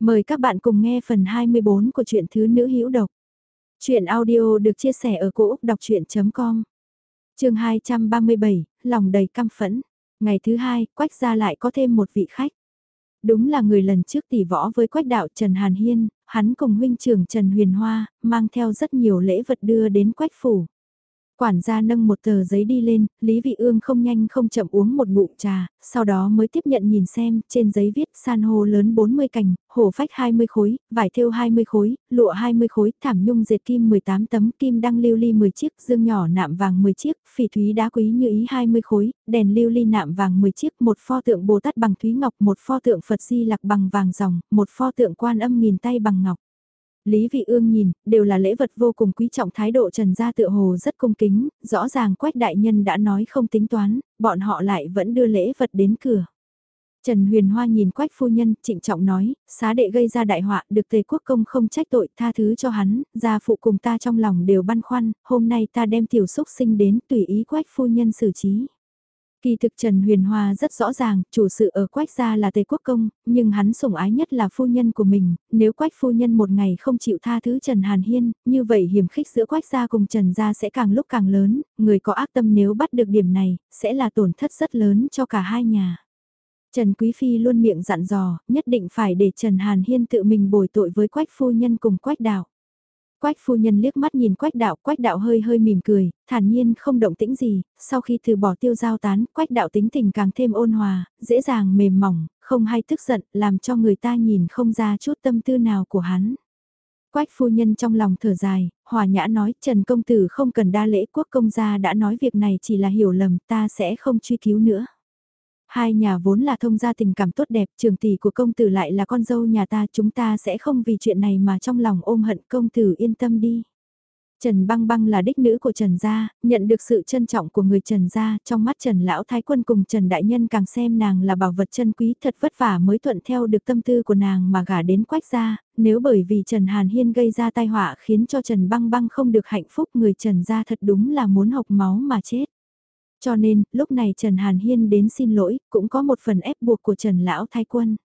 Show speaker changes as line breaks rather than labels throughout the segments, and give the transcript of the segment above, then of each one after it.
Mời các bạn cùng nghe phần 24 của truyện Thứ Nữ Hữu Độc. Chuyện audio được chia sẻ ở cỗ đọc chuyện.com Trường 237, lòng đầy căm phẫn. Ngày thứ hai, Quách ra lại có thêm một vị khách. Đúng là người lần trước tỷ võ với Quách đạo Trần Hàn Hiên, hắn cùng huynh trưởng Trần Huyền Hoa, mang theo rất nhiều lễ vật đưa đến Quách Phủ. Quản gia nâng một tờ giấy đi lên, Lý Vị Ương không nhanh không chậm uống một ngụm trà, sau đó mới tiếp nhận nhìn xem, trên giấy viết san hô lớn 40 cành, hổ phách 20 khối, vải thêu 20 khối, lụa 20 khối, thảm nhung dệt kim 18 tấm, kim đăng lưu ly 10 chiếc, dương nhỏ nạm vàng 10 chiếc, phỉ thúy đá quý như ý 20 khối, đèn lưu ly nạm vàng 10 chiếc, một pho tượng Bồ Tát bằng thúy ngọc, một pho tượng Phật Di Lặc bằng vàng ròng, một pho tượng quan âm nghìn tay bằng ngọc. Lý Vị Ương nhìn, đều là lễ vật vô cùng quý trọng thái độ Trần Gia tựa hồ rất cung kính, rõ ràng Quách Đại Nhân đã nói không tính toán, bọn họ lại vẫn đưa lễ vật đến cửa. Trần Huyền Hoa nhìn Quách Phu Nhân, trịnh trọng nói, xá đệ gây ra đại họa, được Tề Quốc Công không trách tội, tha thứ cho hắn, gia phụ cùng ta trong lòng đều băn khoăn, hôm nay ta đem tiểu xúc sinh đến tùy ý Quách Phu Nhân xử trí. Kỳ thực Trần Huyền Hoa rất rõ ràng, chủ sự ở Quách gia là Tề Quốc Công, nhưng hắn sủng ái nhất là phu nhân của mình, nếu Quách phu nhân một ngày không chịu tha thứ Trần Hàn Hiên, như vậy hiểm khích giữa Quách gia cùng Trần gia sẽ càng lúc càng lớn, người có ác tâm nếu bắt được điểm này, sẽ là tổn thất rất lớn cho cả hai nhà. Trần Quý Phi luôn miệng dặn dò, nhất định phải để Trần Hàn Hiên tự mình bồi tội với Quách phu nhân cùng Quách đạo. Quách phu nhân liếc mắt nhìn quách đạo, quách đạo hơi hơi mỉm cười, thản nhiên không động tĩnh gì, sau khi từ bỏ tiêu giao tán, quách đạo tính tình càng thêm ôn hòa, dễ dàng mềm mỏng, không hay tức giận, làm cho người ta nhìn không ra chút tâm tư nào của hắn. Quách phu nhân trong lòng thở dài, hòa nhã nói Trần Công Tử không cần đa lễ quốc công gia đã nói việc này chỉ là hiểu lầm ta sẽ không truy cứu nữa. Hai nhà vốn là thông gia tình cảm tốt đẹp, trường tỷ của công tử lại là con dâu nhà ta, chúng ta sẽ không vì chuyện này mà trong lòng ôm hận công tử yên tâm đi. Trần Băng Băng là đích nữ của Trần Gia, nhận được sự trân trọng của người Trần Gia, trong mắt Trần Lão Thái Quân cùng Trần Đại Nhân càng xem nàng là bảo vật chân quý thật vất vả mới thuận theo được tâm tư của nàng mà gả đến quách gia, nếu bởi vì Trần Hàn Hiên gây ra tai họa khiến cho Trần Băng Băng không được hạnh phúc người Trần Gia thật đúng là muốn học máu mà chết. Cho nên, lúc này Trần Hàn Hiên đến xin lỗi, cũng có một phần ép buộc của Trần Lão Thái Quân.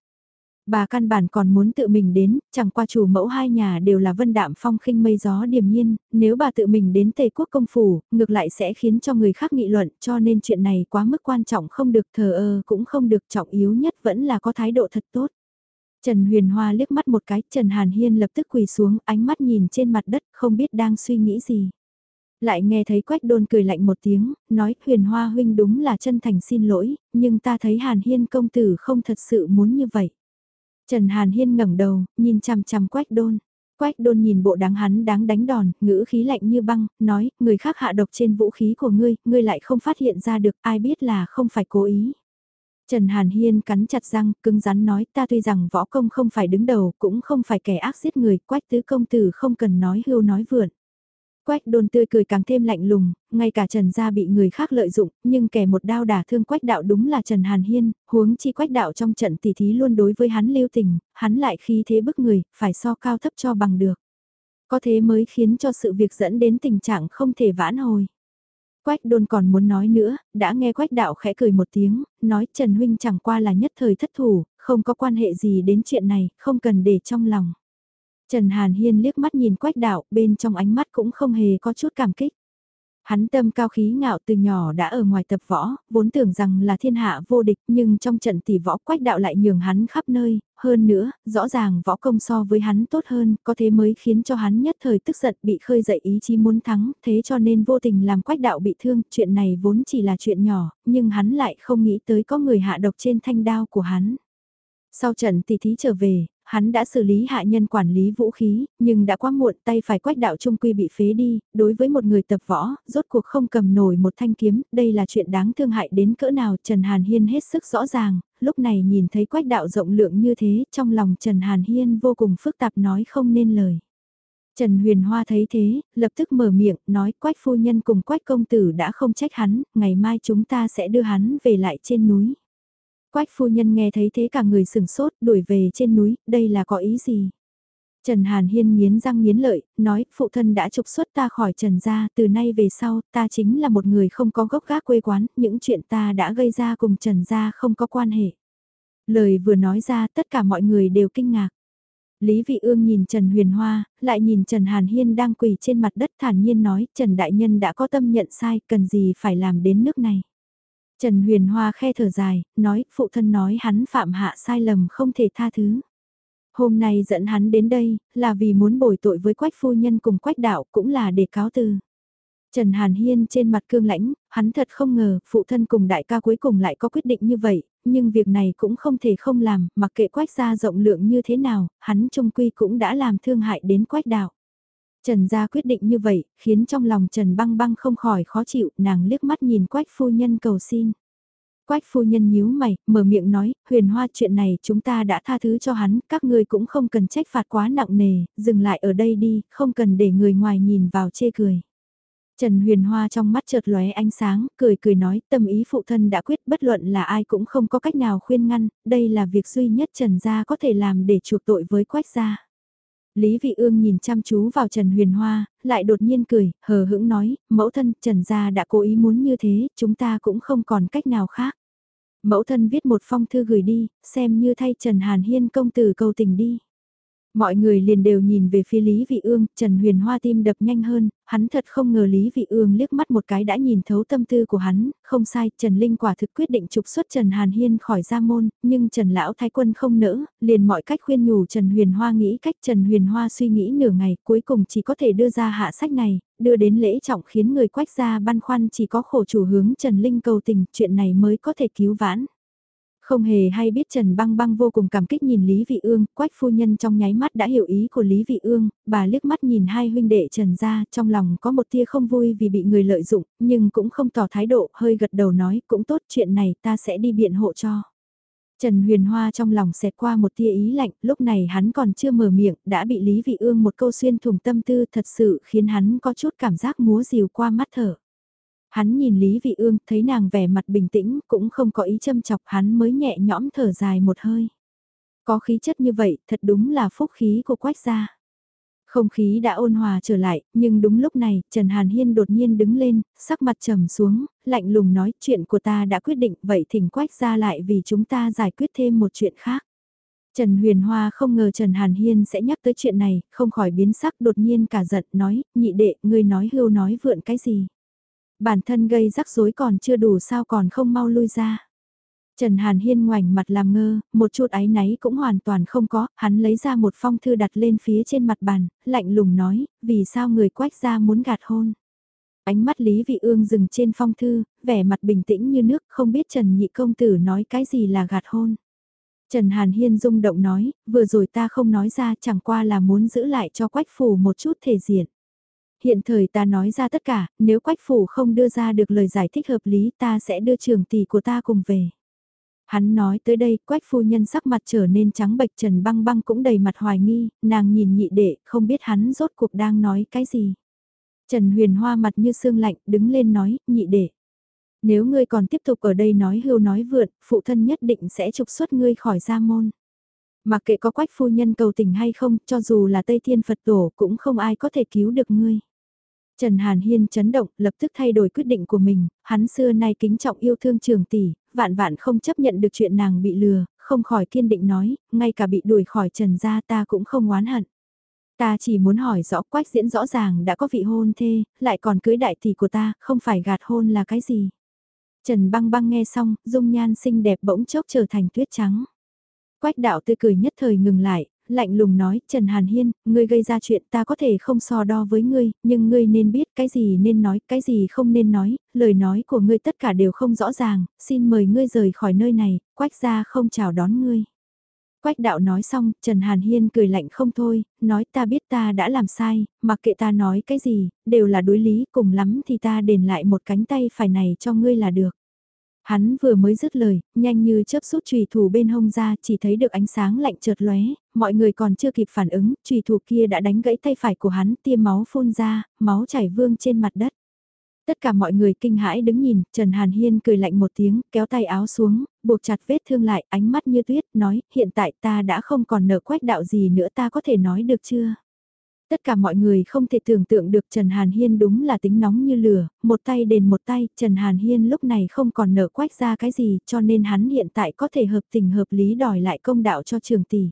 Bà căn bản còn muốn tự mình đến, chẳng qua chủ mẫu hai nhà đều là vân đạm phong khinh mây gió điềm nhiên, nếu bà tự mình đến Tây Quốc công phủ, ngược lại sẽ khiến cho người khác nghị luận, cho nên chuyện này quá mức quan trọng không được thờ ơ cũng không được trọng yếu nhất vẫn là có thái độ thật tốt. Trần Huyền Hoa liếc mắt một cái, Trần Hàn Hiên lập tức quỳ xuống, ánh mắt nhìn trên mặt đất, không biết đang suy nghĩ gì. Lại nghe thấy quách đôn cười lạnh một tiếng, nói huyền hoa huynh đúng là chân thành xin lỗi, nhưng ta thấy Hàn Hiên công tử không thật sự muốn như vậy. Trần Hàn Hiên ngẩng đầu, nhìn chằm chằm quách đôn. Quách đôn nhìn bộ đáng hắn đáng đánh đòn, ngữ khí lạnh như băng, nói, người khác hạ độc trên vũ khí của ngươi, ngươi lại không phát hiện ra được, ai biết là không phải cố ý. Trần Hàn Hiên cắn chặt răng, cứng rắn nói, ta tuy rằng võ công không phải đứng đầu, cũng không phải kẻ ác giết người, quách tứ công tử không cần nói hưu nói vượn. Quách đôn tươi cười càng thêm lạnh lùng, ngay cả Trần gia bị người khác lợi dụng, nhưng kẻ một đao đả thương quách đạo đúng là Trần Hàn Hiên, huống chi quách đạo trong trận tỷ thí luôn đối với hắn lưu tình, hắn lại khi thế bức người, phải so cao thấp cho bằng được. Có thế mới khiến cho sự việc dẫn đến tình trạng không thể vãn hồi. Quách đôn còn muốn nói nữa, đã nghe quách đạo khẽ cười một tiếng, nói Trần Huynh chẳng qua là nhất thời thất thủ, không có quan hệ gì đến chuyện này, không cần để trong lòng. Trần Hàn Hiên liếc mắt nhìn quách đạo, bên trong ánh mắt cũng không hề có chút cảm kích. Hắn tâm cao khí ngạo từ nhỏ đã ở ngoài tập võ, vốn tưởng rằng là thiên hạ vô địch nhưng trong trận tỷ võ quách đạo lại nhường hắn khắp nơi, hơn nữa, rõ ràng võ công so với hắn tốt hơn, có thế mới khiến cho hắn nhất thời tức giận bị khơi dậy ý chí muốn thắng, thế cho nên vô tình làm quách đạo bị thương, chuyện này vốn chỉ là chuyện nhỏ, nhưng hắn lại không nghĩ tới có người hạ độc trên thanh đao của hắn. Sau trận tỷ thí trở về, hắn đã xử lý hạ nhân quản lý vũ khí, nhưng đã quá muộn tay phải quách đạo trung quy bị phế đi, đối với một người tập võ, rốt cuộc không cầm nổi một thanh kiếm, đây là chuyện đáng thương hại đến cỡ nào Trần Hàn Hiên hết sức rõ ràng, lúc này nhìn thấy quách đạo rộng lượng như thế, trong lòng Trần Hàn Hiên vô cùng phức tạp nói không nên lời. Trần Huyền Hoa thấy thế, lập tức mở miệng, nói quách phu nhân cùng quách công tử đã không trách hắn, ngày mai chúng ta sẽ đưa hắn về lại trên núi. Quách phu nhân nghe thấy thế cả người sừng sốt, đuổi về trên núi, đây là có ý gì? Trần Hàn Hiên nghiến răng nghiến lợi, nói, phụ thân đã trục xuất ta khỏi Trần gia, từ nay về sau, ta chính là một người không có gốc gác quê quán, những chuyện ta đã gây ra cùng Trần gia không có quan hệ. Lời vừa nói ra tất cả mọi người đều kinh ngạc. Lý Vị Ương nhìn Trần Huyền Hoa, lại nhìn Trần Hàn Hiên đang quỳ trên mặt đất thản nhiên nói Trần Đại Nhân đã có tâm nhận sai, cần gì phải làm đến nước này. Trần Huyền Hoa khe thở dài, nói, phụ thân nói hắn phạm hạ sai lầm không thể tha thứ. Hôm nay dẫn hắn đến đây, là vì muốn bồi tội với quách phu nhân cùng quách đạo cũng là để cáo từ. Trần Hàn Hiên trên mặt cương lãnh, hắn thật không ngờ phụ thân cùng đại ca cuối cùng lại có quyết định như vậy, nhưng việc này cũng không thể không làm, mặc kệ quách gia rộng lượng như thế nào, hắn trung quy cũng đã làm thương hại đến quách đạo. Trần gia quyết định như vậy, khiến trong lòng Trần băng băng không khỏi khó chịu, nàng liếc mắt nhìn quách phu nhân cầu xin. Quách phu nhân nhíu mày, mở miệng nói, huyền hoa chuyện này chúng ta đã tha thứ cho hắn, các ngươi cũng không cần trách phạt quá nặng nề, dừng lại ở đây đi, không cần để người ngoài nhìn vào chê cười. Trần Huyền Hoa trong mắt chợt lóe ánh sáng, cười cười nói tâm ý phụ thân đã quyết bất luận là ai cũng không có cách nào khuyên ngăn, đây là việc duy nhất Trần Gia có thể làm để chuộc tội với Quách Gia. Lý Vị Ương nhìn chăm chú vào Trần Huyền Hoa, lại đột nhiên cười, hờ hững nói, mẫu thân Trần Gia đã cố ý muốn như thế, chúng ta cũng không còn cách nào khác. Mẫu thân viết một phong thư gửi đi, xem như thay Trần Hàn Hiên công tử cầu tình đi. Mọi người liền đều nhìn về phía Lý Vị Ương, Trần Huyền Hoa tim đập nhanh hơn, hắn thật không ngờ Lý Vị Ương liếc mắt một cái đã nhìn thấu tâm tư của hắn, không sai, Trần Linh quả thực quyết định trục xuất Trần Hàn Hiên khỏi gia môn, nhưng Trần Lão Thái Quân không nỡ, liền mọi cách khuyên nhủ Trần Huyền Hoa nghĩ cách Trần Huyền Hoa suy nghĩ nửa ngày, cuối cùng chỉ có thể đưa ra hạ sách này, đưa đến lễ trọng khiến người quách gia băn khoăn chỉ có khổ chủ hướng Trần Linh cầu tình, chuyện này mới có thể cứu vãn. Không hề hay biết Trần Băng Băng vô cùng cảm kích nhìn Lý Vị Ương, quách phu nhân trong nháy mắt đã hiểu ý của Lý Vị Ương, bà liếc mắt nhìn hai huynh đệ Trần ra, trong lòng có một tia không vui vì bị người lợi dụng, nhưng cũng không tỏ thái độ, hơi gật đầu nói, cũng tốt chuyện này ta sẽ đi biện hộ cho. Trần Huyền Hoa trong lòng xẹt qua một tia ý lạnh, lúc này hắn còn chưa mở miệng, đã bị Lý Vị Ương một câu xuyên thủng tâm tư thật sự khiến hắn có chút cảm giác múa rìu qua mắt thở. Hắn nhìn Lý Vị Ương, thấy nàng vẻ mặt bình tĩnh, cũng không có ý châm chọc hắn mới nhẹ nhõm thở dài một hơi. Có khí chất như vậy, thật đúng là phúc khí của quách gia. Không khí đã ôn hòa trở lại, nhưng đúng lúc này, Trần Hàn Hiên đột nhiên đứng lên, sắc mặt trầm xuống, lạnh lùng nói chuyện của ta đã quyết định, vậy thỉnh quách gia lại vì chúng ta giải quyết thêm một chuyện khác. Trần Huyền Hoa không ngờ Trần Hàn Hiên sẽ nhắc tới chuyện này, không khỏi biến sắc đột nhiên cả giận nói, nhị đệ, ngươi nói hưu nói vượn cái gì. Bản thân gây rắc rối còn chưa đủ sao còn không mau lui ra. Trần Hàn Hiên ngoảnh mặt làm ngơ, một chút áy náy cũng hoàn toàn không có, hắn lấy ra một phong thư đặt lên phía trên mặt bàn, lạnh lùng nói, vì sao người quách ra muốn gạt hôn. Ánh mắt Lý Vị Ương dừng trên phong thư, vẻ mặt bình tĩnh như nước, không biết Trần Nhị Công Tử nói cái gì là gạt hôn. Trần Hàn Hiên rung động nói, vừa rồi ta không nói ra chẳng qua là muốn giữ lại cho quách phủ một chút thể diện. Hiện thời ta nói ra tất cả, nếu quách phủ không đưa ra được lời giải thích hợp lý ta sẽ đưa trường tỷ của ta cùng về. Hắn nói tới đây, quách phu nhân sắc mặt trở nên trắng bệch trần băng băng cũng đầy mặt hoài nghi, nàng nhìn nhị đệ, không biết hắn rốt cuộc đang nói cái gì. Trần huyền hoa mặt như sương lạnh, đứng lên nói, nhị đệ. Nếu ngươi còn tiếp tục ở đây nói hưu nói vượn, phụ thân nhất định sẽ trục xuất ngươi khỏi gia môn. Mặc kệ có quách phu nhân cầu tình hay không, cho dù là Tây Thiên Phật Tổ cũng không ai có thể cứu được ngươi. Trần Hàn Hiên chấn động, lập tức thay đổi quyết định của mình, hắn xưa nay kính trọng yêu thương trường tỷ, vạn vạn không chấp nhận được chuyện nàng bị lừa, không khỏi kiên định nói, ngay cả bị đuổi khỏi Trần gia ta cũng không oán hận. Ta chỉ muốn hỏi rõ quách diễn rõ ràng đã có vị hôn thê, lại còn cưới đại tỷ của ta, không phải gạt hôn là cái gì. Trần băng băng nghe xong, dung nhan xinh đẹp bỗng chốc trở thành tuyết trắng. Quách đạo tươi cười nhất thời ngừng lại, lạnh lùng nói, Trần Hàn Hiên, ngươi gây ra chuyện ta có thể không so đo với ngươi, nhưng ngươi nên biết cái gì nên nói, cái gì không nên nói, lời nói của ngươi tất cả đều không rõ ràng, xin mời ngươi rời khỏi nơi này, quách ra không chào đón ngươi. Quách đạo nói xong, Trần Hàn Hiên cười lạnh không thôi, nói ta biết ta đã làm sai, mặc kệ ta nói cái gì, đều là đối lý, cùng lắm thì ta đền lại một cánh tay phải này cho ngươi là được. Hắn vừa mới dứt lời, nhanh như chớp rút chùy thủ bên hông ra chỉ thấy được ánh sáng lạnh chợt lóe, mọi người còn chưa kịp phản ứng, chùy thủ kia đã đánh gãy tay phải của hắn tiêm máu phun ra, máu chảy vương trên mặt đất. Tất cả mọi người kinh hãi đứng nhìn, Trần Hàn Hiên cười lạnh một tiếng, kéo tay áo xuống, buộc chặt vết thương lại, ánh mắt như tuyết, nói, hiện tại ta đã không còn nợ quách đạo gì nữa ta có thể nói được chưa? Tất cả mọi người không thể tưởng tượng được Trần Hàn Hiên đúng là tính nóng như lửa, một tay đền một tay, Trần Hàn Hiên lúc này không còn nợ quách ra cái gì cho nên hắn hiện tại có thể hợp tình hợp lý đòi lại công đạo cho trường tỷ.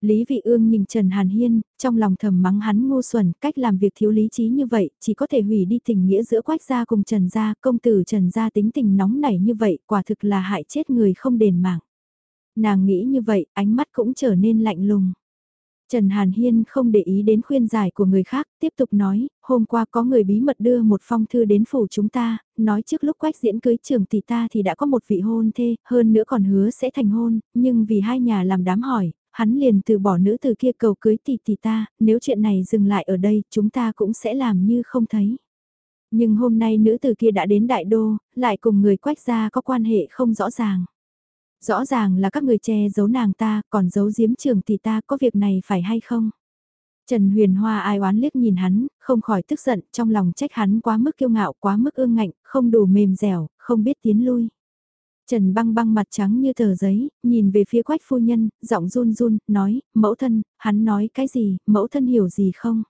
Lý Vị Ương nhìn Trần Hàn Hiên, trong lòng thầm mắng hắn ngu xuẩn, cách làm việc thiếu lý trí như vậy, chỉ có thể hủy đi tình nghĩa giữa Quách gia cùng Trần gia, công tử Trần gia tính tình nóng nảy như vậy, quả thực là hại chết người không đền mạng. Nàng nghĩ như vậy, ánh mắt cũng trở nên lạnh lùng. Trần Hàn Hiên không để ý đến khuyên giải của người khác, tiếp tục nói, hôm qua có người bí mật đưa một phong thư đến phủ chúng ta, nói trước lúc quách diễn cưới trường tỷ ta thì đã có một vị hôn thê, hơn nữa còn hứa sẽ thành hôn, nhưng vì hai nhà làm đám hỏi, hắn liền từ bỏ nữ từ kia cầu cưới tỷ tỷ ta, nếu chuyện này dừng lại ở đây, chúng ta cũng sẽ làm như không thấy. Nhưng hôm nay nữ từ kia đã đến đại đô, lại cùng người quách gia có quan hệ không rõ ràng. Rõ ràng là các người che giấu nàng ta, còn giấu giếm trường tỷ ta có việc này phải hay không? Trần Huyền Hoa ai oán liếc nhìn hắn, không khỏi tức giận, trong lòng trách hắn quá mức kiêu ngạo, quá mức ương ngạnh, không đủ mềm dẻo, không biết tiến lui. Trần băng băng mặt trắng như tờ giấy, nhìn về phía quách phu nhân, giọng run run, nói, mẫu thân, hắn nói cái gì, mẫu thân hiểu gì không?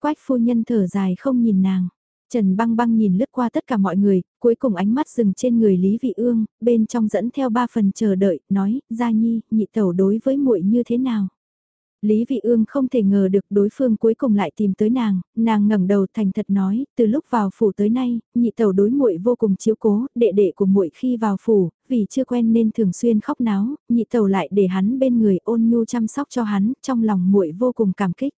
Quách phu nhân thở dài không nhìn nàng. Trần băng băng nhìn lướt qua tất cả mọi người, cuối cùng ánh mắt dừng trên người Lý Vị Ương, bên trong dẫn theo ba phần chờ đợi, nói, Gia Nhi, nhị tẩu đối với muội như thế nào? Lý Vị Ương không thể ngờ được đối phương cuối cùng lại tìm tới nàng, nàng ngẩng đầu thành thật nói, từ lúc vào phủ tới nay, nhị tẩu đối muội vô cùng chiếu cố, đệ đệ của muội khi vào phủ, vì chưa quen nên thường xuyên khóc náo, nhị tẩu lại để hắn bên người ôn nhu chăm sóc cho hắn, trong lòng muội vô cùng cảm kích.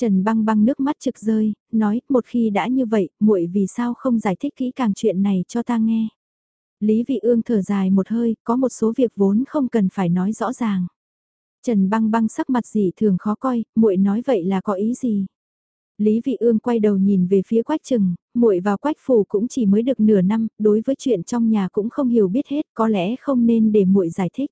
Trần băng băng nước mắt trực rơi, nói, một khi đã như vậy, muội vì sao không giải thích kỹ càng chuyện này cho ta nghe. Lý Vị Ương thở dài một hơi, có một số việc vốn không cần phải nói rõ ràng. Trần băng băng sắc mặt gì thường khó coi, muội nói vậy là có ý gì? Lý Vị Ương quay đầu nhìn về phía Quách Trừng, muội vào Quách phủ cũng chỉ mới được nửa năm, đối với chuyện trong nhà cũng không hiểu biết hết, có lẽ không nên để muội giải thích.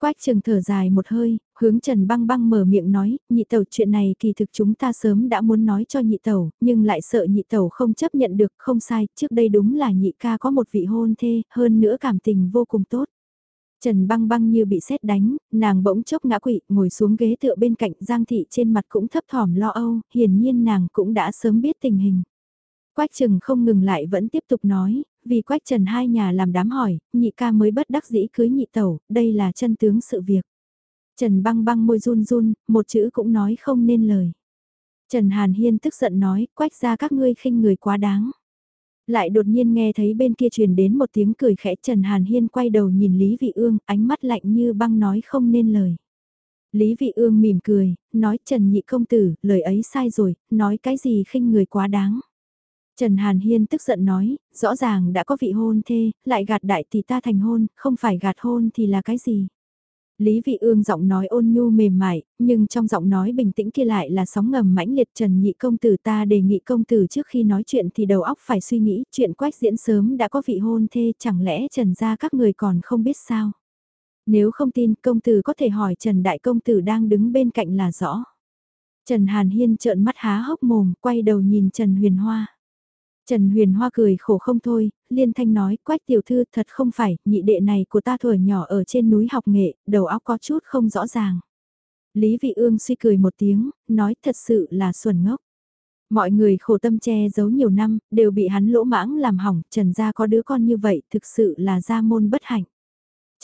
Quách Trường thở dài một hơi, hướng Trần Băng Băng mở miệng nói, nhị tẩu chuyện này kỳ thực chúng ta sớm đã muốn nói cho nhị tẩu, nhưng lại sợ nhị tẩu không chấp nhận được, không sai, trước đây đúng là nhị ca có một vị hôn thê, hơn nữa cảm tình vô cùng tốt. Trần băng băng như bị sét đánh, nàng bỗng chốc ngã quỵ, ngồi xuống ghế tựa bên cạnh Giang Thị trên mặt cũng thấp thỏm lo âu, hiển nhiên nàng cũng đã sớm biết tình hình. Quách Trừng không ngừng lại vẫn tiếp tục nói, vì Quách Trần hai nhà làm đám hỏi, nhị ca mới bất đắc dĩ cưới nhị tẩu, đây là chân tướng sự việc. Trần băng băng môi run run, một chữ cũng nói không nên lời. Trần Hàn Hiên tức giận nói, quách ra các ngươi khinh người quá đáng. Lại đột nhiên nghe thấy bên kia truyền đến một tiếng cười khẽ Trần Hàn Hiên quay đầu nhìn Lý Vị Ương, ánh mắt lạnh như băng nói không nên lời. Lý Vị Ương mỉm cười, nói Trần Nhị Công Tử, lời ấy sai rồi, nói cái gì khinh người quá đáng. Trần Hàn Hiên tức giận nói, rõ ràng đã có vị hôn thê, lại gạt đại tỷ ta thành hôn, không phải gạt hôn thì là cái gì. Lý Vị Ương giọng nói ôn nhu mềm mại, nhưng trong giọng nói bình tĩnh kia lại là sóng ngầm mãnh liệt Trần Nhị công tử ta đề nghị công tử trước khi nói chuyện thì đầu óc phải suy nghĩ, chuyện quách diễn sớm đã có vị hôn thê, chẳng lẽ Trần gia các người còn không biết sao? Nếu không tin, công tử có thể hỏi Trần Đại công tử đang đứng bên cạnh là rõ. Trần Hàn Hiên trợn mắt há hốc mồm, quay đầu nhìn Trần Huyền Hoa. Trần Huyền Hoa cười khổ không thôi, liên thanh nói, quách tiểu thư thật không phải, nhị đệ này của ta tuổi nhỏ ở trên núi học nghệ, đầu óc có chút không rõ ràng. Lý Vị Ương suy cười một tiếng, nói thật sự là xuẩn ngốc. Mọi người khổ tâm che giấu nhiều năm, đều bị hắn lỗ mãng làm hỏng, Trần gia có đứa con như vậy, thực sự là gia môn bất hạnh.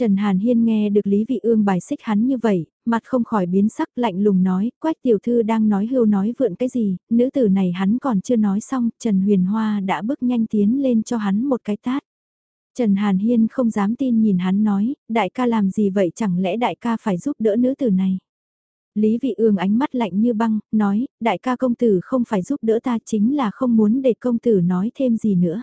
Trần Hàn Hiên nghe được Lý Vị Ương bài xích hắn như vậy, mặt không khỏi biến sắc lạnh lùng nói, quách tiểu thư đang nói hưu nói vượn cái gì, nữ tử này hắn còn chưa nói xong, Trần Huyền Hoa đã bước nhanh tiến lên cho hắn một cái tát. Trần Hàn Hiên không dám tin nhìn hắn nói, đại ca làm gì vậy chẳng lẽ đại ca phải giúp đỡ nữ tử này. Lý Vị Ương ánh mắt lạnh như băng, nói, đại ca công tử không phải giúp đỡ ta chính là không muốn để công tử nói thêm gì nữa.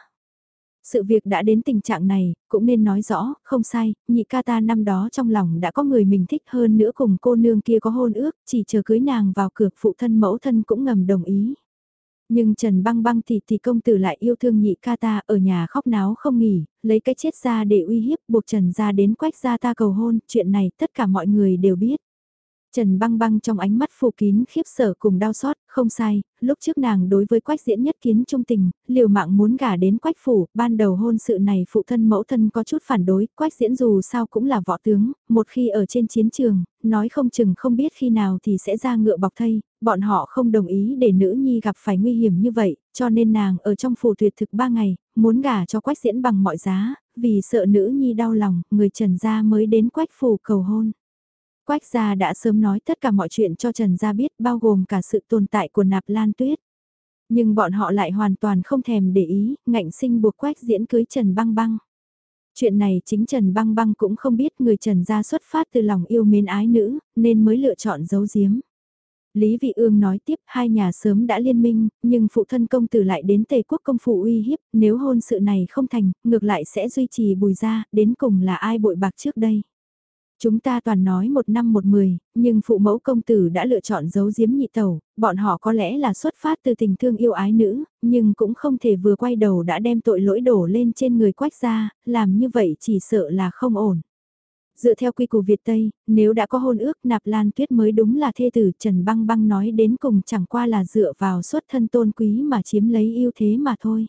Sự việc đã đến tình trạng này, cũng nên nói rõ, không sai, nhị ca ta năm đó trong lòng đã có người mình thích hơn nữa cùng cô nương kia có hôn ước, chỉ chờ cưới nàng vào cửa phụ thân mẫu thân cũng ngầm đồng ý. Nhưng Trần băng băng thì thì công tử lại yêu thương nhị ca ta ở nhà khóc náo không nghỉ, lấy cái chết ra để uy hiếp buộc Trần ra đến quách ra ta cầu hôn, chuyện này tất cả mọi người đều biết. Trần băng băng trong ánh mắt phủ kín khiếp sợ cùng đau xót, không sai, lúc trước nàng đối với quách diễn nhất kiến trung tình, liều mạng muốn gả đến quách phủ, ban đầu hôn sự này phụ thân mẫu thân có chút phản đối, quách diễn dù sao cũng là võ tướng, một khi ở trên chiến trường, nói không chừng không biết khi nào thì sẽ ra ngựa bọc thây, bọn họ không đồng ý để nữ nhi gặp phải nguy hiểm như vậy, cho nên nàng ở trong phủ tuyệt thực ba ngày, muốn gả cho quách diễn bằng mọi giá, vì sợ nữ nhi đau lòng, người trần gia mới đến quách phủ cầu hôn. Quách gia đã sớm nói tất cả mọi chuyện cho Trần gia biết bao gồm cả sự tồn tại của nạp lan tuyết. Nhưng bọn họ lại hoàn toàn không thèm để ý, ngạnh sinh buộc Quách diễn cưới Trần băng băng. Chuyện này chính Trần băng băng cũng không biết người Trần gia xuất phát từ lòng yêu mến ái nữ, nên mới lựa chọn giấu giếm. Lý Vị Ương nói tiếp hai nhà sớm đã liên minh, nhưng phụ thân công tử lại đến Tây quốc công phủ uy hiếp, nếu hôn sự này không thành, ngược lại sẽ duy trì bùi gia, đến cùng là ai bội bạc trước đây. Chúng ta toàn nói một năm một mười, nhưng phụ mẫu công tử đã lựa chọn giấu giếm nhị tẩu, bọn họ có lẽ là xuất phát từ tình thương yêu ái nữ, nhưng cũng không thể vừa quay đầu đã đem tội lỗi đổ lên trên người quách gia, làm như vậy chỉ sợ là không ổn. Dựa theo quy củ Việt Tây, nếu đã có hôn ước nạp lan tuyết mới đúng là thê tử Trần Băng Băng nói đến cùng chẳng qua là dựa vào xuất thân tôn quý mà chiếm lấy ưu thế mà thôi.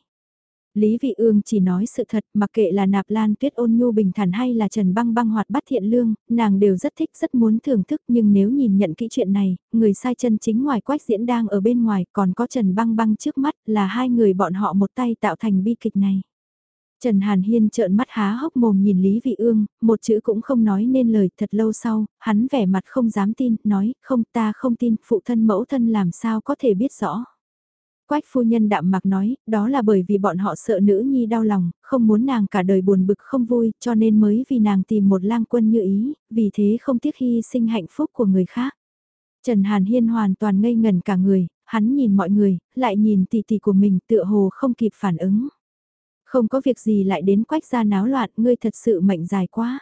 Lý Vị Ương chỉ nói sự thật, mặc kệ là Nạp Lan Tuyết ôn nhu bình thản hay là Trần Băng Băng hoạt bát thiện lương, nàng đều rất thích rất muốn thưởng thức nhưng nếu nhìn nhận kỹ chuyện này, người sai chân chính ngoài quách diễn đang ở bên ngoài còn có Trần Băng Băng trước mắt là hai người bọn họ một tay tạo thành bi kịch này. Trần Hàn Hiên trợn mắt há hốc mồm nhìn Lý Vị Ương, một chữ cũng không nói nên lời thật lâu sau, hắn vẻ mặt không dám tin, nói, không ta không tin, phụ thân mẫu thân làm sao có thể biết rõ. Quách phu nhân đạm mạc nói, đó là bởi vì bọn họ sợ nữ nhi đau lòng, không muốn nàng cả đời buồn bực không vui, cho nên mới vì nàng tìm một lang quân như ý, vì thế không tiếc hy sinh hạnh phúc của người khác. Trần Hàn Hiên hoàn toàn ngây ngần cả người, hắn nhìn mọi người, lại nhìn tỷ tỷ của mình tựa hồ không kịp phản ứng. Không có việc gì lại đến quách ra náo loạn, ngươi thật sự mệnh dài quá.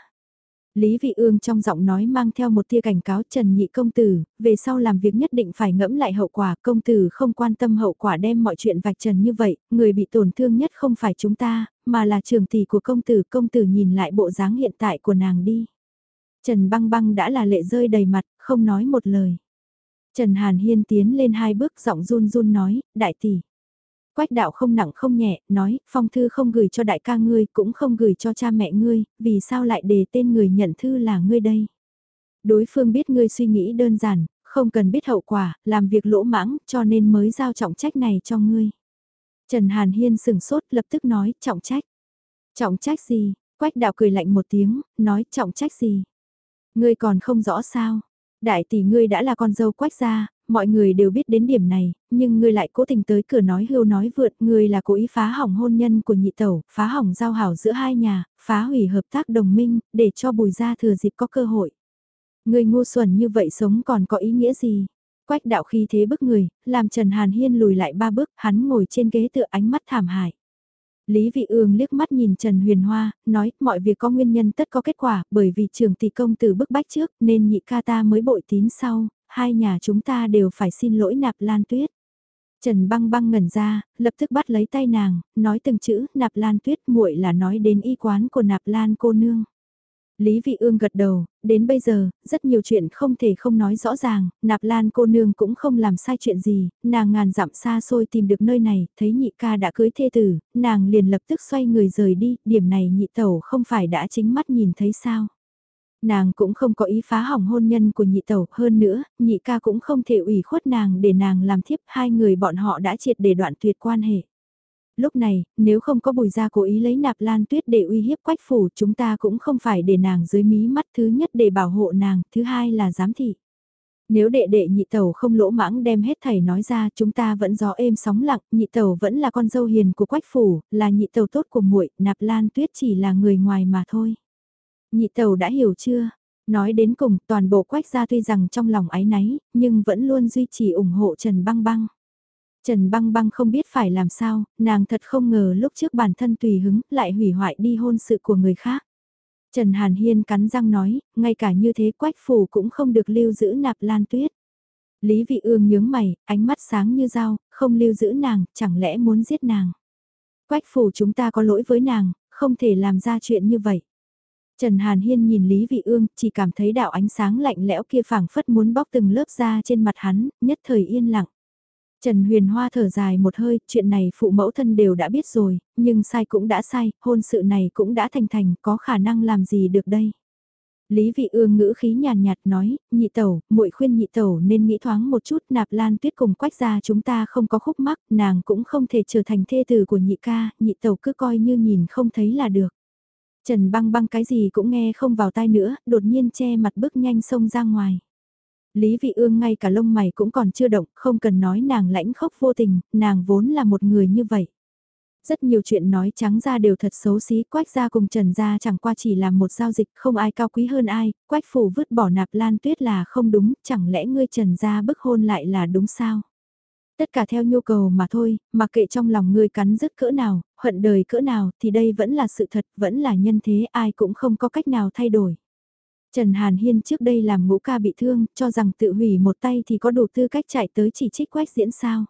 Lý Vị Ương trong giọng nói mang theo một tia cảnh cáo Trần Nhị Công Tử, về sau làm việc nhất định phải ngẫm lại hậu quả. Công Tử không quan tâm hậu quả đem mọi chuyện vạch trần như vậy, người bị tổn thương nhất không phải chúng ta, mà là trường tỷ của Công Tử. Công Tử nhìn lại bộ dáng hiện tại của nàng đi. Trần băng băng đã là lệ rơi đầy mặt, không nói một lời. Trần Hàn Hiên tiến lên hai bước giọng run run nói, đại tỷ. Quách đạo không nặng không nhẹ, nói, phong thư không gửi cho đại ca ngươi, cũng không gửi cho cha mẹ ngươi, vì sao lại để tên người nhận thư là ngươi đây? Đối phương biết ngươi suy nghĩ đơn giản, không cần biết hậu quả, làm việc lỗ mãng, cho nên mới giao trọng trách này cho ngươi. Trần Hàn Hiên sừng sốt lập tức nói, trọng trách. Trọng trách gì? Quách đạo cười lạnh một tiếng, nói trọng trách gì? Ngươi còn không rõ sao? Đại tỷ ngươi đã là con dâu quách gia, mọi người đều biết đến điểm này, nhưng ngươi lại cố tình tới cửa nói hưu nói vượt, ngươi là cố ý phá hỏng hôn nhân của nhị tẩu, phá hỏng giao hảo giữa hai nhà, phá hủy hợp tác đồng minh, để cho bùi gia thừa dịp có cơ hội. Ngươi ngu xuẩn như vậy sống còn có ý nghĩa gì? Quách đạo khi thế bức người, làm Trần Hàn Hiên lùi lại ba bước, hắn ngồi trên ghế tựa ánh mắt thảm hại. Lý Vị Ương liếc mắt nhìn Trần Huyền Hoa, nói mọi việc có nguyên nhân tất có kết quả, bởi vì trường tỷ công từ bức bách trước nên nhị ca ta mới bội tín sau, hai nhà chúng ta đều phải xin lỗi nạp lan tuyết. Trần băng băng ngẩn ra, lập tức bắt lấy tay nàng, nói từng chữ, nạp lan tuyết muội là nói đến y quán của nạp lan cô nương. Lý Vị Ương gật đầu, đến bây giờ, rất nhiều chuyện không thể không nói rõ ràng, nạp lan cô nương cũng không làm sai chuyện gì, nàng ngàn dặm xa xôi tìm được nơi này, thấy nhị ca đã cưới thê tử, nàng liền lập tức xoay người rời đi, điểm này nhị tẩu không phải đã chính mắt nhìn thấy sao. Nàng cũng không có ý phá hỏng hôn nhân của nhị tẩu, hơn nữa, nhị ca cũng không thể ủy khuất nàng để nàng làm thiếp, hai người bọn họ đã triệt để đoạn tuyệt quan hệ. Lúc này, nếu không có bùi gia cố ý lấy nạp lan tuyết để uy hiếp quách phủ, chúng ta cũng không phải để nàng dưới mí mắt thứ nhất để bảo hộ nàng, thứ hai là giám thị. Nếu đệ đệ nhị tẩu không lỗ mãng đem hết thầy nói ra chúng ta vẫn gió êm sóng lặng, nhị tẩu vẫn là con dâu hiền của quách phủ, là nhị tẩu tốt của muội nạp lan tuyết chỉ là người ngoài mà thôi. Nhị tàu đã hiểu chưa? Nói đến cùng, toàn bộ quách gia tuy rằng trong lòng ái náy, nhưng vẫn luôn duy trì ủng hộ Trần Băng Băng. Trần Băng Băng không biết phải làm sao, nàng thật không ngờ lúc trước bản thân tùy hứng lại hủy hoại đi hôn sự của người khác. Trần Hàn Hiên cắn răng nói, ngay cả như thế quách phủ cũng không được lưu giữ nạp lan tuyết. Lý Vị Ương nhướng mày, ánh mắt sáng như dao, không lưu giữ nàng, chẳng lẽ muốn giết nàng. Quách phủ chúng ta có lỗi với nàng, không thể làm ra chuyện như vậy. Trần Hàn Hiên nhìn Lý Vị Ương, chỉ cảm thấy đạo ánh sáng lạnh lẽo kia phảng phất muốn bóc từng lớp da trên mặt hắn, nhất thời yên lặng. Trần Huyền Hoa thở dài một hơi, chuyện này phụ mẫu thân đều đã biết rồi, nhưng sai cũng đã sai, hôn sự này cũng đã thành thành, có khả năng làm gì được đây. Lý Vị Ương ngữ khí nhàn nhạt nói, nhị tẩu, muội khuyên nhị tẩu nên nghĩ thoáng một chút nạp lan tuyết cùng quách gia chúng ta không có khúc mắc, nàng cũng không thể trở thành thê tử của nhị ca, nhị tẩu cứ coi như nhìn không thấy là được. Trần băng băng cái gì cũng nghe không vào tai nữa, đột nhiên che mặt bước nhanh xông ra ngoài. Lý Vị Ương ngay cả lông mày cũng còn chưa động, không cần nói nàng lãnh khốc vô tình, nàng vốn là một người như vậy. Rất nhiều chuyện nói trắng ra đều thật xấu xí, quách gia cùng trần gia chẳng qua chỉ là một giao dịch, không ai cao quý hơn ai, quách phủ vứt bỏ nạp lan tuyết là không đúng, chẳng lẽ ngươi trần gia bức hôn lại là đúng sao? Tất cả theo nhu cầu mà thôi, mà kệ trong lòng ngươi cắn rứt cỡ nào, hận đời cỡ nào thì đây vẫn là sự thật, vẫn là nhân thế ai cũng không có cách nào thay đổi. Trần Hàn Hiên trước đây làm ngũ ca bị thương, cho rằng tự hủy một tay thì có đủ tư cách chạy tới chỉ trích quách diễn sao.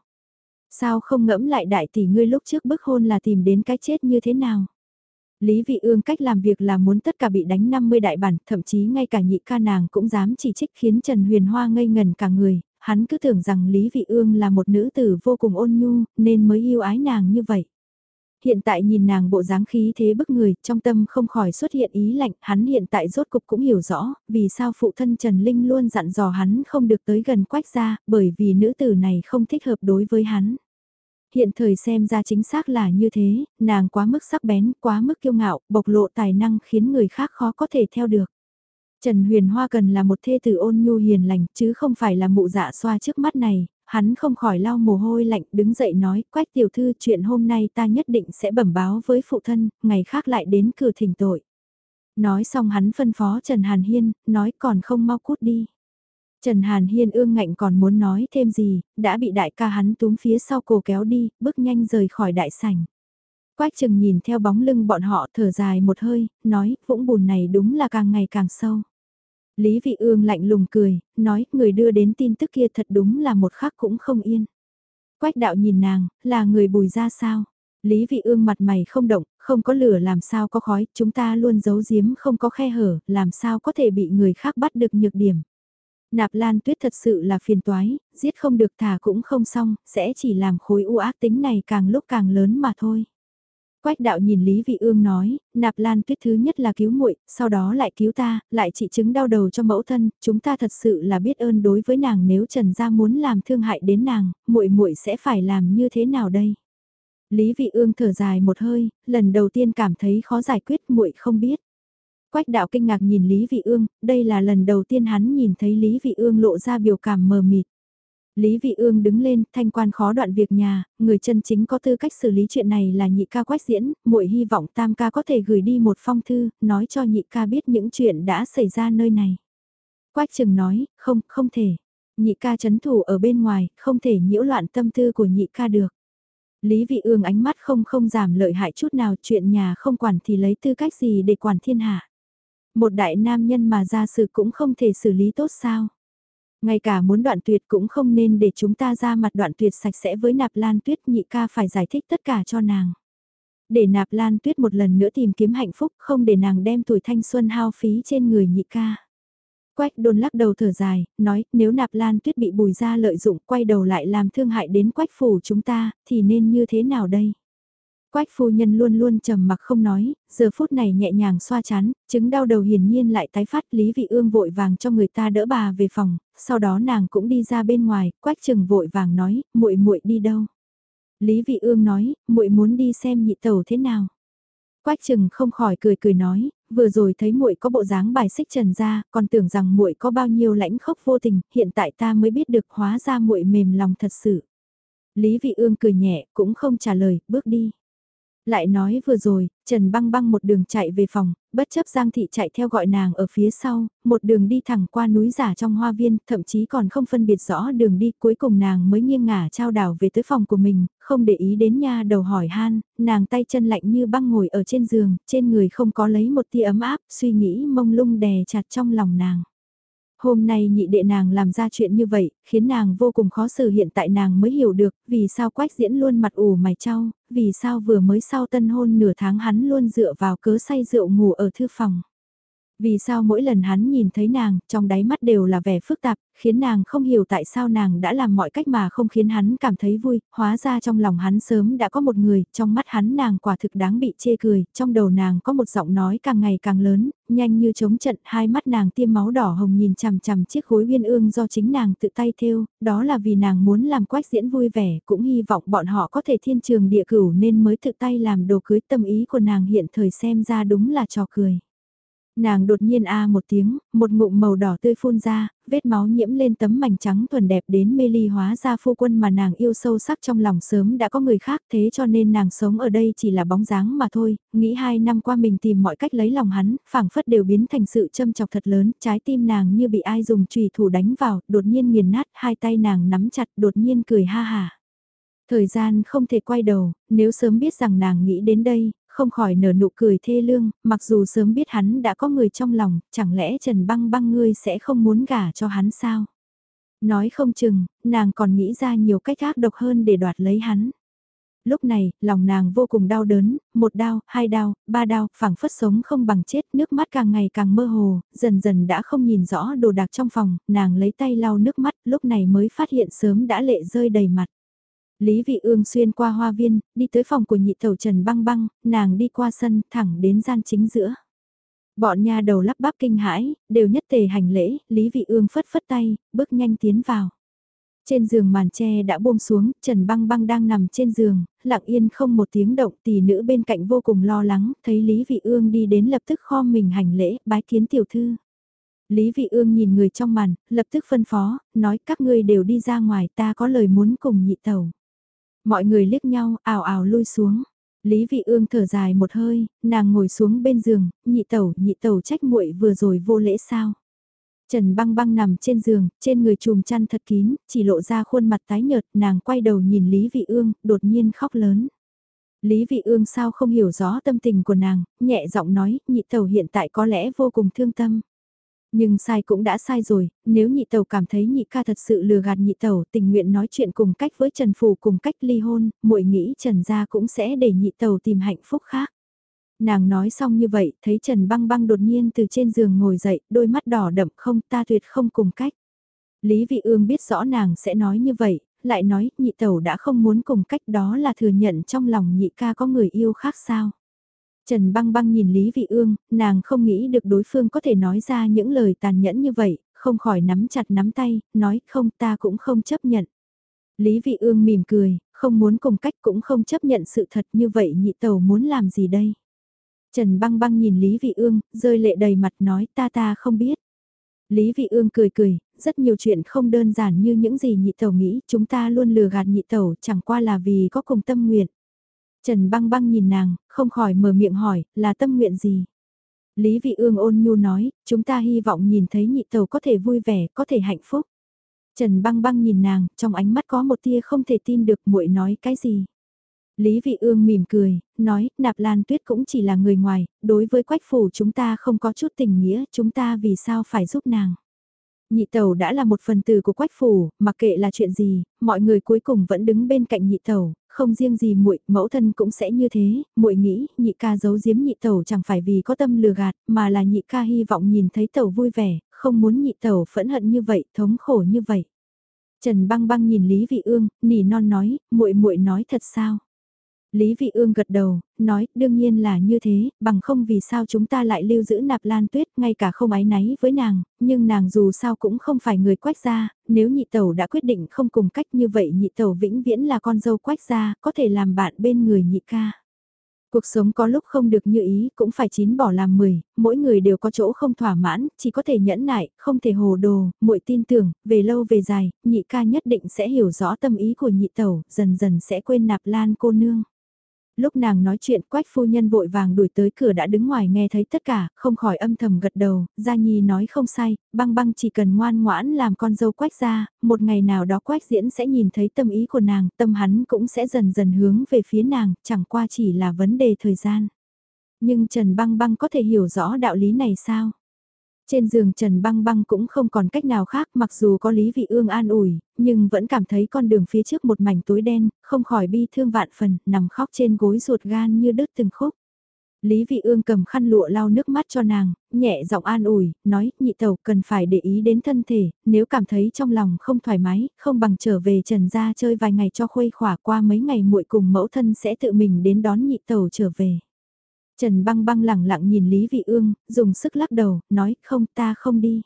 Sao không ngẫm lại đại tỷ ngươi lúc trước bức hôn là tìm đến cái chết như thế nào? Lý Vị Ương cách làm việc là muốn tất cả bị đánh 50 đại bản, thậm chí ngay cả nhị ca nàng cũng dám chỉ trích khiến Trần Huyền Hoa ngây ngần cả người, hắn cứ tưởng rằng Lý Vị Ương là một nữ tử vô cùng ôn nhu, nên mới yêu ái nàng như vậy. Hiện tại nhìn nàng bộ dáng khí thế bức người, trong tâm không khỏi xuất hiện ý lạnh, hắn hiện tại rốt cục cũng hiểu rõ, vì sao phụ thân Trần Linh luôn dặn dò hắn không được tới gần quách gia, bởi vì nữ tử này không thích hợp đối với hắn. Hiện thời xem ra chính xác là như thế, nàng quá mức sắc bén, quá mức kiêu ngạo, bộc lộ tài năng khiến người khác khó có thể theo được. Trần Huyền Hoa cần là một thê tử ôn nhu hiền lành chứ không phải là mụ dạ xoa trước mắt này, hắn không khỏi lau mồ hôi lạnh đứng dậy nói quách tiểu thư chuyện hôm nay ta nhất định sẽ bẩm báo với phụ thân, ngày khác lại đến cửa thỉnh tội. Nói xong hắn phân phó Trần Hàn Hiên, nói còn không mau cút đi. Trần Hàn Hiên ương ngạnh còn muốn nói thêm gì, đã bị đại ca hắn túm phía sau cổ kéo đi, bước nhanh rời khỏi đại sảnh. Quách chừng nhìn theo bóng lưng bọn họ thở dài một hơi, nói vũng bùn này đúng là càng ngày càng sâu. Lý Vị Ương lạnh lùng cười, nói người đưa đến tin tức kia thật đúng là một khắc cũng không yên. Quách đạo nhìn nàng, là người bùi ra sao? Lý Vị Ương mặt mày không động, không có lửa làm sao có khói, chúng ta luôn giấu giếm không có khe hở, làm sao có thể bị người khác bắt được nhược điểm. Nạp Lan Tuyết thật sự là phiền toái, giết không được thả cũng không xong, sẽ chỉ làm khối u ác tính này càng lúc càng lớn mà thôi. Quách đạo nhìn Lý Vị Ương nói, nạp lan tuyết thứ nhất là cứu muội, sau đó lại cứu ta, lại trị chứng đau đầu cho mẫu thân, chúng ta thật sự là biết ơn đối với nàng nếu Trần gia muốn làm thương hại đến nàng, muội muội sẽ phải làm như thế nào đây? Lý Vị Ương thở dài một hơi, lần đầu tiên cảm thấy khó giải quyết muội không biết. Quách đạo kinh ngạc nhìn Lý Vị Ương, đây là lần đầu tiên hắn nhìn thấy Lý Vị Ương lộ ra biểu cảm mờ mịt. Lý Vị Ương đứng lên, thanh quan khó đoạn việc nhà, người chân chính có tư cách xử lý chuyện này là nhị ca quách diễn, muội hy vọng tam ca có thể gửi đi một phong thư, nói cho nhị ca biết những chuyện đã xảy ra nơi này. Quách Trừng nói, không, không thể. Nhị ca chấn thủ ở bên ngoài, không thể nhiễu loạn tâm tư của nhị ca được. Lý Vị Ương ánh mắt không không giảm lợi hại chút nào chuyện nhà không quản thì lấy tư cách gì để quản thiên hạ. Một đại nam nhân mà ra sự cũng không thể xử lý tốt sao. Ngay cả muốn đoạn tuyệt cũng không nên để chúng ta ra mặt đoạn tuyệt sạch sẽ với nạp lan tuyết nhị ca phải giải thích tất cả cho nàng. Để nạp lan tuyết một lần nữa tìm kiếm hạnh phúc không để nàng đem tuổi thanh xuân hao phí trên người nhị ca. Quách đôn lắc đầu thở dài, nói nếu nạp lan tuyết bị bùi ra lợi dụng quay đầu lại làm thương hại đến quách phủ chúng ta, thì nên như thế nào đây? Quách phu nhân luôn luôn trầm mặc không nói, giờ phút này nhẹ nhàng xoa chán, chứng đau đầu hiển nhiên lại tái phát Lý Vị Ương vội vàng cho người ta đỡ bà về phòng, sau đó nàng cũng đi ra bên ngoài, Quách Trừng vội vàng nói, muội muội đi đâu? Lý Vị Ương nói, muội muốn đi xem nhị tẩu thế nào? Quách Trừng không khỏi cười cười nói, vừa rồi thấy muội có bộ dáng bài xích trần ra, còn tưởng rằng muội có bao nhiêu lãnh khốc vô tình, hiện tại ta mới biết được hóa ra muội mềm lòng thật sự. Lý Vị Ương cười nhẹ, cũng không trả lời, bước đi. Lại nói vừa rồi, Trần băng băng một đường chạy về phòng, bất chấp Giang Thị chạy theo gọi nàng ở phía sau, một đường đi thẳng qua núi giả trong hoa viên, thậm chí còn không phân biệt rõ đường đi, cuối cùng nàng mới nghiêng ngả trao đảo về tới phòng của mình, không để ý đến nha đầu hỏi han, nàng tay chân lạnh như băng ngồi ở trên giường, trên người không có lấy một tia ấm áp, suy nghĩ mông lung đè chặt trong lòng nàng. Hôm nay nhị đệ nàng làm ra chuyện như vậy, khiến nàng vô cùng khó xử hiện tại nàng mới hiểu được, vì sao quách diễn luôn mặt ủ mày trao, vì sao vừa mới sau tân hôn nửa tháng hắn luôn dựa vào cớ say rượu ngủ ở thư phòng. Vì sao mỗi lần hắn nhìn thấy nàng, trong đáy mắt đều là vẻ phức tạp, khiến nàng không hiểu tại sao nàng đã làm mọi cách mà không khiến hắn cảm thấy vui, hóa ra trong lòng hắn sớm đã có một người, trong mắt hắn nàng quả thực đáng bị chê cười, trong đầu nàng có một giọng nói càng ngày càng lớn, nhanh như chống trận, hai mắt nàng tiêm máu đỏ hồng nhìn chằm chằm chiếc khối uyên ương do chính nàng tự tay thêu, đó là vì nàng muốn làm quách diễn vui vẻ, cũng hy vọng bọn họ có thể thiên trường địa cửu nên mới tự tay làm đồ cưới tâm ý của nàng hiện thời xem ra đúng là trò cười. Nàng đột nhiên a một tiếng, một ngụm màu đỏ tươi phun ra, vết máu nhiễm lên tấm mảnh trắng thuần đẹp đến mê ly hóa ra phu quân mà nàng yêu sâu sắc trong lòng sớm đã có người khác thế cho nên nàng sống ở đây chỉ là bóng dáng mà thôi, nghĩ hai năm qua mình tìm mọi cách lấy lòng hắn, phảng phất đều biến thành sự châm chọc thật lớn, trái tim nàng như bị ai dùng trùy thủ đánh vào, đột nhiên nghiền nát, hai tay nàng nắm chặt, đột nhiên cười ha hà. Thời gian không thể quay đầu, nếu sớm biết rằng nàng nghĩ đến đây, không khỏi nở nụ cười thê lương, mặc dù sớm biết hắn đã có người trong lòng, chẳng lẽ Trần Băng Băng ngươi sẽ không muốn gả cho hắn sao? Nói không chừng, nàng còn nghĩ ra nhiều cách khác độc hơn để đoạt lấy hắn. Lúc này, lòng nàng vô cùng đau đớn, một đau, hai đau, ba đau, phảng phất sống không bằng chết, nước mắt càng ngày càng mơ hồ, dần dần đã không nhìn rõ đồ đạc trong phòng, nàng lấy tay lau nước mắt, lúc này mới phát hiện sớm đã lệ rơi đầy mặt. Lý Vị Ương xuyên qua hoa viên, đi tới phòng của nhị tẩu Trần Băng Băng, nàng đi qua sân, thẳng đến gian chính giữa. Bọn nha đầu lắp bắp kinh hãi, đều nhất tề hành lễ, Lý Vị Ương phất phất tay, bước nhanh tiến vào. Trên giường màn tre đã buông xuống, Trần Băng Băng đang nằm trên giường, lặng yên không một tiếng động, tỷ nữ bên cạnh vô cùng lo lắng, thấy Lý Vị Ương đi đến lập tức kho mình hành lễ, bái kiến tiểu thư. Lý Vị Ương nhìn người trong màn, lập tức phân phó, nói các ngươi đều đi ra ngoài ta có lời muốn cùng nhị tẩu. Mọi người liếc nhau, ảo ảo lui xuống. Lý Vị Ương thở dài một hơi, nàng ngồi xuống bên giường, nhị tẩu, nhị tẩu trách muội vừa rồi vô lễ sao. Trần băng băng nằm trên giường, trên người chùm chăn thật kín, chỉ lộ ra khuôn mặt tái nhợt, nàng quay đầu nhìn Lý Vị Ương, đột nhiên khóc lớn. Lý Vị Ương sao không hiểu rõ tâm tình của nàng, nhẹ giọng nói, nhị tẩu hiện tại có lẽ vô cùng thương tâm. Nhưng sai cũng đã sai rồi, nếu nhị tàu cảm thấy nhị ca thật sự lừa gạt nhị tàu tình nguyện nói chuyện cùng cách với Trần Phù cùng cách ly hôn, muội nghĩ Trần gia cũng sẽ để nhị tàu tìm hạnh phúc khác. Nàng nói xong như vậy, thấy Trần băng băng đột nhiên từ trên giường ngồi dậy, đôi mắt đỏ đậm không ta tuyệt không cùng cách. Lý Vị Ương biết rõ nàng sẽ nói như vậy, lại nói nhị tàu đã không muốn cùng cách đó là thừa nhận trong lòng nhị ca có người yêu khác sao. Trần băng băng nhìn Lý Vị Ương, nàng không nghĩ được đối phương có thể nói ra những lời tàn nhẫn như vậy, không khỏi nắm chặt nắm tay, nói không ta cũng không chấp nhận. Lý Vị Ương mỉm cười, không muốn cùng cách cũng không chấp nhận sự thật như vậy nhị tàu muốn làm gì đây. Trần băng băng nhìn Lý Vị Ương, rơi lệ đầy mặt nói ta ta không biết. Lý Vị Ương cười cười, rất nhiều chuyện không đơn giản như những gì nhị tàu nghĩ, chúng ta luôn lừa gạt nhị tàu chẳng qua là vì có cùng tâm nguyện. Trần băng băng nhìn nàng, không khỏi mở miệng hỏi, là tâm nguyện gì? Lý Vị Ương ôn nhu nói, chúng ta hy vọng nhìn thấy nhị tàu có thể vui vẻ, có thể hạnh phúc. Trần băng băng nhìn nàng, trong ánh mắt có một tia không thể tin được muội nói cái gì. Lý Vị Ương mỉm cười, nói, Nạp Lan Tuyết cũng chỉ là người ngoài, đối với quách phủ chúng ta không có chút tình nghĩa, chúng ta vì sao phải giúp nàng. Nhị tẩu đã là một phần tử của quách phủ, mặc kệ là chuyện gì, mọi người cuối cùng vẫn đứng bên cạnh nhị tẩu, không riêng gì muội, mẫu thân cũng sẽ như thế, muội nghĩ, nhị ca giấu giếm nhị tẩu chẳng phải vì có tâm lừa gạt, mà là nhị ca hy vọng nhìn thấy tẩu vui vẻ, không muốn nhị tẩu phẫn hận như vậy, thống khổ như vậy. Trần Băng Băng nhìn Lý Vị Ương, nỉ non nói, muội muội nói thật sao? Lý Vị Ương gật đầu, nói, đương nhiên là như thế, bằng không vì sao chúng ta lại lưu giữ nạp lan tuyết, ngay cả không ái náy với nàng, nhưng nàng dù sao cũng không phải người quách gia, nếu nhị tẩu đã quyết định không cùng cách như vậy nhị tẩu vĩnh viễn là con dâu quách gia, có thể làm bạn bên người nhị ca. Cuộc sống có lúc không được như ý, cũng phải chín bỏ làm mười, mỗi người đều có chỗ không thỏa mãn, chỉ có thể nhẫn nại, không thể hồ đồ, muội tin tưởng, về lâu về dài, nhị ca nhất định sẽ hiểu rõ tâm ý của nhị tẩu, dần dần sẽ quên nạp lan cô nương lúc nàng nói chuyện quách phu nhân vội vàng đuổi tới cửa đã đứng ngoài nghe thấy tất cả, không khỏi âm thầm gật đầu, Gia Nhi nói không sai, băng băng chỉ cần ngoan ngoãn làm con dâu quách ra, một ngày nào đó quách diễn sẽ nhìn thấy tâm ý của nàng, tâm hắn cũng sẽ dần dần hướng về phía nàng, chẳng qua chỉ là vấn đề thời gian. Nhưng Trần băng băng có thể hiểu rõ đạo lý này sao? Trên giường Trần Băng Băng cũng không còn cách nào khác mặc dù có Lý Vị Ương an ủi, nhưng vẫn cảm thấy con đường phía trước một mảnh tối đen, không khỏi bi thương vạn phần, nằm khóc trên gối ruột gan như đứt từng khúc. Lý Vị Ương cầm khăn lụa lau nước mắt cho nàng, nhẹ giọng an ủi, nói, nhị tẩu cần phải để ý đến thân thể, nếu cảm thấy trong lòng không thoải mái, không bằng trở về trần gia chơi vài ngày cho khuây khỏa qua mấy ngày muội cùng mẫu thân sẽ tự mình đến đón nhị tẩu trở về. Trần băng băng lẳng lặng nhìn Lý Vị Ương, dùng sức lắc đầu, nói, không ta không đi.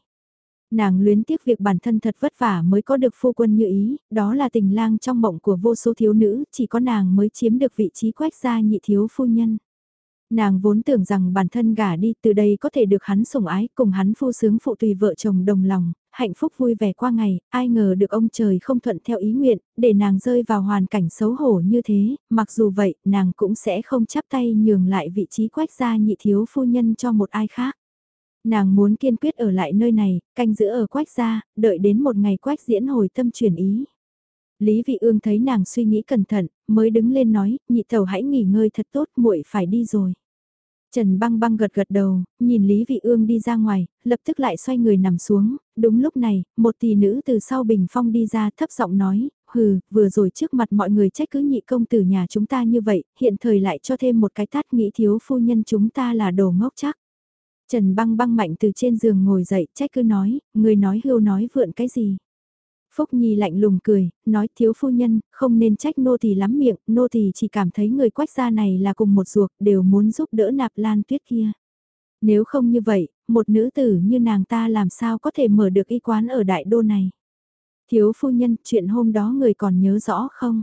Nàng luyến tiếc việc bản thân thật vất vả mới có được phu quân như ý, đó là tình lang trong mộng của vô số thiếu nữ, chỉ có nàng mới chiếm được vị trí quách gia nhị thiếu phu nhân. Nàng vốn tưởng rằng bản thân gả đi từ đây có thể được hắn sủng ái cùng hắn phu sướng phụ tùy vợ chồng đồng lòng, hạnh phúc vui vẻ qua ngày, ai ngờ được ông trời không thuận theo ý nguyện, để nàng rơi vào hoàn cảnh xấu hổ như thế, mặc dù vậy nàng cũng sẽ không chắp tay nhường lại vị trí quách gia nhị thiếu phu nhân cho một ai khác. Nàng muốn kiên quyết ở lại nơi này, canh giữ ở quách gia, đợi đến một ngày quách diễn hồi tâm chuyển ý. Lý Vị Ương thấy nàng suy nghĩ cẩn thận, mới đứng lên nói, nhị thầu hãy nghỉ ngơi thật tốt, muội phải đi rồi. Trần băng băng gật gật đầu, nhìn Lý Vị Ương đi ra ngoài, lập tức lại xoay người nằm xuống, đúng lúc này, một tỷ nữ từ sau bình phong đi ra thấp giọng nói, hừ, vừa rồi trước mặt mọi người trách cứ nhị công tử nhà chúng ta như vậy, hiện thời lại cho thêm một cái tát nghĩ thiếu phu nhân chúng ta là đồ ngốc chắc. Trần băng băng mạnh từ trên giường ngồi dậy trách cứ nói, người nói hưu nói vượn cái gì. Phúc Nhi lạnh lùng cười, nói thiếu phu nhân, không nên trách nô tỳ lắm miệng, nô tỳ chỉ cảm thấy người quách gia này là cùng một ruột, đều muốn giúp đỡ nạp lan tuyết kia. Nếu không như vậy, một nữ tử như nàng ta làm sao có thể mở được y quán ở đại đô này. Thiếu phu nhân, chuyện hôm đó người còn nhớ rõ không?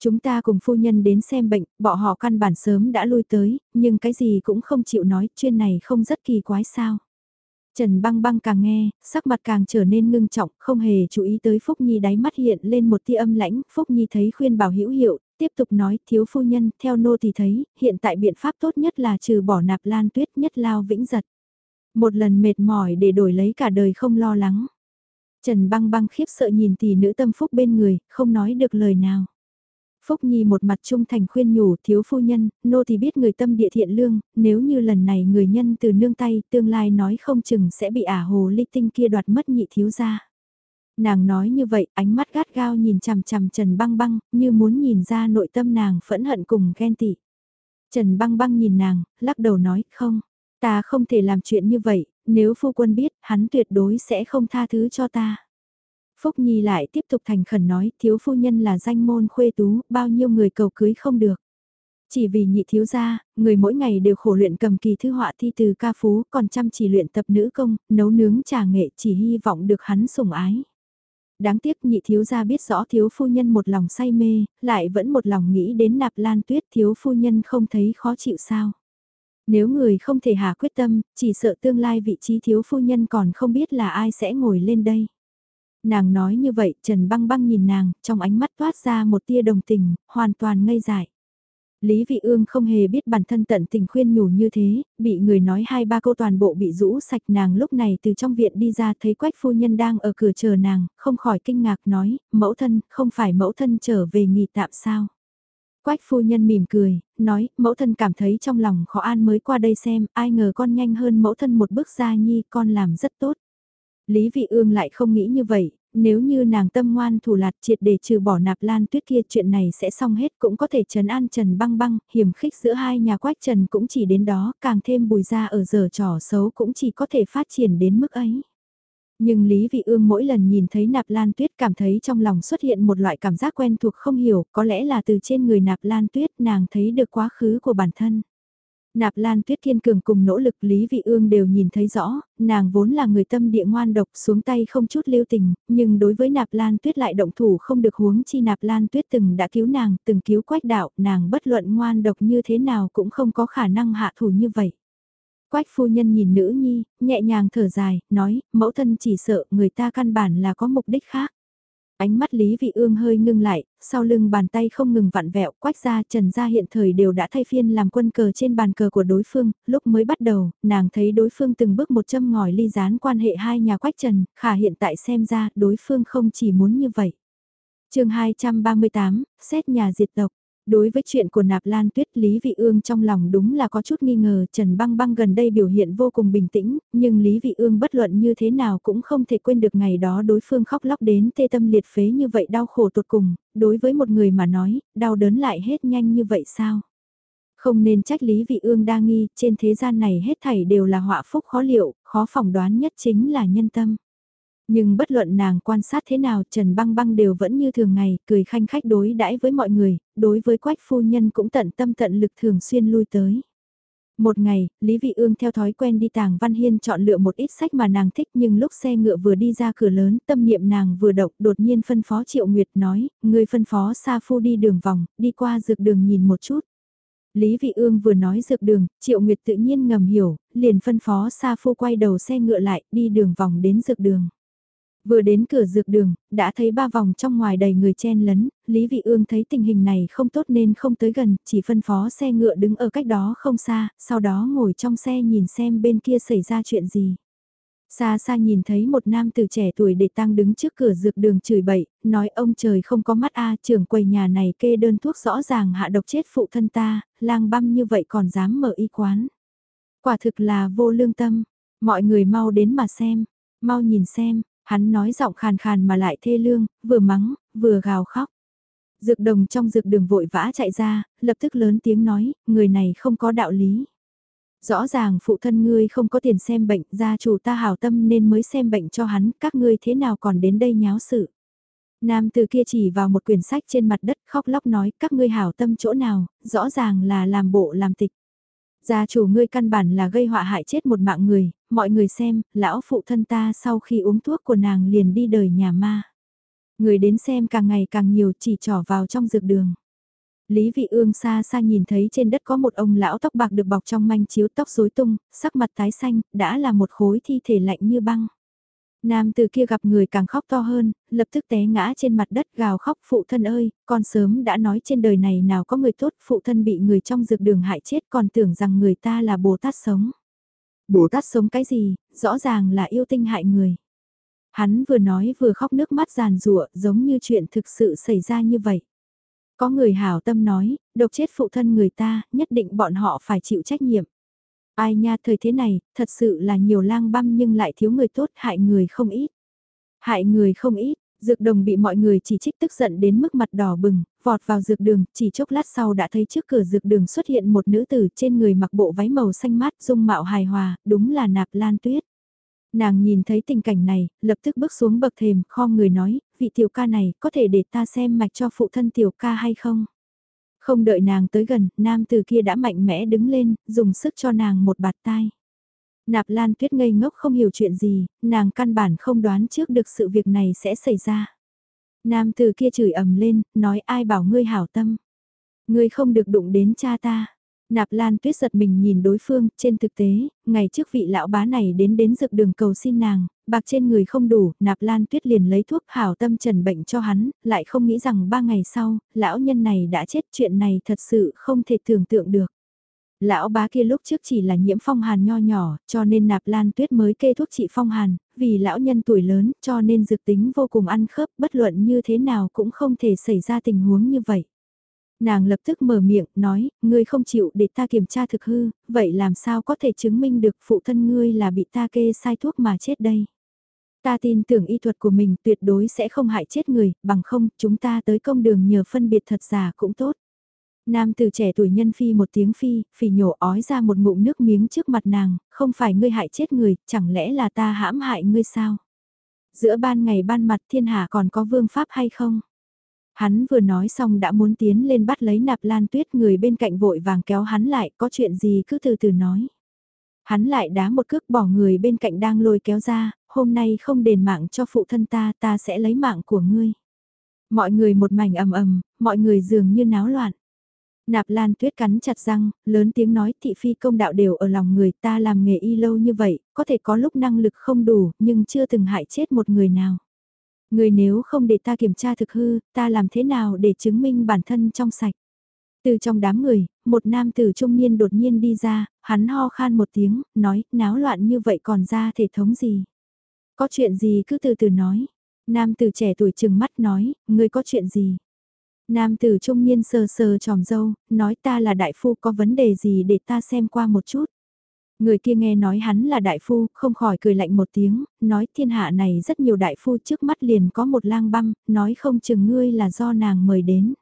Chúng ta cùng phu nhân đến xem bệnh, bọn họ căn bản sớm đã lui tới, nhưng cái gì cũng không chịu nói, chuyện này không rất kỳ quái sao. Trần băng băng càng nghe, sắc mặt càng trở nên ngưng trọng, không hề chú ý tới Phúc Nhi đáy mắt hiện lên một tia âm lãnh, Phúc Nhi thấy khuyên bảo hữu hiệu, tiếp tục nói, thiếu phu nhân, theo nô thì thấy, hiện tại biện pháp tốt nhất là trừ bỏ nạp lan tuyết nhất lao vĩnh giật. Một lần mệt mỏi để đổi lấy cả đời không lo lắng. Trần băng băng khiếp sợ nhìn tỷ nữ tâm Phúc bên người, không nói được lời nào. Phúc Nhi một mặt trung thành khuyên nhủ thiếu phu nhân, nô thì biết người tâm địa thiện lương, nếu như lần này người nhân từ nương tay tương lai nói không chừng sẽ bị ả hồ ly tinh kia đoạt mất nhị thiếu gia. Nàng nói như vậy, ánh mắt gắt gao nhìn chằm chằm Trần Băng Băng, như muốn nhìn ra nội tâm nàng phẫn hận cùng ghen tị. Trần Băng Băng nhìn nàng, lắc đầu nói, không, ta không thể làm chuyện như vậy, nếu phu quân biết, hắn tuyệt đối sẽ không tha thứ cho ta. Phúc Nhi lại tiếp tục thành khẩn nói thiếu phu nhân là danh môn khuê tú, bao nhiêu người cầu cưới không được. Chỉ vì nhị thiếu gia, người mỗi ngày đều khổ luyện cầm kỳ thư họa thi từ ca phú, còn chăm chỉ luyện tập nữ công, nấu nướng trà nghệ chỉ hy vọng được hắn sủng ái. Đáng tiếc nhị thiếu gia biết rõ thiếu phu nhân một lòng say mê, lại vẫn một lòng nghĩ đến nạp lan tuyết thiếu phu nhân không thấy khó chịu sao. Nếu người không thể hạ quyết tâm, chỉ sợ tương lai vị trí thiếu phu nhân còn không biết là ai sẽ ngồi lên đây. Nàng nói như vậy, Trần băng băng nhìn nàng, trong ánh mắt toát ra một tia đồng tình, hoàn toàn ngây dại. Lý Vị Ương không hề biết bản thân tận tình khuyên nhủ như thế, bị người nói hai ba câu toàn bộ bị rũ sạch nàng lúc này từ trong viện đi ra thấy quách phu nhân đang ở cửa chờ nàng, không khỏi kinh ngạc nói, mẫu thân, không phải mẫu thân trở về nghỉ tạm sao. Quách phu nhân mỉm cười, nói, mẫu thân cảm thấy trong lòng khó an mới qua đây xem, ai ngờ con nhanh hơn mẫu thân một bước ra nhi, con làm rất tốt. Lý Vị Ương lại không nghĩ như vậy, nếu như nàng tâm ngoan thủ lạt triệt để trừ bỏ nạp lan tuyết kia chuyện này sẽ xong hết cũng có thể trấn an Trần băng băng, hiểm khích giữa hai nhà quách Trần cũng chỉ đến đó, càng thêm bùi ra ở giờ trò xấu cũng chỉ có thể phát triển đến mức ấy. Nhưng Lý Vị Ương mỗi lần nhìn thấy nạp lan tuyết cảm thấy trong lòng xuất hiện một loại cảm giác quen thuộc không hiểu, có lẽ là từ trên người nạp lan tuyết nàng thấy được quá khứ của bản thân. Nạp Lan Tuyết Thiên Cường cùng nỗ lực Lý Vị Ương đều nhìn thấy rõ, nàng vốn là người tâm địa ngoan độc xuống tay không chút lưu tình, nhưng đối với Nạp Lan Tuyết lại động thủ không được huống chi Nạp Lan Tuyết từng đã cứu nàng, từng cứu quách đạo, nàng bất luận ngoan độc như thế nào cũng không có khả năng hạ thủ như vậy. Quách phu nhân nhìn nữ nhi, nhẹ nhàng thở dài, nói, mẫu thân chỉ sợ người ta căn bản là có mục đích khác. Ánh mắt Lý Vị Ương hơi ngưng lại, sau lưng bàn tay không ngừng vặn vẹo, quách ra trần gia hiện thời đều đã thay phiên làm quân cờ trên bàn cờ của đối phương, lúc mới bắt đầu, nàng thấy đối phương từng bước một châm ngòi ly gián quan hệ hai nhà quách trần, khả hiện tại xem ra đối phương không chỉ muốn như vậy. chương 238, xét nhà diệt tộc. Đối với chuyện của Nạp Lan Tuyết Lý Vị Ương trong lòng đúng là có chút nghi ngờ Trần Băng Băng gần đây biểu hiện vô cùng bình tĩnh, nhưng Lý Vị Ương bất luận như thế nào cũng không thể quên được ngày đó đối phương khóc lóc đến tê tâm liệt phế như vậy đau khổ tột cùng, đối với một người mà nói, đau đớn lại hết nhanh như vậy sao? Không nên trách Lý Vị Ương đa nghi, trên thế gian này hết thảy đều là họa phúc khó liệu, khó phỏng đoán nhất chính là nhân tâm. Nhưng bất luận nàng quan sát thế nào Trần Băng Băng đều vẫn như thường ngày, cười khanh khách đối đãi với mọi người, đối với quách phu nhân cũng tận tâm tận lực thường xuyên lui tới. Một ngày, Lý Vị Ương theo thói quen đi tàng Văn Hiên chọn lựa một ít sách mà nàng thích nhưng lúc xe ngựa vừa đi ra cửa lớn tâm niệm nàng vừa động đột nhiên phân phó Triệu Nguyệt nói, người phân phó Sa Phu đi đường vòng, đi qua dược đường nhìn một chút. Lý Vị Ương vừa nói dược đường, Triệu Nguyệt tự nhiên ngầm hiểu, liền phân phó Sa Phu quay đầu xe ngựa lại, đi đường vòng đến dược đường. Vừa đến cửa dược đường, đã thấy ba vòng trong ngoài đầy người chen lấn, Lý Vị Ương thấy tình hình này không tốt nên không tới gần, chỉ phân phó xe ngựa đứng ở cách đó không xa, sau đó ngồi trong xe nhìn xem bên kia xảy ra chuyện gì. Xa xa nhìn thấy một nam tử trẻ tuổi để tăng đứng trước cửa dược đường chửi bậy, nói ông trời không có mắt a trưởng quầy nhà này kê đơn thuốc rõ ràng hạ độc chết phụ thân ta, lang băm như vậy còn dám mở y quán. Quả thực là vô lương tâm, mọi người mau đến mà xem, mau nhìn xem, Hắn nói giọng khàn khàn mà lại thê lương, vừa mắng, vừa gào khóc. Dược đồng trong dược đường vội vã chạy ra, lập tức lớn tiếng nói, người này không có đạo lý. Rõ ràng phụ thân ngươi không có tiền xem bệnh, gia chủ ta hảo tâm nên mới xem bệnh cho hắn, các ngươi thế nào còn đến đây nháo sự. Nam từ kia chỉ vào một quyển sách trên mặt đất khóc lóc nói các ngươi hảo tâm chỗ nào, rõ ràng là làm bộ làm tịch. Gia chủ ngươi căn bản là gây họa hại chết một mạng người, mọi người xem, lão phụ thân ta sau khi uống thuốc của nàng liền đi đời nhà ma. Người đến xem càng ngày càng nhiều chỉ trỏ vào trong dược đường. Lý Vị Ương xa xa nhìn thấy trên đất có một ông lão tóc bạc được bọc trong manh chiếu tóc rối tung, sắc mặt tái xanh, đã là một khối thi thể lạnh như băng. Nam từ kia gặp người càng khóc to hơn, lập tức té ngã trên mặt đất gào khóc phụ thân ơi, con sớm đã nói trên đời này nào có người tốt phụ thân bị người trong dược đường hại chết còn tưởng rằng người ta là Bồ Tát sống. Bồ Tát sống cái gì, rõ ràng là yêu tinh hại người. Hắn vừa nói vừa khóc nước mắt giàn rụa giống như chuyện thực sự xảy ra như vậy. Có người hảo tâm nói, độc chết phụ thân người ta, nhất định bọn họ phải chịu trách nhiệm. Ai nha thời thế này, thật sự là nhiều lang băm nhưng lại thiếu người tốt hại người không ít. Hại người không ít, Dược đồng bị mọi người chỉ trích tức giận đến mức mặt đỏ bừng, vọt vào dược đường, chỉ chốc lát sau đã thấy trước cửa dược đường xuất hiện một nữ tử trên người mặc bộ váy màu xanh mát dung mạo hài hòa, đúng là nạp lan tuyết. Nàng nhìn thấy tình cảnh này, lập tức bước xuống bậc thềm, kho người nói, vị tiểu ca này có thể để ta xem mạch cho phụ thân tiểu ca hay không? Không đợi nàng tới gần, nam từ kia đã mạnh mẽ đứng lên, dùng sức cho nàng một bạt tai. Nạp Lan Tuyết ngây ngốc không hiểu chuyện gì, nàng căn bản không đoán trước được sự việc này sẽ xảy ra. Nam từ kia chửi ầm lên, nói ai bảo ngươi hảo tâm. Ngươi không được đụng đến cha ta. Nạp Lan Tuyết giật mình nhìn đối phương, trên thực tế, ngày trước vị lão bá này đến đến dược đường cầu xin nàng, bạc trên người không đủ, Nạp Lan Tuyết liền lấy thuốc hảo tâm trần bệnh cho hắn, lại không nghĩ rằng ba ngày sau, lão nhân này đã chết chuyện này thật sự không thể tưởng tượng được. Lão bá kia lúc trước chỉ là nhiễm phong hàn nho nhỏ, cho nên nạp lan tuyết mới kê thuốc trị phong hàn, vì lão nhân tuổi lớn cho nên dược tính vô cùng ăn khớp bất luận như thế nào cũng không thể xảy ra tình huống như vậy. Nàng lập tức mở miệng, nói, ngươi không chịu để ta kiểm tra thực hư, vậy làm sao có thể chứng minh được phụ thân ngươi là bị ta kê sai thuốc mà chết đây? Ta tin tưởng y thuật của mình tuyệt đối sẽ không hại chết người, bằng không chúng ta tới công đường nhờ phân biệt thật giả cũng tốt. Nam từ trẻ tuổi nhân phi một tiếng phi, phì nhổ ói ra một ngụm nước miếng trước mặt nàng, không phải ngươi hại chết người, chẳng lẽ là ta hãm hại ngươi sao? Giữa ban ngày ban mặt thiên hạ còn có vương pháp hay không? Hắn vừa nói xong đã muốn tiến lên bắt lấy nạp lan tuyết người bên cạnh vội vàng kéo hắn lại, có chuyện gì cứ từ từ nói. Hắn lại đá một cước bỏ người bên cạnh đang lôi kéo ra, hôm nay không đền mạng cho phụ thân ta, ta sẽ lấy mạng của ngươi. Mọi người một mảnh ầm ầm, mọi người dường như náo loạn. Nạp Lan Tuyết cắn chặt răng, lớn tiếng nói thị phi công đạo đều ở lòng người ta làm nghề y lâu như vậy, có thể có lúc năng lực không đủ, nhưng chưa từng hại chết một người nào. Người nếu không để ta kiểm tra thực hư, ta làm thế nào để chứng minh bản thân trong sạch. Từ trong đám người, một nam tử trung niên đột nhiên đi ra, hắn ho khan một tiếng, nói, náo loạn như vậy còn ra thể thống gì. Có chuyện gì cứ từ từ nói. Nam tử trẻ tuổi trừng mắt nói, ngươi có chuyện gì. Nam tử trung niên sờ sờ tròm dâu, nói ta là đại phu có vấn đề gì để ta xem qua một chút. Người kia nghe nói hắn là đại phu, không khỏi cười lạnh một tiếng, nói thiên hạ này rất nhiều đại phu trước mắt liền có một lang băm, nói không chừng ngươi là do nàng mời đến.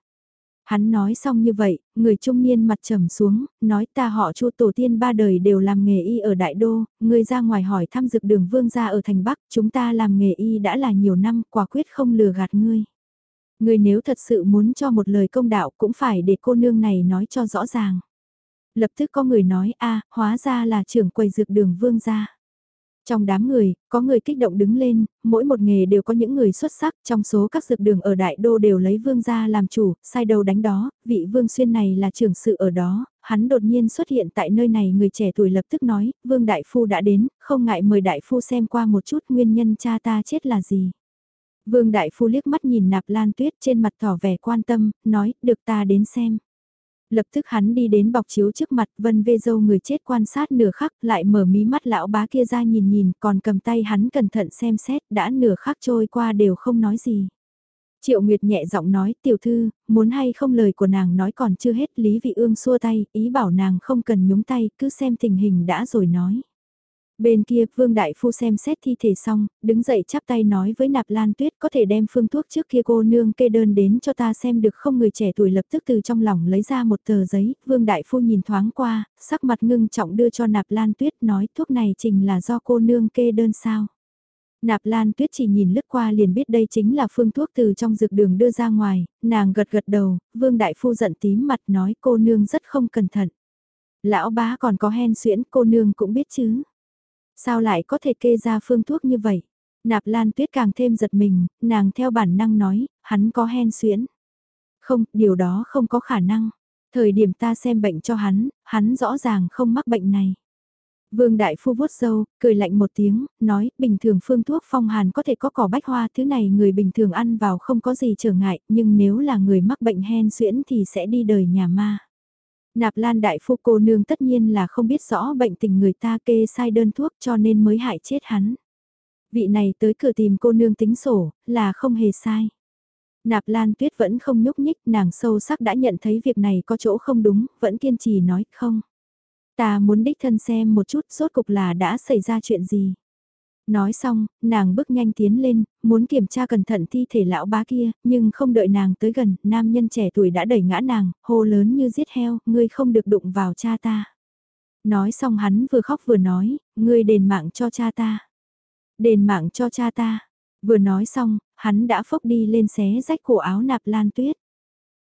Hắn nói xong như vậy, người trung niên mặt trầm xuống, nói ta họ chu tổ tiên ba đời đều làm nghề y ở Đại Đô, người ra ngoài hỏi thăm dược đường vương gia ở thành Bắc, chúng ta làm nghề y đã là nhiều năm, quả quyết không lừa gạt ngươi. Ngươi nếu thật sự muốn cho một lời công đạo cũng phải để cô nương này nói cho rõ ràng. Lập tức có người nói a hóa ra là trưởng quầy dược đường vương gia. Trong đám người, có người kích động đứng lên, mỗi một nghề đều có những người xuất sắc, trong số các dược đường ở Đại Đô đều lấy vương gia làm chủ, sai đầu đánh đó, vị vương xuyên này là trưởng sự ở đó, hắn đột nhiên xuất hiện tại nơi này người trẻ tuổi lập tức nói, vương đại phu đã đến, không ngại mời đại phu xem qua một chút nguyên nhân cha ta chết là gì. Vương đại phu liếc mắt nhìn nạp lan tuyết trên mặt tỏ vẻ quan tâm, nói, được ta đến xem. Lập tức hắn đi đến bọc chiếu trước mặt vân vê dâu người chết quan sát nửa khắc lại mở mí mắt lão bá kia ra nhìn nhìn còn cầm tay hắn cẩn thận xem xét đã nửa khắc trôi qua đều không nói gì. Triệu Nguyệt nhẹ giọng nói tiểu thư, muốn hay không lời của nàng nói còn chưa hết Lý Vị Ương xua tay, ý bảo nàng không cần nhúng tay, cứ xem tình hình đã rồi nói. Bên kia, Vương Đại Phu xem xét thi thể xong, đứng dậy chắp tay nói với Nạp Lan Tuyết có thể đem phương thuốc trước kia cô nương kê đơn đến cho ta xem được không người trẻ tuổi lập tức từ trong lòng lấy ra một tờ giấy, Vương Đại Phu nhìn thoáng qua, sắc mặt ngưng trọng đưa cho Nạp Lan Tuyết nói thuốc này trình là do cô nương kê đơn sao. Nạp Lan Tuyết chỉ nhìn lướt qua liền biết đây chính là phương thuốc từ trong dược đường đưa ra ngoài, nàng gật gật đầu, Vương Đại Phu giận tím mặt nói cô nương rất không cẩn thận. Lão bá còn có hen xuyễn cô nương cũng biết chứ. Sao lại có thể kê ra phương thuốc như vậy? Nạp Lan Tuyết càng thêm giật mình, nàng theo bản năng nói, hắn có hen xuyễn. Không, điều đó không có khả năng. Thời điểm ta xem bệnh cho hắn, hắn rõ ràng không mắc bệnh này. Vương Đại Phu vuốt râu, cười lạnh một tiếng, nói, bình thường phương thuốc phong hàn có thể có cỏ bách hoa, thứ này người bình thường ăn vào không có gì trở ngại, nhưng nếu là người mắc bệnh hen xuyễn thì sẽ đi đời nhà ma. Nạp Lan Đại Phu cô nương tất nhiên là không biết rõ bệnh tình người ta kê sai đơn thuốc cho nên mới hại chết hắn. Vị này tới cửa tìm cô nương tính sổ, là không hề sai. Nạp Lan Tuyết vẫn không nhúc nhích, nàng sâu sắc đã nhận thấy việc này có chỗ không đúng, vẫn kiên trì nói không. Ta muốn đích thân xem một chút rốt cục là đã xảy ra chuyện gì. Nói xong, nàng bước nhanh tiến lên, muốn kiểm tra cẩn thận thi thể lão bá kia, nhưng không đợi nàng tới gần, nam nhân trẻ tuổi đã đẩy ngã nàng, hô lớn như giết heo, ngươi không được đụng vào cha ta. Nói xong hắn vừa khóc vừa nói, ngươi đền mạng cho cha ta. Đền mạng cho cha ta. Vừa nói xong, hắn đã phốc đi lên xé rách cổ áo nạp lan tuyết.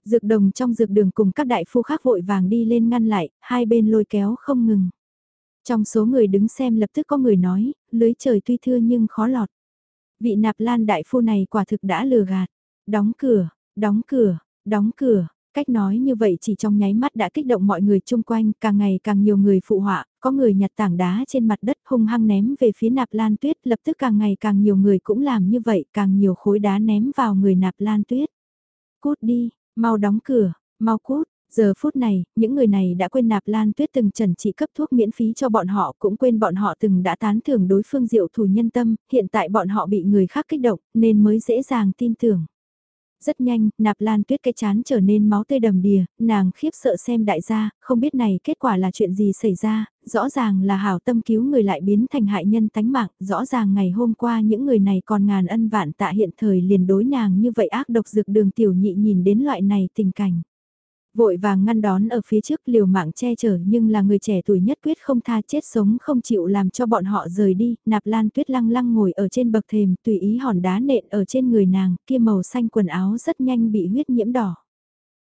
Dược đồng trong dược đường cùng các đại phu khác vội vàng đi lên ngăn lại, hai bên lôi kéo không ngừng. Trong số người đứng xem lập tức có người nói, lưới trời tuy thưa nhưng khó lọt. Vị nạp lan đại phu này quả thực đã lừa gạt. Đóng cửa, đóng cửa, đóng cửa. Cách nói như vậy chỉ trong nháy mắt đã kích động mọi người chung quanh, càng ngày càng nhiều người phụ họa, có người nhặt tảng đá trên mặt đất hung hăng ném về phía nạp lan tuyết, lập tức càng ngày càng nhiều người cũng làm như vậy, càng nhiều khối đá ném vào người nạp lan tuyết. Cút đi, mau đóng cửa, mau cút, Giờ phút này, những người này đã quên nạp lan tuyết từng trần trị cấp thuốc miễn phí cho bọn họ cũng quên bọn họ từng đã tán thưởng đối phương diệu thủ nhân tâm, hiện tại bọn họ bị người khác kích động nên mới dễ dàng tin tưởng. Rất nhanh, nạp lan tuyết cái chán trở nên máu tươi đầm đìa, nàng khiếp sợ xem đại gia, không biết này kết quả là chuyện gì xảy ra, rõ ràng là hảo tâm cứu người lại biến thành hại nhân tánh mạng, rõ ràng ngày hôm qua những người này còn ngàn ân vạn tạ hiện thời liền đối nàng như vậy ác độc dược đường tiểu nhị nhìn đến loại này tình cảnh. Vội vàng ngăn đón ở phía trước liều mạng che chở nhưng là người trẻ tuổi nhất quyết không tha chết sống không chịu làm cho bọn họ rời đi, nạp lan tuyết lăng lăng ngồi ở trên bậc thềm tùy ý hòn đá nện ở trên người nàng, kia màu xanh quần áo rất nhanh bị huyết nhiễm đỏ.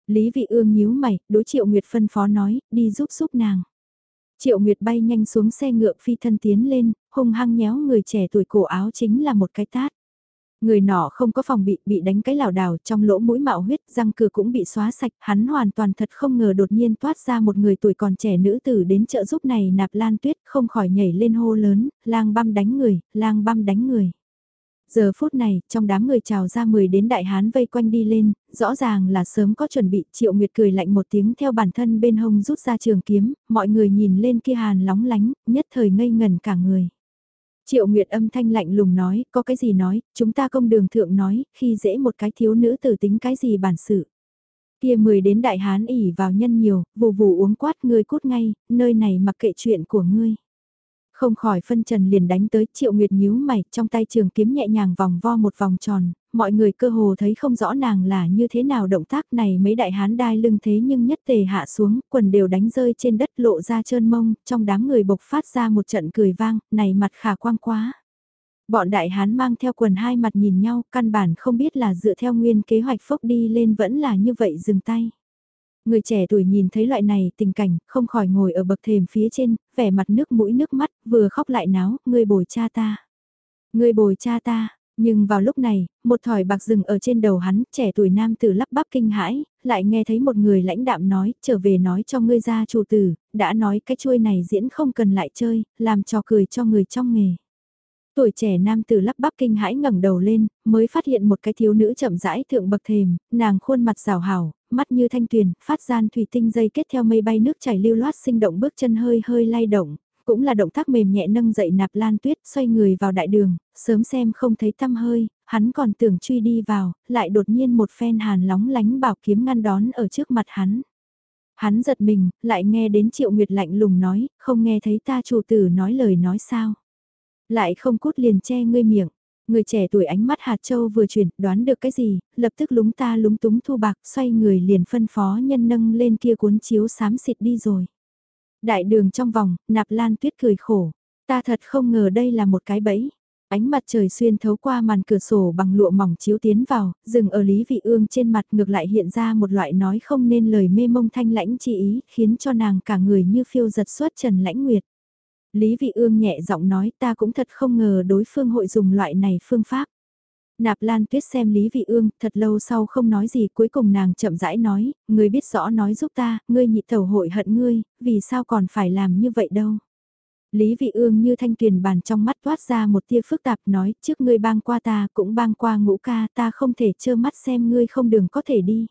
Lý vị ương nhíu mày, đối triệu Nguyệt phân phó nói, đi giúp giúp nàng. Triệu Nguyệt bay nhanh xuống xe ngựa phi thân tiến lên, hung hăng nhéo người trẻ tuổi cổ áo chính là một cái tát. Người nọ không có phòng bị, bị đánh cái lảo đảo trong lỗ mũi mạo huyết, răng cửa cũng bị xóa sạch, hắn hoàn toàn thật không ngờ đột nhiên toát ra một người tuổi còn trẻ nữ tử đến trợ giúp này nạp lan tuyết, không khỏi nhảy lên hô lớn, lang băm đánh người, lang băm đánh người. Giờ phút này, trong đám người trào ra 10 đến đại hán vây quanh đi lên, rõ ràng là sớm có chuẩn bị, triệu nguyệt cười lạnh một tiếng theo bản thân bên hông rút ra trường kiếm, mọi người nhìn lên kia hàn lóng lánh, nhất thời ngây ngần cả người. Triệu Nguyệt âm thanh lạnh lùng nói, có cái gì nói, chúng ta công đường thượng nói, khi dễ một cái thiếu nữ tử tính cái gì bản sự. Kia mười đến đại hán ỉ vào nhân nhiều, vù vù uống quát ngươi cút ngay, nơi này mặc kệ chuyện của ngươi. Không khỏi phân trần liền đánh tới triệu nguyệt nhíu mày, trong tay trường kiếm nhẹ nhàng vòng vo một vòng tròn, mọi người cơ hồ thấy không rõ nàng là như thế nào động tác này mấy đại hán đai lưng thế nhưng nhất tề hạ xuống, quần đều đánh rơi trên đất lộ ra trơn mông, trong đám người bộc phát ra một trận cười vang, này mặt khả quang quá. Bọn đại hán mang theo quần hai mặt nhìn nhau, căn bản không biết là dựa theo nguyên kế hoạch phốc đi lên vẫn là như vậy dừng tay. Người trẻ tuổi nhìn thấy loại này tình cảnh, không khỏi ngồi ở bậc thềm phía trên, vẻ mặt nước mũi nước mắt, vừa khóc lại náo, người bồi cha ta. Người bồi cha ta, nhưng vào lúc này, một thỏi bạc rừng ở trên đầu hắn, trẻ tuổi nam tử lắp bắp kinh hãi, lại nghe thấy một người lãnh đạm nói, trở về nói cho ngươi ra chủ tử, đã nói cái chuôi này diễn không cần lại chơi, làm trò cười cho người trong nghề. Tuổi trẻ nam tử lắp bắp kinh hãi ngẩng đầu lên, mới phát hiện một cái thiếu nữ chậm rãi thượng bậc thềm, nàng khuôn mặt rào hảo, mắt như thanh tuyền, phát gian thủy tinh dây kết theo mây bay nước chảy lưu loát sinh động bước chân hơi hơi lay động, cũng là động tác mềm nhẹ nâng dậy nạp lan tuyết xoay người vào đại đường, sớm xem không thấy tăm hơi, hắn còn tưởng truy đi vào, lại đột nhiên một phen hàn lóng lánh bảo kiếm ngăn đón ở trước mặt hắn. Hắn giật mình, lại nghe đến triệu nguyệt lạnh lùng nói, không nghe thấy ta chủ tử nói lời nói sao. Lại không cút liền che ngươi miệng. Người trẻ tuổi ánh mắt hạt châu vừa chuyển, đoán được cái gì, lập tức lúng ta lúng túng thu bạc, xoay người liền phân phó nhân nâng lên kia cuốn chiếu xám xịt đi rồi. Đại đường trong vòng, nạp lan tuyết cười khổ. Ta thật không ngờ đây là một cái bẫy. Ánh mặt trời xuyên thấu qua màn cửa sổ bằng lụa mỏng chiếu tiến vào, dừng ở Lý Vị Ương trên mặt ngược lại hiện ra một loại nói không nên lời mê mông thanh lãnh chi ý, khiến cho nàng cả người như phiêu giật suốt trần lãnh nguyệt. Lý Vị Ương nhẹ giọng nói ta cũng thật không ngờ đối phương hội dùng loại này phương pháp. Nạp Lan Tuyết xem Lý Vị Ương, thật lâu sau không nói gì, cuối cùng nàng chậm rãi nói, ngươi biết rõ nói giúp ta, ngươi nhị thầu hội hận ngươi, vì sao còn phải làm như vậy đâu. Lý Vị Ương như thanh tuyền bàn trong mắt toát ra một tia phức tạp nói, trước ngươi bang qua ta, cũng bang qua ngũ ca, ta không thể trơ mắt xem ngươi không đường có thể đi.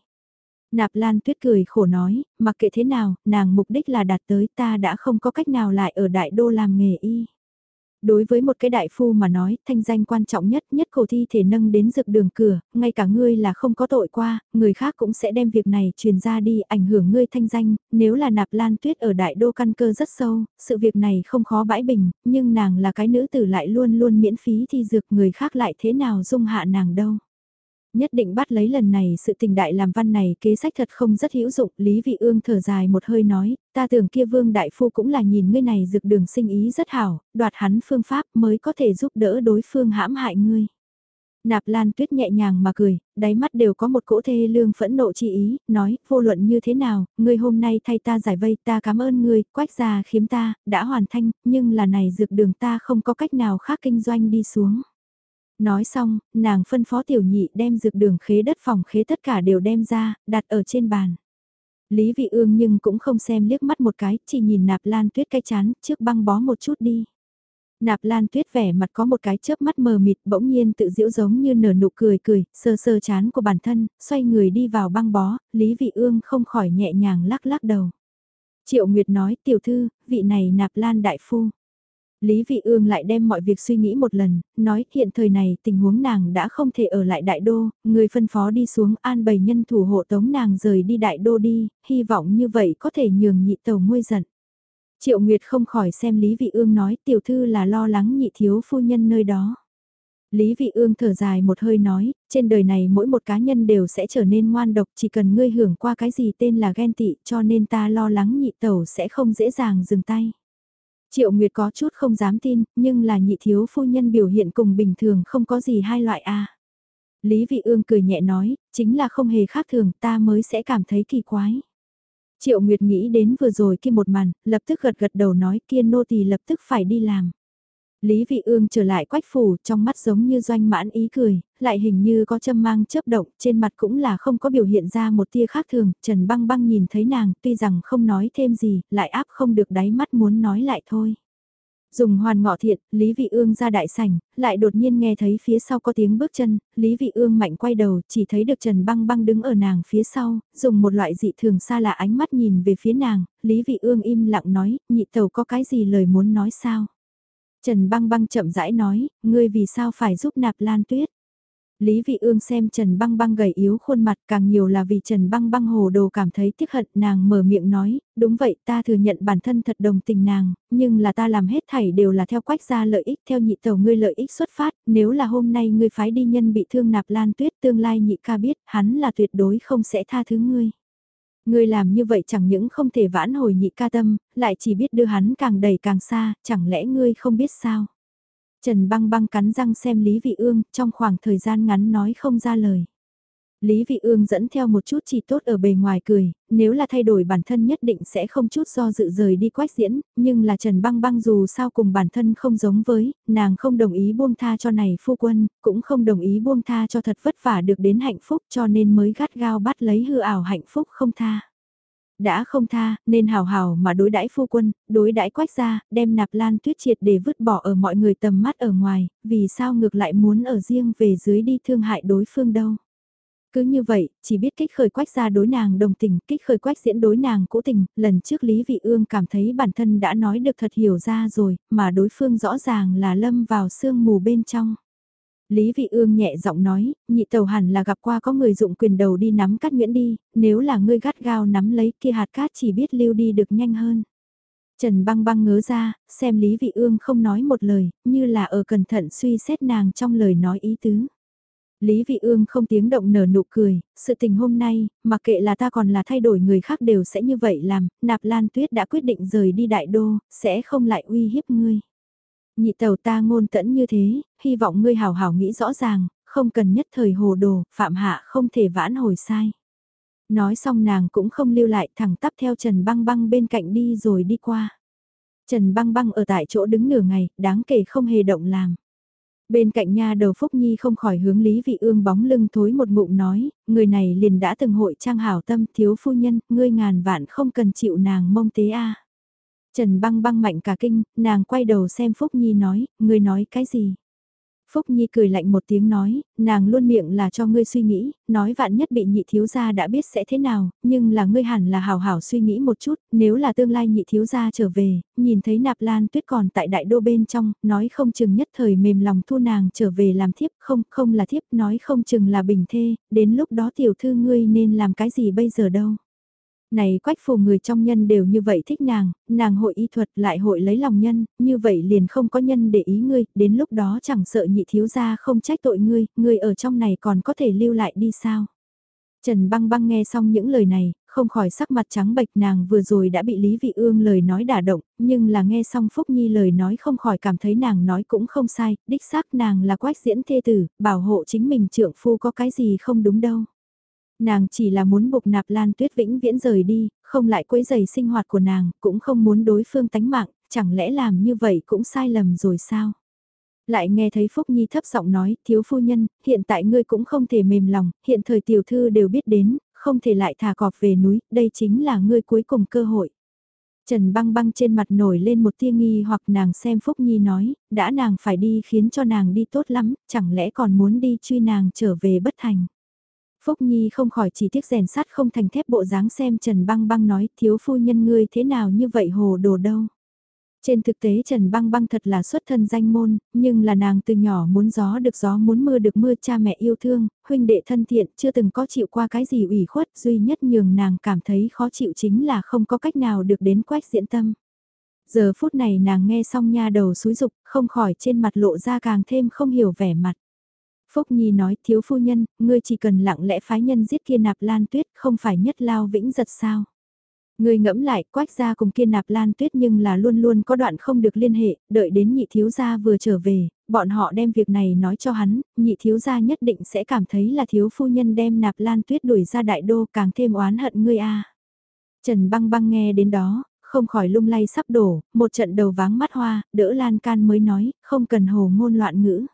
Nạp Lan Tuyết cười khổ nói, mặc kệ thế nào, nàng mục đích là đạt tới ta đã không có cách nào lại ở đại đô làm nghề y. Đối với một cái đại phu mà nói, thanh danh quan trọng nhất nhất cổ thi thể nâng đến rực đường cửa, ngay cả ngươi là không có tội qua, người khác cũng sẽ đem việc này truyền ra đi ảnh hưởng ngươi thanh danh, nếu là nạp lan tuyết ở đại đô căn cơ rất sâu, sự việc này không khó bãi bình, nhưng nàng là cái nữ tử lại luôn luôn miễn phí thi dược người khác lại thế nào dung hạ nàng đâu. Nhất định bắt lấy lần này sự tình đại làm văn này kế sách thật không rất hữu dụng, Lý Vị Ương thở dài một hơi nói, ta tưởng kia vương đại phu cũng là nhìn ngươi này dược đường sinh ý rất hảo, đoạt hắn phương pháp mới có thể giúp đỡ đối phương hãm hại ngươi. Nạp Lan Tuyết nhẹ nhàng mà cười, đáy mắt đều có một cỗ thê lương phẫn nộ chi ý, nói, vô luận như thế nào, ngươi hôm nay thay ta giải vây, ta cảm ơn ngươi, quách gia khiếm ta, đã hoàn thành, nhưng là này dược đường ta không có cách nào khác kinh doanh đi xuống. Nói xong, nàng phân phó tiểu nhị đem dược đường khế đất phòng khế tất cả đều đem ra, đặt ở trên bàn. Lý vị ương nhưng cũng không xem liếc mắt một cái, chỉ nhìn nạp lan tuyết cái chán, trước băng bó một chút đi. Nạp lan tuyết vẻ mặt có một cái chớp mắt mờ mịt bỗng nhiên tự diễu giống như nở nụ cười cười, sơ sơ chán của bản thân, xoay người đi vào băng bó, Lý vị ương không khỏi nhẹ nhàng lắc lắc đầu. Triệu Nguyệt nói tiểu thư, vị này nạp lan đại phu. Lý Vị Ương lại đem mọi việc suy nghĩ một lần, nói hiện thời này tình huống nàng đã không thể ở lại đại đô, người phân phó đi xuống an bày nhân thủ hộ tống nàng rời đi đại đô đi, hy vọng như vậy có thể nhường nhị tàu nguôi giận. Triệu Nguyệt không khỏi xem Lý Vị Ương nói tiểu thư là lo lắng nhị thiếu phu nhân nơi đó. Lý Vị Ương thở dài một hơi nói, trên đời này mỗi một cá nhân đều sẽ trở nên ngoan độc chỉ cần ngươi hưởng qua cái gì tên là ghen tị cho nên ta lo lắng nhị tẩu sẽ không dễ dàng dừng tay. Triệu Nguyệt có chút không dám tin, nhưng là nhị thiếu phu nhân biểu hiện cùng bình thường không có gì hai loại a. Lý Vị Ương cười nhẹ nói, chính là không hề khác thường ta mới sẽ cảm thấy kỳ quái. Triệu Nguyệt nghĩ đến vừa rồi kia một màn, lập tức gật gật đầu nói kia nô tỳ lập tức phải đi làm. Lý Vị Ương trở lại quách phủ, trong mắt giống như doanh mãn ý cười, lại hình như có châm mang chớp động, trên mặt cũng là không có biểu hiện ra một tia khác thường, Trần Băng Băng nhìn thấy nàng, tuy rằng không nói thêm gì, lại áp không được đáy mắt muốn nói lại thôi. Dùng hoàn ngọ thiện, Lý Vị Ương ra đại sảnh, lại đột nhiên nghe thấy phía sau có tiếng bước chân, Lý Vị Ương mạnh quay đầu, chỉ thấy được Trần Băng Băng đứng ở nàng phía sau, dùng một loại dị thường xa lạ ánh mắt nhìn về phía nàng, Lý Vị Ương im lặng nói, nhị tàu có cái gì lời muốn nói sao? Trần băng băng chậm rãi nói, ngươi vì sao phải giúp nạp lan tuyết? Lý Vị Ương xem Trần Băng Băng gầy yếu khuôn mặt càng nhiều là vì Trần Băng Băng hồ đồ cảm thấy tiếc hận nàng mở miệng nói, đúng vậy ta thừa nhận bản thân thật đồng tình nàng, nhưng là ta làm hết thảy đều là theo quách gia lợi ích theo nhị tàu ngươi lợi ích xuất phát, nếu là hôm nay ngươi phái đi nhân bị thương nạp lan tuyết tương lai nhị ca biết hắn là tuyệt đối không sẽ tha thứ ngươi. Ngươi làm như vậy chẳng những không thể vãn hồi nhị ca tâm, lại chỉ biết đưa hắn càng đầy càng xa, chẳng lẽ ngươi không biết sao? Trần băng băng cắn răng xem Lý Vị Ương, trong khoảng thời gian ngắn nói không ra lời. Lý Vị Ương dẫn theo một chút chỉ tốt ở bề ngoài cười, nếu là thay đổi bản thân nhất định sẽ không chút do dự rời đi quách diễn, nhưng là Trần Băng Băng dù sao cùng bản thân không giống với, nàng không đồng ý buông tha cho này phu quân, cũng không đồng ý buông tha cho thật vất vả được đến hạnh phúc cho nên mới gắt gao bắt lấy hư ảo hạnh phúc không tha đã không tha, nên hào hào mà đối đãi phu quân, đối đãi quách gia đem nạp lan tuyết triệt để vứt bỏ ở mọi người tầm mắt ở ngoài, vì sao ngược lại muốn ở riêng về dưới đi thương hại đối phương đâu. Cứ như vậy, chỉ biết kích khởi quách ra đối nàng đồng tình, kích khởi quách diễn đối nàng cũ tình, lần trước Lý Vị Ương cảm thấy bản thân đã nói được thật hiểu ra rồi, mà đối phương rõ ràng là lâm vào sương mù bên trong. Lý Vị Ương nhẹ giọng nói, nhị tàu hẳn là gặp qua có người dụng quyền đầu đi nắm cát nguyễn đi, nếu là ngươi gắt gao nắm lấy kia hạt cát chỉ biết lưu đi được nhanh hơn. Trần băng băng ngớ ra, xem Lý Vị Ương không nói một lời, như là ở cẩn thận suy xét nàng trong lời nói ý tứ. Lý Vị Ương không tiếng động nở nụ cười, sự tình hôm nay, mặc kệ là ta còn là thay đổi người khác đều sẽ như vậy làm, nạp lan tuyết đã quyết định rời đi đại đô, sẽ không lại uy hiếp ngươi. Nhị tàu ta ngôn tẫn như thế, hy vọng ngươi hảo hảo nghĩ rõ ràng, không cần nhất thời hồ đồ, phạm hạ không thể vãn hồi sai. Nói xong nàng cũng không lưu lại thẳng tắp theo Trần Băng Băng bên cạnh đi rồi đi qua. Trần Băng Băng ở tại chỗ đứng nửa ngày, đáng kể không hề động làm. Bên cạnh nha đầu Phúc Nhi không khỏi hướng Lý Vị Ương bóng lưng thối một ngụm nói, người này liền đã từng hội trang hảo tâm thiếu phu nhân, ngươi ngàn vạn không cần chịu nàng mông tế a. Trần băng băng mạnh cả kinh, nàng quay đầu xem Phúc Nhi nói, ngươi nói cái gì? Phúc Nhi cười lạnh một tiếng nói, nàng luôn miệng là cho ngươi suy nghĩ, nói vạn nhất bị nhị thiếu gia đã biết sẽ thế nào, nhưng là ngươi hẳn là hào hảo suy nghĩ một chút, nếu là tương lai nhị thiếu gia trở về, nhìn thấy nạp lan tuyết còn tại đại đô bên trong, nói không chừng nhất thời mềm lòng thu nàng trở về làm thiếp, không, không là thiếp, nói không chừng là bình thê, đến lúc đó tiểu thư ngươi nên làm cái gì bây giờ đâu. Này quách phù người trong nhân đều như vậy thích nàng, nàng hội y thuật lại hội lấy lòng nhân, như vậy liền không có nhân để ý ngươi, đến lúc đó chẳng sợ nhị thiếu gia không trách tội ngươi, ngươi ở trong này còn có thể lưu lại đi sao. Trần băng băng nghe xong những lời này, không khỏi sắc mặt trắng bệch nàng vừa rồi đã bị Lý Vị Ương lời nói đả động, nhưng là nghe xong Phúc Nhi lời nói không khỏi cảm thấy nàng nói cũng không sai, đích xác nàng là quách diễn thê tử, bảo hộ chính mình trưởng phu có cái gì không đúng đâu. Nàng chỉ là muốn buộc nạp lan tuyết vĩnh viễn rời đi, không lại quấy giày sinh hoạt của nàng, cũng không muốn đối phương tánh mạng, chẳng lẽ làm như vậy cũng sai lầm rồi sao? Lại nghe thấy Phúc Nhi thấp giọng nói, thiếu phu nhân, hiện tại ngươi cũng không thể mềm lòng, hiện thời tiểu thư đều biết đến, không thể lại thả cọp về núi, đây chính là ngươi cuối cùng cơ hội. Trần băng băng trên mặt nổi lên một tia nghi hoặc nàng xem Phúc Nhi nói, đã nàng phải đi khiến cho nàng đi tốt lắm, chẳng lẽ còn muốn đi truy nàng trở về bất thành. Phúc Nhi không khỏi chỉ tiếc rèn sắt không thành thép bộ dáng xem Trần Băng Băng nói thiếu phu nhân ngươi thế nào như vậy hồ đồ đâu. Trên thực tế Trần Băng Băng thật là xuất thân danh môn, nhưng là nàng từ nhỏ muốn gió được gió muốn mưa được mưa cha mẹ yêu thương, huynh đệ thân thiện, chưa từng có chịu qua cái gì ủy khuất, duy nhất nhường nàng cảm thấy khó chịu chính là không có cách nào được đến quách diễn tâm. Giờ phút này nàng nghe xong nha đầu xúi dục, không khỏi trên mặt lộ ra càng thêm không hiểu vẻ mặt. Phúc Nhi nói thiếu phu nhân, ngươi chỉ cần lặng lẽ phái nhân giết kia nạp lan tuyết không phải nhất lao vĩnh giật sao. Ngươi ngẫm lại quách ra cùng kia nạp lan tuyết nhưng là luôn luôn có đoạn không được liên hệ, đợi đến nhị thiếu gia vừa trở về, bọn họ đem việc này nói cho hắn, nhị thiếu gia nhất định sẽ cảm thấy là thiếu phu nhân đem nạp lan tuyết đuổi ra đại đô càng thêm oán hận ngươi a. Trần băng băng nghe đến đó, không khỏi lung lay sắp đổ, một trận đầu váng mắt hoa, đỡ lan can mới nói, không cần hồ ngôn loạn ngữ.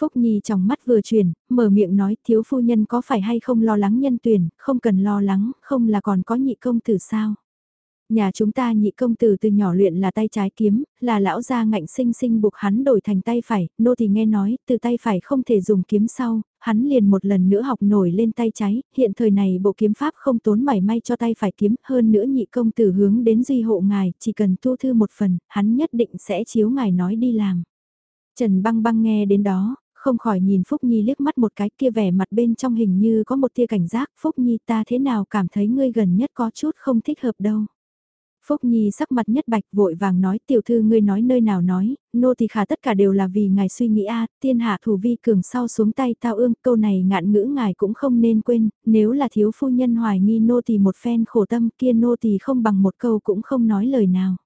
Phúc Nhi trong mắt vừa chuyển, mở miệng nói thiếu phu nhân có phải hay không lo lắng nhân tuyển, không cần lo lắng, không là còn có nhị công tử sao. Nhà chúng ta nhị công tử từ nhỏ luyện là tay trái kiếm, là lão gia ngạnh sinh sinh buộc hắn đổi thành tay phải, nô thì nghe nói, từ tay phải không thể dùng kiếm sau, hắn liền một lần nữa học nổi lên tay trái, hiện thời này bộ kiếm pháp không tốn mảy may cho tay phải kiếm, hơn nữa nhị công tử hướng đến duy hộ ngài, chỉ cần tu thư một phần, hắn nhất định sẽ chiếu ngài nói đi làm. Trần băng băng nghe đến đó, không khỏi nhìn Phúc Nhi liếc mắt một cái kia vẻ mặt bên trong hình như có một tia cảnh giác, Phúc Nhi ta thế nào cảm thấy ngươi gần nhất có chút không thích hợp đâu. Phúc Nhi sắc mặt nhất bạch vội vàng nói tiểu thư ngươi nói nơi nào nói, nô thì khả tất cả đều là vì ngài suy nghĩ a tiên hạ thủ vi cường sau xuống tay tao ương câu này ngạn ngữ ngài cũng không nên quên, nếu là thiếu phu nhân hoài nghi nô thì một phen khổ tâm kia nô thì không bằng một câu cũng không nói lời nào.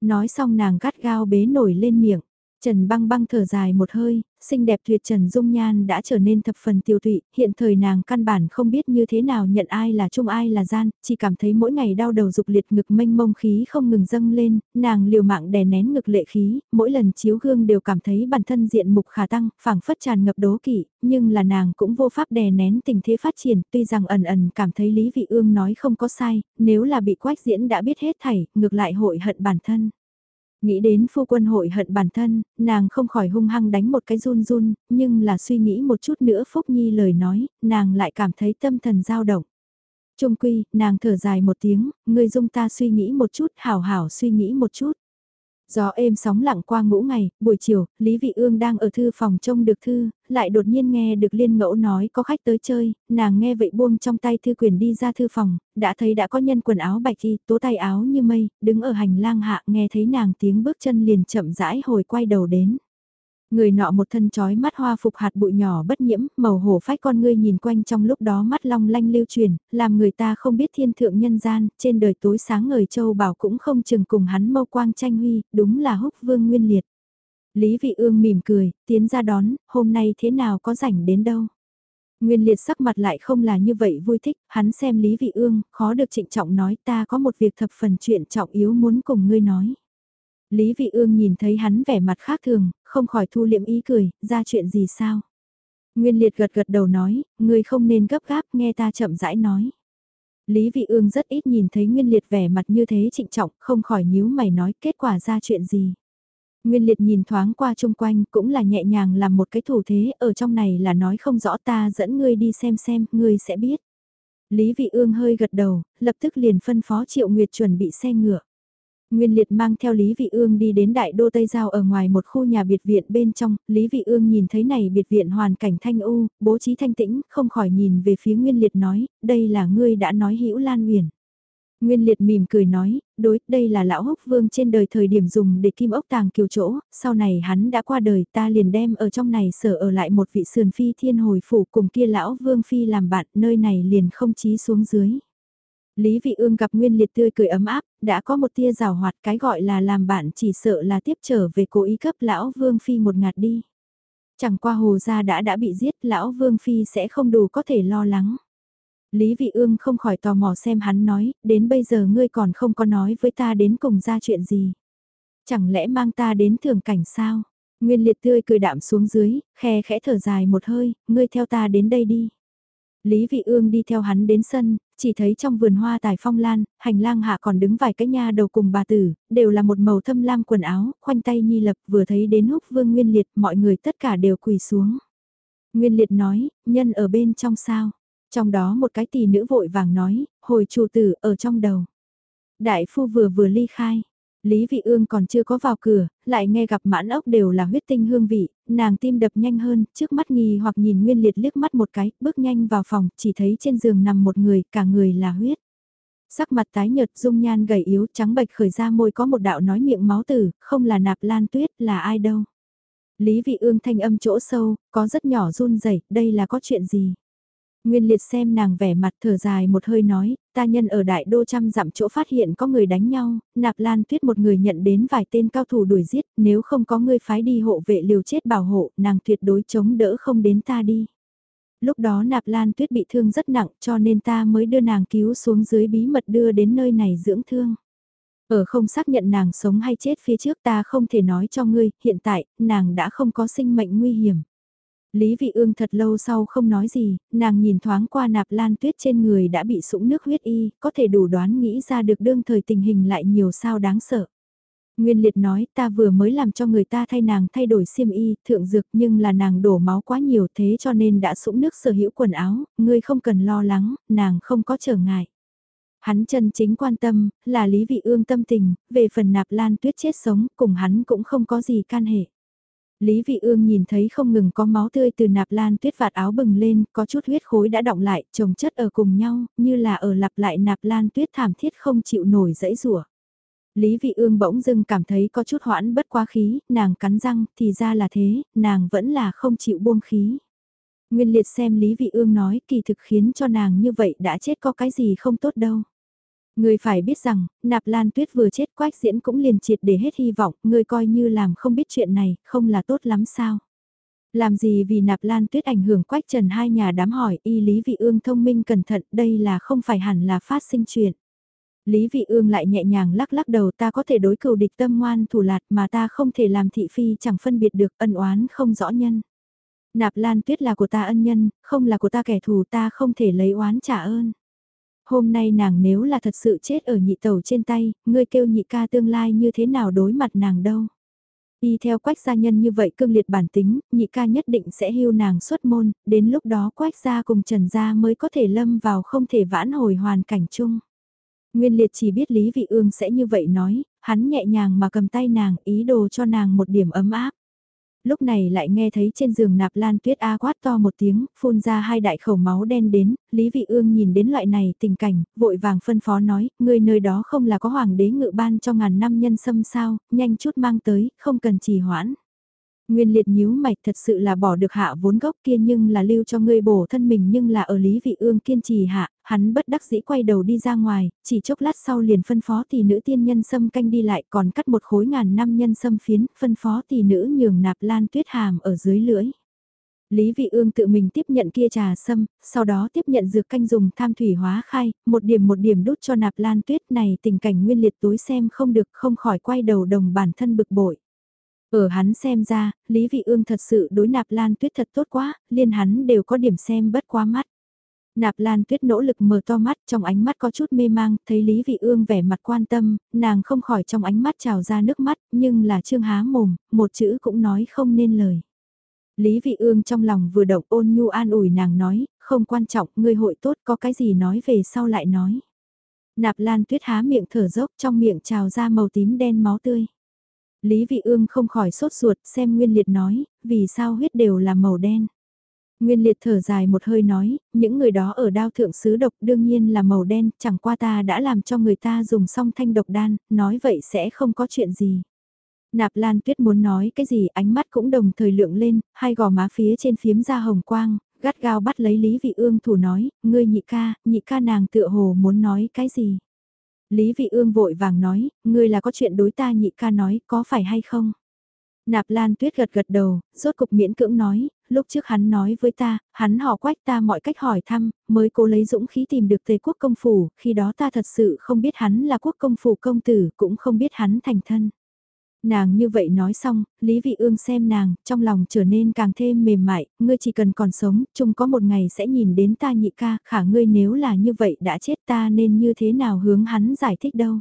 Nói xong nàng gắt gao bế nổi lên miệng. Trần băng băng thở dài một hơi, xinh đẹp tuyệt trần dung nhan đã trở nên thập phần tiêu tụy, hiện thời nàng căn bản không biết như thế nào nhận ai là trung ai là gian, chỉ cảm thấy mỗi ngày đau đầu dục liệt ngực mênh mông khí không ngừng dâng lên, nàng liều mạng đè nén ngực lệ khí, mỗi lần chiếu gương đều cảm thấy bản thân diện mục khả tăng, phảng phất tràn ngập đố kỵ, nhưng là nàng cũng vô pháp đè nén tình thế phát triển, tuy rằng ẩn ẩn cảm thấy Lý Vị Ương nói không có sai, nếu là bị quách diễn đã biết hết thảy, ngược lại hội hận bản thân. Nghĩ đến phu quân hội hận bản thân, nàng không khỏi hung hăng đánh một cái run run, nhưng là suy nghĩ một chút nữa Phúc Nhi lời nói, nàng lại cảm thấy tâm thần dao động. Trung quy, nàng thở dài một tiếng, người dung ta suy nghĩ một chút, hảo hảo suy nghĩ một chút. Gió êm sóng lặng qua ngũ ngày, buổi chiều, Lý Vị Ương đang ở thư phòng trông được thư, lại đột nhiên nghe được liên ngẫu nói có khách tới chơi, nàng nghe vậy buông trong tay thư quyền đi ra thư phòng, đã thấy đã có nhân quần áo bạch y, tố tay áo như mây, đứng ở hành lang hạ nghe thấy nàng tiếng bước chân liền chậm rãi hồi quay đầu đến. Người nọ một thân trói mắt hoa phục hạt bụi nhỏ bất nhiễm, màu hổ phách con ngươi nhìn quanh trong lúc đó mắt long lanh lưu truyền, làm người ta không biết thiên thượng nhân gian, trên đời tối sáng ngời châu bảo cũng không chừng cùng hắn mâu quang tranh huy, đúng là húc vương nguyên liệt. Lý vị ương mỉm cười, tiến ra đón, hôm nay thế nào có rảnh đến đâu. Nguyên liệt sắc mặt lại không là như vậy vui thích, hắn xem Lý Vị Ương, khó được trịnh trọng nói ta có một việc thập phần chuyện trọng yếu muốn cùng ngươi nói. Lý Vị Ương nhìn thấy hắn vẻ mặt khác thường, không khỏi thu liệm ý cười, ra chuyện gì sao? Nguyên Liệt gật gật đầu nói, ngươi không nên gấp gáp nghe ta chậm rãi nói. Lý Vị Ương rất ít nhìn thấy Nguyên Liệt vẻ mặt như thế trịnh trọng, không khỏi nhíu mày nói kết quả ra chuyện gì. Nguyên Liệt nhìn thoáng qua chung quanh cũng là nhẹ nhàng làm một cái thủ thế ở trong này là nói không rõ ta dẫn ngươi đi xem xem, ngươi sẽ biết. Lý Vị Ương hơi gật đầu, lập tức liền phân phó Triệu Nguyệt chuẩn bị xe ngựa. Nguyên Liệt mang theo Lý Vị Ương đi đến đại đô Tây Giao ở ngoài một khu nhà biệt viện bên trong, Lý Vị Ương nhìn thấy này biệt viện hoàn cảnh thanh u, bố trí thanh tĩnh, không khỏi nhìn về phía Nguyên Liệt nói, đây là ngươi đã nói hữu lan huyền. Nguyên Liệt mỉm cười nói, đối, đây là lão húc vương trên đời thời điểm dùng để kim ốc tàng kiều chỗ, sau này hắn đã qua đời ta liền đem ở trong này sở ở lại một vị sườn phi thiên hồi phủ cùng kia lão vương phi làm bạn, nơi này liền không chí xuống dưới. Lý Vị Ương gặp Nguyên Liệt tươi cười ấm áp, đã có một tia rào hoạt cái gọi là làm bạn chỉ sợ là tiếp trở về cố ý cấp lão Vương Phi một ngạt đi. Chẳng qua hồ gia đã đã bị giết lão Vương Phi sẽ không đủ có thể lo lắng. Lý Vị Ương không khỏi tò mò xem hắn nói, đến bây giờ ngươi còn không có nói với ta đến cùng ra chuyện gì. Chẳng lẽ mang ta đến thường cảnh sao? Nguyên liệt tươi cười đạm xuống dưới, khe khẽ thở dài một hơi, ngươi theo ta đến đây đi. Lý Vị Ương đi theo hắn đến sân, chỉ thấy trong vườn hoa tài phong lan, hành lang hạ còn đứng vài cái nha đầu cùng bà tử, đều là một màu thâm lam quần áo, khoanh tay nhi lập vừa thấy đến húc vương nguyên liệt, mọi người tất cả đều quỳ xuống. Nguyên liệt nói, nhân ở bên trong sao? Trong đó một cái tỷ nữ vội vàng nói, hồi chủ tử ở trong đầu. Đại phu vừa vừa ly khai, Lý Vị Ương còn chưa có vào cửa, lại nghe gặp mãn ốc đều là huyết tinh hương vị, nàng tim đập nhanh hơn, trước mắt nghi hoặc nhìn Nguyên Liệt liếc mắt một cái, bước nhanh vào phòng, chỉ thấy trên giường nằm một người, cả người là huyết. Sắc mặt tái nhợt dung nhan gầy yếu trắng bệch khởi ra môi có một đạo nói miệng máu tử, không là nạp lan tuyết là ai đâu. Lý Vị Ương thanh âm chỗ sâu, có rất nhỏ run rẩy, đây là có chuyện gì? Nguyên liệt xem nàng vẻ mặt thở dài một hơi nói, ta nhân ở đại đô trăm dặm chỗ phát hiện có người đánh nhau, nạp lan tuyết một người nhận đến vài tên cao thủ đuổi giết, nếu không có người phái đi hộ vệ liều chết bảo hộ, nàng tuyệt đối chống đỡ không đến ta đi. Lúc đó nạp lan tuyết bị thương rất nặng cho nên ta mới đưa nàng cứu xuống dưới bí mật đưa đến nơi này dưỡng thương. Ở không xác nhận nàng sống hay chết phía trước ta không thể nói cho ngươi, hiện tại, nàng đã không có sinh mệnh nguy hiểm. Lý Vị Ương thật lâu sau không nói gì, nàng nhìn thoáng qua nạp lan tuyết trên người đã bị sũng nước huyết y, có thể đủ đoán nghĩ ra được đương thời tình hình lại nhiều sao đáng sợ. Nguyên liệt nói ta vừa mới làm cho người ta thay nàng thay đổi xiêm y, thượng dược nhưng là nàng đổ máu quá nhiều thế cho nên đã sũng nước sở hữu quần áo, ngươi không cần lo lắng, nàng không có trở ngại. Hắn chân chính quan tâm, là Lý Vị Ương tâm tình, về phần nạp lan tuyết chết sống, cùng hắn cũng không có gì can hệ. Lý Vị Ương nhìn thấy không ngừng có máu tươi từ nạp lan tuyết vạt áo bừng lên, có chút huyết khối đã động lại, chồng chất ở cùng nhau, như là ở lặp lại nạp lan tuyết thảm thiết không chịu nổi dãy rủa. Lý Vị Ương bỗng dưng cảm thấy có chút hoãn bất quá khí, nàng cắn răng, thì ra là thế, nàng vẫn là không chịu buông khí. Nguyên liệt xem Lý Vị Ương nói kỳ thực khiến cho nàng như vậy đã chết có cái gì không tốt đâu. Người phải biết rằng, nạp lan tuyết vừa chết quách diễn cũng liền triệt để hết hy vọng, người coi như làm không biết chuyện này, không là tốt lắm sao. Làm gì vì nạp lan tuyết ảnh hưởng quách trần hai nhà đám hỏi y Lý Vị Ương thông minh cẩn thận đây là không phải hẳn là phát sinh chuyện. Lý Vị Ương lại nhẹ nhàng lắc lắc đầu ta có thể đối cừu địch tâm ngoan thủ lạt mà ta không thể làm thị phi chẳng phân biệt được ân oán không rõ nhân. Nạp Lan Tuyết là của ta ân nhân, không là của ta kẻ thù ta không thể lấy oán trả ơn. Hôm nay nàng nếu là thật sự chết ở nhị tẩu trên tay, ngươi kêu nhị ca tương lai như thế nào đối mặt nàng đâu. Y theo quách gia nhân như vậy cương liệt bản tính, nhị ca nhất định sẽ hưu nàng xuất môn, đến lúc đó quách gia cùng trần gia mới có thể lâm vào không thể vãn hồi hoàn cảnh chung. Nguyên liệt chỉ biết Lý Vị Ương sẽ như vậy nói, hắn nhẹ nhàng mà cầm tay nàng ý đồ cho nàng một điểm ấm áp lúc này lại nghe thấy trên giường nạp lan tuyết A quát to một tiếng, phun ra hai đại khẩu máu đen đến, Lý Vị Ương nhìn đến loại này tình cảnh, vội vàng phân phó nói, người nơi đó không là có hoàng đế ngự ban cho ngàn năm nhân sâm sao, nhanh chút mang tới, không cần trì hoãn. Nguyên liệt nhíu mày thật sự là bỏ được hạ vốn gốc kia nhưng là lưu cho ngươi bổ thân mình nhưng là ở Lý Vị Ương kiên trì hạ, hắn bất đắc dĩ quay đầu đi ra ngoài, chỉ chốc lát sau liền phân phó tỷ nữ tiên nhân sâm canh đi lại còn cắt một khối ngàn năm nhân sâm phiến, phân phó tỷ nữ nhường nạp lan tuyết hàm ở dưới lưỡi. Lý Vị Ương tự mình tiếp nhận kia trà sâm, sau đó tiếp nhận dược canh dùng tham thủy hóa khai, một điểm một điểm đút cho nạp lan tuyết này tình cảnh nguyên liệt tối xem không được không khỏi quay đầu đồng bản thân bực bội. Ở hắn xem ra, Lý Vị Ương thật sự đối nạp lan tuyết thật tốt quá, liên hắn đều có điểm xem bất quá mắt. Nạp Lan Tuyết nỗ lực mở to mắt trong ánh mắt có chút mê mang, thấy Lý Vị Ương vẻ mặt quan tâm, nàng không khỏi trong ánh mắt trào ra nước mắt, nhưng là trương há mồm, một chữ cũng nói không nên lời. Lý Vị Ương trong lòng vừa động ôn nhu an ủi nàng nói, không quan trọng, ngươi hội tốt có cái gì nói về sau lại nói. Nạp Lan Tuyết há miệng thở dốc trong miệng trào ra màu tím đen máu tươi. Lý Vị Ương không khỏi sốt ruột xem Nguyên Liệt nói, vì sao huyết đều là màu đen. Nguyên Liệt thở dài một hơi nói, những người đó ở đao thượng sứ độc đương nhiên là màu đen, chẳng qua ta đã làm cho người ta dùng xong thanh độc đan, nói vậy sẽ không có chuyện gì. Nạp Lan Tuyết muốn nói cái gì ánh mắt cũng đồng thời lượng lên, hai gò má phía trên phiếm ra hồng quang, gắt gao bắt lấy Lý Vị Ương thủ nói, ngươi nhị ca, nhị ca nàng tựa hồ muốn nói cái gì. Lý Vị Ương vội vàng nói, ngươi là có chuyện đối ta nhị ca nói, có phải hay không? Nạp Lan Tuyết gật gật đầu, rốt cục miễn cưỡng nói, lúc trước hắn nói với ta, hắn họ quách ta mọi cách hỏi thăm, mới cố lấy dũng khí tìm được Tề quốc công phủ, khi đó ta thật sự không biết hắn là quốc công phủ công tử, cũng không biết hắn thành thân. Nàng như vậy nói xong, Lý Vị Ương xem nàng, trong lòng trở nên càng thêm mềm mại, ngươi chỉ cần còn sống, chung có một ngày sẽ nhìn đến ta nhị ca, khả ngươi nếu là như vậy đã chết ta nên như thế nào hướng hắn giải thích đâu.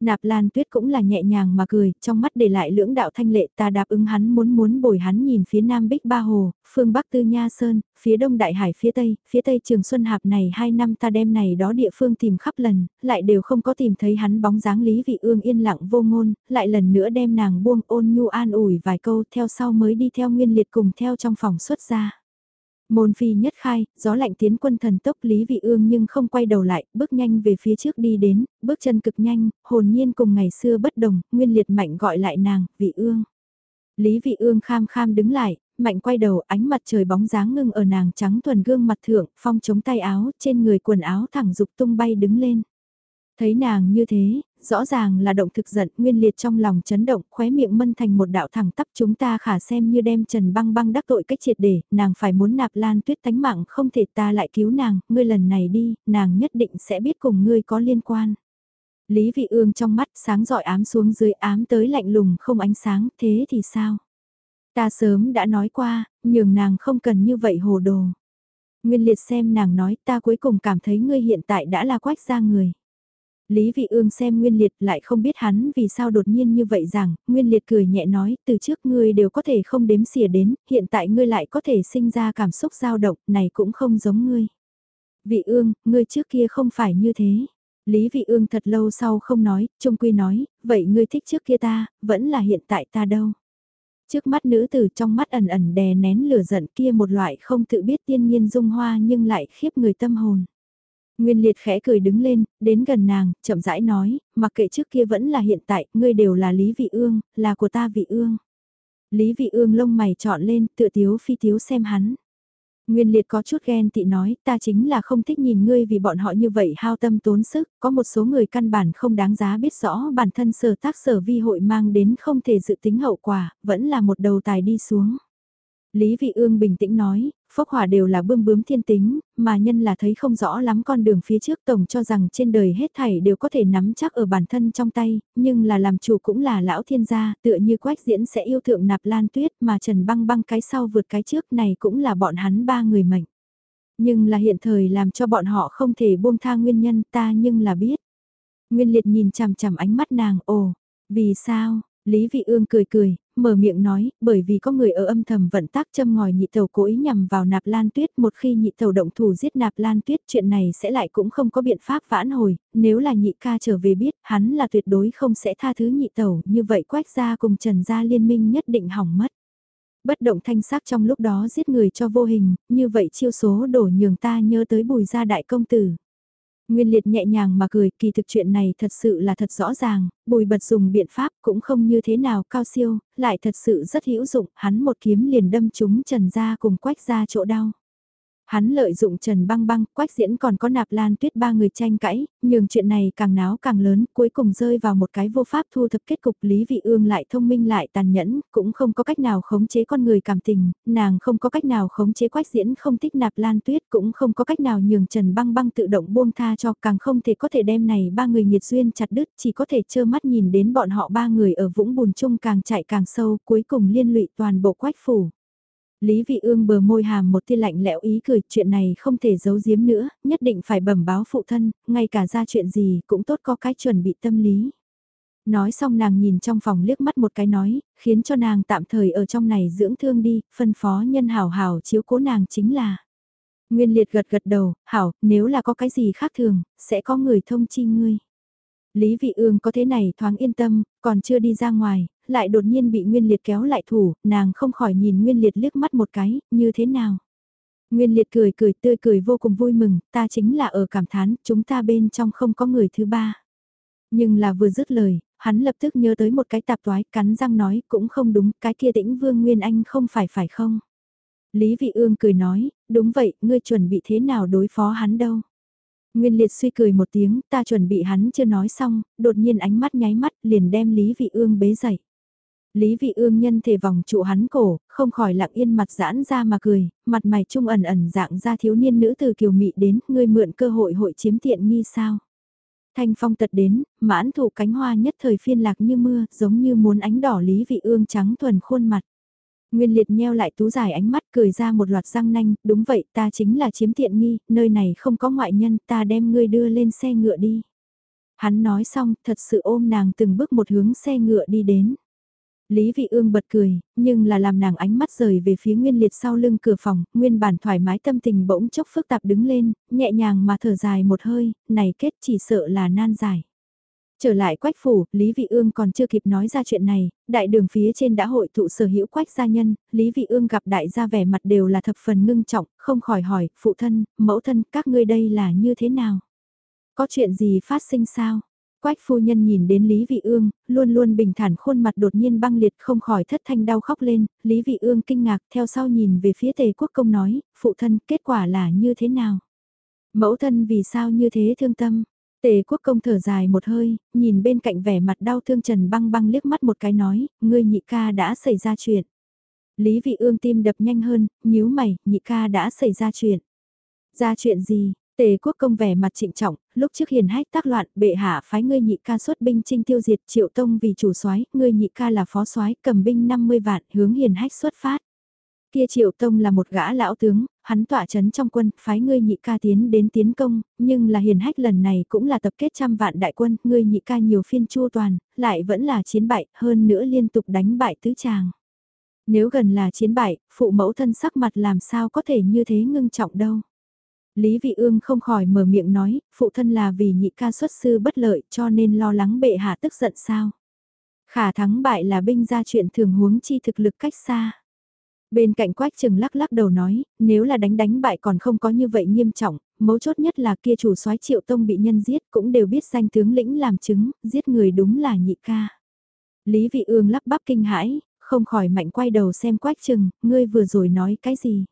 Nạp Lan Tuyết cũng là nhẹ nhàng mà cười, trong mắt để lại lưỡng đạo thanh lệ ta đáp ứng hắn muốn muốn bồi hắn nhìn phía Nam Bích Ba Hồ, phương Bắc Tư Nha Sơn, phía Đông Đại Hải phía Tây, phía Tây Trường Xuân Hạp này hai năm ta đem này đó địa phương tìm khắp lần, lại đều không có tìm thấy hắn bóng dáng Lý Vị Ương yên lặng vô ngôn, lại lần nữa đem nàng buông ôn nhu an ủi vài câu theo sau mới đi theo nguyên liệt cùng theo trong phòng xuất ra. Môn phi nhất khai, gió lạnh tiến quân thần tốc Lý Vị Ương nhưng không quay đầu lại, bước nhanh về phía trước đi đến, bước chân cực nhanh, hồn nhiên cùng ngày xưa bất đồng, nguyên liệt mạnh gọi lại nàng, Vị Ương. Lý Vị Ương kham kham đứng lại, mạnh quay đầu ánh mặt trời bóng dáng ngưng ở nàng trắng thuần gương mặt thượng, phong chống tay áo, trên người quần áo thẳng dục tung bay đứng lên. Thấy nàng như thế, rõ ràng là động thực giận, nguyên liệt trong lòng chấn động, khóe miệng mân thành một đạo thẳng tắp chúng ta khả xem như đem Trần băng băng đắc tội cách triệt để, nàng phải muốn nạp lan tuyết tánh mạng không thể ta lại cứu nàng, ngươi lần này đi, nàng nhất định sẽ biết cùng ngươi có liên quan. Lý vị ương trong mắt sáng dọi ám xuống dưới ám tới lạnh lùng không ánh sáng, thế thì sao? Ta sớm đã nói qua, nhường nàng không cần như vậy hồ đồ. Nguyên liệt xem nàng nói ta cuối cùng cảm thấy ngươi hiện tại đã là quách gia người. Lý Vị Ương xem Nguyên Liệt lại không biết hắn vì sao đột nhiên như vậy rằng, Nguyên Liệt cười nhẹ nói, từ trước ngươi đều có thể không đếm xỉa đến, hiện tại ngươi lại có thể sinh ra cảm xúc dao động, này cũng không giống ngươi. Vị Ương, ngươi trước kia không phải như thế. Lý Vị Ương thật lâu sau không nói, Trung Quy nói, vậy ngươi thích trước kia ta, vẫn là hiện tại ta đâu. Trước mắt nữ tử trong mắt ẩn ẩn đè nén lửa giận kia một loại không tự biết tiên nhiên dung hoa nhưng lại khiếp người tâm hồn. Nguyên liệt khẽ cười đứng lên, đến gần nàng, chậm rãi nói, mặc kệ trước kia vẫn là hiện tại, ngươi đều là Lý Vị Ương, là của ta Vị Ương. Lý Vị Ương lông mày trọn lên, tựa tiếu phi tiếu xem hắn. Nguyên liệt có chút ghen tị nói, ta chính là không thích nhìn ngươi vì bọn họ như vậy hao tâm tốn sức, có một số người căn bản không đáng giá biết rõ bản thân sở tác sở vi hội mang đến không thể dự tính hậu quả, vẫn là một đầu tài đi xuống. Lý Vị Ương bình tĩnh nói, phốc hỏa đều là bươm bướm thiên tính, mà nhân là thấy không rõ lắm con đường phía trước tổng cho rằng trên đời hết thảy đều có thể nắm chắc ở bản thân trong tay, nhưng là làm chủ cũng là lão thiên gia, tựa như quách diễn sẽ yêu thượng nạp lan tuyết mà trần băng băng cái sau vượt cái trước này cũng là bọn hắn ba người mệnh. Nhưng là hiện thời làm cho bọn họ không thể buông tha nguyên nhân ta nhưng là biết. Nguyên liệt nhìn chằm chằm ánh mắt nàng, ồ, vì sao, Lý Vị Ương cười cười, mở miệng nói, bởi vì có người ở âm thầm vận tác châm ngòi nhị tàu cố ý nhằm vào nạp lan tuyết một khi nhị tàu động thủ giết nạp lan tuyết chuyện này sẽ lại cũng không có biện pháp vãn hồi, nếu là nhị ca trở về biết hắn là tuyệt đối không sẽ tha thứ nhị tàu, như vậy quách gia cùng trần gia liên minh nhất định hỏng mất. Bất động thanh sắc trong lúc đó giết người cho vô hình, như vậy chiêu số đổ nhường ta nhớ tới bùi gia đại công tử. Nguyên liệt nhẹ nhàng mà cười, kỳ thực chuyện này thật sự là thật rõ ràng, bùi bật dùng biện pháp cũng không như thế nào cao siêu, lại thật sự rất hữu dụng, hắn một kiếm liền đâm chúng trần ra cùng quách ra chỗ đau. Hắn lợi dụng Trần Băng Băng, Quách Diễn còn có nạp lan tuyết ba người tranh cãi, nhưng chuyện này càng náo càng lớn, cuối cùng rơi vào một cái vô pháp thu thập kết cục Lý Vị Ương lại thông minh lại tàn nhẫn, cũng không có cách nào khống chế con người cảm tình, nàng không có cách nào khống chế Quách Diễn không thích nạp lan tuyết, cũng không có cách nào nhường Trần Băng Băng tự động buông tha cho, càng không thể có thể đem này ba người nhiệt duyên chặt đứt, chỉ có thể trơ mắt nhìn đến bọn họ ba người ở vũng bùn chung càng chạy càng sâu, cuối cùng liên lụy toàn bộ Quách phủ. Lý Vị Ương bờ môi hàm một tia lạnh lẽo ý cười, chuyện này không thể giấu giếm nữa, nhất định phải bẩm báo phụ thân, ngay cả ra chuyện gì cũng tốt có cái chuẩn bị tâm lý. Nói xong nàng nhìn trong phòng liếc mắt một cái nói, khiến cho nàng tạm thời ở trong này dưỡng thương đi, phân phó nhân hảo hảo chiếu cố nàng chính là. Nguyên liệt gật gật đầu, hảo, nếu là có cái gì khác thường, sẽ có người thông chi ngươi. Lý Vị Ương có thế này thoáng yên tâm, còn chưa đi ra ngoài, lại đột nhiên bị Nguyên Liệt kéo lại thủ, nàng không khỏi nhìn Nguyên Liệt liếc mắt một cái, như thế nào? Nguyên Liệt cười cười tươi cười vô cùng vui mừng, ta chính là ở cảm thán, chúng ta bên trong không có người thứ ba. Nhưng là vừa dứt lời, hắn lập tức nhớ tới một cái tạp toái, cắn răng nói, cũng không đúng, cái kia tĩnh Vương Nguyên Anh không phải phải không? Lý Vị Ương cười nói, đúng vậy, ngươi chuẩn bị thế nào đối phó hắn đâu? Nguyên liệt suy cười một tiếng, ta chuẩn bị hắn chưa nói xong, đột nhiên ánh mắt nháy mắt liền đem Lý Vị Ương bế dậy. Lý Vị Ương nhân thể vòng trụ hắn cổ, không khỏi lặng yên mặt giãn ra mà cười, mặt mày trung ẩn ẩn dạng ra thiếu niên nữ từ kiều mị đến, ngươi mượn cơ hội hội chiếm tiện nghi sao. Thanh phong tật đến, mãn thụ cánh hoa nhất thời phiên lạc như mưa, giống như muốn ánh đỏ Lý Vị Ương trắng thuần khuôn mặt. Nguyên liệt nheo lại tú dài ánh mắt cười ra một loạt răng nanh, đúng vậy ta chính là chiếm tiện nghi, nơi này không có ngoại nhân ta đem ngươi đưa lên xe ngựa đi. Hắn nói xong thật sự ôm nàng từng bước một hướng xe ngựa đi đến. Lý Vị Ương bật cười, nhưng là làm nàng ánh mắt rời về phía Nguyên Liệt sau lưng cửa phòng, nguyên bản thoải mái tâm tình bỗng chốc phức tạp đứng lên, nhẹ nhàng mà thở dài một hơi, này kết chỉ sợ là nan giải. Trở lại quách phủ, Lý Vị Ương còn chưa kịp nói ra chuyện này, đại đường phía trên đã hội tụ sở hữu quách gia nhân, Lý Vị Ương gặp đại gia vẻ mặt đều là thập phần ngưng trọng, không khỏi hỏi, phụ thân, mẫu thân, các ngươi đây là như thế nào? Có chuyện gì phát sinh sao? Quách phu nhân nhìn đến Lý Vị Ương, luôn luôn bình thản khuôn mặt đột nhiên băng liệt không khỏi thất thanh đau khóc lên, Lý Vị Ương kinh ngạc theo sau nhìn về phía tề quốc công nói, phụ thân kết quả là như thế nào? Mẫu thân vì sao như thế thương tâm? Tề quốc công thở dài một hơi, nhìn bên cạnh vẻ mặt đau thương Trần băng băng liếc mắt một cái nói, ngươi nhị ca đã xảy ra chuyện. Lý vị ương tim đập nhanh hơn, nhíu mày, nhị ca đã xảy ra chuyện. Ra chuyện gì? Tề quốc công vẻ mặt trịnh trọng, lúc trước hiền hách tác loạn, bệ hạ phái ngươi nhị ca xuất binh trinh tiêu diệt triệu tông vì chủ soái, ngươi nhị ca là phó soái, cầm binh 50 vạn, hướng hiền hách xuất phát. Kia Triệu Tông là một gã lão tướng, hắn tỏa chấn trong quân, phái ngươi nhị ca tiến đến tiến công, nhưng là hiền hách lần này cũng là tập kết trăm vạn đại quân, ngươi nhị ca nhiều phiên chua toàn, lại vẫn là chiến bại, hơn nữa liên tục đánh bại tứ tràng. Nếu gần là chiến bại, phụ mẫu thân sắc mặt làm sao có thể như thế ngưng trọng đâu. Lý Vị Ương không khỏi mở miệng nói, phụ thân là vì nhị ca xuất sư bất lợi cho nên lo lắng bệ hạ tức giận sao. Khả thắng bại là binh ra chuyện thường huống chi thực lực cách xa. Bên cạnh quách trừng lắc lắc đầu nói, nếu là đánh đánh bại còn không có như vậy nghiêm trọng, mấu chốt nhất là kia chủ soái triệu tông bị nhân giết cũng đều biết danh tướng lĩnh làm chứng, giết người đúng là nhị ca. Lý vị ương lắp bắp kinh hãi, không khỏi mạnh quay đầu xem quách trừng, ngươi vừa rồi nói cái gì.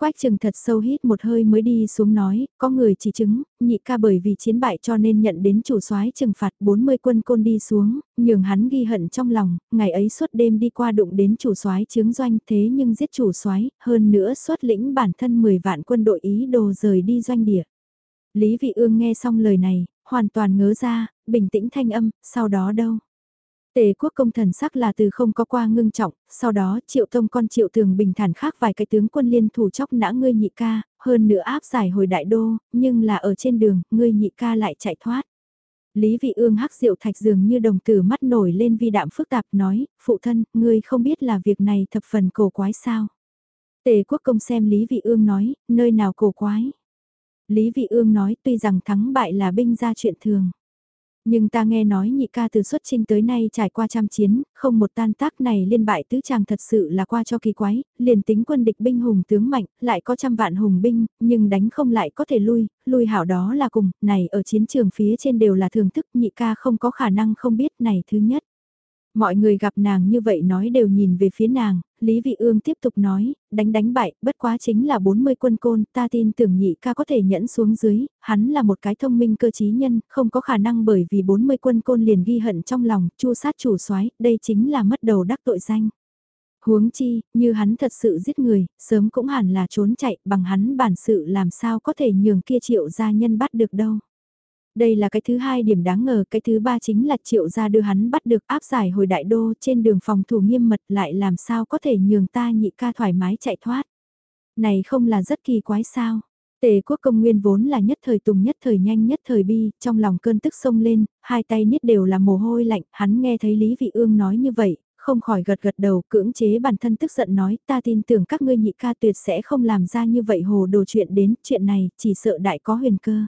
Quách trừng thật sâu hít một hơi mới đi xuống nói, có người chỉ chứng, nhị ca bởi vì chiến bại cho nên nhận đến chủ soái trừng phạt 40 quân côn đi xuống, nhường hắn ghi hận trong lòng, ngày ấy suốt đêm đi qua đụng đến chủ soái chứng doanh thế nhưng giết chủ soái hơn nữa xuất lĩnh bản thân 10 vạn quân đội ý đồ rời đi doanh địa. Lý Vị Ương nghe xong lời này, hoàn toàn ngớ ra, bình tĩnh thanh âm, sau đó đâu? Tề quốc công thần sắc là từ không có qua ngưng trọng, sau đó triệu tông con triệu tường bình thản khác vài cái tướng quân liên thủ chóc nã ngươi nhị ca, hơn nữa áp giải hồi đại đô, nhưng là ở trên đường, ngươi nhị ca lại chạy thoát. Lý vị ương hắc diệu thạch dường như đồng tử mắt nổi lên vi đạm phức tạp nói, phụ thân, ngươi không biết là việc này thập phần cổ quái sao. Tề quốc công xem Lý vị ương nói, nơi nào cổ quái. Lý vị ương nói tuy rằng thắng bại là binh ra chuyện thường. Nhưng ta nghe nói nhị ca từ xuất trinh tới nay trải qua trăm chiến, không một tan tác này liên bại tứ chàng thật sự là qua cho kỳ quái, liền tính quân địch binh hùng tướng mạnh, lại có trăm vạn hùng binh, nhưng đánh không lại có thể lui, lui hảo đó là cùng, này ở chiến trường phía trên đều là thường thức nhị ca không có khả năng không biết này thứ nhất. Mọi người gặp nàng như vậy nói đều nhìn về phía nàng, Lý Vị Ương tiếp tục nói, đánh đánh bại, bất quá chính là 40 quân côn, ta tin tưởng nhị ca có thể nhẫn xuống dưới, hắn là một cái thông minh cơ trí nhân, không có khả năng bởi vì 40 quân côn liền ghi hận trong lòng, chu sát chủ soái, đây chính là mất đầu đắc tội danh. Huống chi, như hắn thật sự giết người, sớm cũng hẳn là trốn chạy, bằng hắn bản sự làm sao có thể nhường kia triệu gia nhân bắt được đâu. Đây là cái thứ hai điểm đáng ngờ, cái thứ ba chính là triệu gia đưa hắn bắt được áp giải hồi đại đô trên đường phòng thủ nghiêm mật lại làm sao có thể nhường ta nhị ca thoải mái chạy thoát. Này không là rất kỳ quái sao? Tề quốc công nguyên vốn là nhất thời tùng nhất thời nhanh nhất thời bi, trong lòng cơn tức sông lên, hai tay niết đều là mồ hôi lạnh, hắn nghe thấy Lý Vị Ương nói như vậy, không khỏi gật gật đầu cưỡng chế bản thân tức giận nói ta tin tưởng các ngươi nhị ca tuyệt sẽ không làm ra như vậy hồ đồ chuyện đến chuyện này, chỉ sợ đại có huyền cơ.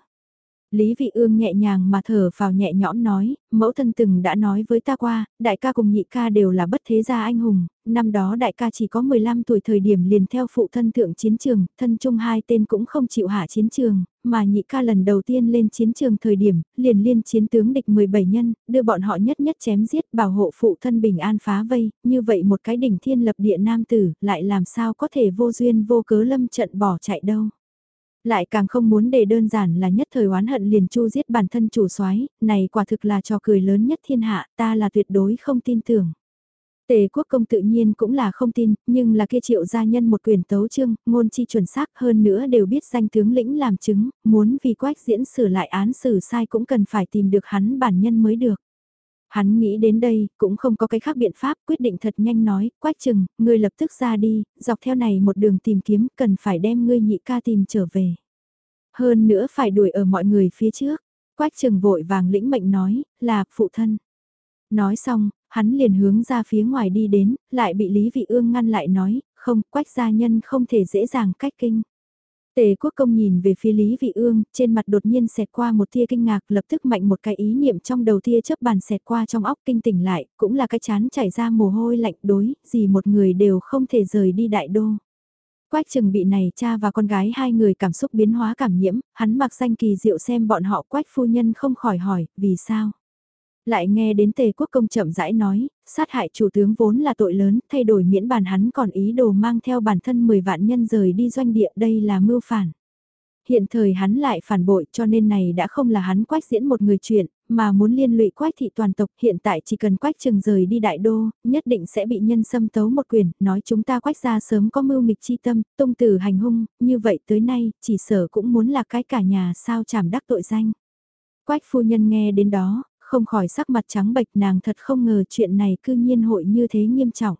Lý Vị Ương nhẹ nhàng mà thở vào nhẹ nhõm nói, mẫu thân từng đã nói với ta qua, đại ca cùng nhị ca đều là bất thế gia anh hùng, năm đó đại ca chỉ có 15 tuổi thời điểm liền theo phụ thân thượng chiến trường, thân chung hai tên cũng không chịu hạ chiến trường, mà nhị ca lần đầu tiên lên chiến trường thời điểm, liền liên chiến tướng địch 17 nhân, đưa bọn họ nhất nhất chém giết bảo hộ phụ thân bình an phá vây, như vậy một cái đỉnh thiên lập địa nam tử, lại làm sao có thể vô duyên vô cớ lâm trận bỏ chạy đâu. Lại càng không muốn để đơn giản là nhất thời oán hận liền chu giết bản thân chủ soái này quả thực là trò cười lớn nhất thiên hạ, ta là tuyệt đối không tin tưởng. Tề quốc công tự nhiên cũng là không tin, nhưng là kia triệu gia nhân một quyền tấu chương, ngôn chi chuẩn xác hơn nữa đều biết danh tướng lĩnh làm chứng, muốn vì quách diễn sửa lại án xử sai cũng cần phải tìm được hắn bản nhân mới được. Hắn nghĩ đến đây, cũng không có cái khác biện pháp, quyết định thật nhanh nói, quách chừng, ngươi lập tức ra đi, dọc theo này một đường tìm kiếm, cần phải đem ngươi nhị ca tìm trở về. Hơn nữa phải đuổi ở mọi người phía trước, quách chừng vội vàng lĩnh mệnh nói, là, phụ thân. Nói xong, hắn liền hướng ra phía ngoài đi đến, lại bị Lý Vị Ương ngăn lại nói, không, quách gia nhân không thể dễ dàng cách kinh. Tề quốc công nhìn về phía Lý Vị Ương, trên mặt đột nhiên xẹt qua một tia kinh ngạc lập tức mạnh một cái ý niệm trong đầu tia chớp bàn xẹt qua trong óc kinh tỉnh lại, cũng là cái chán chảy ra mồ hôi lạnh đối, gì một người đều không thể rời đi đại đô. Quách trừng bị này cha và con gái hai người cảm xúc biến hóa cảm nhiễm, hắn mặc danh kỳ diệu xem bọn họ quách phu nhân không khỏi hỏi, vì sao? Lại nghe đến tề quốc công chậm rãi nói, sát hại chủ tướng vốn là tội lớn, thay đổi miễn bàn hắn còn ý đồ mang theo bản thân 10 vạn nhân rời đi doanh địa đây là mưu phản. Hiện thời hắn lại phản bội cho nên này đã không là hắn quách diễn một người chuyện, mà muốn liên lụy quách thị toàn tộc hiện tại chỉ cần quách trường rời đi đại đô, nhất định sẽ bị nhân xâm tấu một quyền, nói chúng ta quách ra sớm có mưu nghịch chi tâm, tung tử hành hung, như vậy tới nay, chỉ sở cũng muốn là cái cả nhà sao chảm đắc tội danh. Quách phu nhân nghe đến đó, không khỏi sắc mặt trắng bệch nàng thật không ngờ chuyện này cư nhiên hội như thế nghiêm trọng.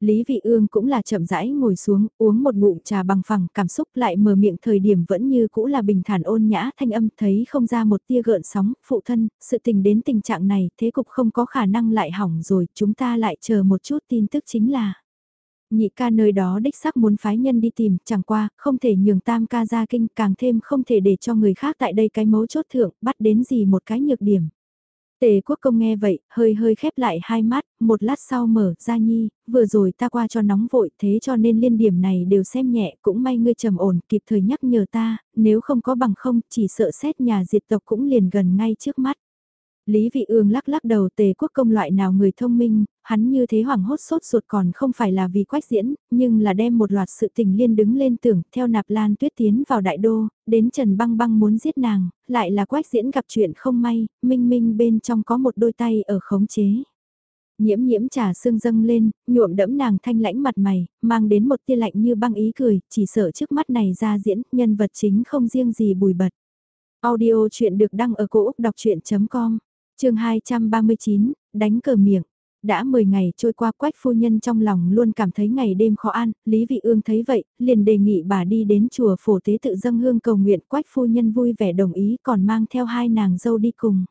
Lý Vị Ương cũng là chậm rãi ngồi xuống, uống một ngụm trà bằng phẳng, cảm xúc lại mở miệng thời điểm vẫn như cũ là bình thản ôn nhã thanh âm, thấy không ra một tia gợn sóng, phụ thân, sự tình đến tình trạng này, thế cục không có khả năng lại hỏng rồi, chúng ta lại chờ một chút tin tức chính là. Nhị ca nơi đó đích xác muốn phái nhân đi tìm, chẳng qua, không thể nhường tam ca ra kinh, càng thêm không thể để cho người khác tại đây cái mấu chốt thượng, bắt đến gì một cái nhược điểm. Tề quốc công nghe vậy, hơi hơi khép lại hai mắt, một lát sau mở, ra nhi, vừa rồi ta qua cho nóng vội thế cho nên liên điểm này đều xem nhẹ, cũng may ngươi trầm ổn kịp thời nhắc nhở ta, nếu không có bằng không, chỉ sợ xét nhà diệt tộc cũng liền gần ngay trước mắt. Lý Vị Ương lắc lắc đầu tề quốc công loại nào người thông minh, hắn như thế hoảng hốt sốt ruột còn không phải là vì quách diễn, nhưng là đem một loạt sự tình liên đứng lên tưởng theo nạp lan tuyết tiến vào đại đô, đến Trần Băng Băng muốn giết nàng, lại là quách diễn gặp chuyện không may, minh minh bên trong có một đôi tay ở khống chế. Nhiễm nhiễm trà sương dâng lên, nhuộm đẫm nàng thanh lãnh mặt mày, mang đến một tia lạnh như băng ý cười, chỉ sợ trước mắt này ra diễn, nhân vật chính không riêng gì bùi bật. Audio chuyện được đăng ở cổ Úc đọc chuyện.com chương 239, đánh cờ miệng. Đã 10 ngày trôi qua quách phu nhân trong lòng luôn cảm thấy ngày đêm khó an Lý Vị Ương thấy vậy, liền đề nghị bà đi đến chùa phổ tế tự dâng hương cầu nguyện quách phu nhân vui vẻ đồng ý còn mang theo hai nàng dâu đi cùng.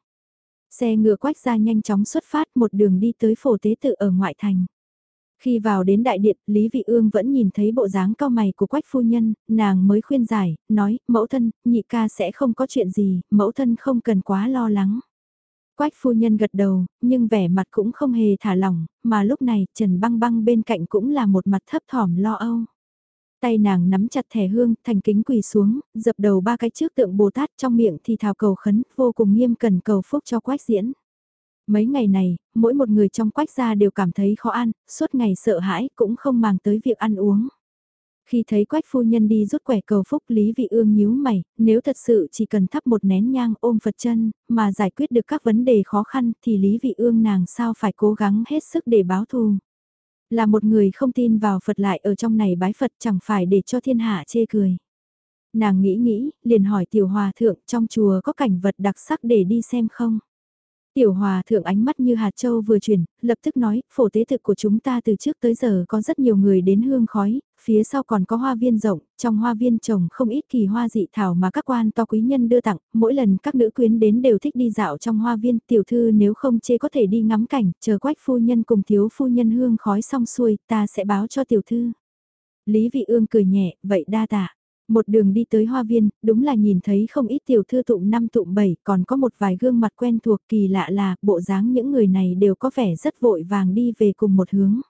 Xe ngựa quách ra nhanh chóng xuất phát một đường đi tới phổ tế tự ở ngoại thành. Khi vào đến đại điện, Lý Vị Ương vẫn nhìn thấy bộ dáng cao mày của quách phu nhân, nàng mới khuyên giải, nói, mẫu thân, nhị ca sẽ không có chuyện gì, mẫu thân không cần quá lo lắng. Quách phu nhân gật đầu, nhưng vẻ mặt cũng không hề thả lỏng, mà lúc này Trần Băng Băng bên cạnh cũng là một mặt thấp thỏm lo âu. Tay nàng nắm chặt thẻ hương, thành kính quỳ xuống, dập đầu ba cái trước tượng Bồ Tát trong miệng thì thào cầu khấn, vô cùng nghiêm cần cầu phúc cho quách diễn. Mấy ngày này, mỗi một người trong quách gia đều cảm thấy khó ăn, suốt ngày sợ hãi cũng không màng tới việc ăn uống. Khi thấy quách phu nhân đi rút quẻ cầu phúc Lý Vị Ương nhíu mày, nếu thật sự chỉ cần thắp một nén nhang ôm Phật chân, mà giải quyết được các vấn đề khó khăn thì Lý Vị Ương nàng sao phải cố gắng hết sức để báo thù. Là một người không tin vào Phật lại ở trong này bái Phật chẳng phải để cho thiên hạ chê cười. Nàng nghĩ nghĩ, liền hỏi tiểu hòa thượng trong chùa có cảnh vật đặc sắc để đi xem không? Tiểu hòa thượng ánh mắt như hạt châu vừa chuyển, lập tức nói, phổ tế thực của chúng ta từ trước tới giờ có rất nhiều người đến hương khói, phía sau còn có hoa viên rộng, trong hoa viên trồng không ít kỳ hoa dị thảo mà các quan to quý nhân đưa tặng, mỗi lần các nữ quyến đến đều thích đi dạo trong hoa viên, tiểu thư nếu không chê có thể đi ngắm cảnh, chờ quách phu nhân cùng thiếu phu nhân hương khói xong xuôi, ta sẽ báo cho tiểu thư. Lý vị ương cười nhẹ, vậy đa tạ. Một đường đi tới hoa viên, đúng là nhìn thấy không ít tiểu thư tụng năm tụng bảy, còn có một vài gương mặt quen thuộc kỳ lạ là bộ dáng những người này đều có vẻ rất vội vàng đi về cùng một hướng.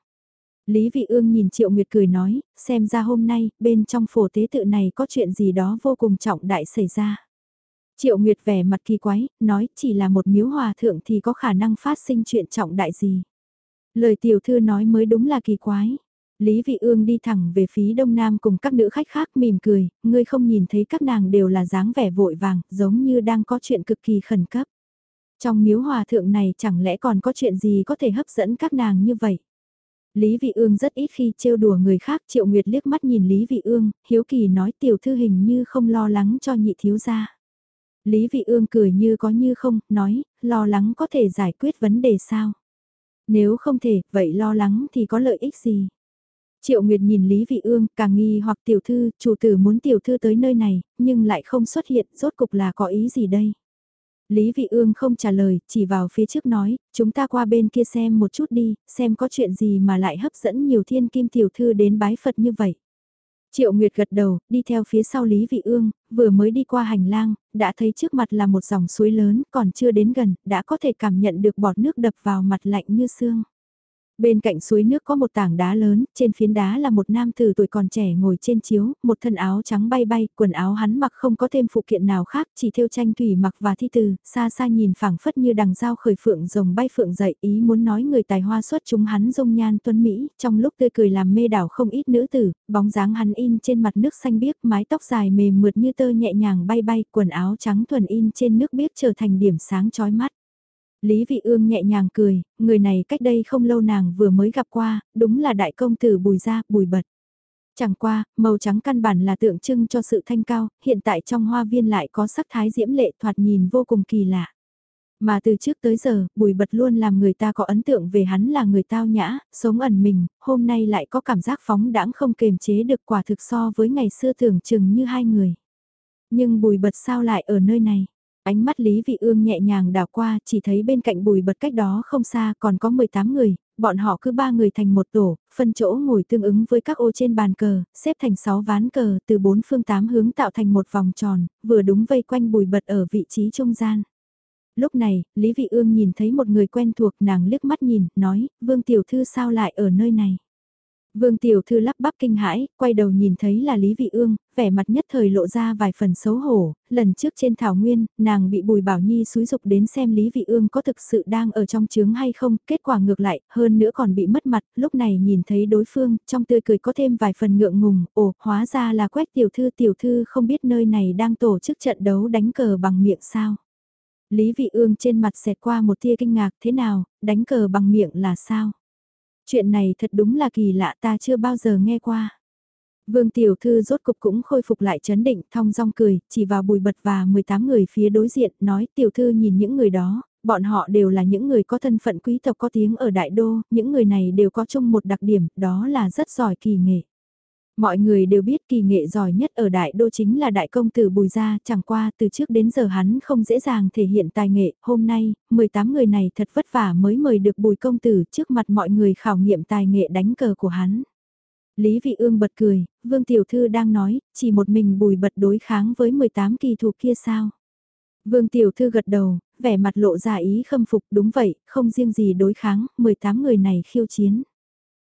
Lý Vị Ương nhìn Triệu Nguyệt cười nói, xem ra hôm nay, bên trong phổ tế tự này có chuyện gì đó vô cùng trọng đại xảy ra. Triệu Nguyệt vẻ mặt kỳ quái, nói chỉ là một miếu hòa thượng thì có khả năng phát sinh chuyện trọng đại gì. Lời tiểu thư nói mới đúng là kỳ quái. Lý Vị Ương đi thẳng về phía đông nam cùng các nữ khách khác mỉm cười, ngươi không nhìn thấy các nàng đều là dáng vẻ vội vàng, giống như đang có chuyện cực kỳ khẩn cấp. Trong miếu hòa thượng này chẳng lẽ còn có chuyện gì có thể hấp dẫn các nàng như vậy? Lý Vị Ương rất ít khi trêu đùa người khác, Triệu Nguyệt liếc mắt nhìn Lý Vị Ương, hiếu kỳ nói tiểu thư hình như không lo lắng cho nhị thiếu gia. Lý Vị Ương cười như có như không, nói, lo lắng có thể giải quyết vấn đề sao? Nếu không thể, vậy lo lắng thì có lợi ích gì? Triệu Nguyệt nhìn Lý Vị Ương, càng nghi hoặc tiểu thư, chủ tử muốn tiểu thư tới nơi này, nhưng lại không xuất hiện, rốt cục là có ý gì đây? Lý Vị Ương không trả lời, chỉ vào phía trước nói, chúng ta qua bên kia xem một chút đi, xem có chuyện gì mà lại hấp dẫn nhiều thiên kim tiểu thư đến bái Phật như vậy. Triệu Nguyệt gật đầu, đi theo phía sau Lý Vị Ương, vừa mới đi qua hành lang, đã thấy trước mặt là một dòng suối lớn, còn chưa đến gần, đã có thể cảm nhận được bọt nước đập vào mặt lạnh như xương. Bên cạnh suối nước có một tảng đá lớn, trên phiến đá là một nam tử tuổi còn trẻ ngồi trên chiếu, một thân áo trắng bay bay, quần áo hắn mặc không có thêm phụ kiện nào khác, chỉ theo tranh thủy mặc và thi từ, xa xa nhìn phảng phất như đằng dao khởi phượng rồng bay phượng dậy, ý muốn nói người tài hoa xuất chúng hắn dung nhan tuấn Mỹ, trong lúc tươi cười làm mê đảo không ít nữ tử, bóng dáng hắn in trên mặt nước xanh biếc, mái tóc dài mềm mượt như tơ nhẹ nhàng bay bay, quần áo trắng thuần in trên nước biếc trở thành điểm sáng chói mắt. Lý Vị Ương nhẹ nhàng cười, người này cách đây không lâu nàng vừa mới gặp qua, đúng là đại công tử bùi gia, bùi bật. Chẳng qua, màu trắng căn bản là tượng trưng cho sự thanh cao, hiện tại trong hoa viên lại có sắc thái diễm lệ thoạt nhìn vô cùng kỳ lạ. Mà từ trước tới giờ, bùi bật luôn làm người ta có ấn tượng về hắn là người tao nhã, sống ẩn mình, hôm nay lại có cảm giác phóng đãng không kềm chế được quả thực so với ngày xưa tưởng chừng như hai người. Nhưng bùi bật sao lại ở nơi này? Ánh mắt Lý Vị Ương nhẹ nhàng đảo qua, chỉ thấy bên cạnh bùi bật cách đó không xa còn có 18 người, bọn họ cứ ba người thành một tổ, phân chỗ ngồi tương ứng với các ô trên bàn cờ, xếp thành 6 ván cờ từ bốn phương tám hướng tạo thành một vòng tròn, vừa đúng vây quanh bùi bật ở vị trí trung gian. Lúc này, Lý Vị Ương nhìn thấy một người quen thuộc nàng liếc mắt nhìn, nói, Vương Tiểu Thư sao lại ở nơi này? Vương Tiểu Thư lắp bắp kinh hãi, quay đầu nhìn thấy là Lý Vị Ương, vẻ mặt nhất thời lộ ra vài phần xấu hổ, lần trước trên Thảo Nguyên, nàng bị Bùi Bảo Nhi xúi dục đến xem Lý Vị Ương có thực sự đang ở trong chướng hay không, kết quả ngược lại, hơn nữa còn bị mất mặt, lúc này nhìn thấy đối phương, trong tươi cười có thêm vài phần ngượng ngùng, ồ, hóa ra là quét Tiểu Thư Tiểu Thư không biết nơi này đang tổ chức trận đấu đánh cờ bằng miệng sao. Lý Vị Ương trên mặt xẹt qua một tia kinh ngạc thế nào, đánh cờ bằng miệng là sao? Chuyện này thật đúng là kỳ lạ ta chưa bao giờ nghe qua. Vương Tiểu Thư rốt cục cũng khôi phục lại chấn định, thong dong cười, chỉ vào bùi bật và 18 người phía đối diện, nói Tiểu Thư nhìn những người đó, bọn họ đều là những người có thân phận quý tộc có tiếng ở Đại Đô, những người này đều có chung một đặc điểm, đó là rất giỏi kỳ nghệ. Mọi người đều biết kỳ nghệ giỏi nhất ở đại đô chính là đại công tử Bùi Gia, chẳng qua từ trước đến giờ hắn không dễ dàng thể hiện tài nghệ, hôm nay, 18 người này thật vất vả mới mời được Bùi công tử trước mặt mọi người khảo nghiệm tài nghệ đánh cờ của hắn. Lý Vị Ương bật cười, Vương Tiểu Thư đang nói, chỉ một mình Bùi bật đối kháng với 18 kỳ thủ kia sao? Vương Tiểu Thư gật đầu, vẻ mặt lộ ra ý khâm phục đúng vậy, không riêng gì đối kháng, 18 người này khiêu chiến.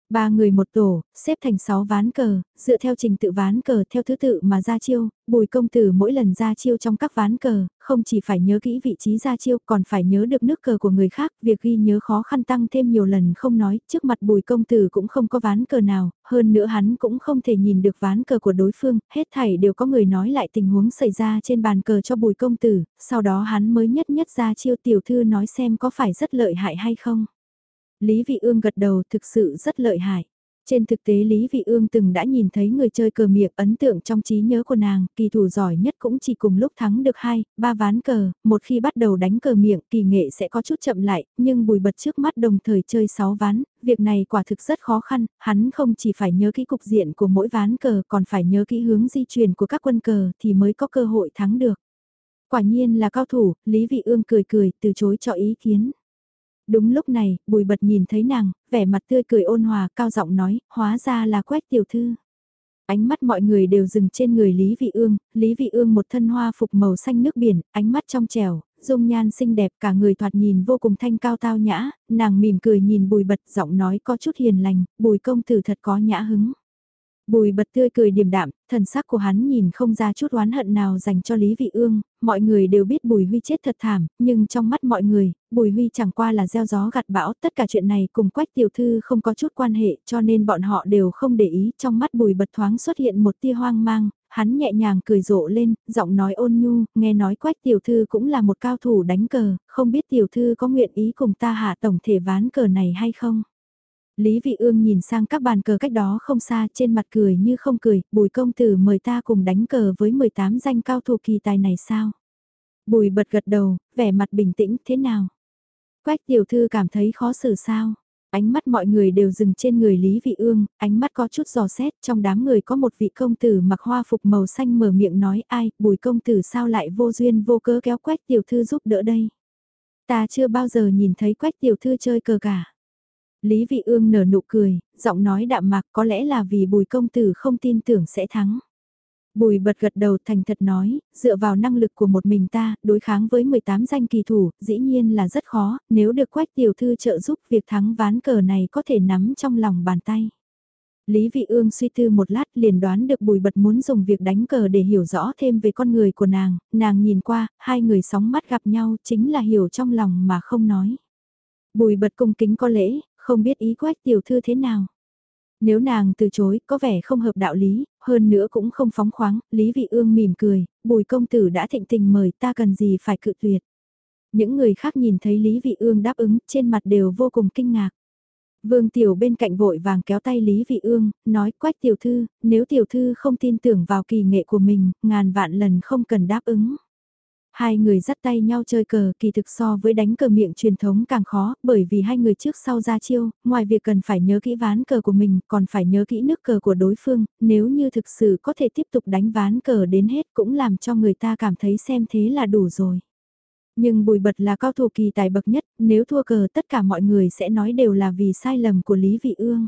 Ba người một tổ, xếp thành sáu ván cờ, dựa theo trình tự ván cờ theo thứ tự mà ra chiêu, bùi công tử mỗi lần ra chiêu trong các ván cờ, không chỉ phải nhớ kỹ vị trí ra chiêu còn phải nhớ được nước cờ của người khác, việc ghi nhớ khó khăn tăng thêm nhiều lần không nói, trước mặt bùi công tử cũng không có ván cờ nào, hơn nữa hắn cũng không thể nhìn được ván cờ của đối phương, hết thảy đều có người nói lại tình huống xảy ra trên bàn cờ cho bùi công tử, sau đó hắn mới nhất nhất ra chiêu tiểu thư nói xem có phải rất lợi hại hay không. Lý Vị Ương gật đầu thực sự rất lợi hại. Trên thực tế Lý Vị Ương từng đã nhìn thấy người chơi cờ miệng ấn tượng trong trí nhớ của nàng, kỳ thủ giỏi nhất cũng chỉ cùng lúc thắng được 2, 3 ván cờ, một khi bắt đầu đánh cờ miệng kỳ nghệ sẽ có chút chậm lại, nhưng bùi bật trước mắt đồng thời chơi 6 ván, việc này quả thực rất khó khăn, hắn không chỉ phải nhớ kỹ cục diện của mỗi ván cờ còn phải nhớ kỹ hướng di chuyển của các quân cờ thì mới có cơ hội thắng được. Quả nhiên là cao thủ, Lý Vị Ương cười cười từ chối cho ý kiến. Đúng lúc này, bùi bật nhìn thấy nàng, vẻ mặt tươi cười ôn hòa, cao giọng nói, hóa ra là quét tiểu thư. Ánh mắt mọi người đều dừng trên người Lý Vị Ương, Lý Vị Ương một thân hoa phục màu xanh nước biển, ánh mắt trong trẻo, dung nhan xinh đẹp cả người thoạt nhìn vô cùng thanh cao tao nhã, nàng mỉm cười nhìn bùi bật giọng nói có chút hiền lành, bùi công tử thật có nhã hứng. Bùi bật tươi cười điềm đạm, thần sắc của hắn nhìn không ra chút oán hận nào dành cho Lý Vị Ương, mọi người đều biết Bùi Huy chết thật thảm, nhưng trong mắt mọi người, Bùi Huy chẳng qua là gieo gió gặt bão, tất cả chuyện này cùng Quách tiểu thư không có chút quan hệ, cho nên bọn họ đều không để ý, trong mắt Bùi bật thoáng xuất hiện một tia hoang mang, hắn nhẹ nhàng cười rộ lên, giọng nói ôn nhu, nghe nói Quách tiểu thư cũng là một cao thủ đánh cờ, không biết tiểu thư có nguyện ý cùng ta hạ tổng thể ván cờ này hay không? Lý Vị Ương nhìn sang các bàn cờ cách đó không xa trên mặt cười như không cười, bùi công tử mời ta cùng đánh cờ với 18 danh cao thủ kỳ tài này sao? Bùi bật gật đầu, vẻ mặt bình tĩnh, thế nào? Quách tiểu thư cảm thấy khó xử sao? Ánh mắt mọi người đều dừng trên người Lý Vị Ương, ánh mắt có chút giò xét, trong đám người có một vị công tử mặc hoa phục màu xanh mở miệng nói ai, bùi công tử sao lại vô duyên vô cớ kéo quách tiểu thư giúp đỡ đây? Ta chưa bao giờ nhìn thấy quách tiểu thư chơi cờ cả. Lý Vị Ương nở nụ cười, giọng nói đạm mạc có lẽ là vì bùi công tử không tin tưởng sẽ thắng. Bùi bật gật đầu thành thật nói, dựa vào năng lực của một mình ta, đối kháng với 18 danh kỳ thủ, dĩ nhiên là rất khó, nếu được quách tiểu thư trợ giúp việc thắng ván cờ này có thể nắm trong lòng bàn tay. Lý Vị Ương suy tư một lát liền đoán được bùi bật muốn dùng việc đánh cờ để hiểu rõ thêm về con người của nàng, nàng nhìn qua, hai người sóng mắt gặp nhau chính là hiểu trong lòng mà không nói. Bùi bật cung kính có lễ, không biết ý quách tiểu thư thế nào. Nếu nàng từ chối, có vẻ không hợp đạo lý, hơn nữa cũng không phóng khoáng, Lý Vị Ương mỉm cười, bùi công tử đã thịnh tình mời ta cần gì phải cự tuyệt. Những người khác nhìn thấy Lý Vị Ương đáp ứng, trên mặt đều vô cùng kinh ngạc. Vương Tiểu bên cạnh vội vàng kéo tay Lý Vị Ương, nói quách tiểu thư, nếu tiểu thư không tin tưởng vào kỳ nghệ của mình, ngàn vạn lần không cần đáp ứng. Hai người dắt tay nhau chơi cờ kỳ thực so với đánh cờ miệng truyền thống càng khó, bởi vì hai người trước sau ra chiêu, ngoài việc cần phải nhớ kỹ ván cờ của mình, còn phải nhớ kỹ nước cờ của đối phương, nếu như thực sự có thể tiếp tục đánh ván cờ đến hết cũng làm cho người ta cảm thấy xem thế là đủ rồi. Nhưng Bùi Bật là cao thủ kỳ tài bậc nhất, nếu thua cờ tất cả mọi người sẽ nói đều là vì sai lầm của Lý Vị Ương.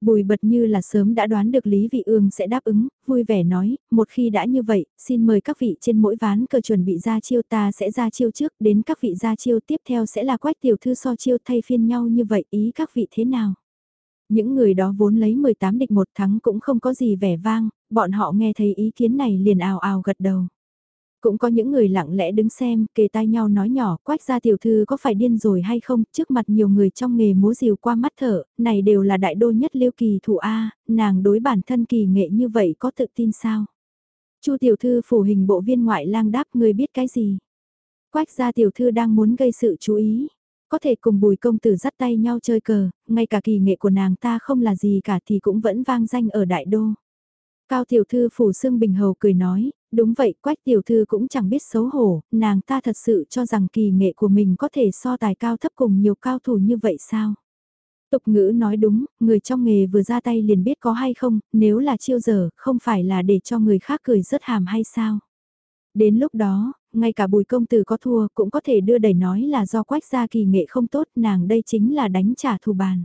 Bùi bật như là sớm đã đoán được Lý Vị Ương sẽ đáp ứng, vui vẻ nói, một khi đã như vậy, xin mời các vị trên mỗi ván cờ chuẩn bị ra chiêu ta sẽ ra chiêu trước, đến các vị ra chiêu tiếp theo sẽ là quách tiểu thư so chiêu thay phiên nhau như vậy, ý các vị thế nào? Những người đó vốn lấy 18 địch một thắng cũng không có gì vẻ vang, bọn họ nghe thấy ý kiến này liền ào ào gật đầu. Cũng có những người lặng lẽ đứng xem, kề tai nhau nói nhỏ, quách gia tiểu thư có phải điên rồi hay không, trước mặt nhiều người trong nghề múa rìu qua mắt thở, này đều là đại đô nhất liêu kỳ thủ A, nàng đối bản thân kỳ nghệ như vậy có tự tin sao? Chu tiểu thư phủ hình bộ viên ngoại lang đáp người biết cái gì? Quách gia tiểu thư đang muốn gây sự chú ý. Có thể cùng bùi công tử dắt tay nhau chơi cờ, ngay cả kỳ nghệ của nàng ta không là gì cả thì cũng vẫn vang danh ở đại đô. Cao tiểu thư phủ xương bình hầu cười nói, đúng vậy quách tiểu thư cũng chẳng biết xấu hổ, nàng ta thật sự cho rằng kỳ nghệ của mình có thể so tài cao thấp cùng nhiều cao thủ như vậy sao? Tục ngữ nói đúng, người trong nghề vừa ra tay liền biết có hay không, nếu là chiêu dở, không phải là để cho người khác cười rớt hàm hay sao? Đến lúc đó, ngay cả bùi công tử có thua cũng có thể đưa đẩy nói là do quách gia kỳ nghệ không tốt nàng đây chính là đánh trả thù bàn.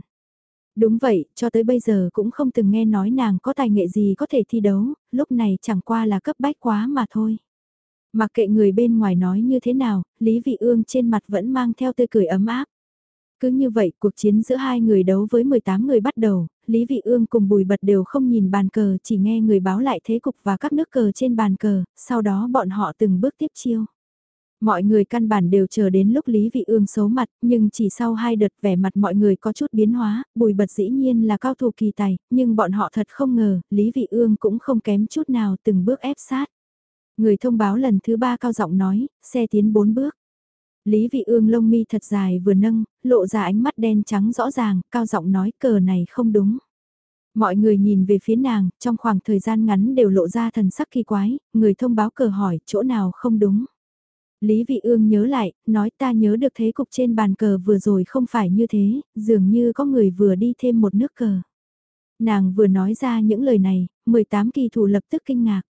Đúng vậy, cho tới bây giờ cũng không từng nghe nói nàng có tài nghệ gì có thể thi đấu, lúc này chẳng qua là cấp bách quá mà thôi. Mặc kệ người bên ngoài nói như thế nào, Lý Vị Ương trên mặt vẫn mang theo tươi cười ấm áp. Cứ như vậy, cuộc chiến giữa hai người đấu với 18 người bắt đầu, Lý Vị Ương cùng Bùi Bật đều không nhìn bàn cờ, chỉ nghe người báo lại thế cục và các nước cờ trên bàn cờ, sau đó bọn họ từng bước tiếp chiêu. Mọi người căn bản đều chờ đến lúc Lý Vị Ương xấu mặt, nhưng chỉ sau hai đợt vẻ mặt mọi người có chút biến hóa, bùi bật dĩ nhiên là cao thủ kỳ tài, nhưng bọn họ thật không ngờ, Lý Vị Ương cũng không kém chút nào từng bước ép sát. Người thông báo lần thứ ba cao giọng nói, xe tiến bốn bước. Lý Vị Ương lông mi thật dài vừa nâng, lộ ra ánh mắt đen trắng rõ ràng, cao giọng nói cờ này không đúng. Mọi người nhìn về phía nàng, trong khoảng thời gian ngắn đều lộ ra thần sắc kỳ quái, người thông báo cờ hỏi chỗ nào không đúng. Lý Vị Ương nhớ lại, nói ta nhớ được thế cục trên bàn cờ vừa rồi không phải như thế, dường như có người vừa đi thêm một nước cờ. Nàng vừa nói ra những lời này, 18 kỳ thủ lập tức kinh ngạc.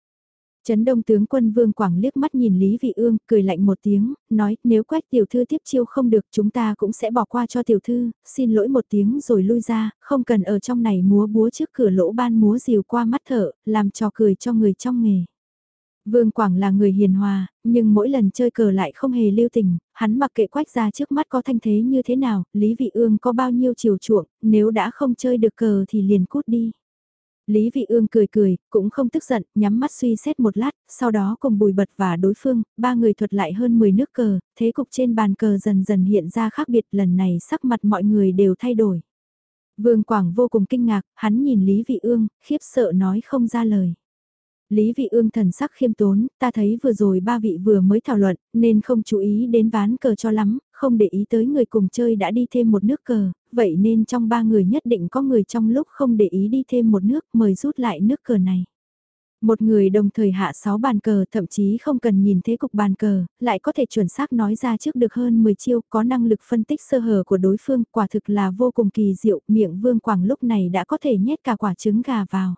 Trấn Đông tướng quân Vương Quảng liếc mắt nhìn Lý Vị Ương, cười lạnh một tiếng, nói nếu quách tiểu thư tiếp chiêu không được chúng ta cũng sẽ bỏ qua cho tiểu thư, xin lỗi một tiếng rồi lui ra, không cần ở trong này múa búa trước cửa lỗ ban múa rìu qua mắt thở, làm trò cười cho người trong nghề. Vương Quảng là người hiền hòa, nhưng mỗi lần chơi cờ lại không hề lưu tình, hắn mặc kệ quách ra trước mắt có thanh thế như thế nào, Lý Vị Ương có bao nhiêu chiều chuộng, nếu đã không chơi được cờ thì liền cút đi. Lý Vị Ương cười cười, cũng không tức giận, nhắm mắt suy xét một lát, sau đó cùng Bùi Bật và đối phương, ba người thuật lại hơn 10 nước cờ, thế cục trên bàn cờ dần dần hiện ra khác biệt lần này sắc mặt mọi người đều thay đổi. Vương Quảng vô cùng kinh ngạc, hắn nhìn Lý Vị Ương, khiếp sợ nói không ra lời. Lý vị ương thần sắc khiêm tốn, ta thấy vừa rồi ba vị vừa mới thảo luận, nên không chú ý đến ván cờ cho lắm, không để ý tới người cùng chơi đã đi thêm một nước cờ, vậy nên trong ba người nhất định có người trong lúc không để ý đi thêm một nước mời rút lại nước cờ này. Một người đồng thời hạ 6 bàn cờ thậm chí không cần nhìn thế cục bàn cờ, lại có thể chuẩn xác nói ra trước được hơn 10 chiêu, có năng lực phân tích sơ hở của đối phương, quả thực là vô cùng kỳ diệu, miệng vương quảng lúc này đã có thể nhét cả quả trứng gà vào.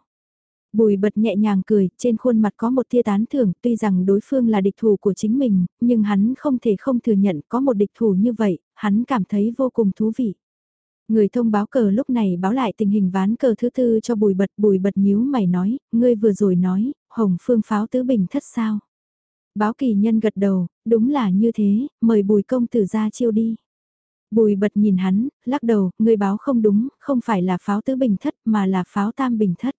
Bùi bật nhẹ nhàng cười, trên khuôn mặt có một tia tán thưởng, tuy rằng đối phương là địch thủ của chính mình, nhưng hắn không thể không thừa nhận có một địch thủ như vậy, hắn cảm thấy vô cùng thú vị. Người thông báo cờ lúc này báo lại tình hình ván cờ thứ tư cho bùi bật, bùi bật nhíu mày nói, ngươi vừa rồi nói, hồng phương pháo tứ bình thất sao. Báo kỳ nhân gật đầu, đúng là như thế, mời bùi công tử ra chiêu đi. Bùi bật nhìn hắn, lắc đầu, người báo không đúng, không phải là pháo tứ bình thất mà là pháo tam bình thất.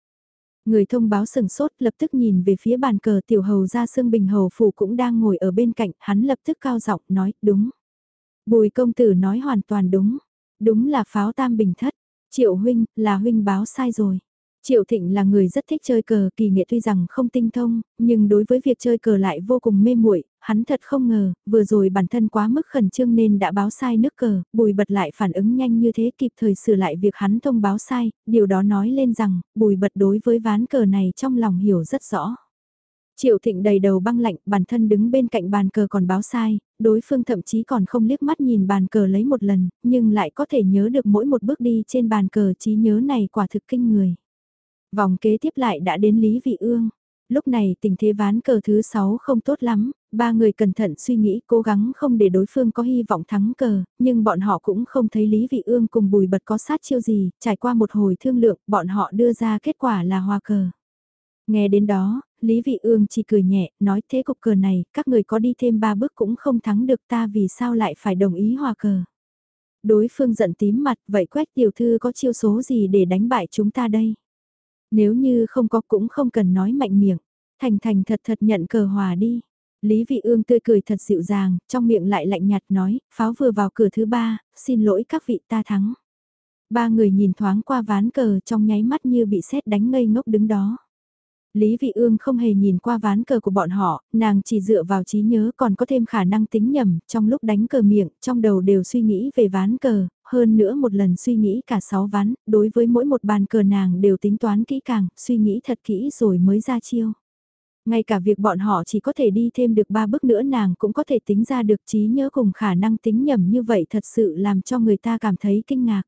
Người thông báo sừng sốt lập tức nhìn về phía bàn cờ tiểu hầu ra Sương Bình Hầu Phủ cũng đang ngồi ở bên cạnh, hắn lập tức cao giọng nói, đúng. Bùi công tử nói hoàn toàn đúng, đúng là pháo tam bình thất, triệu huynh, là huynh báo sai rồi. Triệu Thịnh là người rất thích chơi cờ, kỳ nghệ tuy rằng không tinh thông, nhưng đối với việc chơi cờ lại vô cùng mê muội, hắn thật không ngờ, vừa rồi bản thân quá mức khẩn trương nên đã báo sai nước cờ, Bùi Bật lại phản ứng nhanh như thế kịp thời sửa lại việc hắn thông báo sai, điều đó nói lên rằng, Bùi Bật đối với ván cờ này trong lòng hiểu rất rõ. Triệu Thịnh đầy đầu băng lạnh, bản thân đứng bên cạnh bàn cờ còn báo sai, đối phương thậm chí còn không liếc mắt nhìn bàn cờ lấy một lần, nhưng lại có thể nhớ được mỗi một bước đi trên bàn cờ trí nhớ này quả thực kinh người. Vòng kế tiếp lại đã đến Lý Vị Ương. Lúc này tình thế ván cờ thứ 6 không tốt lắm, ba người cẩn thận suy nghĩ cố gắng không để đối phương có hy vọng thắng cờ, nhưng bọn họ cũng không thấy Lý Vị Ương cùng Bùi Bật có sát chiêu gì, trải qua một hồi thương lượng, bọn họ đưa ra kết quả là hòa cờ. Nghe đến đó, Lý Vị Ương chỉ cười nhẹ, nói thế cục cờ này, các người có đi thêm ba bước cũng không thắng được ta vì sao lại phải đồng ý hòa cờ. Đối phương giận tím mặt, vậy quét tiểu thư có chiêu số gì để đánh bại chúng ta đây? Nếu như không có cũng không cần nói mạnh miệng, thành thành thật thật nhận cờ hòa đi. Lý Vị Ương tươi cười thật dịu dàng, trong miệng lại lạnh nhạt nói, pháo vừa vào cửa thứ ba, xin lỗi các vị ta thắng. Ba người nhìn thoáng qua ván cờ trong nháy mắt như bị sét đánh ngây ngốc đứng đó. Lý Vị Ương không hề nhìn qua ván cờ của bọn họ, nàng chỉ dựa vào trí nhớ còn có thêm khả năng tính nhầm, trong lúc đánh cờ miệng, trong đầu đều suy nghĩ về ván cờ, hơn nữa một lần suy nghĩ cả sáu ván, đối với mỗi một bàn cờ nàng đều tính toán kỹ càng, suy nghĩ thật kỹ rồi mới ra chiêu. Ngay cả việc bọn họ chỉ có thể đi thêm được ba bước nữa nàng cũng có thể tính ra được trí nhớ cùng khả năng tính nhầm như vậy thật sự làm cho người ta cảm thấy kinh ngạc.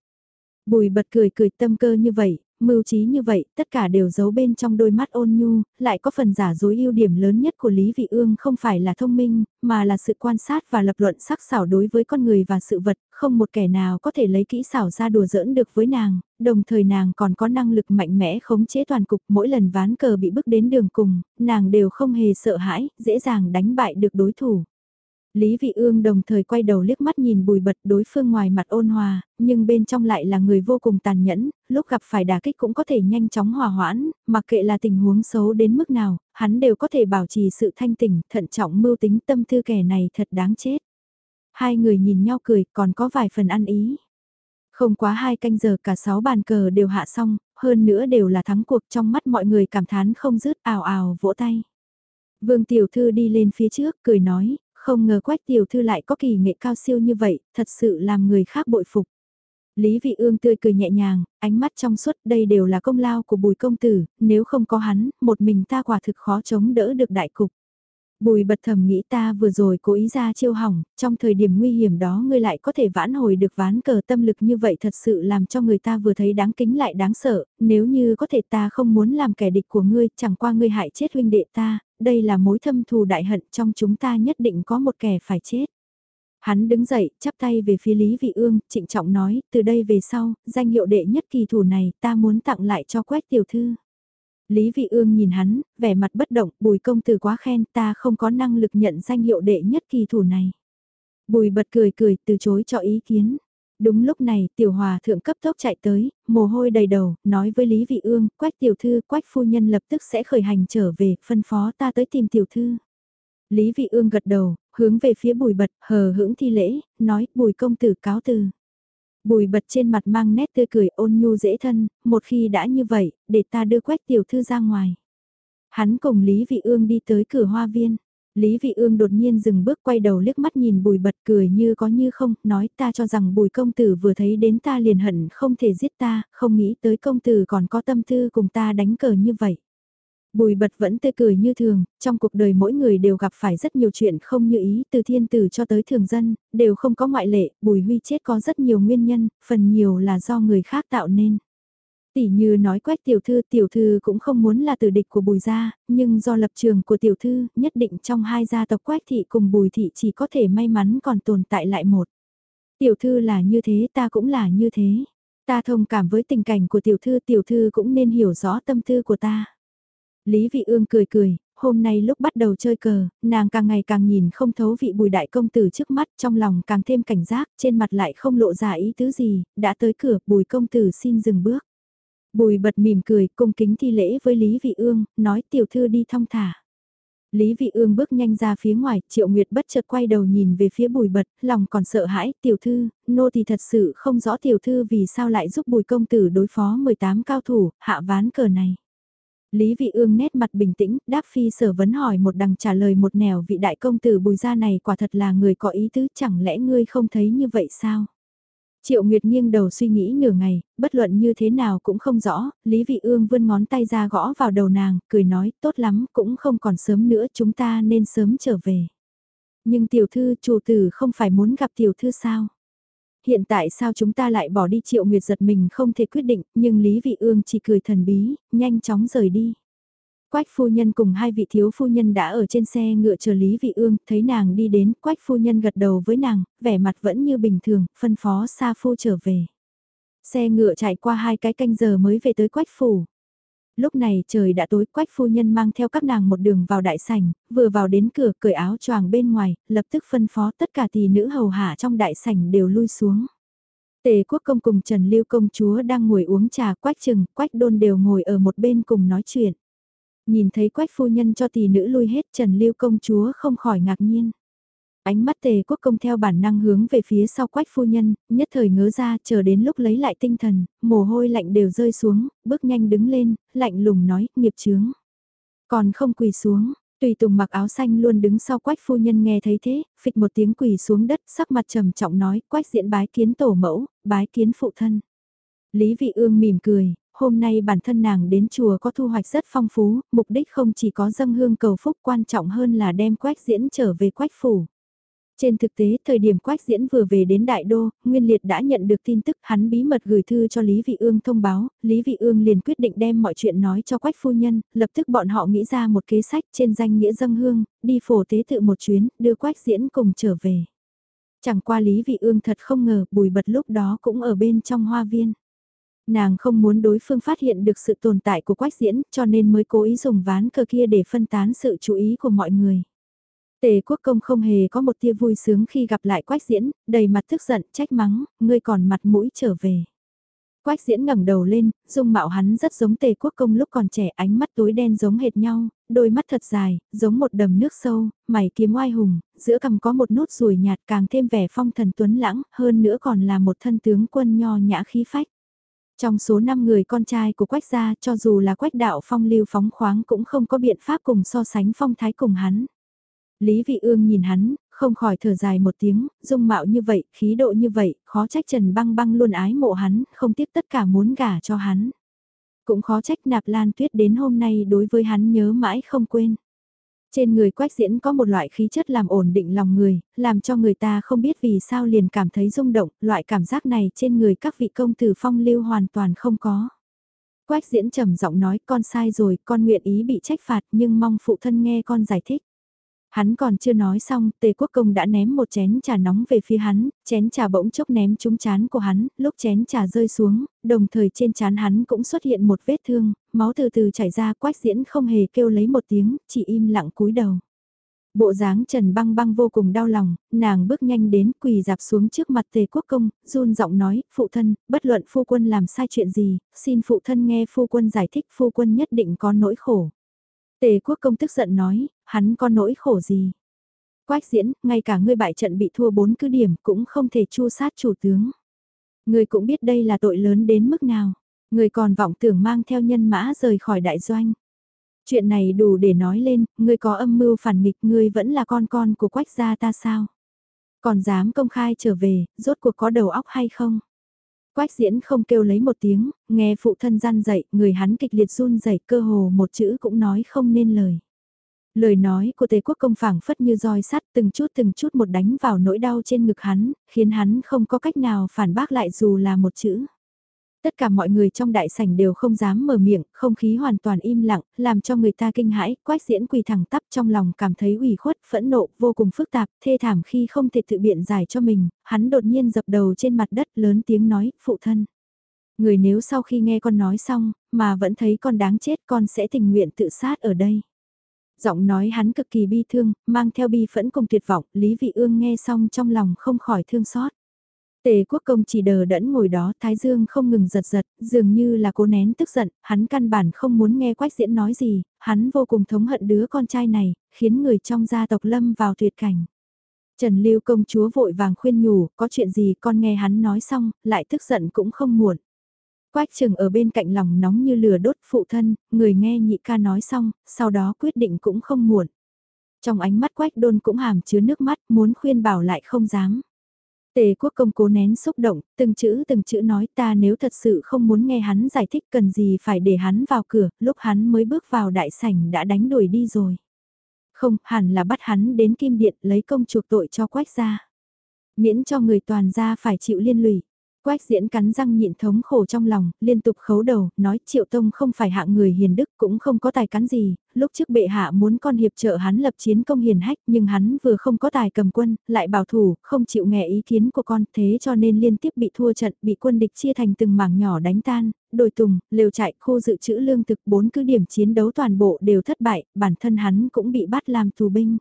Bùi bật cười cười tâm cơ như vậy, mưu trí như vậy, tất cả đều giấu bên trong đôi mắt ôn nhu, lại có phần giả dối ưu điểm lớn nhất của Lý Vị Ương không phải là thông minh, mà là sự quan sát và lập luận sắc sảo đối với con người và sự vật, không một kẻ nào có thể lấy kỹ xảo ra đùa giỡn được với nàng, đồng thời nàng còn có năng lực mạnh mẽ khống chế toàn cục mỗi lần ván cờ bị bước đến đường cùng, nàng đều không hề sợ hãi, dễ dàng đánh bại được đối thủ. Lý Vị Ương đồng thời quay đầu liếc mắt nhìn bùi bật đối phương ngoài mặt ôn hòa, nhưng bên trong lại là người vô cùng tàn nhẫn, lúc gặp phải đả kích cũng có thể nhanh chóng hòa hoãn, mặc kệ là tình huống xấu đến mức nào, hắn đều có thể bảo trì sự thanh tỉnh, thận trọng mưu tính tâm tư kẻ này thật đáng chết. Hai người nhìn nhau cười, còn có vài phần ăn ý. Không quá hai canh giờ cả sáu bàn cờ đều hạ xong, hơn nữa đều là thắng cuộc trong mắt mọi người cảm thán không dứt ào ào vỗ tay. Vương Tiểu Thư đi lên phía trước, cười nói, không ngờ quách tiểu thư lại có kỳ nghệ cao siêu như vậy, thật sự làm người khác bội phục. Lý Vị Ương tươi cười nhẹ nhàng, ánh mắt trong suốt đây đều là công lao của bùi công tử, nếu không có hắn, một mình ta quả thực khó chống đỡ được đại cục. Bùi bật thầm nghĩ ta vừa rồi cố ý ra chiêu hỏng, trong thời điểm nguy hiểm đó ngươi lại có thể vãn hồi được ván cờ tâm lực như vậy thật sự làm cho người ta vừa thấy đáng kính lại đáng sợ, nếu như có thể ta không muốn làm kẻ địch của ngươi, chẳng qua ngươi hại chết huynh đệ ta, đây là mối thâm thù đại hận trong chúng ta nhất định có một kẻ phải chết. Hắn đứng dậy, chắp tay về phía Lý Vị Ương, trịnh trọng nói, từ đây về sau, danh hiệu đệ nhất kỳ thủ này ta muốn tặng lại cho quét tiểu thư. Lý Vị Ương nhìn hắn, vẻ mặt bất động, bùi công tử quá khen ta không có năng lực nhận danh hiệu đệ nhất kỳ thủ này. Bùi bật cười cười, từ chối cho ý kiến. Đúng lúc này, tiểu hòa thượng cấp tốc chạy tới, mồ hôi đầy đầu, nói với Lý Vị Ương, quách tiểu thư, quách phu nhân lập tức sẽ khởi hành trở về, phân phó ta tới tìm tiểu thư. Lý Vị Ương gật đầu, hướng về phía bùi bật, hờ hững thi lễ, nói, bùi công tử cáo từ. Bùi bật trên mặt mang nét tươi cười ôn nhu dễ thân, một khi đã như vậy, để ta đưa quách tiểu thư ra ngoài. Hắn cùng Lý Vị Ương đi tới cửa hoa viên. Lý Vị Ương đột nhiên dừng bước quay đầu liếc mắt nhìn bùi bật cười như có như không, nói ta cho rằng bùi công tử vừa thấy đến ta liền hận không thể giết ta, không nghĩ tới công tử còn có tâm tư cùng ta đánh cờ như vậy. Bùi bật vẫn tươi cười như thường, trong cuộc đời mỗi người đều gặp phải rất nhiều chuyện không như ý, từ thiên tử cho tới thường dân, đều không có ngoại lệ, bùi huy chết có rất nhiều nguyên nhân, phần nhiều là do người khác tạo nên. Tỷ như nói quách tiểu thư, tiểu thư cũng không muốn là tử địch của bùi gia, nhưng do lập trường của tiểu thư, nhất định trong hai gia tộc quách thị cùng bùi thị chỉ có thể may mắn còn tồn tại lại một. Tiểu thư là như thế, ta cũng là như thế. Ta thông cảm với tình cảnh của tiểu thư, tiểu thư cũng nên hiểu rõ tâm tư của ta. Lý Vị Ương cười cười, hôm nay lúc bắt đầu chơi cờ, nàng càng ngày càng nhìn không thấu vị bùi đại công tử trước mắt, trong lòng càng thêm cảnh giác, trên mặt lại không lộ ra ý tứ gì, đã tới cửa, bùi công tử xin dừng bước. Bùi bật mỉm cười, cung kính thi lễ với Lý Vị Ương, nói tiểu thư đi thong thả. Lý Vị Ương bước nhanh ra phía ngoài, Triệu Nguyệt bất chợt quay đầu nhìn về phía bùi bật, lòng còn sợ hãi, tiểu thư, nô thì thật sự không rõ tiểu thư vì sao lại giúp bùi công tử đối phó 18 cao thủ, hạ ván cờ này. Lý Vị Ương nét mặt bình tĩnh, đáp phi sở vấn hỏi một đằng trả lời một nẻo vị đại công tử bùi gia này quả thật là người có ý tứ chẳng lẽ ngươi không thấy như vậy sao? Triệu Nguyệt nghiêng đầu suy nghĩ nửa ngày, bất luận như thế nào cũng không rõ, Lý Vị Ương vươn ngón tay ra gõ vào đầu nàng, cười nói, tốt lắm, cũng không còn sớm nữa, chúng ta nên sớm trở về. Nhưng tiểu thư chủ tử không phải muốn gặp tiểu thư sao? Hiện tại sao chúng ta lại bỏ đi Triệu Nguyệt giật mình không thể quyết định, nhưng Lý Vị Ương chỉ cười thần bí, nhanh chóng rời đi. Quách phu nhân cùng hai vị thiếu phu nhân đã ở trên xe ngựa chờ Lý Vị Ương, thấy nàng đi đến, quách phu nhân gật đầu với nàng, vẻ mặt vẫn như bình thường, phân phó xa phu trở về. Xe ngựa chạy qua hai cái canh giờ mới về tới quách phủ. Lúc này trời đã tối, quách phu nhân mang theo các nàng một đường vào đại sảnh, vừa vào đến cửa cởi áo choàng bên ngoài, lập tức phân phó tất cả tỷ nữ hầu hạ trong đại sảnh đều lui xuống. Tề quốc công cùng Trần Lưu công chúa đang ngồi uống trà quách trừng, quách đôn đều ngồi ở một bên cùng nói chuyện. Nhìn thấy quách phu nhân cho tỷ nữ lui hết Trần Lưu công chúa không khỏi ngạc nhiên. Ánh mắt tề quốc công theo bản năng hướng về phía sau quách phu nhân, nhất thời ngớ ra chờ đến lúc lấy lại tinh thần, mồ hôi lạnh đều rơi xuống, bước nhanh đứng lên, lạnh lùng nói, nghiệp chướng. Còn không quỳ xuống, Tùy Tùng mặc áo xanh luôn đứng sau quách phu nhân nghe thấy thế, phịch một tiếng quỳ xuống đất, sắc mặt trầm trọng nói, quách diện bái kiến tổ mẫu, bái kiến phụ thân. Lý Vị Ương mỉm cười, hôm nay bản thân nàng đến chùa có thu hoạch rất phong phú, mục đích không chỉ có dâng hương cầu phúc quan trọng hơn là đem quách diễn trở về quách phủ. Trên thực tế, thời điểm Quách Diễn vừa về đến Đại Đô, Nguyên Liệt đã nhận được tin tức hắn bí mật gửi thư cho Lý Vị Ương thông báo, Lý Vị Ương liền quyết định đem mọi chuyện nói cho Quách Phu Nhân, lập tức bọn họ nghĩ ra một kế sách trên danh nghĩa dâng hương, đi phổ tế tự một chuyến, đưa Quách Diễn cùng trở về. Chẳng qua Lý Vị Ương thật không ngờ bùi bật lúc đó cũng ở bên trong hoa viên. Nàng không muốn đối phương phát hiện được sự tồn tại của Quách Diễn cho nên mới cố ý dùng ván cờ kia để phân tán sự chú ý của mọi người. Tề quốc công không hề có một tia vui sướng khi gặp lại quách diễn, đầy mặt tức giận, trách mắng, ngươi còn mặt mũi trở về. Quách diễn ngẩng đầu lên, dung mạo hắn rất giống tề quốc công lúc còn trẻ ánh mắt tối đen giống hệt nhau, đôi mắt thật dài, giống một đầm nước sâu, mày kiếm oai hùng, giữa cằm có một nốt ruồi nhạt càng thêm vẻ phong thần tuấn lãng, hơn nữa còn là một thân tướng quân nho nhã khí phách. Trong số 5 người con trai của Quách gia cho dù là Quách đạo phong lưu phóng khoáng cũng không có biện pháp cùng so sánh phong thái cùng hắn. Lý Vị Ương nhìn hắn, không khỏi thở dài một tiếng, dung mạo như vậy, khí độ như vậy, khó trách Trần Băng Băng luôn ái mộ hắn, không tiếc tất cả muốn gả cho hắn. Cũng khó trách Nạp Lan Tuyết đến hôm nay đối với hắn nhớ mãi không quên. Trên người quách diễn có một loại khí chất làm ổn định lòng người, làm cho người ta không biết vì sao liền cảm thấy rung động, loại cảm giác này trên người các vị công tử phong lưu hoàn toàn không có. Quách diễn trầm giọng nói con sai rồi, con nguyện ý bị trách phạt nhưng mong phụ thân nghe con giải thích. Hắn còn chưa nói xong, tề quốc công đã ném một chén trà nóng về phía hắn, chén trà bỗng chốc ném trúng chán của hắn, lúc chén trà rơi xuống, đồng thời trên chán hắn cũng xuất hiện một vết thương, máu từ từ chảy ra quách diễn không hề kêu lấy một tiếng, chỉ im lặng cúi đầu. Bộ dáng Trần Băng Băng vô cùng đau lòng, nàng bước nhanh đến quỳ dạp xuống trước mặt Tề Quốc Công, run giọng nói, phụ thân, bất luận phu quân làm sai chuyện gì, xin phụ thân nghe phu quân giải thích phu quân nhất định có nỗi khổ. Tề quốc công tức giận nói, hắn có nỗi khổ gì. Quách diễn, ngay cả ngươi bại trận bị thua bốn cứ điểm cũng không thể chu sát chủ tướng. Ngươi cũng biết đây là tội lớn đến mức nào. Ngươi còn vọng tưởng mang theo nhân mã rời khỏi đại doanh. Chuyện này đủ để nói lên, ngươi có âm mưu phản nghịch ngươi vẫn là con con của quách gia ta sao? Còn dám công khai trở về, rốt cuộc có đầu óc hay không? Quách diễn không kêu lấy một tiếng, nghe phụ thân gian dậy, người hắn kịch liệt run rẩy cơ hồ một chữ cũng nói không nên lời. Lời nói của Tề quốc công phảng phất như roi sắt từng chút từng chút một đánh vào nỗi đau trên ngực hắn, khiến hắn không có cách nào phản bác lại dù là một chữ. Tất cả mọi người trong đại sảnh đều không dám mở miệng, không khí hoàn toàn im lặng, làm cho người ta kinh hãi, quách diễn quỳ thẳng tắp trong lòng cảm thấy ủy khuất, phẫn nộ, vô cùng phức tạp, thê thảm khi không thể tự biện giải cho mình, hắn đột nhiên dập đầu trên mặt đất lớn tiếng nói, phụ thân. Người nếu sau khi nghe con nói xong, mà vẫn thấy con đáng chết con sẽ tình nguyện tự sát ở đây. Giọng nói hắn cực kỳ bi thương, mang theo bi phẫn cùng tuyệt vọng, Lý Vị Ương nghe xong trong lòng không khỏi thương xót. Tề quốc công chỉ đờ đẫn ngồi đó, thái dương không ngừng giật giật, dường như là cố nén tức giận, hắn căn bản không muốn nghe quách diễn nói gì, hắn vô cùng thống hận đứa con trai này, khiến người trong gia tộc lâm vào tuyệt cảnh. Trần Lưu công chúa vội vàng khuyên nhủ, có chuyện gì con nghe hắn nói xong, lại tức giận cũng không muộn. Quách Trường ở bên cạnh lòng nóng như lửa đốt phụ thân, người nghe nhị ca nói xong, sau đó quyết định cũng không muộn. Trong ánh mắt quách đôn cũng hàm chứa nước mắt, muốn khuyên bảo lại không dám. Tề quốc công cố nén xúc động, từng chữ từng chữ nói ta nếu thật sự không muốn nghe hắn giải thích cần gì phải để hắn vào cửa, lúc hắn mới bước vào đại sảnh đã đánh đuổi đi rồi. Không, hẳn là bắt hắn đến kim điện lấy công chuộc tội cho quách gia. Miễn cho người toàn gia phải chịu liên lụy. Quách diễn cắn răng nhịn thống khổ trong lòng, liên tục khấu đầu, nói Triệu Tông không phải hạng người hiền đức cũng không có tài cắn gì, lúc trước bệ hạ muốn con hiệp trợ hắn lập chiến công hiền hách nhưng hắn vừa không có tài cầm quân, lại bảo thủ, không chịu nghe ý kiến của con thế cho nên liên tiếp bị thua trận, bị quân địch chia thành từng mảng nhỏ đánh tan, đồi tùng, lều trại, khu dự trữ lương thực bốn cứ điểm chiến đấu toàn bộ đều thất bại, bản thân hắn cũng bị bắt làm tù binh.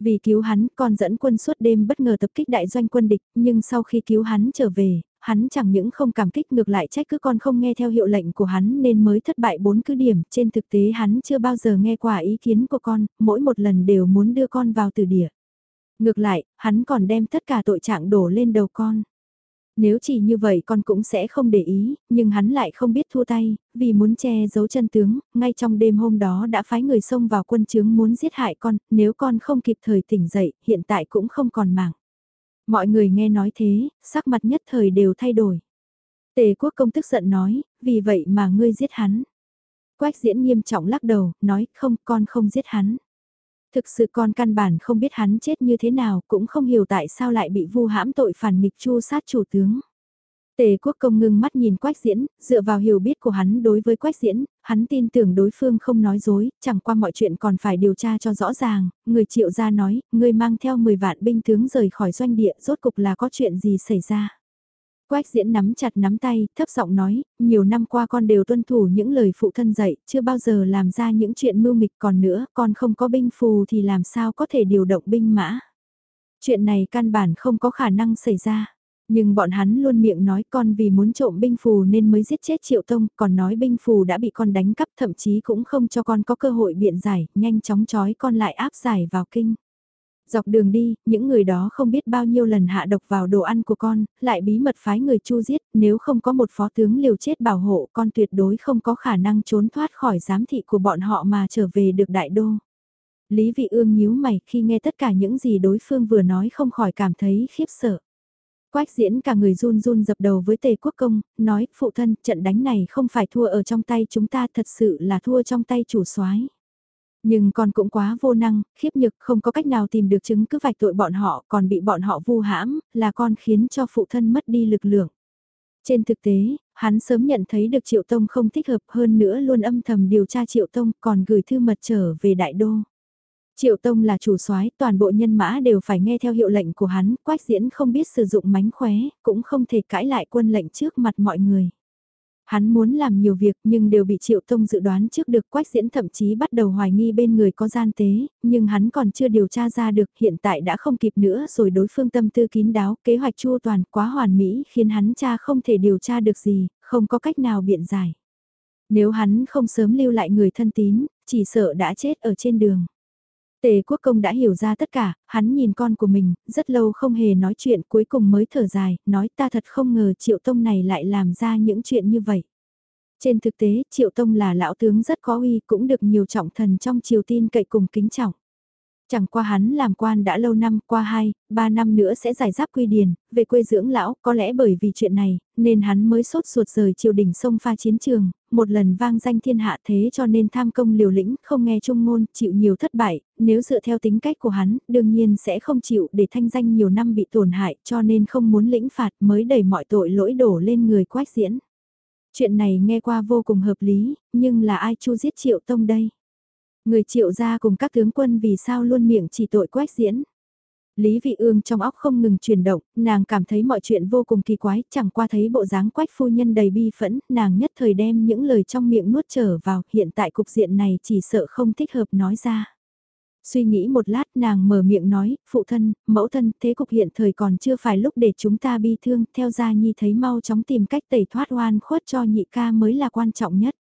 Vì cứu hắn, con dẫn quân suốt đêm bất ngờ tập kích đại doanh quân địch, nhưng sau khi cứu hắn trở về, hắn chẳng những không cảm kích ngược lại trách cứ con không nghe theo hiệu lệnh của hắn nên mới thất bại bốn cứ điểm. Trên thực tế hắn chưa bao giờ nghe qua ý kiến của con, mỗi một lần đều muốn đưa con vào từ địa. Ngược lại, hắn còn đem tất cả tội trạng đổ lên đầu con. Nếu chỉ như vậy con cũng sẽ không để ý, nhưng hắn lại không biết thua tay, vì muốn che giấu chân tướng, ngay trong đêm hôm đó đã phái người xông vào quân chướng muốn giết hại con, nếu con không kịp thời tỉnh dậy, hiện tại cũng không còn mạng. Mọi người nghe nói thế, sắc mặt nhất thời đều thay đổi. Tề quốc công tức giận nói, vì vậy mà ngươi giết hắn. Quách diễn nghiêm trọng lắc đầu, nói không con không giết hắn. Thực sự con căn bản không biết hắn chết như thế nào, cũng không hiểu tại sao lại bị vu hãm tội phản nghịch chu sát chủ tướng. Tề quốc công ngưng mắt nhìn quách diễn, dựa vào hiểu biết của hắn đối với quách diễn, hắn tin tưởng đối phương không nói dối, chẳng qua mọi chuyện còn phải điều tra cho rõ ràng, người triệu gia nói, người mang theo 10 vạn binh tướng rời khỏi doanh địa, rốt cục là có chuyện gì xảy ra. Quách diễn nắm chặt nắm tay, thấp giọng nói, nhiều năm qua con đều tuân thủ những lời phụ thân dạy, chưa bao giờ làm ra những chuyện mưu mịch còn nữa, con không có binh phù thì làm sao có thể điều động binh mã. Chuyện này căn bản không có khả năng xảy ra. Nhưng bọn hắn luôn miệng nói con vì muốn trộm binh phù nên mới giết chết Triệu Tông, còn nói binh phù đã bị con đánh cắp thậm chí cũng không cho con có cơ hội biện giải, nhanh chóng trói con lại áp giải vào kinh. Dọc đường đi, những người đó không biết bao nhiêu lần hạ độc vào đồ ăn của con, lại bí mật phái người chu giết, nếu không có một phó tướng liều chết bảo hộ con tuyệt đối không có khả năng trốn thoát khỏi giám thị của bọn họ mà trở về được đại đô. Lý vị ương nhíu mày khi nghe tất cả những gì đối phương vừa nói không khỏi cảm thấy khiếp sợ. Quách diễn cả người run run dập đầu với tề quốc công, nói, phụ thân, trận đánh này không phải thua ở trong tay chúng ta thật sự là thua trong tay chủ soái. Nhưng con cũng quá vô năng, khiếp nhược không có cách nào tìm được chứng cứ vạch tội bọn họ còn bị bọn họ vu hãm, là con khiến cho phụ thân mất đi lực lượng. Trên thực tế, hắn sớm nhận thấy được Triệu Tông không thích hợp hơn nữa luôn âm thầm điều tra Triệu Tông còn gửi thư mật trở về Đại Đô. Triệu Tông là chủ soái, toàn bộ nhân mã đều phải nghe theo hiệu lệnh của hắn, Quách Diễn không biết sử dụng mánh khóe, cũng không thể cãi lại quân lệnh trước mặt mọi người. Hắn muốn làm nhiều việc nhưng đều bị Triệu Tông dự đoán trước được Quách Diễn thậm chí bắt đầu hoài nghi bên người có gian tế, nhưng hắn còn chưa điều tra ra được hiện tại đã không kịp nữa rồi đối phương tâm tư kín đáo, kế hoạch chua toàn quá hoàn mỹ khiến hắn cha không thể điều tra được gì, không có cách nào biện giải. Nếu hắn không sớm lưu lại người thân tín, chỉ sợ đã chết ở trên đường. Tề quốc công đã hiểu ra tất cả, hắn nhìn con của mình, rất lâu không hề nói chuyện cuối cùng mới thở dài, nói ta thật không ngờ triệu tông này lại làm ra những chuyện như vậy. Trên thực tế, triệu tông là lão tướng rất có uy cũng được nhiều trọng thần trong triều tin cậy cùng kính trọng. Chẳng qua hắn làm quan đã lâu năm, qua 2, 3 năm nữa sẽ giải giáp quy điền, về quê dưỡng lão, có lẽ bởi vì chuyện này, nên hắn mới sốt ruột rời triều đình sông pha chiến trường, một lần vang danh thiên hạ thế cho nên tham công liều lĩnh, không nghe trung ngôn, chịu nhiều thất bại, nếu dựa theo tính cách của hắn, đương nhiên sẽ không chịu để thanh danh nhiều năm bị tổn hại, cho nên không muốn lĩnh phạt mới đẩy mọi tội lỗi đổ lên người quách diễn. Chuyện này nghe qua vô cùng hợp lý, nhưng là ai chu giết triệu tông đây? Người triệu gia cùng các tướng quân vì sao luôn miệng chỉ tội quách diễn. Lý Vị Ương trong óc không ngừng chuyển động, nàng cảm thấy mọi chuyện vô cùng kỳ quái, chẳng qua thấy bộ dáng quách phu nhân đầy bi phẫn, nàng nhất thời đem những lời trong miệng nuốt trở vào, hiện tại cục diện này chỉ sợ không thích hợp nói ra. Suy nghĩ một lát nàng mở miệng nói, phụ thân, mẫu thân, thế cục hiện thời còn chưa phải lúc để chúng ta bi thương, theo gia nhi thấy mau chóng tìm cách tẩy thoát oan khuất cho nhị ca mới là quan trọng nhất.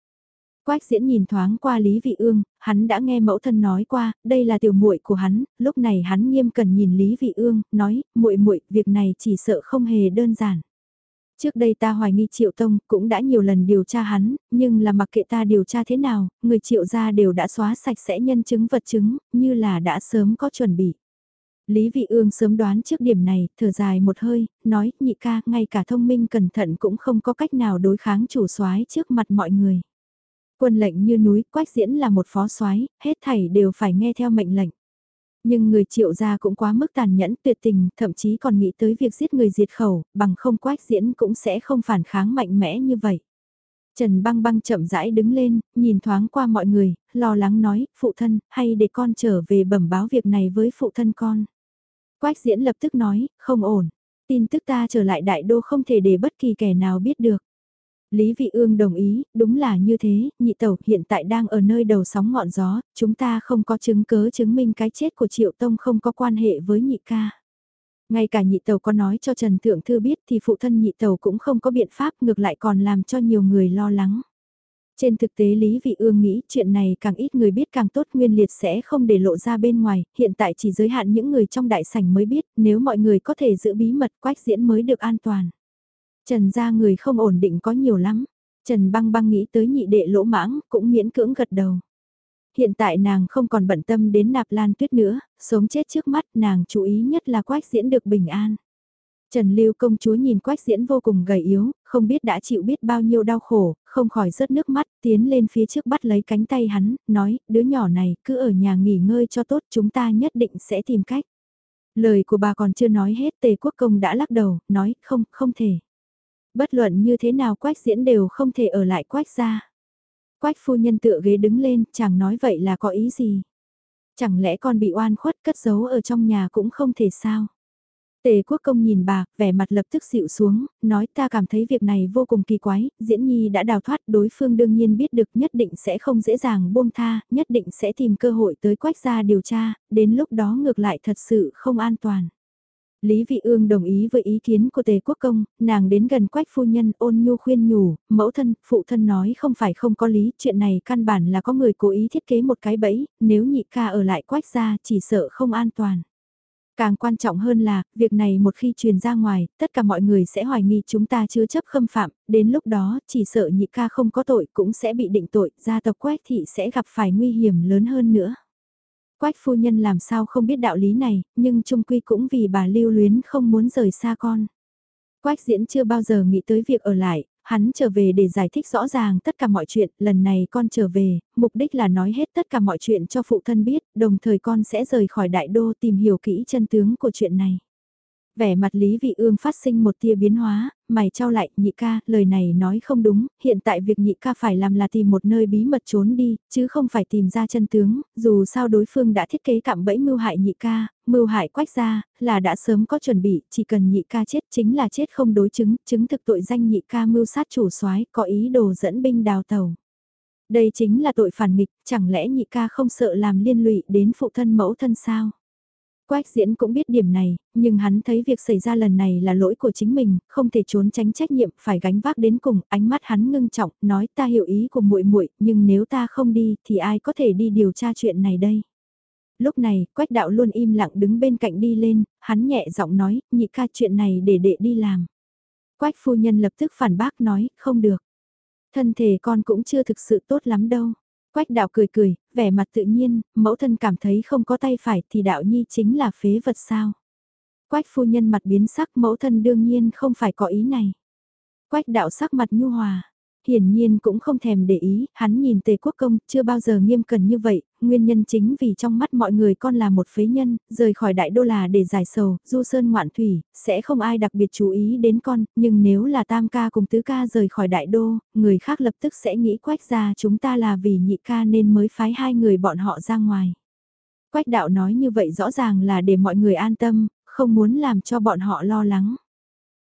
Quách diễn nhìn thoáng qua Lý Vị Ương, hắn đã nghe mẫu thân nói qua, đây là tiểu muội của hắn, lúc này hắn nghiêm cần nhìn Lý Vị Ương, nói, muội muội, việc này chỉ sợ không hề đơn giản. Trước đây ta hoài nghi Triệu Tông cũng đã nhiều lần điều tra hắn, nhưng là mặc kệ ta điều tra thế nào, người Triệu gia đều đã xóa sạch sẽ nhân chứng vật chứng, như là đã sớm có chuẩn bị. Lý Vị Ương sớm đoán trước điểm này, thở dài một hơi, nói, nhị ca, ngay cả thông minh cẩn thận cũng không có cách nào đối kháng chủ soái trước mặt mọi người. Quân lệnh như núi, quách diễn là một phó soái, hết thảy đều phải nghe theo mệnh lệnh. Nhưng người triệu gia cũng quá mức tàn nhẫn tuyệt tình, thậm chí còn nghĩ tới việc giết người diệt khẩu, bằng không quách diễn cũng sẽ không phản kháng mạnh mẽ như vậy. Trần băng băng chậm rãi đứng lên, nhìn thoáng qua mọi người, lo lắng nói, phụ thân, hay để con trở về bẩm báo việc này với phụ thân con. Quách diễn lập tức nói, không ổn, tin tức ta trở lại đại đô không thể để bất kỳ kẻ nào biết được. Lý Vị Ương đồng ý, đúng là như thế, nhị tẩu hiện tại đang ở nơi đầu sóng ngọn gió, chúng ta không có chứng cứ chứng minh cái chết của Triệu Tông không có quan hệ với nhị ca. Ngay cả nhị Tẩu có nói cho Trần Thượng Thư biết thì phụ thân nhị Tẩu cũng không có biện pháp ngược lại còn làm cho nhiều người lo lắng. Trên thực tế Lý Vị Ương nghĩ chuyện này càng ít người biết càng tốt nguyên liệt sẽ không để lộ ra bên ngoài, hiện tại chỉ giới hạn những người trong đại sảnh mới biết, nếu mọi người có thể giữ bí mật quách diễn mới được an toàn. Trần gia người không ổn định có nhiều lắm, Trần băng băng nghĩ tới nhị đệ lỗ mãng, cũng miễn cưỡng gật đầu hiện tại nàng không còn bận tâm đến nạp lan tuyết nữa, sống chết trước mắt nàng chú ý nhất là quách diễn được bình an. Trần Lưu công chúa nhìn quách diễn vô cùng gầy yếu, không biết đã chịu biết bao nhiêu đau khổ, không khỏi rớt nước mắt, tiến lên phía trước bắt lấy cánh tay hắn, nói, đứa nhỏ này cứ ở nhà nghỉ ngơi cho tốt chúng ta nhất định sẽ tìm cách. Lời của bà còn chưa nói hết tề quốc công đã lắc đầu, nói, không, không thể. Bất luận như thế nào quách diễn đều không thể ở lại quách ra. Quách phu nhân tựa ghế đứng lên, chẳng nói vậy là có ý gì? Chẳng lẽ con bị oan khuất cất giấu ở trong nhà cũng không thể sao? Tề quốc công nhìn bà, vẻ mặt lập tức dịu xuống, nói ta cảm thấy việc này vô cùng kỳ quái, diễn nhi đã đào thoát đối phương đương nhiên biết được nhất định sẽ không dễ dàng buông tha, nhất định sẽ tìm cơ hội tới quách gia điều tra, đến lúc đó ngược lại thật sự không an toàn. Lý Vị Ương đồng ý với ý kiến của Tề Quốc Công, nàng đến gần quách phu nhân ôn nhu khuyên nhủ, mẫu thân, phụ thân nói không phải không có lý, chuyện này căn bản là có người cố ý thiết kế một cái bẫy, nếu nhị ca ở lại quách gia chỉ sợ không an toàn. Càng quan trọng hơn là, việc này một khi truyền ra ngoài, tất cả mọi người sẽ hoài nghi chúng ta chứa chấp khâm phạm, đến lúc đó chỉ sợ nhị ca không có tội cũng sẽ bị định tội, gia tộc quách thị sẽ gặp phải nguy hiểm lớn hơn nữa. Quách phu nhân làm sao không biết đạo lý này, nhưng trung quy cũng vì bà lưu luyến không muốn rời xa con. Quách diễn chưa bao giờ nghĩ tới việc ở lại, hắn trở về để giải thích rõ ràng tất cả mọi chuyện, lần này con trở về, mục đích là nói hết tất cả mọi chuyện cho phụ thân biết, đồng thời con sẽ rời khỏi đại đô tìm hiểu kỹ chân tướng của chuyện này. Vẻ mặt Lý Vị Ương phát sinh một tia biến hóa, mày trao lại, nhị ca, lời này nói không đúng, hiện tại việc nhị ca phải làm là tìm một nơi bí mật trốn đi, chứ không phải tìm ra chân tướng, dù sao đối phương đã thiết kế cạm bẫy mưu hại nhị ca, mưu hại quách gia là đã sớm có chuẩn bị, chỉ cần nhị ca chết chính là chết không đối chứng, chứng thực tội danh nhị ca mưu sát chủ soái có ý đồ dẫn binh đào tàu. Đây chính là tội phản nghịch, chẳng lẽ nhị ca không sợ làm liên lụy đến phụ thân mẫu thân sao? Quách diễn cũng biết điểm này, nhưng hắn thấy việc xảy ra lần này là lỗi của chính mình, không thể trốn tránh trách nhiệm, phải gánh vác đến cùng, ánh mắt hắn ngưng trọng, nói ta hiểu ý của muội muội, nhưng nếu ta không đi thì ai có thể đi điều tra chuyện này đây. Lúc này, Quách đạo luôn im lặng đứng bên cạnh đi lên, hắn nhẹ giọng nói, nhị ca chuyện này để đệ đi làm. Quách phu nhân lập tức phản bác nói, không được. Thân thể con cũng chưa thực sự tốt lắm đâu. Quách đạo cười cười, vẻ mặt tự nhiên, mẫu thân cảm thấy không có tay phải thì đạo nhi chính là phế vật sao. Quách phu nhân mặt biến sắc mẫu thân đương nhiên không phải có ý này. Quách đạo sắc mặt nhu hòa, hiển nhiên cũng không thèm để ý, hắn nhìn tề quốc công chưa bao giờ nghiêm cẩn như vậy, nguyên nhân chính vì trong mắt mọi người con là một phế nhân, rời khỏi đại đô là để giải sầu, du sơn ngoạn thủy, sẽ không ai đặc biệt chú ý đến con, nhưng nếu là tam ca cùng tứ ca rời khỏi đại đô, người khác lập tức sẽ nghĩ quách ra chúng ta là vì nhị ca nên mới phái hai người bọn họ ra ngoài. Quách đạo nói như vậy rõ ràng là để mọi người an tâm, không muốn làm cho bọn họ lo lắng.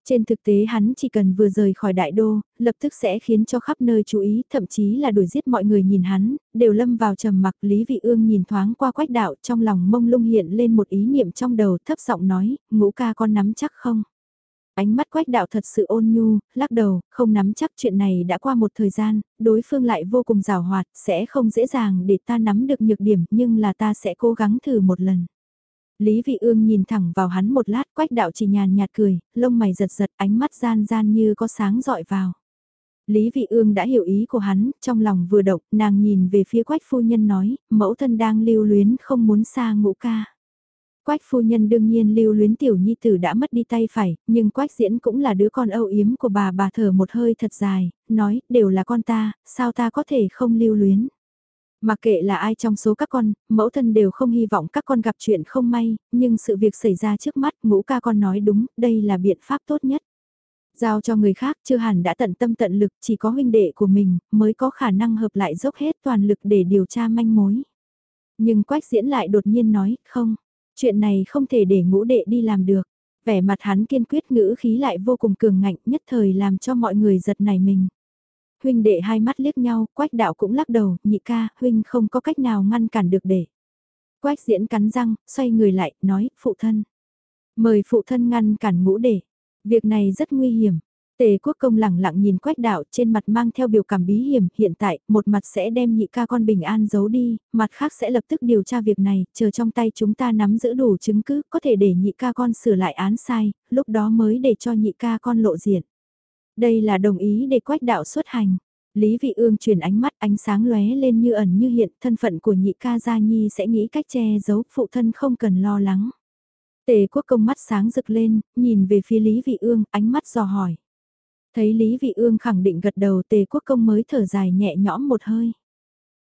Trên thực tế hắn chỉ cần vừa rời khỏi đại đô, lập tức sẽ khiến cho khắp nơi chú ý, thậm chí là đuổi giết mọi người nhìn hắn, đều lâm vào trầm mặc Lý Vị Ương nhìn thoáng qua quách đạo trong lòng mông lung hiện lên một ý niệm trong đầu thấp giọng nói, ngũ ca con nắm chắc không? Ánh mắt quách đạo thật sự ôn nhu, lắc đầu, không nắm chắc chuyện này đã qua một thời gian, đối phương lại vô cùng rào hoạt, sẽ không dễ dàng để ta nắm được nhược điểm nhưng là ta sẽ cố gắng thử một lần. Lý Vị Ương nhìn thẳng vào hắn một lát quách đạo chỉ nhàn nhạt cười, lông mày giật giật ánh mắt gian gian như có sáng dọi vào. Lý Vị Ương đã hiểu ý của hắn, trong lòng vừa động, nàng nhìn về phía quách phu nhân nói, mẫu thân đang lưu luyến không muốn xa ngũ ca. Quách phu nhân đương nhiên lưu luyến tiểu nhi tử đã mất đi tay phải, nhưng quách diễn cũng là đứa con âu yếm của bà bà thở một hơi thật dài, nói, đều là con ta, sao ta có thể không lưu luyến. Mà kệ là ai trong số các con, mẫu thân đều không hy vọng các con gặp chuyện không may, nhưng sự việc xảy ra trước mắt ngũ ca con nói đúng, đây là biện pháp tốt nhất. Giao cho người khác chưa hẳn đã tận tâm tận lực chỉ có huynh đệ của mình mới có khả năng hợp lại dốc hết toàn lực để điều tra manh mối. Nhưng quách diễn lại đột nhiên nói, không, chuyện này không thể để ngũ đệ đi làm được. Vẻ mặt hắn kiên quyết ngữ khí lại vô cùng cường ngạnh nhất thời làm cho mọi người giật nảy mình. Huynh đệ hai mắt liếc nhau, quách đạo cũng lắc đầu, nhị ca, huynh không có cách nào ngăn cản được để. Quách diễn cắn răng, xoay người lại, nói, phụ thân. Mời phụ thân ngăn cản ngũ đệ. Việc này rất nguy hiểm. Tề quốc công lẳng lặng nhìn quách đạo trên mặt mang theo biểu cảm bí hiểm, hiện tại, một mặt sẽ đem nhị ca con bình an giấu đi, mặt khác sẽ lập tức điều tra việc này, chờ trong tay chúng ta nắm giữ đủ chứng cứ, có thể để nhị ca con sửa lại án sai, lúc đó mới để cho nhị ca con lộ diện. Đây là đồng ý để quách đạo xuất hành. Lý Vị Ương truyền ánh mắt ánh sáng lóe lên như ẩn như hiện, thân phận của nhị ca gia nhi sẽ nghĩ cách che giấu, phụ thân không cần lo lắng. Tề quốc công mắt sáng rực lên, nhìn về phía Lý Vị Ương, ánh mắt dò hỏi. Thấy Lý Vị Ương khẳng định gật đầu tề quốc công mới thở dài nhẹ nhõm một hơi.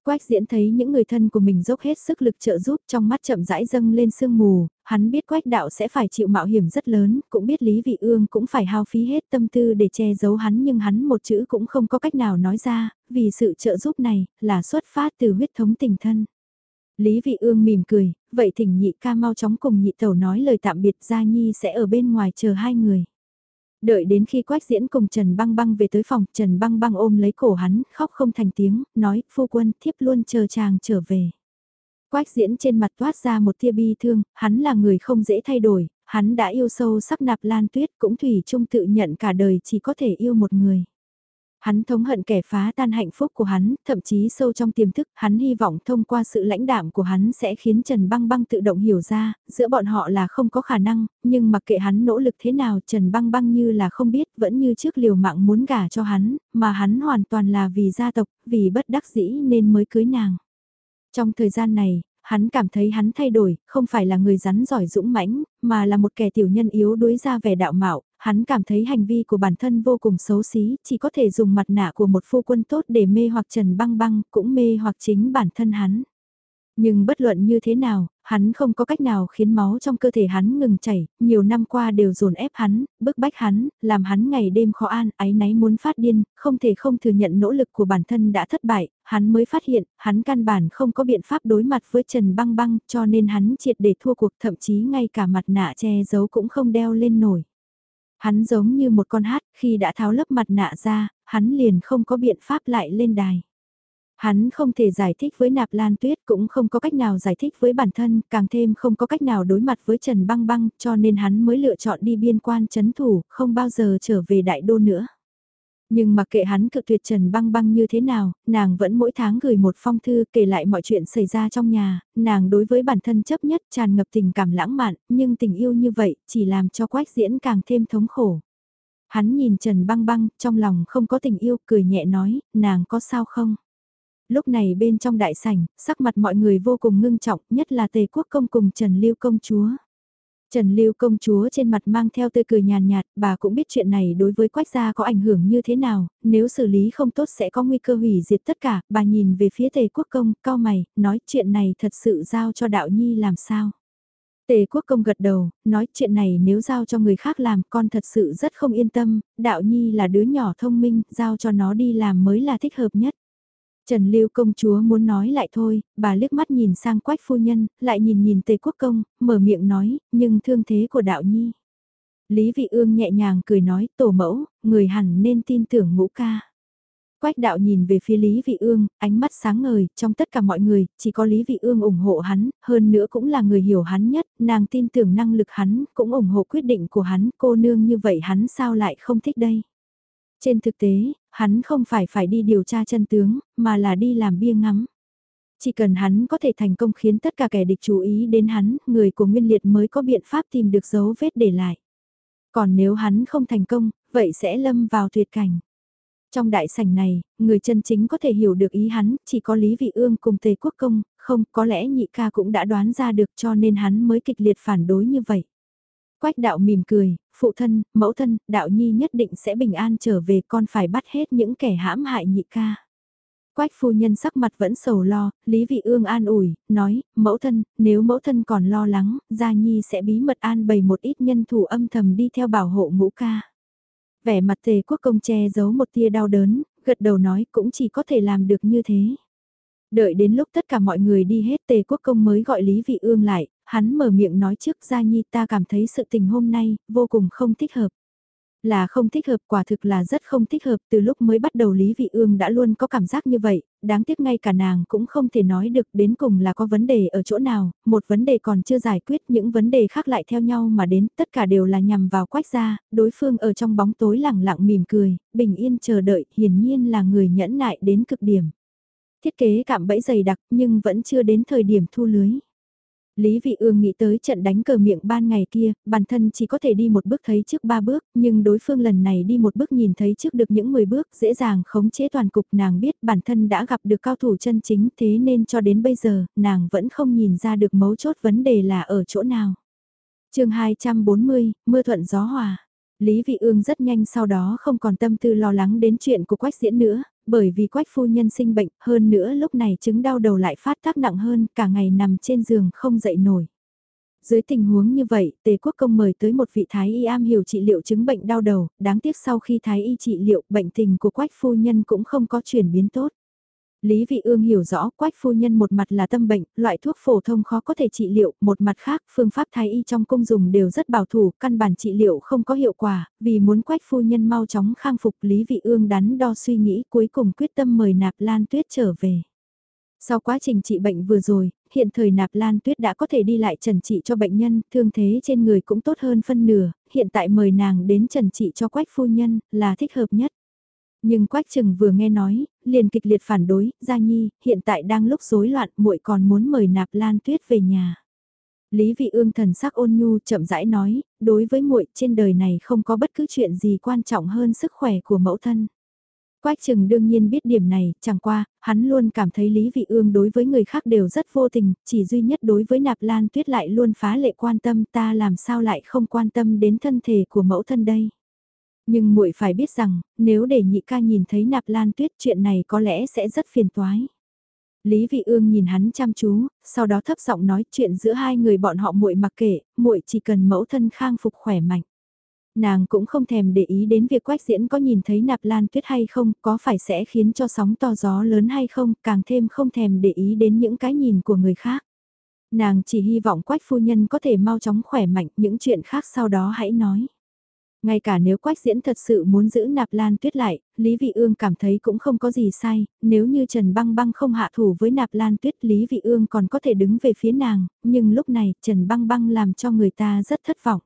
Quách diễn thấy những người thân của mình dốc hết sức lực trợ giúp trong mắt chậm rãi dâng lên sương mù, hắn biết quách đạo sẽ phải chịu mạo hiểm rất lớn, cũng biết Lý Vị Ương cũng phải hao phí hết tâm tư để che giấu hắn nhưng hắn một chữ cũng không có cách nào nói ra, vì sự trợ giúp này là xuất phát từ huyết thống tình thân. Lý Vị Ương mỉm cười, vậy thỉnh nhị ca mau chóng cùng nhị tẩu nói lời tạm biệt Gia Nhi sẽ ở bên ngoài chờ hai người. Đợi đến khi Quách Diễn cùng Trần Băng Băng về tới phòng, Trần Băng Băng ôm lấy cổ hắn, khóc không thành tiếng, nói, phu quân, thiếp luôn chờ chàng trở về. Quách Diễn trên mặt toát ra một tia bi thương, hắn là người không dễ thay đổi, hắn đã yêu sâu sắc nạp lan tuyết cũng thủy chung tự nhận cả đời chỉ có thể yêu một người. Hắn thống hận kẻ phá tan hạnh phúc của hắn, thậm chí sâu trong tiềm thức, hắn hy vọng thông qua sự lãnh đạm của hắn sẽ khiến Trần Băng Băng tự động hiểu ra, giữa bọn họ là không có khả năng, nhưng mặc kệ hắn nỗ lực thế nào Trần Băng Băng như là không biết, vẫn như trước liều mạng muốn gả cho hắn, mà hắn hoàn toàn là vì gia tộc, vì bất đắc dĩ nên mới cưới nàng. Trong thời gian này, hắn cảm thấy hắn thay đổi, không phải là người rắn giỏi dũng mãnh, mà là một kẻ tiểu nhân yếu đuối ra vẻ đạo mạo, hắn cảm thấy hành vi của bản thân vô cùng xấu xí, chỉ có thể dùng mặt nạ của một phu quân tốt để mê hoặc Trần Băng Băng, cũng mê hoặc chính bản thân hắn. Nhưng bất luận như thế nào, hắn không có cách nào khiến máu trong cơ thể hắn ngừng chảy, nhiều năm qua đều dồn ép hắn, bức bách hắn, làm hắn ngày đêm khó an, áy náy muốn phát điên, không thể không thừa nhận nỗ lực của bản thân đã thất bại, hắn mới phát hiện, hắn căn bản không có biện pháp đối mặt với Trần Băng Băng, cho nên hắn triệt để thua cuộc thậm chí ngay cả mặt nạ che giấu cũng không đeo lên nổi. Hắn giống như một con hát, khi đã tháo lớp mặt nạ ra, hắn liền không có biện pháp lại lên đài. Hắn không thể giải thích với Nạp Lan Tuyết cũng không có cách nào giải thích với bản thân, càng thêm không có cách nào đối mặt với Trần Băng Băng, cho nên hắn mới lựa chọn đi biên quan chấn thủ, không bao giờ trở về đại đô nữa. Nhưng mặc kệ hắn cự tuyệt Trần Băng Băng như thế nào, nàng vẫn mỗi tháng gửi một phong thư kể lại mọi chuyện xảy ra trong nhà, nàng đối với bản thân chấp nhất tràn ngập tình cảm lãng mạn, nhưng tình yêu như vậy chỉ làm cho quách diễn càng thêm thống khổ. Hắn nhìn Trần Băng Băng, trong lòng không có tình yêu, cười nhẹ nói, nàng có sao không? lúc này bên trong đại sảnh, sắc mặt mọi người vô cùng ngưng trọng, nhất là Tề Quốc Công cùng Trần Lưu Công Chúa. Trần Lưu Công Chúa trên mặt mang theo tươi cười nhàn nhạt, bà cũng biết chuyện này đối với Quách gia có ảnh hưởng như thế nào, nếu xử lý không tốt sẽ có nguy cơ hủy diệt tất cả, bà nhìn về phía Tề Quốc Công, cao mày, nói chuyện này thật sự giao cho Đạo Nhi làm sao. Tề Quốc Công gật đầu, nói chuyện này nếu giao cho người khác làm con thật sự rất không yên tâm, Đạo Nhi là đứa nhỏ thông minh, giao cho nó đi làm mới là thích hợp nhất. Trần Lưu công chúa muốn nói lại thôi, bà liếc mắt nhìn sang quách phu nhân, lại nhìn nhìn tề quốc công, mở miệng nói, nhưng thương thế của đạo nhi. Lý vị ương nhẹ nhàng cười nói, tổ mẫu, người hẳn nên tin tưởng ngũ ca. Quách đạo nhìn về phía Lý Vị Ương, ánh mắt sáng ngời, trong tất cả mọi người, chỉ có Lý Vị Ương ủng hộ hắn, hơn nữa cũng là người hiểu hắn nhất, nàng tin tưởng năng lực hắn, cũng ủng hộ quyết định của hắn, cô nương như vậy hắn sao lại không thích đây. Trên thực tế, hắn không phải phải đi điều tra chân tướng, mà là đi làm bia ngắm. Chỉ cần hắn có thể thành công khiến tất cả kẻ địch chú ý đến hắn, người của Nguyên Liệt mới có biện pháp tìm được dấu vết để lại. Còn nếu hắn không thành công, vậy sẽ lâm vào tuyệt cảnh. Trong đại sảnh này, người chân chính có thể hiểu được ý hắn, chỉ có Lý Vị Ương cùng Tề Quốc Công, không, có lẽ nhị ca cũng đã đoán ra được cho nên hắn mới kịch liệt phản đối như vậy. Quách đạo mỉm cười, phụ thân, mẫu thân, đạo nhi nhất định sẽ bình an trở về con phải bắt hết những kẻ hãm hại nhị ca. Quách phu nhân sắc mặt vẫn sầu lo, Lý Vị Ương an ủi, nói, mẫu thân, nếu mẫu thân còn lo lắng, Gia Nhi sẽ bí mật an bày một ít nhân thủ âm thầm đi theo bảo hộ ngũ ca. Vẻ mặt tề quốc công che giấu một tia đau đớn, gật đầu nói cũng chỉ có thể làm được như thế. Đợi đến lúc tất cả mọi người đi hết tề quốc công mới gọi Lý Vị Ương lại, hắn mở miệng nói trước Gia Nhi ta cảm thấy sự tình hôm nay vô cùng không thích hợp. Là không thích hợp quả thực là rất không thích hợp từ lúc mới bắt đầu Lý Vị Ương đã luôn có cảm giác như vậy, đáng tiếc ngay cả nàng cũng không thể nói được đến cùng là có vấn đề ở chỗ nào, một vấn đề còn chưa giải quyết những vấn đề khác lại theo nhau mà đến tất cả đều là nhằm vào quách gia, đối phương ở trong bóng tối lẳng lặng mỉm cười, bình yên chờ đợi, hiển nhiên là người nhẫn nại đến cực điểm. Thiết kế cạm bẫy dày đặc nhưng vẫn chưa đến thời điểm thu lưới. Lý Vị Ương nghĩ tới trận đánh cờ miệng ban ngày kia, bản thân chỉ có thể đi một bước thấy trước ba bước, nhưng đối phương lần này đi một bước nhìn thấy trước được những 10 bước, dễ dàng khống chế toàn cục nàng biết bản thân đã gặp được cao thủ chân chính thế nên cho đến bây giờ, nàng vẫn không nhìn ra được mấu chốt vấn đề là ở chỗ nào. chương 240, mưa thuận gió hòa. Lý Vị Ương rất nhanh sau đó không còn tâm tư lo lắng đến chuyện của Quách Diễn nữa, bởi vì quách phu nhân sinh bệnh, hơn nữa lúc này chứng đau đầu lại phát tác nặng hơn, cả ngày nằm trên giường không dậy nổi. Dưới tình huống như vậy, Tề Quốc Công mời tới một vị thái y am hiểu trị liệu chứng bệnh đau đầu, đáng tiếc sau khi thái y trị liệu, bệnh tình của quách phu nhân cũng không có chuyển biến tốt. Lý Vị Ương hiểu rõ quách phu nhân một mặt là tâm bệnh, loại thuốc phổ thông khó có thể trị liệu, một mặt khác phương pháp thái y trong cung dùng đều rất bảo thủ, căn bản trị liệu không có hiệu quả, vì muốn quách phu nhân mau chóng khang phục Lý Vị Ương đắn đo suy nghĩ cuối cùng quyết tâm mời nạp lan tuyết trở về. Sau quá trình trị bệnh vừa rồi, hiện thời nạp lan tuyết đã có thể đi lại trần trị cho bệnh nhân, thương thế trên người cũng tốt hơn phân nửa, hiện tại mời nàng đến trần trị cho quách phu nhân là thích hợp nhất. Nhưng Quách Trừng vừa nghe nói, liền kịch liệt phản đối, Gia Nhi, hiện tại đang lúc rối loạn, muội còn muốn mời Nạp Lan Tuyết về nhà. Lý Vị Ương thần sắc ôn nhu chậm rãi nói, đối với muội trên đời này không có bất cứ chuyện gì quan trọng hơn sức khỏe của mẫu thân. Quách Trừng đương nhiên biết điểm này, chẳng qua, hắn luôn cảm thấy Lý Vị Ương đối với người khác đều rất vô tình, chỉ duy nhất đối với Nạp Lan Tuyết lại luôn phá lệ quan tâm ta làm sao lại không quan tâm đến thân thể của mẫu thân đây. Nhưng muội phải biết rằng, nếu để nhị ca nhìn thấy nạp lan tuyết chuyện này có lẽ sẽ rất phiền toái. Lý Vị Ương nhìn hắn chăm chú, sau đó thấp giọng nói chuyện giữa hai người bọn họ muội mặc kệ, muội chỉ cần mẫu thân khang phục khỏe mạnh. Nàng cũng không thèm để ý đến việc quách diễn có nhìn thấy nạp lan tuyết hay không, có phải sẽ khiến cho sóng to gió lớn hay không, càng thêm không thèm để ý đến những cái nhìn của người khác. Nàng chỉ hy vọng quách phu nhân có thể mau chóng khỏe mạnh, những chuyện khác sau đó hãy nói. Ngay cả nếu Quách Diễn thật sự muốn giữ Nạp Lan Tuyết lại, Lý Vị Ương cảm thấy cũng không có gì sai, nếu như Trần Băng Băng không hạ thủ với Nạp Lan Tuyết Lý Vị Ương còn có thể đứng về phía nàng, nhưng lúc này Trần Băng Băng làm cho người ta rất thất vọng.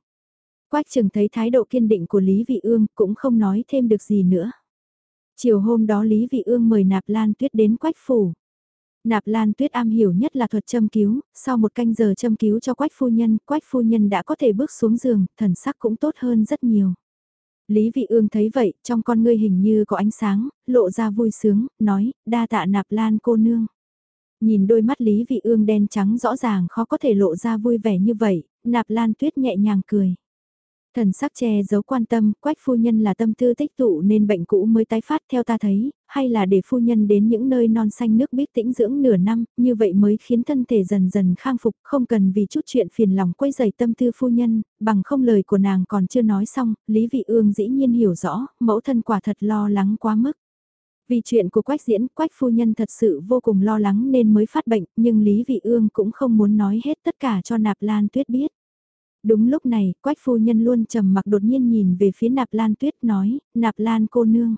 Quách trường thấy thái độ kiên định của Lý Vị Ương cũng không nói thêm được gì nữa. Chiều hôm đó Lý Vị Ương mời Nạp Lan Tuyết đến Quách Phủ. Nạp Lan Tuyết am hiểu nhất là thuật châm cứu, sau một canh giờ châm cứu cho Quách phu nhân, Quách phu nhân đã có thể bước xuống giường, thần sắc cũng tốt hơn rất nhiều. Lý Vị Ương thấy vậy, trong con ngươi hình như có ánh sáng, lộ ra vui sướng, nói, đa tạ Nạp Lan cô nương. Nhìn đôi mắt Lý Vị Ương đen trắng rõ ràng khó có thể lộ ra vui vẻ như vậy, Nạp Lan Tuyết nhẹ nhàng cười. Thần sắc che giấu quan tâm, quách phu nhân là tâm tư tích tụ nên bệnh cũ mới tái phát theo ta thấy, hay là để phu nhân đến những nơi non xanh nước biết tĩnh dưỡng nửa năm, như vậy mới khiến thân thể dần dần khang phục, không cần vì chút chuyện phiền lòng quay dày tâm tư phu nhân, bằng không lời của nàng còn chưa nói xong, Lý Vị Ương dĩ nhiên hiểu rõ, mẫu thân quả thật lo lắng quá mức. Vì chuyện của Quách Diễn, Quách phu nhân thật sự vô cùng lo lắng nên mới phát bệnh, nhưng Lý Vị Ương cũng không muốn nói hết tất cả cho Nạp Lan Tuyết biết. Đúng lúc này, quách phu nhân luôn trầm mặc đột nhiên nhìn về phía nạp lan tuyết nói, nạp lan cô nương.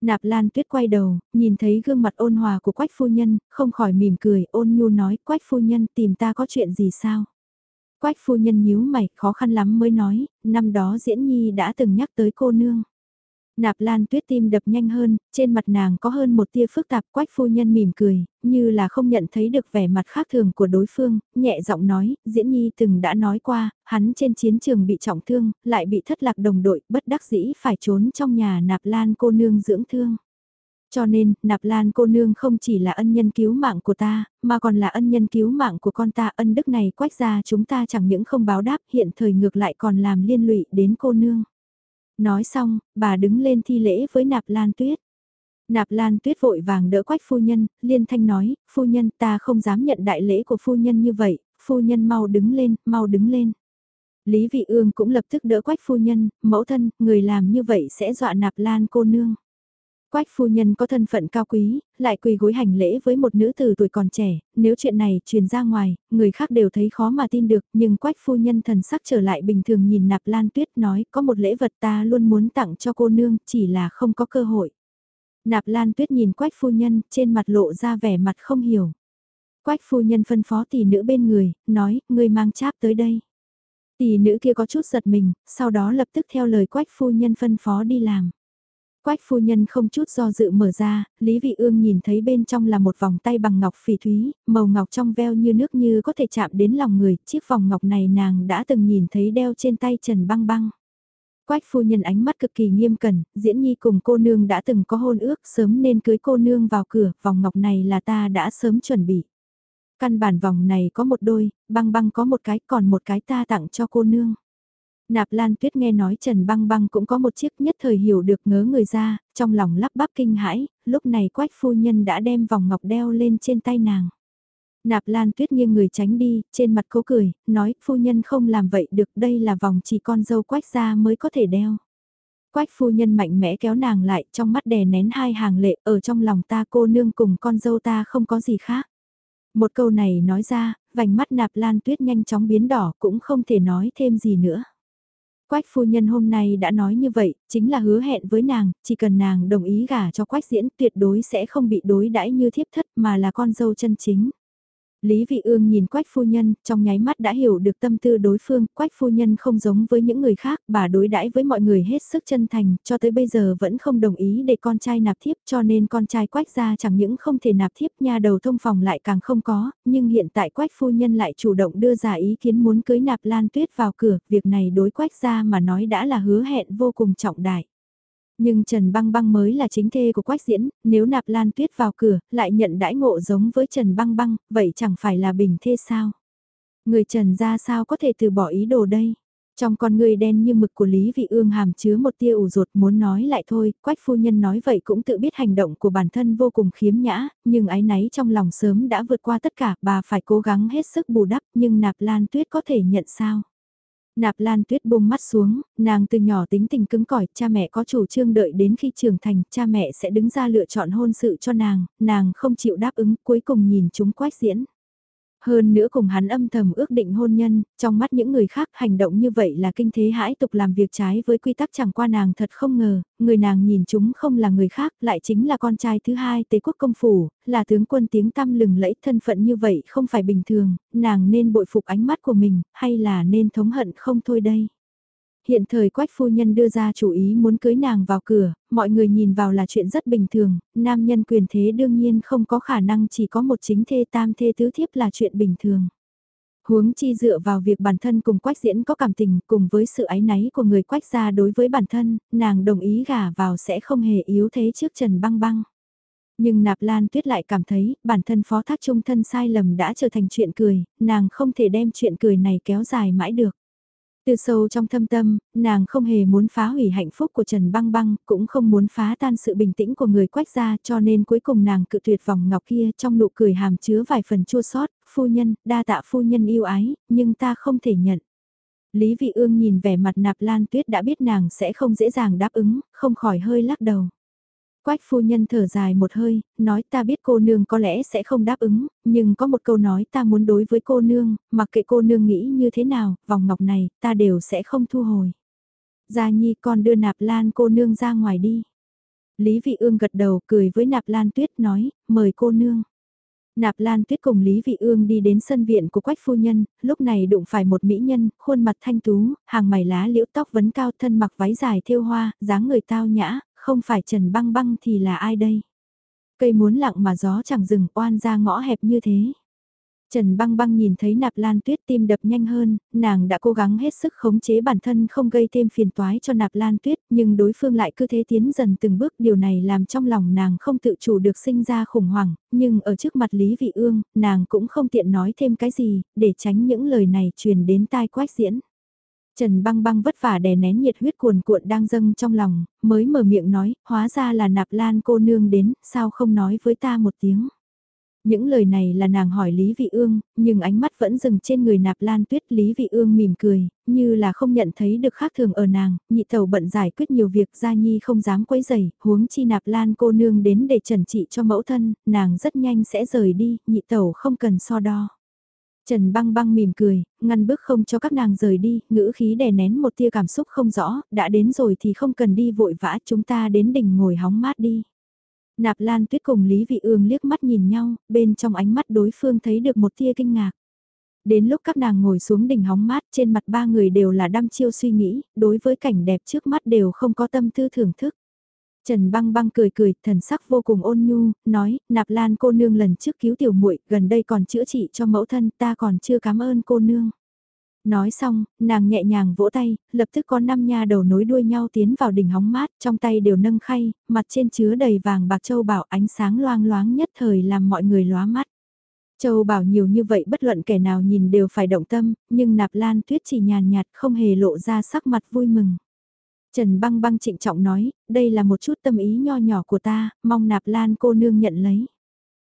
Nạp lan tuyết quay đầu, nhìn thấy gương mặt ôn hòa của quách phu nhân, không khỏi mỉm cười, ôn nhu nói, quách phu nhân tìm ta có chuyện gì sao? Quách phu nhân nhíu mày, khó khăn lắm mới nói, năm đó diễn nhi đã từng nhắc tới cô nương. Nạp Lan Tuyết tim đập nhanh hơn, trên mặt nàng có hơn một tia phức tạp quách phu nhân mỉm cười, như là không nhận thấy được vẻ mặt khác thường của đối phương, nhẹ giọng nói, Diễn Nhi từng đã nói qua, hắn trên chiến trường bị trọng thương, lại bị thất lạc đồng đội, bất đắc dĩ phải trốn trong nhà Nạp Lan cô nương dưỡng thương. Cho nên, Nạp Lan cô nương không chỉ là ân nhân cứu mạng của ta, mà còn là ân nhân cứu mạng của con ta ân đức này quách ra chúng ta chẳng những không báo đáp hiện thời ngược lại còn làm liên lụy đến cô nương. Nói xong, bà đứng lên thi lễ với nạp lan tuyết. Nạp Lan Tuyết vội vàng đỡ Quách phu nhân, liên thanh nói, phu nhân ta không dám nhận đại lễ của phu nhân như vậy, phu nhân mau đứng lên, mau đứng lên. Lý Vị Ương cũng lập tức đỡ Quách phu nhân, mẫu thân, người làm như vậy sẽ dọa Nạp Lan cô nương. Quách phu nhân có thân phận cao quý, lại quỳ gối hành lễ với một nữ tử tuổi còn trẻ, nếu chuyện này truyền ra ngoài, người khác đều thấy khó mà tin được, nhưng quách phu nhân thần sắc trở lại bình thường nhìn nạp lan tuyết nói có một lễ vật ta luôn muốn tặng cho cô nương, chỉ là không có cơ hội. Nạp lan tuyết nhìn quách phu nhân, trên mặt lộ ra vẻ mặt không hiểu. Quách phu nhân phân phó tỷ nữ bên người, nói, người mang cháp tới đây. Tỷ nữ kia có chút giật mình, sau đó lập tức theo lời quách phu nhân phân phó đi làm. Quách phu nhân không chút do dự mở ra, Lý Vị Ương nhìn thấy bên trong là một vòng tay bằng ngọc phỉ thúy, màu ngọc trong veo như nước như có thể chạm đến lòng người, chiếc vòng ngọc này nàng đã từng nhìn thấy đeo trên tay Trần Băng Băng. Quách phu nhân ánh mắt cực kỳ nghiêm cẩn, diễn nhi cùng cô nương đã từng có hôn ước sớm nên cưới cô nương vào cửa, vòng ngọc này là ta đã sớm chuẩn bị. Căn bản vòng này có một đôi, băng băng có một cái còn một cái ta tặng cho cô nương. Nạp Lan Tuyết nghe nói Trần Băng Băng cũng có một chiếc nhất thời hiểu được ngớ người ra, trong lòng lắp bắp kinh hãi, lúc này quách phu nhân đã đem vòng ngọc đeo lên trên tay nàng. Nạp Lan Tuyết nghiêng người tránh đi, trên mặt cố cười, nói phu nhân không làm vậy được đây là vòng chỉ con dâu quách ra mới có thể đeo. Quách phu nhân mạnh mẽ kéo nàng lại trong mắt đè nén hai hàng lệ ở trong lòng ta cô nương cùng con dâu ta không có gì khác. Một câu này nói ra, vành mắt nạp lan tuyết nhanh chóng biến đỏ cũng không thể nói thêm gì nữa. Quách phu nhân hôm nay đã nói như vậy, chính là hứa hẹn với nàng, chỉ cần nàng đồng ý gả cho quách diễn tuyệt đối sẽ không bị đối đãi như thiếp thất mà là con dâu chân chính. Lý Vị Ương nhìn Quách phu nhân, trong nháy mắt đã hiểu được tâm tư đối phương, Quách phu nhân không giống với những người khác, bà đối đãi với mọi người hết sức chân thành, cho tới bây giờ vẫn không đồng ý để con trai nạp thiếp, cho nên con trai Quách gia chẳng những không thể nạp thiếp, nha đầu thông phòng lại càng không có, nhưng hiện tại Quách phu nhân lại chủ động đưa ra ý kiến muốn cưới nạp Lan Tuyết vào cửa, việc này đối Quách gia mà nói đã là hứa hẹn vô cùng trọng đại. Nhưng Trần Băng Băng mới là chính thê của Quách Diễn, nếu nạp Lan Tuyết vào cửa, lại nhận đãi ngộ giống với Trần Băng Băng, vậy chẳng phải là bình thê sao? Người Trần ra sao có thể từ bỏ ý đồ đây? Trong con người đen như mực của Lý Vị Ương hàm chứa một tia ủ ruột muốn nói lại thôi, quách phu nhân nói vậy cũng tự biết hành động của bản thân vô cùng khiếm nhã, nhưng ái náy trong lòng sớm đã vượt qua tất cả, bà phải cố gắng hết sức bù đắp, nhưng nạp lan tuyết có thể nhận sao? Nạp Lan Tuyết buông mắt xuống, nàng từ nhỏ tính tình cứng cỏi, cha mẹ có chủ trương đợi đến khi trưởng thành, cha mẹ sẽ đứng ra lựa chọn hôn sự cho nàng, nàng không chịu đáp ứng, cuối cùng nhìn chúng quách diễn. Hơn nữa cùng hắn âm thầm ước định hôn nhân, trong mắt những người khác hành động như vậy là kinh thế hãi tục làm việc trái với quy tắc chẳng qua nàng thật không ngờ, người nàng nhìn chúng không là người khác, lại chính là con trai thứ hai tế quốc công phủ, là tướng quân tiếng tăm lừng lẫy thân phận như vậy không phải bình thường, nàng nên bội phục ánh mắt của mình, hay là nên thống hận không thôi đây. Hiện thời quách phu nhân đưa ra chủ ý muốn cưới nàng vào cửa, mọi người nhìn vào là chuyện rất bình thường, nam nhân quyền thế đương nhiên không có khả năng chỉ có một chính thê tam thê tứ thiếp là chuyện bình thường. Huống chi dựa vào việc bản thân cùng quách diễn có cảm tình cùng với sự ái náy của người quách gia đối với bản thân, nàng đồng ý gả vào sẽ không hề yếu thế trước Trần Băng Băng. Nhưng Nạp Lan Tuyết lại cảm thấy bản thân phó thác trung thân sai lầm đã trở thành chuyện cười, nàng không thể đem chuyện cười này kéo dài mãi được. Từ sâu trong thâm tâm, nàng không hề muốn phá hủy hạnh phúc của Trần Băng Băng, cũng không muốn phá tan sự bình tĩnh của người quách gia cho nên cuối cùng nàng cự tuyệt vòng ngọc kia trong nụ cười hàm chứa vài phần chua sót, phu nhân, đa tạ phu nhân yêu ái, nhưng ta không thể nhận. Lý Vị Ương nhìn vẻ mặt nạp lan tuyết đã biết nàng sẽ không dễ dàng đáp ứng, không khỏi hơi lắc đầu. Quách phu nhân thở dài một hơi, nói ta biết cô nương có lẽ sẽ không đáp ứng, nhưng có một câu nói ta muốn đối với cô nương, mặc kệ cô nương nghĩ như thế nào, vòng ngọc này, ta đều sẽ không thu hồi. Gia Nhi con đưa nạp lan cô nương ra ngoài đi. Lý Vị Ương gật đầu cười với nạp lan tuyết nói, mời cô nương. Nạp Lan Tuyết cùng Lý Vị Ương đi đến sân viện của Quách phu nhân, lúc này đụng phải một mỹ nhân, khuôn mặt thanh tú, hàng mày lá liễu tóc vấn cao thân mặc váy dài thêu hoa, dáng người tao nhã, không phải Trần Băng Băng thì là ai đây? Cây muốn lặng mà gió chẳng dừng oan ra ngõ hẹp như thế. Trần băng băng nhìn thấy nạp lan tuyết tim đập nhanh hơn, nàng đã cố gắng hết sức khống chế bản thân không gây thêm phiền toái cho nạp lan tuyết, nhưng đối phương lại cứ thế tiến dần từng bước điều này làm trong lòng nàng không tự chủ được sinh ra khủng hoảng, nhưng ở trước mặt Lý Vị Ương, nàng cũng không tiện nói thêm cái gì, để tránh những lời này truyền đến tai quách diễn. Trần băng băng vất vả đè nén nhiệt huyết cuồn cuộn đang dâng trong lòng, mới mở miệng nói, hóa ra là nạp lan cô nương đến, sao không nói với ta một tiếng. Những lời này là nàng hỏi Lý Vị Ương, nhưng ánh mắt vẫn dừng trên người nạp lan tuyết Lý Vị Ương mỉm cười, như là không nhận thấy được khác thường ở nàng, nhị Tẩu bận giải quyết nhiều việc gia nhi không dám quấy rầy, huống chi nạp lan cô nương đến để trần trị cho mẫu thân, nàng rất nhanh sẽ rời đi, nhị Tẩu không cần so đo. Trần băng băng mỉm cười, ngăn bước không cho các nàng rời đi, ngữ khí đè nén một tia cảm xúc không rõ, đã đến rồi thì không cần đi vội vã chúng ta đến đỉnh ngồi hóng mát đi. Nạp Lan Tuyết cùng Lý Vị Ương liếc mắt nhìn nhau, bên trong ánh mắt đối phương thấy được một tia kinh ngạc. Đến lúc các nàng ngồi xuống đỉnh hóng mát trên mặt ba người đều là đăm chiêu suy nghĩ, đối với cảnh đẹp trước mắt đều không có tâm tư thưởng thức. Trần băng băng cười cười, thần sắc vô cùng ôn nhu, nói, nạp lan cô nương lần trước cứu tiểu muội gần đây còn chữa trị cho mẫu thân, ta còn chưa cảm ơn cô nương. Nói xong, nàng nhẹ nhàng vỗ tay, lập tức có năm nha đầu nối đuôi nhau tiến vào đỉnh hóng mát, trong tay đều nâng khay, mặt trên chứa đầy vàng bạc châu bảo ánh sáng loang loáng nhất thời làm mọi người lóa mắt. Châu bảo nhiều như vậy bất luận kẻ nào nhìn đều phải động tâm, nhưng nạp lan tuyết chỉ nhàn nhạt không hề lộ ra sắc mặt vui mừng. Trần băng băng trịnh trọng nói, đây là một chút tâm ý nho nhỏ của ta, mong nạp lan cô nương nhận lấy.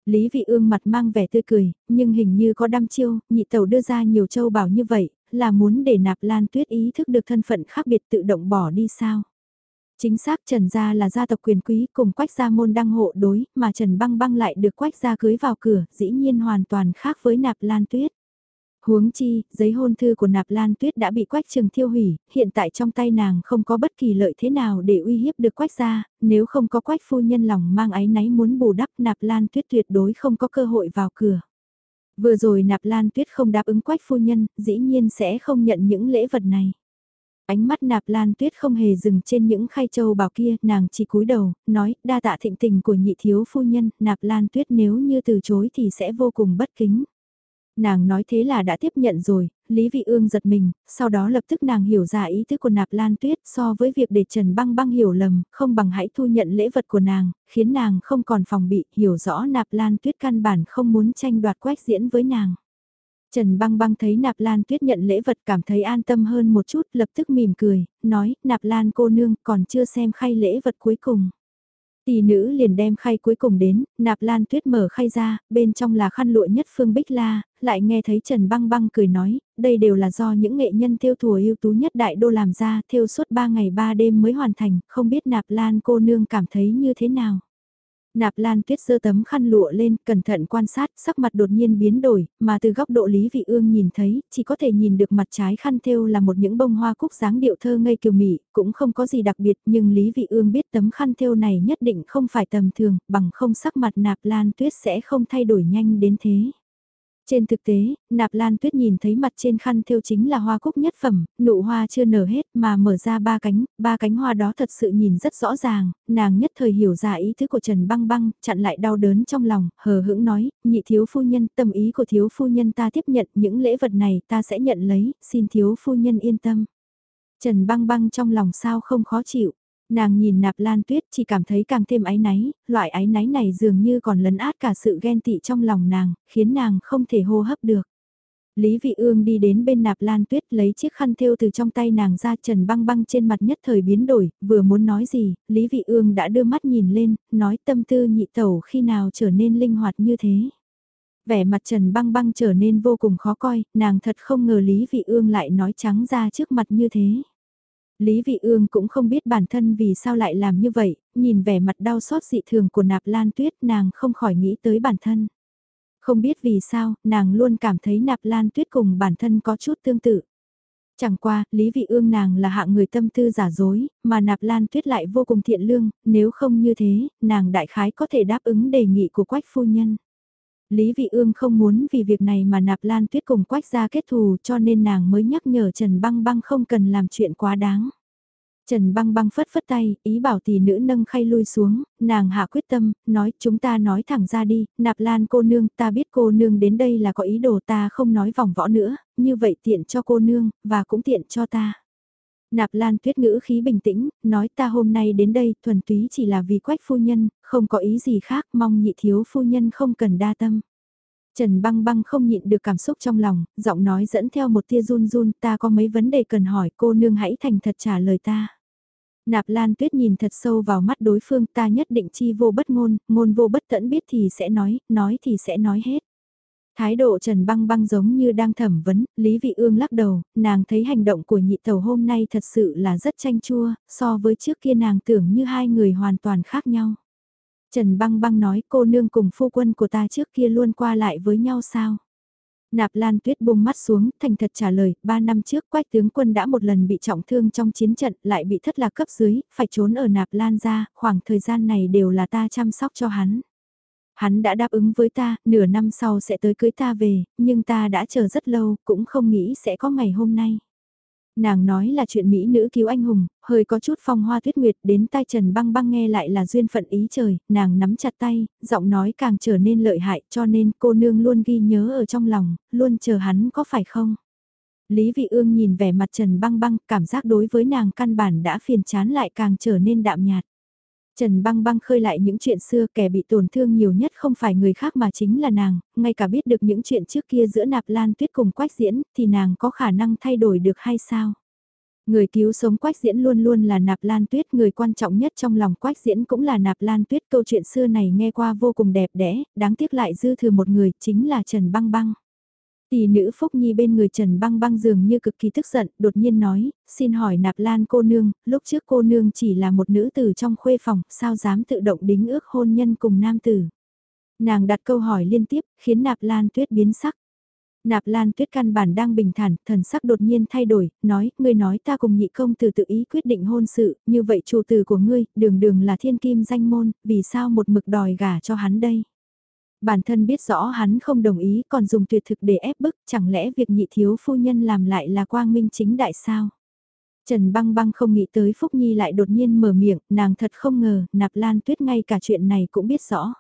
Lý vị ương mặt mang vẻ tươi cười, nhưng hình như có đăm chiêu, nhị tẩu đưa ra nhiều châu bảo như vậy, là muốn để nạp lan tuyết ý thức được thân phận khác biệt tự động bỏ đi sao. Chính xác Trần Gia là gia tộc quyền quý cùng quách gia môn đăng hộ đối, mà Trần Băng Băng lại được quách gia cưới vào cửa, dĩ nhiên hoàn toàn khác với nạp lan tuyết. Huống chi, giấy hôn thư của nạp lan tuyết đã bị quách Trường thiêu hủy, hiện tại trong tay nàng không có bất kỳ lợi thế nào để uy hiếp được quách gia, nếu không có quách phu nhân lòng mang ái náy muốn bù đắp nạp lan tuyết tuyệt đối không có cơ hội vào cửa. Vừa rồi nạp lan tuyết không đáp ứng quách phu nhân, dĩ nhiên sẽ không nhận những lễ vật này. Ánh mắt nạp lan tuyết không hề dừng trên những khay châu bảo kia, nàng chỉ cúi đầu, nói, đa tạ thịnh tình của nhị thiếu phu nhân, nạp lan tuyết nếu như từ chối thì sẽ vô cùng bất kính. Nàng nói thế là đã tiếp nhận rồi, Lý Vị Ương giật mình, sau đó lập tức nàng hiểu ra ý tứ của nạp lan tuyết so với việc để Trần Băng Băng hiểu lầm, không bằng hãy thu nhận lễ vật của nàng, khiến nàng không còn phòng bị, hiểu rõ nạp lan tuyết căn bản không muốn tranh đoạt quách diễn với nàng. Trần băng băng thấy nạp lan tuyết nhận lễ vật cảm thấy an tâm hơn một chút lập tức mỉm cười, nói nạp lan cô nương còn chưa xem khay lễ vật cuối cùng. Tỷ nữ liền đem khay cuối cùng đến, nạp lan tuyết mở khay ra, bên trong là khăn lụa nhất phương bích la, lại nghe thấy Trần băng băng cười nói, đây đều là do những nghệ nhân theo thùa ưu tú nhất đại đô làm ra, theo suốt 3 ngày 3 đêm mới hoàn thành, không biết nạp lan cô nương cảm thấy như thế nào. Nạp Lan Tuyết giơ tấm khăn lụa lên, cẩn thận quan sát, sắc mặt đột nhiên biến đổi, mà từ góc độ Lý Vị Ương nhìn thấy, chỉ có thể nhìn được mặt trái khăn thêu là một những bông hoa cúc dáng điệu thơ ngây kiều mị, cũng không có gì đặc biệt, nhưng Lý Vị Ương biết tấm khăn thêu này nhất định không phải tầm thường, bằng không sắc mặt Nạp Lan Tuyết sẽ không thay đổi nhanh đến thế. Trên thực tế, nạp lan tuyết nhìn thấy mặt trên khăn thêu chính là hoa cúc nhất phẩm, nụ hoa chưa nở hết mà mở ra ba cánh, ba cánh hoa đó thật sự nhìn rất rõ ràng, nàng nhất thời hiểu ra ý thức của Trần Băng Băng, chặn lại đau đớn trong lòng, hờ hững nói, nhị thiếu phu nhân, tâm ý của thiếu phu nhân ta tiếp nhận những lễ vật này ta sẽ nhận lấy, xin thiếu phu nhân yên tâm. Trần Băng Băng trong lòng sao không khó chịu. Nàng nhìn nạp lan tuyết chỉ cảm thấy càng thêm áy náy, loại áy náy này dường như còn lấn át cả sự ghen tị trong lòng nàng, khiến nàng không thể hô hấp được. Lý Vị Ương đi đến bên nạp lan tuyết lấy chiếc khăn thêu từ trong tay nàng ra trần băng băng trên mặt nhất thời biến đổi, vừa muốn nói gì, Lý Vị Ương đã đưa mắt nhìn lên, nói tâm tư nhị tẩu khi nào trở nên linh hoạt như thế. Vẻ mặt trần băng băng trở nên vô cùng khó coi, nàng thật không ngờ Lý Vị Ương lại nói trắng ra trước mặt như thế. Lý Vị Ương cũng không biết bản thân vì sao lại làm như vậy, nhìn vẻ mặt đau xót dị thường của nạp lan tuyết nàng không khỏi nghĩ tới bản thân. Không biết vì sao, nàng luôn cảm thấy nạp lan tuyết cùng bản thân có chút tương tự. Chẳng qua, Lý Vị Ương nàng là hạng người tâm tư giả dối, mà nạp lan tuyết lại vô cùng thiện lương, nếu không như thế, nàng đại khái có thể đáp ứng đề nghị của quách phu nhân. Lý Vị Ương không muốn vì việc này mà nạp lan tuyết cùng quách ra kết thù cho nên nàng mới nhắc nhở Trần Băng Băng không cần làm chuyện quá đáng. Trần Băng Băng phất phất tay, ý bảo tỷ nữ nâng khay lui xuống, nàng hạ quyết tâm, nói chúng ta nói thẳng ra đi, nạp lan cô nương, ta biết cô nương đến đây là có ý đồ ta không nói vòng võ nữa, như vậy tiện cho cô nương, và cũng tiện cho ta. Nạp Lan tuyết ngữ khí bình tĩnh, nói ta hôm nay đến đây thuần túy chỉ là vì quách phu nhân, không có ý gì khác mong nhị thiếu phu nhân không cần đa tâm. Trần băng băng không nhịn được cảm xúc trong lòng, giọng nói dẫn theo một tia run run ta có mấy vấn đề cần hỏi cô nương hãy thành thật trả lời ta. Nạp Lan Tuyết nhìn thật sâu vào mắt đối phương ta nhất định chi vô bất ngôn, ngôn vô bất tẫn biết thì sẽ nói, nói thì sẽ nói hết. Thái độ Trần Băng Băng giống như đang thẩm vấn, Lý Vị Ương lắc đầu, nàng thấy hành động của nhị tàu hôm nay thật sự là rất chanh chua, so với trước kia nàng tưởng như hai người hoàn toàn khác nhau. Trần Băng Băng nói cô nương cùng phu quân của ta trước kia luôn qua lại với nhau sao? Nạp Lan Tuyết buông mắt xuống, thành thật trả lời, ba năm trước quách tướng quân đã một lần bị trọng thương trong chiến trận, lại bị thất lạc cấp dưới, phải trốn ở Nạp Lan ra, khoảng thời gian này đều là ta chăm sóc cho hắn. Hắn đã đáp ứng với ta, nửa năm sau sẽ tới cưới ta về, nhưng ta đã chờ rất lâu, cũng không nghĩ sẽ có ngày hôm nay. Nàng nói là chuyện Mỹ nữ cứu anh hùng, hơi có chút phong hoa tuyết nguyệt đến tai Trần băng băng nghe lại là duyên phận ý trời, nàng nắm chặt tay, giọng nói càng trở nên lợi hại cho nên cô nương luôn ghi nhớ ở trong lòng, luôn chờ hắn có phải không? Lý Vị Ương nhìn vẻ mặt Trần băng băng, cảm giác đối với nàng căn bản đã phiền chán lại càng trở nên đạm nhạt. Trần băng băng khơi lại những chuyện xưa kẻ bị tổn thương nhiều nhất không phải người khác mà chính là nàng, ngay cả biết được những chuyện trước kia giữa nạp lan tuyết cùng quách diễn thì nàng có khả năng thay đổi được hay sao? Người cứu sống quách diễn luôn luôn là nạp lan tuyết, người quan trọng nhất trong lòng quách diễn cũng là nạp lan tuyết. Câu chuyện xưa này nghe qua vô cùng đẹp đẽ, đáng tiếc lại dư thừa một người, chính là Trần băng băng. Tỷ nữ Phúc Nhi bên người Trần Băng Băng dường như cực kỳ tức giận, đột nhiên nói, xin hỏi nạp lan cô nương, lúc trước cô nương chỉ là một nữ tử trong khuê phòng, sao dám tự động đính ước hôn nhân cùng nam tử. Nàng đặt câu hỏi liên tiếp, khiến nạp lan tuyết biến sắc. Nạp Lan Tuyết căn bản đang bình thản, thần sắc đột nhiên thay đổi, nói, ngươi nói ta cùng nhị công từ tự ý quyết định hôn sự, như vậy chủ tử của ngươi, đường đường là thiên kim danh môn, vì sao một mực đòi gả cho hắn đây? Bản thân biết rõ hắn không đồng ý còn dùng tuyệt thực để ép bức, chẳng lẽ việc nhị thiếu phu nhân làm lại là quang minh chính đại sao? Trần băng băng không nghĩ tới Phúc Nhi lại đột nhiên mở miệng, nàng thật không ngờ, nạp lan tuyết ngay cả chuyện này cũng biết rõ.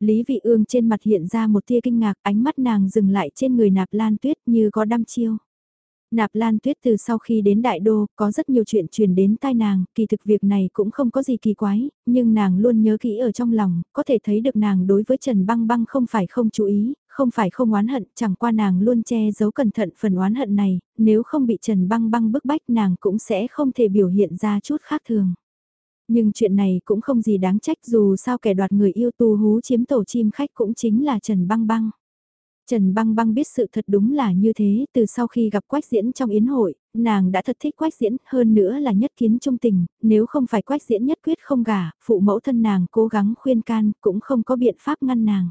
Lý vị ương trên mặt hiện ra một tia kinh ngạc, ánh mắt nàng dừng lại trên người nạp lan tuyết như có đăm chiêu. Nạp Lan Tuyết từ sau khi đến Đại Đô, có rất nhiều chuyện truyền đến tai nàng, kỳ thực việc này cũng không có gì kỳ quái, nhưng nàng luôn nhớ kỹ ở trong lòng, có thể thấy được nàng đối với Trần Băng Băng không phải không chú ý, không phải không oán hận, chẳng qua nàng luôn che giấu cẩn thận phần oán hận này, nếu không bị Trần Băng Băng bức bách nàng cũng sẽ không thể biểu hiện ra chút khác thường. Nhưng chuyện này cũng không gì đáng trách dù sao kẻ đoạt người yêu tu hú chiếm tổ chim khách cũng chính là Trần Băng Băng. Trần Băng Băng biết sự thật đúng là như thế, từ sau khi gặp Quách Diễn trong yến hội, nàng đã thật thích Quách Diễn, hơn nữa là nhất kiến trung tình, nếu không phải Quách Diễn nhất quyết không gả, phụ mẫu thân nàng cố gắng khuyên can, cũng không có biện pháp ngăn nàng.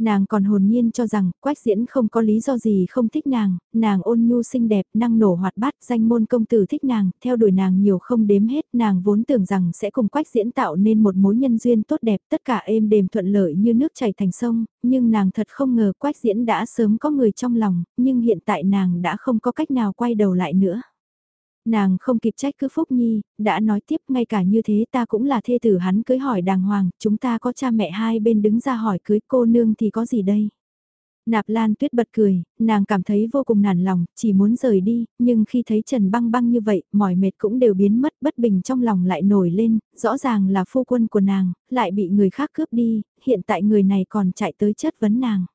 Nàng còn hồn nhiên cho rằng quách diễn không có lý do gì không thích nàng, nàng ôn nhu xinh đẹp, năng nổ hoạt bát, danh môn công tử thích nàng, theo đuổi nàng nhiều không đếm hết, nàng vốn tưởng rằng sẽ cùng quách diễn tạo nên một mối nhân duyên tốt đẹp, tất cả êm đềm thuận lợi như nước chảy thành sông, nhưng nàng thật không ngờ quách diễn đã sớm có người trong lòng, nhưng hiện tại nàng đã không có cách nào quay đầu lại nữa. Nàng không kịp trách cứ Phúc Nhi, đã nói tiếp ngay cả như thế ta cũng là thê tử hắn cưới hỏi đàng hoàng, chúng ta có cha mẹ hai bên đứng ra hỏi cưới cô nương thì có gì đây. Nạp Lan Tuyết bật cười, nàng cảm thấy vô cùng nản lòng, chỉ muốn rời đi, nhưng khi thấy Trần băng băng như vậy, mỏi mệt cũng đều biến mất, bất bình trong lòng lại nổi lên, rõ ràng là phu quân của nàng, lại bị người khác cướp đi, hiện tại người này còn chạy tới chất vấn nàng.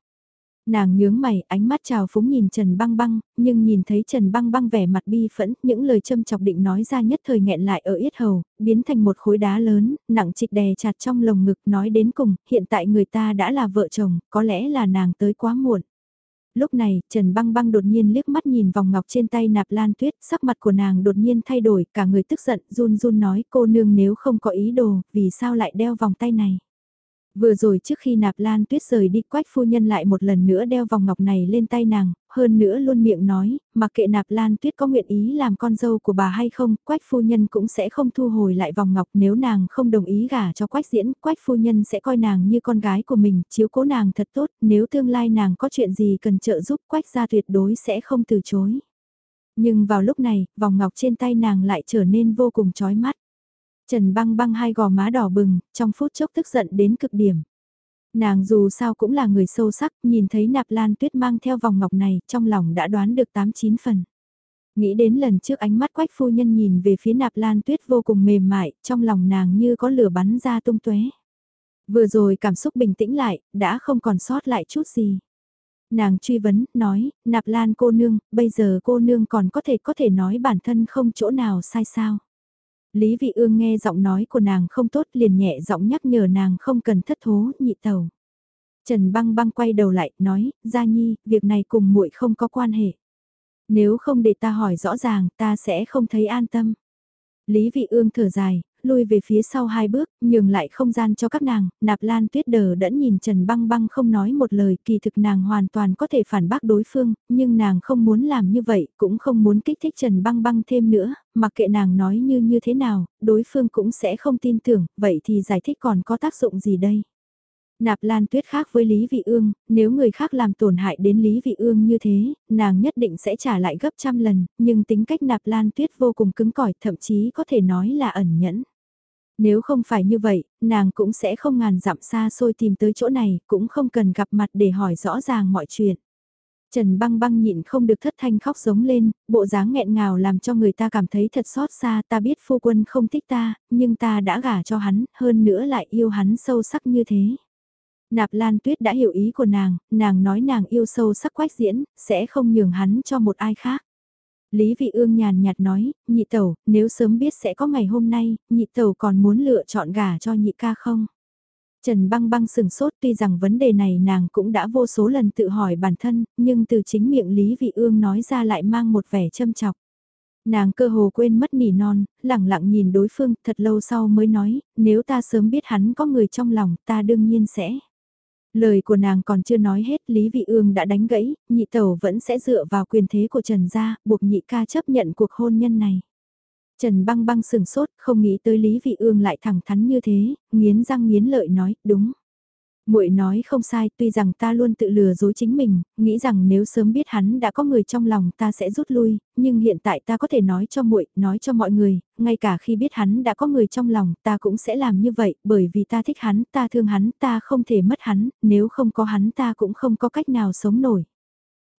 Nàng nhướng mày, ánh mắt trào phúng nhìn Trần Băng Băng, nhưng nhìn thấy Trần Băng Băng vẻ mặt bi phẫn, những lời châm chọc định nói ra nhất thời nghẹn lại ở yết hầu, biến thành một khối đá lớn, nặng trịch đè chặt trong lồng ngực nói đến cùng, hiện tại người ta đã là vợ chồng, có lẽ là nàng tới quá muộn. Lúc này, Trần Băng Băng đột nhiên liếc mắt nhìn vòng ngọc trên tay nạp lan tuyết, sắc mặt của nàng đột nhiên thay đổi, cả người tức giận, run run nói cô nương nếu không có ý đồ, vì sao lại đeo vòng tay này. Vừa rồi trước khi nạp lan tuyết rời đi quách phu nhân lại một lần nữa đeo vòng ngọc này lên tay nàng, hơn nữa luôn miệng nói, mặc kệ nạp lan tuyết có nguyện ý làm con dâu của bà hay không, quách phu nhân cũng sẽ không thu hồi lại vòng ngọc nếu nàng không đồng ý gả cho quách diễn, quách phu nhân sẽ coi nàng như con gái của mình, chiếu cố nàng thật tốt, nếu tương lai nàng có chuyện gì cần trợ giúp quách gia tuyệt đối sẽ không từ chối. Nhưng vào lúc này, vòng ngọc trên tay nàng lại trở nên vô cùng chói mắt. Trần băng băng hai gò má đỏ bừng, trong phút chốc tức giận đến cực điểm. Nàng dù sao cũng là người sâu sắc, nhìn thấy nạp lan tuyết mang theo vòng ngọc này, trong lòng đã đoán được 8-9 phần. Nghĩ đến lần trước ánh mắt quách phu nhân nhìn về phía nạp lan tuyết vô cùng mềm mại, trong lòng nàng như có lửa bắn ra tung tuế. Vừa rồi cảm xúc bình tĩnh lại, đã không còn sót lại chút gì. Nàng truy vấn, nói, nạp lan cô nương, bây giờ cô nương còn có thể có thể nói bản thân không chỗ nào sai sao. Lý vị ương nghe giọng nói của nàng không tốt liền nhẹ giọng nhắc nhở nàng không cần thất thố, nhị tàu. Trần băng băng quay đầu lại, nói, Gia Nhi, việc này cùng muội không có quan hệ. Nếu không để ta hỏi rõ ràng, ta sẽ không thấy an tâm. Lý vị ương thở dài, lui về phía sau hai bước, nhường lại không gian cho các nàng, nạp lan tuyết đờ đẫn nhìn Trần băng băng không nói một lời, kỳ thực nàng hoàn toàn có thể phản bác đối phương, nhưng nàng không muốn làm như vậy, cũng không muốn kích thích Trần băng băng thêm nữa, mặc kệ nàng nói như như thế nào, đối phương cũng sẽ không tin tưởng, vậy thì giải thích còn có tác dụng gì đây? Nạp Lan Tuyết khác với Lý Vị Ương, nếu người khác làm tổn hại đến Lý Vị Ương như thế, nàng nhất định sẽ trả lại gấp trăm lần, nhưng tính cách Nạp Lan Tuyết vô cùng cứng cỏi, thậm chí có thể nói là ẩn nhẫn. Nếu không phải như vậy, nàng cũng sẽ không ngàn dặm xa xôi tìm tới chỗ này, cũng không cần gặp mặt để hỏi rõ ràng mọi chuyện. Trần băng băng nhịn không được thất thanh khóc giống lên, bộ dáng nghẹn ngào làm cho người ta cảm thấy thật xót xa ta biết phu quân không thích ta, nhưng ta đã gả cho hắn, hơn nữa lại yêu hắn sâu sắc như thế. Nạp Lan Tuyết đã hiểu ý của nàng, nàng nói nàng yêu sâu sắc quách diễn, sẽ không nhường hắn cho một ai khác. Lý Vị Ương nhàn nhạt nói, nhị tẩu, nếu sớm biết sẽ có ngày hôm nay, nhị tẩu còn muốn lựa chọn gả cho nhị ca không? Trần băng băng sừng sốt tuy rằng vấn đề này nàng cũng đã vô số lần tự hỏi bản thân, nhưng từ chính miệng Lý Vị Ương nói ra lại mang một vẻ châm chọc. Nàng cơ hồ quên mất nỉ non, lặng lặng nhìn đối phương thật lâu sau mới nói, nếu ta sớm biết hắn có người trong lòng ta đương nhiên sẽ. Lời của nàng còn chưa nói hết Lý Vị Ương đã đánh gãy, nhị tẩu vẫn sẽ dựa vào quyền thế của Trần gia, buộc nhị ca chấp nhận cuộc hôn nhân này. Trần băng băng sừng sốt, không nghĩ tới Lý Vị Ương lại thẳng thắn như thế, nghiến răng nghiến lợi nói, đúng muội nói không sai, tuy rằng ta luôn tự lừa dối chính mình, nghĩ rằng nếu sớm biết hắn đã có người trong lòng ta sẽ rút lui, nhưng hiện tại ta có thể nói cho muội, nói cho mọi người, ngay cả khi biết hắn đã có người trong lòng, ta cũng sẽ làm như vậy, bởi vì ta thích hắn, ta thương hắn, ta không thể mất hắn, nếu không có hắn ta cũng không có cách nào sống nổi.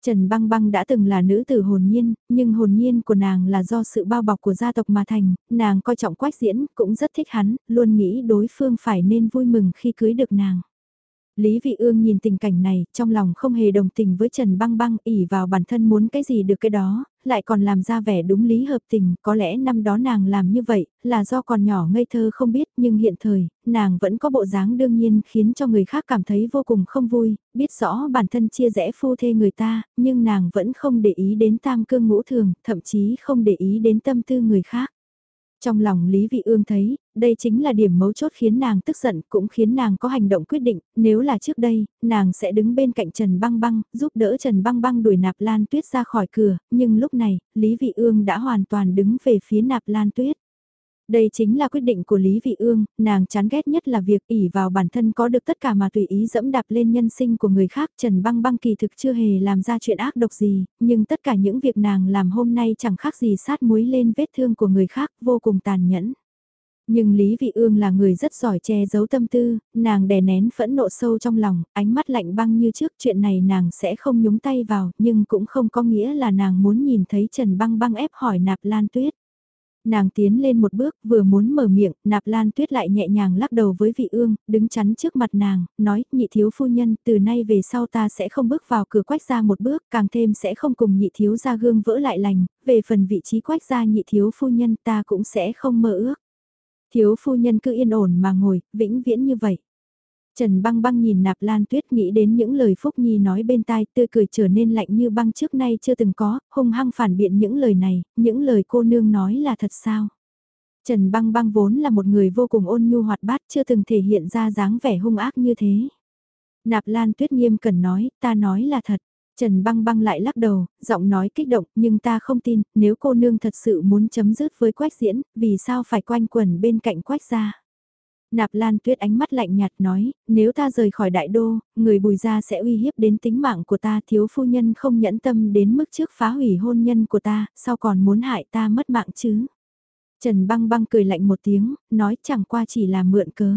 Trần Băng Băng đã từng là nữ tử hồn nhiên, nhưng hồn nhiên của nàng là do sự bao bọc của gia tộc mà thành, nàng coi trọng quách diễn, cũng rất thích hắn, luôn nghĩ đối phương phải nên vui mừng khi cưới được nàng. Lý Vị Ương nhìn tình cảnh này, trong lòng không hề đồng tình với Trần Băng Băng, ỉ vào bản thân muốn cái gì được cái đó, lại còn làm ra vẻ đúng lý hợp tình, có lẽ năm đó nàng làm như vậy, là do còn nhỏ ngây thơ không biết, nhưng hiện thời, nàng vẫn có bộ dáng đương nhiên khiến cho người khác cảm thấy vô cùng không vui, biết rõ bản thân chia rẽ phu thê người ta, nhưng nàng vẫn không để ý đến tam cương ngũ thường, thậm chí không để ý đến tâm tư người khác. Trong lòng Lý Vị Ương thấy, đây chính là điểm mấu chốt khiến nàng tức giận, cũng khiến nàng có hành động quyết định, nếu là trước đây, nàng sẽ đứng bên cạnh Trần Băng Băng, giúp đỡ Trần Băng Băng đuổi Nạp Lan Tuyết ra khỏi cửa, nhưng lúc này, Lý Vị Ương đã hoàn toàn đứng về phía Nạp Lan Tuyết. Đây chính là quyết định của Lý Vị Ương, nàng chán ghét nhất là việc ỉ vào bản thân có được tất cả mà tùy ý dẫm đạp lên nhân sinh của người khác. Trần Băng Băng kỳ thực chưa hề làm ra chuyện ác độc gì, nhưng tất cả những việc nàng làm hôm nay chẳng khác gì sát muối lên vết thương của người khác, vô cùng tàn nhẫn. Nhưng Lý Vị Ương là người rất giỏi che giấu tâm tư, nàng đè nén phẫn nộ sâu trong lòng, ánh mắt lạnh băng như trước chuyện này nàng sẽ không nhúng tay vào, nhưng cũng không có nghĩa là nàng muốn nhìn thấy Trần Băng Băng ép hỏi nạp lan tuyết. Nàng tiến lên một bước, vừa muốn mở miệng, nạp lan tuyết lại nhẹ nhàng lắc đầu với vị ương, đứng chắn trước mặt nàng, nói, nhị thiếu phu nhân, từ nay về sau ta sẽ không bước vào cửa quách ra một bước, càng thêm sẽ không cùng nhị thiếu ra gương vỡ lại lành, về phần vị trí quách ra nhị thiếu phu nhân ta cũng sẽ không mơ ước. Thiếu phu nhân cứ yên ổn mà ngồi, vĩnh viễn như vậy. Trần băng băng nhìn nạp lan tuyết nghĩ đến những lời Phúc Nhi nói bên tai tươi cười trở nên lạnh như băng trước nay chưa từng có, hung hăng phản biện những lời này, những lời cô nương nói là thật sao. Trần băng băng vốn là một người vô cùng ôn nhu hoạt bát chưa từng thể hiện ra dáng vẻ hung ác như thế. Nạp lan tuyết nghiêm cần nói, ta nói là thật. Trần băng băng lại lắc đầu, giọng nói kích động, nhưng ta không tin, nếu cô nương thật sự muốn chấm dứt với quách diễn, vì sao phải quanh quẩn bên cạnh quách gia. Nạp Lan Tuyết ánh mắt lạnh nhạt nói, nếu ta rời khỏi đại đô, người bùi gia sẽ uy hiếp đến tính mạng của ta thiếu phu nhân không nhẫn tâm đến mức trước phá hủy hôn nhân của ta, sao còn muốn hại ta mất mạng chứ? Trần băng băng cười lạnh một tiếng, nói chẳng qua chỉ là mượn cớ.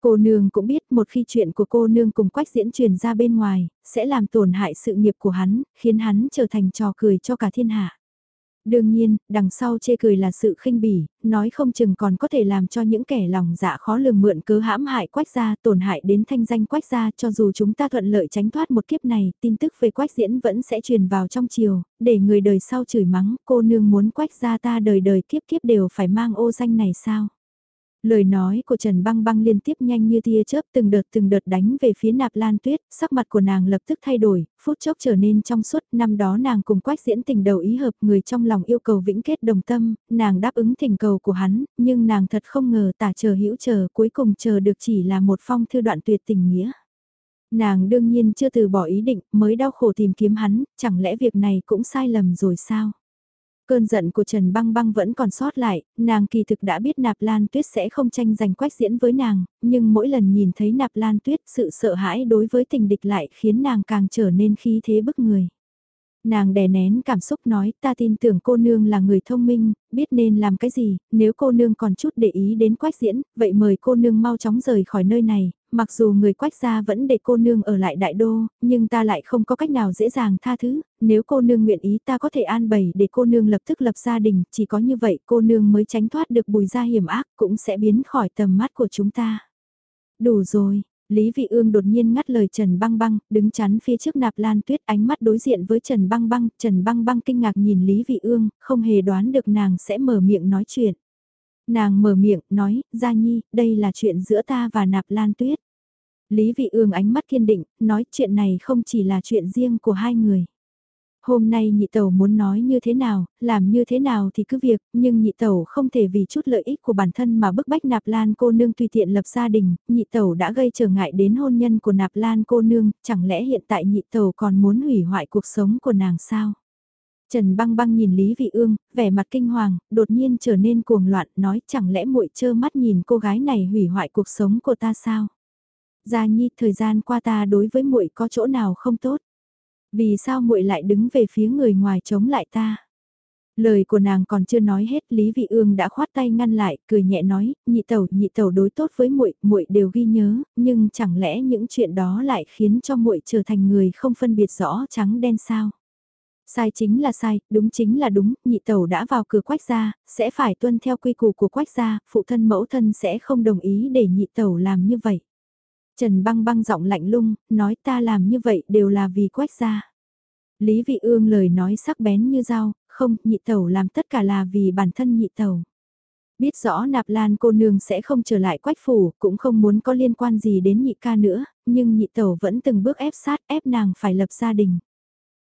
Cô nương cũng biết một khi chuyện của cô nương cùng quách diễn truyền ra bên ngoài, sẽ làm tổn hại sự nghiệp của hắn, khiến hắn trở thành trò cười cho cả thiên hạ. Đương nhiên, đằng sau chê cười là sự khinh bỉ, nói không chừng còn có thể làm cho những kẻ lòng dạ khó lường mượn cớ hãm hại quách gia tổn hại đến thanh danh quách gia cho dù chúng ta thuận lợi tránh thoát một kiếp này, tin tức về quách diễn vẫn sẽ truyền vào trong chiều, để người đời sau chửi mắng, cô nương muốn quách gia ta đời đời kiếp kiếp đều phải mang ô danh này sao? Lời nói của Trần Băng Băng liên tiếp nhanh như tia chớp từng đợt từng đợt đánh về phía nạp lan tuyết, sắc mặt của nàng lập tức thay đổi, phút chốc trở nên trong suốt, năm đó nàng cùng quách diễn tình đầu ý hợp người trong lòng yêu cầu vĩnh kết đồng tâm, nàng đáp ứng thỉnh cầu của hắn, nhưng nàng thật không ngờ tả chờ hữu chờ cuối cùng chờ được chỉ là một phong thư đoạn tuyệt tình nghĩa. Nàng đương nhiên chưa từ bỏ ý định, mới đau khổ tìm kiếm hắn, chẳng lẽ việc này cũng sai lầm rồi sao? Cơn giận của Trần Băng Băng vẫn còn sót lại, nàng kỳ thực đã biết Nạp Lan Tuyết sẽ không tranh giành quách diễn với nàng, nhưng mỗi lần nhìn thấy Nạp Lan Tuyết sự sợ hãi đối với tình địch lại khiến nàng càng trở nên khí thế bức người. Nàng đè nén cảm xúc nói ta tin tưởng cô nương là người thông minh, biết nên làm cái gì, nếu cô nương còn chút để ý đến quách diễn, vậy mời cô nương mau chóng rời khỏi nơi này, mặc dù người quách gia vẫn để cô nương ở lại đại đô, nhưng ta lại không có cách nào dễ dàng tha thứ, nếu cô nương nguyện ý ta có thể an bày để cô nương lập tức lập gia đình, chỉ có như vậy cô nương mới tránh thoát được bùi gia hiểm ác cũng sẽ biến khỏi tầm mắt của chúng ta. Đủ rồi, Lý Vị Ương đột nhiên ngắt lời Trần Băng Băng, đứng chắn phía trước nạp lan tuyết ánh mắt đối diện với Trần Băng Băng, Trần Băng Băng kinh ngạc nhìn Lý Vị Ương, không hề đoán được nàng sẽ mở miệng nói chuyện. Nàng mở miệng, nói, Gia Nhi, đây là chuyện giữa ta và nạp lan tuyết. Lý Vị Ương ánh mắt kiên định, nói chuyện này không chỉ là chuyện riêng của hai người. Hôm nay nhị tẩu muốn nói như thế nào, làm như thế nào thì cứ việc, nhưng nhị tẩu không thể vì chút lợi ích của bản thân mà bức bách nạp lan cô nương tùy tiện lập gia đình, nhị tẩu đã gây trở ngại đến hôn nhân của nạp lan cô nương, chẳng lẽ hiện tại nhị tẩu còn muốn hủy hoại cuộc sống của nàng sao? Trần băng băng nhìn Lý Vị Ương, vẻ mặt kinh hoàng, đột nhiên trở nên cuồng loạn, nói chẳng lẽ muội trơ mắt nhìn cô gái này hủy hoại cuộc sống của ta sao? Gia Nhi, thời gian qua ta đối với muội có chỗ nào không tốt? Vì sao muội lại đứng về phía người ngoài chống lại ta? Lời của nàng còn chưa nói hết, Lý Vị Ương đã khoát tay ngăn lại, cười nhẹ nói, nhị tẩu, nhị tẩu đối tốt với muội, muội đều ghi nhớ, nhưng chẳng lẽ những chuyện đó lại khiến cho muội trở thành người không phân biệt rõ trắng đen sao? Sai chính là sai, đúng chính là đúng, nhị tẩu đã vào cửa quách gia, sẽ phải tuân theo quy củ của quách gia, phụ thân mẫu thân sẽ không đồng ý để nhị tẩu làm như vậy. Trần băng băng giọng lạnh lung, nói ta làm như vậy đều là vì quách gia. Lý vị ương lời nói sắc bén như dao, không, nhị tẩu làm tất cả là vì bản thân nhị tẩu. Biết rõ nạp lan cô nương sẽ không trở lại quách phủ, cũng không muốn có liên quan gì đến nhị ca nữa, nhưng nhị tẩu vẫn từng bước ép sát ép nàng phải lập gia đình.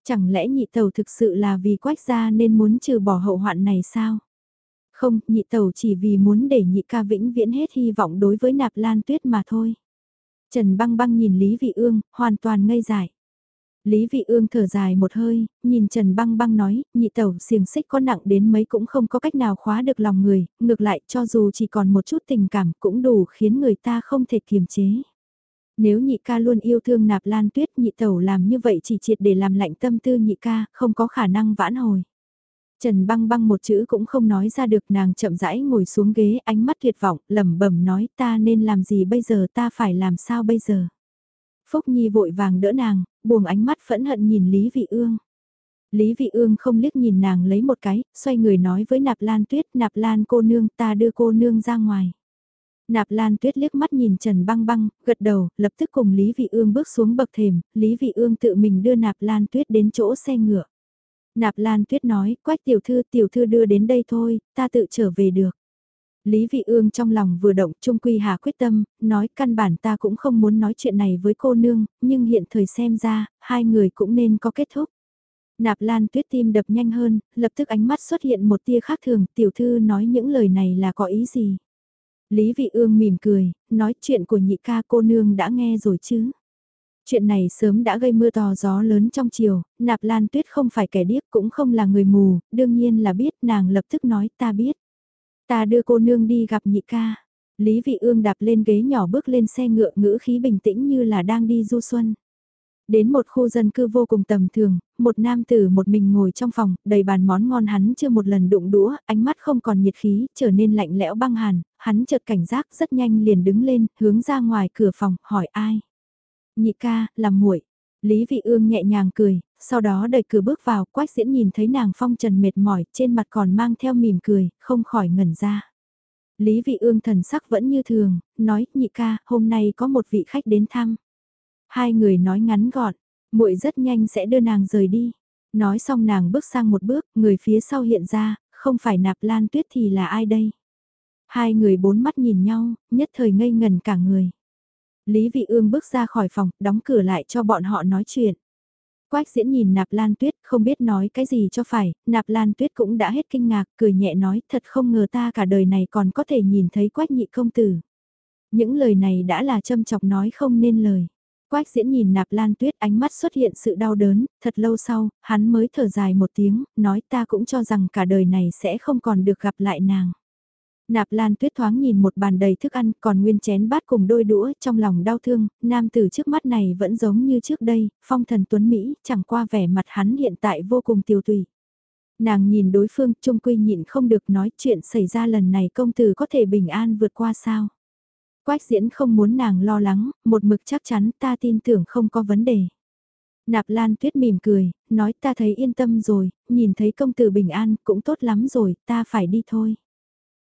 Chẳng lẽ nhị tẩu thực sự là vì quách gia nên muốn trừ bỏ hậu hoạn này sao? Không, nhị tẩu chỉ vì muốn để nhị ca vĩnh viễn hết hy vọng đối với nạp lan tuyết mà thôi. Trần băng băng nhìn Lý Vị Ương, hoàn toàn ngây dại. Lý Vị Ương thở dài một hơi, nhìn Trần băng băng nói, nhị tẩu xiềng xích có nặng đến mấy cũng không có cách nào khóa được lòng người, ngược lại cho dù chỉ còn một chút tình cảm cũng đủ khiến người ta không thể kiềm chế. Nếu nhị ca luôn yêu thương nạp lan tuyết nhị tẩu làm như vậy chỉ triệt để làm lạnh tâm tư nhị ca, không có khả năng vãn hồi. Trần băng băng một chữ cũng không nói ra được nàng chậm rãi ngồi xuống ghế ánh mắt tuyệt vọng lẩm bẩm nói ta nên làm gì bây giờ ta phải làm sao bây giờ. Phúc Nhi vội vàng đỡ nàng, buông ánh mắt phẫn hận nhìn Lý Vị Ương. Lý Vị Ương không liếc nhìn nàng lấy một cái, xoay người nói với Nạp Lan Tuyết, Nạp Lan cô nương ta đưa cô nương ra ngoài. Nạp Lan Tuyết liếc mắt nhìn Trần Băng Băng, gật đầu, lập tức cùng Lý Vị Ương bước xuống bậc thềm, Lý Vị Ương tự mình đưa Nạp Lan Tuyết đến chỗ xe ngựa. Nạp Lan Tuyết nói, quách tiểu thư tiểu thư đưa đến đây thôi, ta tự trở về được. Lý Vị Ương trong lòng vừa động trung quy hà quyết tâm, nói căn bản ta cũng không muốn nói chuyện này với cô nương, nhưng hiện thời xem ra, hai người cũng nên có kết thúc. Nạp Lan Tuyết tim đập nhanh hơn, lập tức ánh mắt xuất hiện một tia khác thường, tiểu thư nói những lời này là có ý gì? Lý Vị Ương mỉm cười, nói chuyện của nhị ca cô nương đã nghe rồi chứ? Chuyện này sớm đã gây mưa to gió lớn trong chiều, nạp lan tuyết không phải kẻ điếc cũng không là người mù, đương nhiên là biết nàng lập tức nói ta biết. Ta đưa cô nương đi gặp nhị ca. Lý vị ương đạp lên ghế nhỏ bước lên xe ngựa ngữ khí bình tĩnh như là đang đi du xuân. Đến một khu dân cư vô cùng tầm thường, một nam tử một mình ngồi trong phòng, đầy bàn món ngon hắn chưa một lần đụng đũa, ánh mắt không còn nhiệt khí, trở nên lạnh lẽo băng hàn, hắn chợt cảnh giác rất nhanh liền đứng lên, hướng ra ngoài cửa phòng, hỏi ai. Nhị ca, làm muội. Lý Vị Ương nhẹ nhàng cười, sau đó đẩy cửa bước vào, quách diễn nhìn thấy nàng phong trần mệt mỏi, trên mặt còn mang theo mỉm cười, không khỏi ngẩn ra. Lý Vị Ương thần sắc vẫn như thường, nói, nhị ca, hôm nay có một vị khách đến thăm. Hai người nói ngắn gọn, muội rất nhanh sẽ đưa nàng rời đi. Nói xong nàng bước sang một bước, người phía sau hiện ra, không phải nạp lan tuyết thì là ai đây? Hai người bốn mắt nhìn nhau, nhất thời ngây ngần cả người. Lý Vị Ương bước ra khỏi phòng, đóng cửa lại cho bọn họ nói chuyện. Quách diễn nhìn nạp lan tuyết, không biết nói cái gì cho phải, nạp lan tuyết cũng đã hết kinh ngạc, cười nhẹ nói, thật không ngờ ta cả đời này còn có thể nhìn thấy quách nhị công tử. Những lời này đã là châm chọc nói không nên lời. Quách diễn nhìn nạp lan tuyết ánh mắt xuất hiện sự đau đớn, thật lâu sau, hắn mới thở dài một tiếng, nói ta cũng cho rằng cả đời này sẽ không còn được gặp lại nàng. Nạp Lan Tuyết thoáng nhìn một bàn đầy thức ăn còn nguyên chén bát cùng đôi đũa trong lòng đau thương, nam tử trước mắt này vẫn giống như trước đây, phong thần tuấn Mỹ, chẳng qua vẻ mặt hắn hiện tại vô cùng tiêu tùy. Nàng nhìn đối phương trung quy nhịn không được nói chuyện xảy ra lần này công tử có thể bình an vượt qua sao. Quách diễn không muốn nàng lo lắng, một mực chắc chắn ta tin tưởng không có vấn đề. Nạp Lan Tuyết mỉm cười, nói ta thấy yên tâm rồi, nhìn thấy công tử bình an cũng tốt lắm rồi, ta phải đi thôi.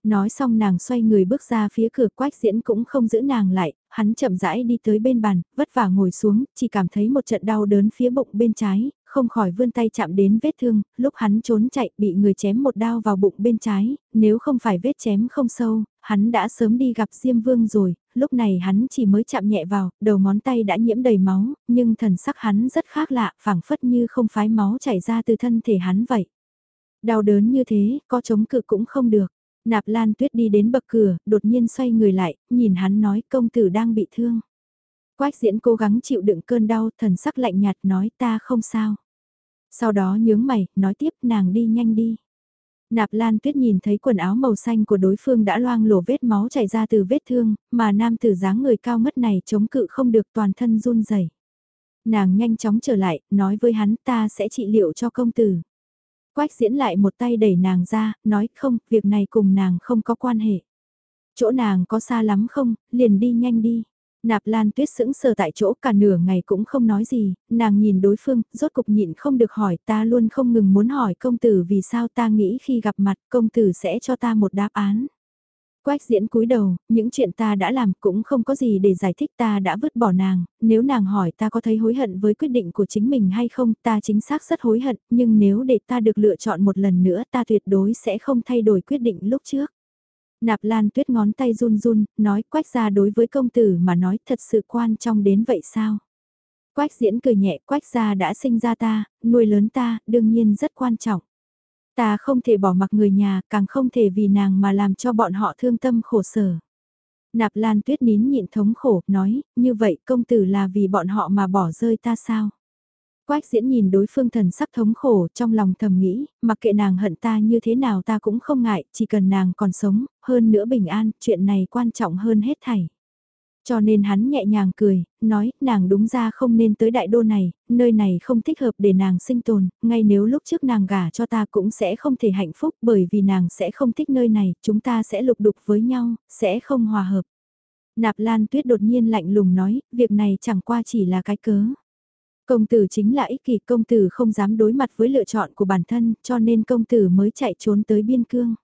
Nói xong nàng xoay người bước ra phía cửa quách diễn cũng không giữ nàng lại, hắn chậm rãi đi tới bên bàn, vất vả ngồi xuống, chỉ cảm thấy một trận đau đớn phía bụng bên trái, không khỏi vươn tay chạm đến vết thương, lúc hắn trốn chạy bị người chém một đao vào bụng bên trái, nếu không phải vết chém không sâu, hắn đã sớm đi gặp Diêm Vương rồi, lúc này hắn chỉ mới chạm nhẹ vào, đầu ngón tay đã nhiễm đầy máu, nhưng thần sắc hắn rất khác lạ, phảng phất như không phái máu chảy ra từ thân thể hắn vậy. Đau đớn như thế, có chống cự cũng không được. Nạp Lan Tuyết đi đến bậc cửa, đột nhiên xoay người lại, nhìn hắn nói công tử đang bị thương. Quách diễn cố gắng chịu đựng cơn đau, thần sắc lạnh nhạt nói ta không sao. Sau đó nhướng mày, nói tiếp nàng đi nhanh đi. Nạp Lan Tuyết nhìn thấy quần áo màu xanh của đối phương đã loang lổ vết máu chảy ra từ vết thương, mà nam tử dáng người cao ngất này chống cự không được toàn thân run rẩy. Nàng nhanh chóng trở lại, nói với hắn ta sẽ trị liệu cho công tử. Quách diễn lại một tay đẩy nàng ra, nói không, việc này cùng nàng không có quan hệ. Chỗ nàng có xa lắm không, liền đi nhanh đi. Nạp Lan Tuyết sững sờ tại chỗ cả nửa ngày cũng không nói gì, nàng nhìn đối phương, rốt cục nhịn không được hỏi ta luôn không ngừng muốn hỏi công tử vì sao ta nghĩ khi gặp mặt công tử sẽ cho ta một đáp án. Quách diễn cúi đầu, những chuyện ta đã làm cũng không có gì để giải thích ta đã vứt bỏ nàng, nếu nàng hỏi ta có thấy hối hận với quyết định của chính mình hay không, ta chính xác rất hối hận, nhưng nếu để ta được lựa chọn một lần nữa ta tuyệt đối sẽ không thay đổi quyết định lúc trước. Nạp Lan Tuyết ngón tay run run, nói quách ra đối với công tử mà nói thật sự quan trọng đến vậy sao? Quách diễn cười nhẹ, quách gia đã sinh ra ta, nuôi lớn ta, đương nhiên rất quan trọng. Ta không thể bỏ mặc người nhà, càng không thể vì nàng mà làm cho bọn họ thương tâm khổ sở. Nạp Lan Tuyết nín nhịn thống khổ, nói, như vậy công tử là vì bọn họ mà bỏ rơi ta sao? Quách diễn nhìn đối phương thần sắc thống khổ trong lòng thầm nghĩ, mặc kệ nàng hận ta như thế nào ta cũng không ngại, chỉ cần nàng còn sống, hơn nữa bình an, chuyện này quan trọng hơn hết thảy. Cho nên hắn nhẹ nhàng cười, nói, nàng đúng ra không nên tới đại đô này, nơi này không thích hợp để nàng sinh tồn, ngay nếu lúc trước nàng gả cho ta cũng sẽ không thể hạnh phúc bởi vì nàng sẽ không thích nơi này, chúng ta sẽ lục đục với nhau, sẽ không hòa hợp. Nạp Lan Tuyết đột nhiên lạnh lùng nói, việc này chẳng qua chỉ là cái cớ. Công tử chính là ích kỷ, công tử không dám đối mặt với lựa chọn của bản thân, cho nên công tử mới chạy trốn tới biên cương.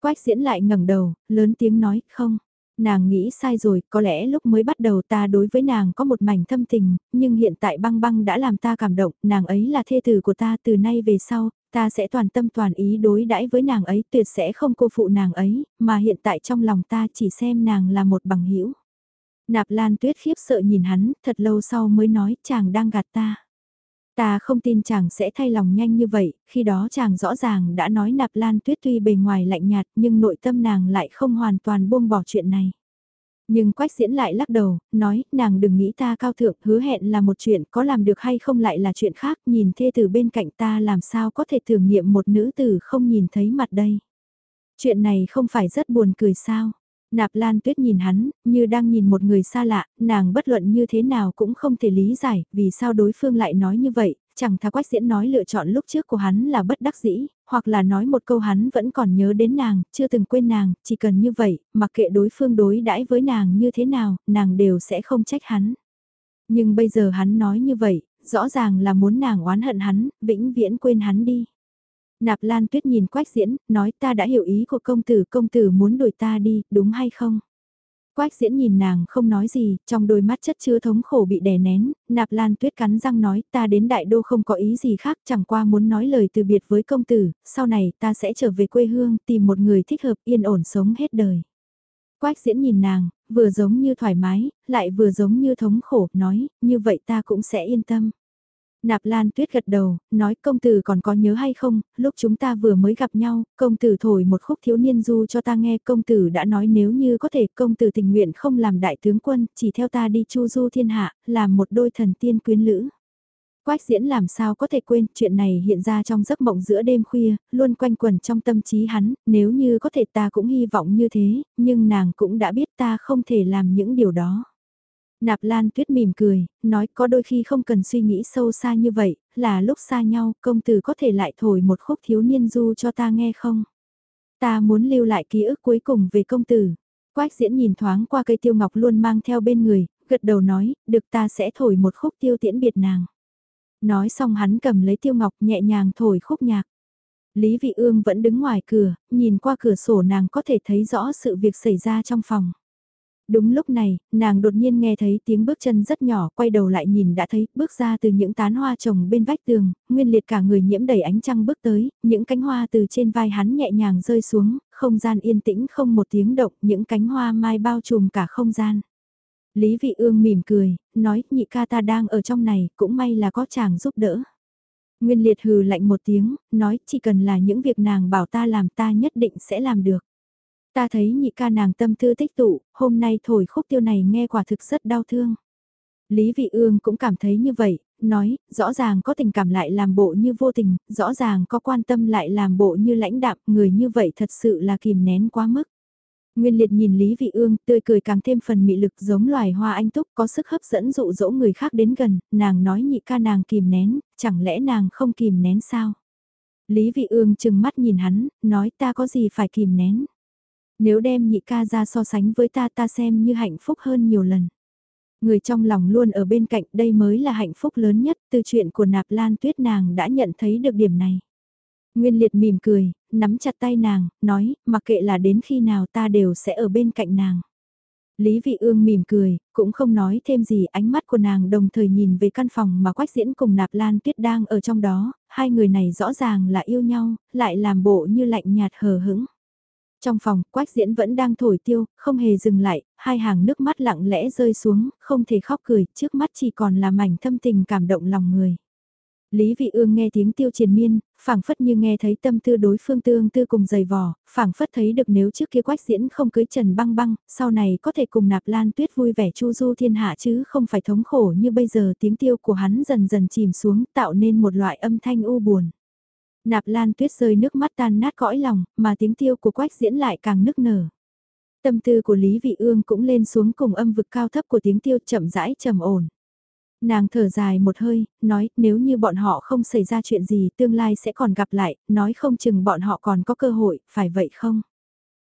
Quách diễn lại ngẩng đầu, lớn tiếng nói, không nàng nghĩ sai rồi, có lẽ lúc mới bắt đầu ta đối với nàng có một mảnh thâm tình, nhưng hiện tại băng băng đã làm ta cảm động, nàng ấy là thê tử của ta từ nay về sau, ta sẽ toàn tâm toàn ý đối đãi với nàng ấy, tuyệt sẽ không cô phụ nàng ấy, mà hiện tại trong lòng ta chỉ xem nàng là một bằng hữu. Nạp Lan Tuyết khiếp sợ nhìn hắn, thật lâu sau mới nói chàng đang gạt ta. Ta không tin chàng sẽ thay lòng nhanh như vậy, khi đó chàng rõ ràng đã nói nạp lan tuyết tuy bề ngoài lạnh nhạt nhưng nội tâm nàng lại không hoàn toàn buông bỏ chuyện này. Nhưng quách diễn lại lắc đầu, nói, nàng đừng nghĩ ta cao thượng, hứa hẹn là một chuyện, có làm được hay không lại là chuyện khác, nhìn thê từ bên cạnh ta làm sao có thể tưởng niệm một nữ tử không nhìn thấy mặt đây. Chuyện này không phải rất buồn cười sao, Nạp Lan Tuyết nhìn hắn, như đang nhìn một người xa lạ, nàng bất luận như thế nào cũng không thể lý giải, vì sao đối phương lại nói như vậy, chẳng thà quách diễn nói lựa chọn lúc trước của hắn là bất đắc dĩ, hoặc là nói một câu hắn vẫn còn nhớ đến nàng, chưa từng quên nàng, chỉ cần như vậy, mặc kệ đối phương đối đãi với nàng như thế nào, nàng đều sẽ không trách hắn. Nhưng bây giờ hắn nói như vậy, rõ ràng là muốn nàng oán hận hắn, vĩnh viễn quên hắn đi. Nạp Lan Tuyết nhìn Quách Diễn, nói ta đã hiểu ý của công tử, công tử muốn đuổi ta đi, đúng hay không? Quách Diễn nhìn nàng không nói gì, trong đôi mắt chất chứa thống khổ bị đè nén, Nạp Lan Tuyết cắn răng nói ta đến đại đô không có ý gì khác, chẳng qua muốn nói lời từ biệt với công tử, sau này ta sẽ trở về quê hương, tìm một người thích hợp yên ổn sống hết đời. Quách Diễn nhìn nàng, vừa giống như thoải mái, lại vừa giống như thống khổ, nói, như vậy ta cũng sẽ yên tâm. Nạp Lan Tuyết gật đầu, nói công tử còn có nhớ hay không, lúc chúng ta vừa mới gặp nhau, công tử thổi một khúc thiếu niên du cho ta nghe công tử đã nói nếu như có thể công tử tình nguyện không làm đại tướng quân, chỉ theo ta đi chu du thiên hạ, làm một đôi thần tiên quyến lữ. Quách diễn làm sao có thể quên chuyện này hiện ra trong giấc mộng giữa đêm khuya, luôn quanh quẩn trong tâm trí hắn, nếu như có thể ta cũng hy vọng như thế, nhưng nàng cũng đã biết ta không thể làm những điều đó. Nạp Lan Tuyết mỉm cười, nói có đôi khi không cần suy nghĩ sâu xa như vậy, là lúc xa nhau, công tử có thể lại thổi một khúc thiếu niên du cho ta nghe không? Ta muốn lưu lại ký ức cuối cùng về công tử. Quách diễn nhìn thoáng qua cây tiêu ngọc luôn mang theo bên người, gật đầu nói, được ta sẽ thổi một khúc tiêu tiễn biệt nàng. Nói xong hắn cầm lấy tiêu ngọc nhẹ nhàng thổi khúc nhạc. Lý Vị Ương vẫn đứng ngoài cửa, nhìn qua cửa sổ nàng có thể thấy rõ sự việc xảy ra trong phòng. Đúng lúc này, nàng đột nhiên nghe thấy tiếng bước chân rất nhỏ, quay đầu lại nhìn đã thấy, bước ra từ những tán hoa trồng bên vách tường, nguyên liệt cả người nhiễm đầy ánh trăng bước tới, những cánh hoa từ trên vai hắn nhẹ nhàng rơi xuống, không gian yên tĩnh không một tiếng động, những cánh hoa mai bao trùm cả không gian. Lý Vị Ương mỉm cười, nói nhị ca ta đang ở trong này, cũng may là có chàng giúp đỡ. Nguyên liệt hừ lạnh một tiếng, nói chỉ cần là những việc nàng bảo ta làm ta nhất định sẽ làm được. Ta thấy nhị ca nàng tâm tư tích tụ, hôm nay thổi khúc tiêu này nghe quả thực rất đau thương. Lý Vị Ương cũng cảm thấy như vậy, nói, rõ ràng có tình cảm lại làm bộ như vô tình, rõ ràng có quan tâm lại làm bộ như lãnh đạm, người như vậy thật sự là kìm nén quá mức. Nguyên liệt nhìn Lý Vị Ương, tươi cười càng thêm phần mị lực giống loài hoa anh túc có sức hấp dẫn dụ dỗ người khác đến gần, nàng nói nhị ca nàng kìm nén, chẳng lẽ nàng không kìm nén sao? Lý Vị Ương chừng mắt nhìn hắn, nói ta có gì phải kìm nén. Nếu đem nhị ca ra so sánh với ta ta xem như hạnh phúc hơn nhiều lần. Người trong lòng luôn ở bên cạnh đây mới là hạnh phúc lớn nhất từ chuyện của nạp lan tuyết nàng đã nhận thấy được điểm này. Nguyên liệt mỉm cười, nắm chặt tay nàng, nói, mặc kệ là đến khi nào ta đều sẽ ở bên cạnh nàng. Lý Vị Ương mỉm cười, cũng không nói thêm gì, ánh mắt của nàng đồng thời nhìn về căn phòng mà Quách Diễn cùng Nạp Lan Tuyết đang ở trong đó, hai người này rõ ràng là yêu nhau, lại làm bộ như lạnh nhạt hờ hững. Trong phòng, Quách Diễn vẫn đang thổi tiêu, không hề dừng lại, hai hàng nước mắt lặng lẽ rơi xuống, không thể khóc cười, trước mắt chỉ còn là mảnh thâm tình cảm động lòng người. Lý Vị Ương nghe tiếng tiêu triền miên, phảng phất như nghe thấy tâm tư đối phương tương tư cùng dày vò, phảng phất thấy được nếu trước kia quách diễn không cưới Trần Băng Băng, sau này có thể cùng nạp lan tuyết vui vẻ chu du thiên hạ chứ không phải thống khổ như bây giờ tiếng tiêu của hắn dần dần chìm xuống tạo nên một loại âm thanh u buồn. Nạp lan tuyết rơi nước mắt tan nát cõi lòng, mà tiếng tiêu của quách diễn lại càng nức nở. Tâm tư của Lý Vị Ương cũng lên xuống cùng âm vực cao thấp của tiếng tiêu chậm rãi trầm ổn. Nàng thở dài một hơi, nói nếu như bọn họ không xảy ra chuyện gì tương lai sẽ còn gặp lại, nói không chừng bọn họ còn có cơ hội, phải vậy không?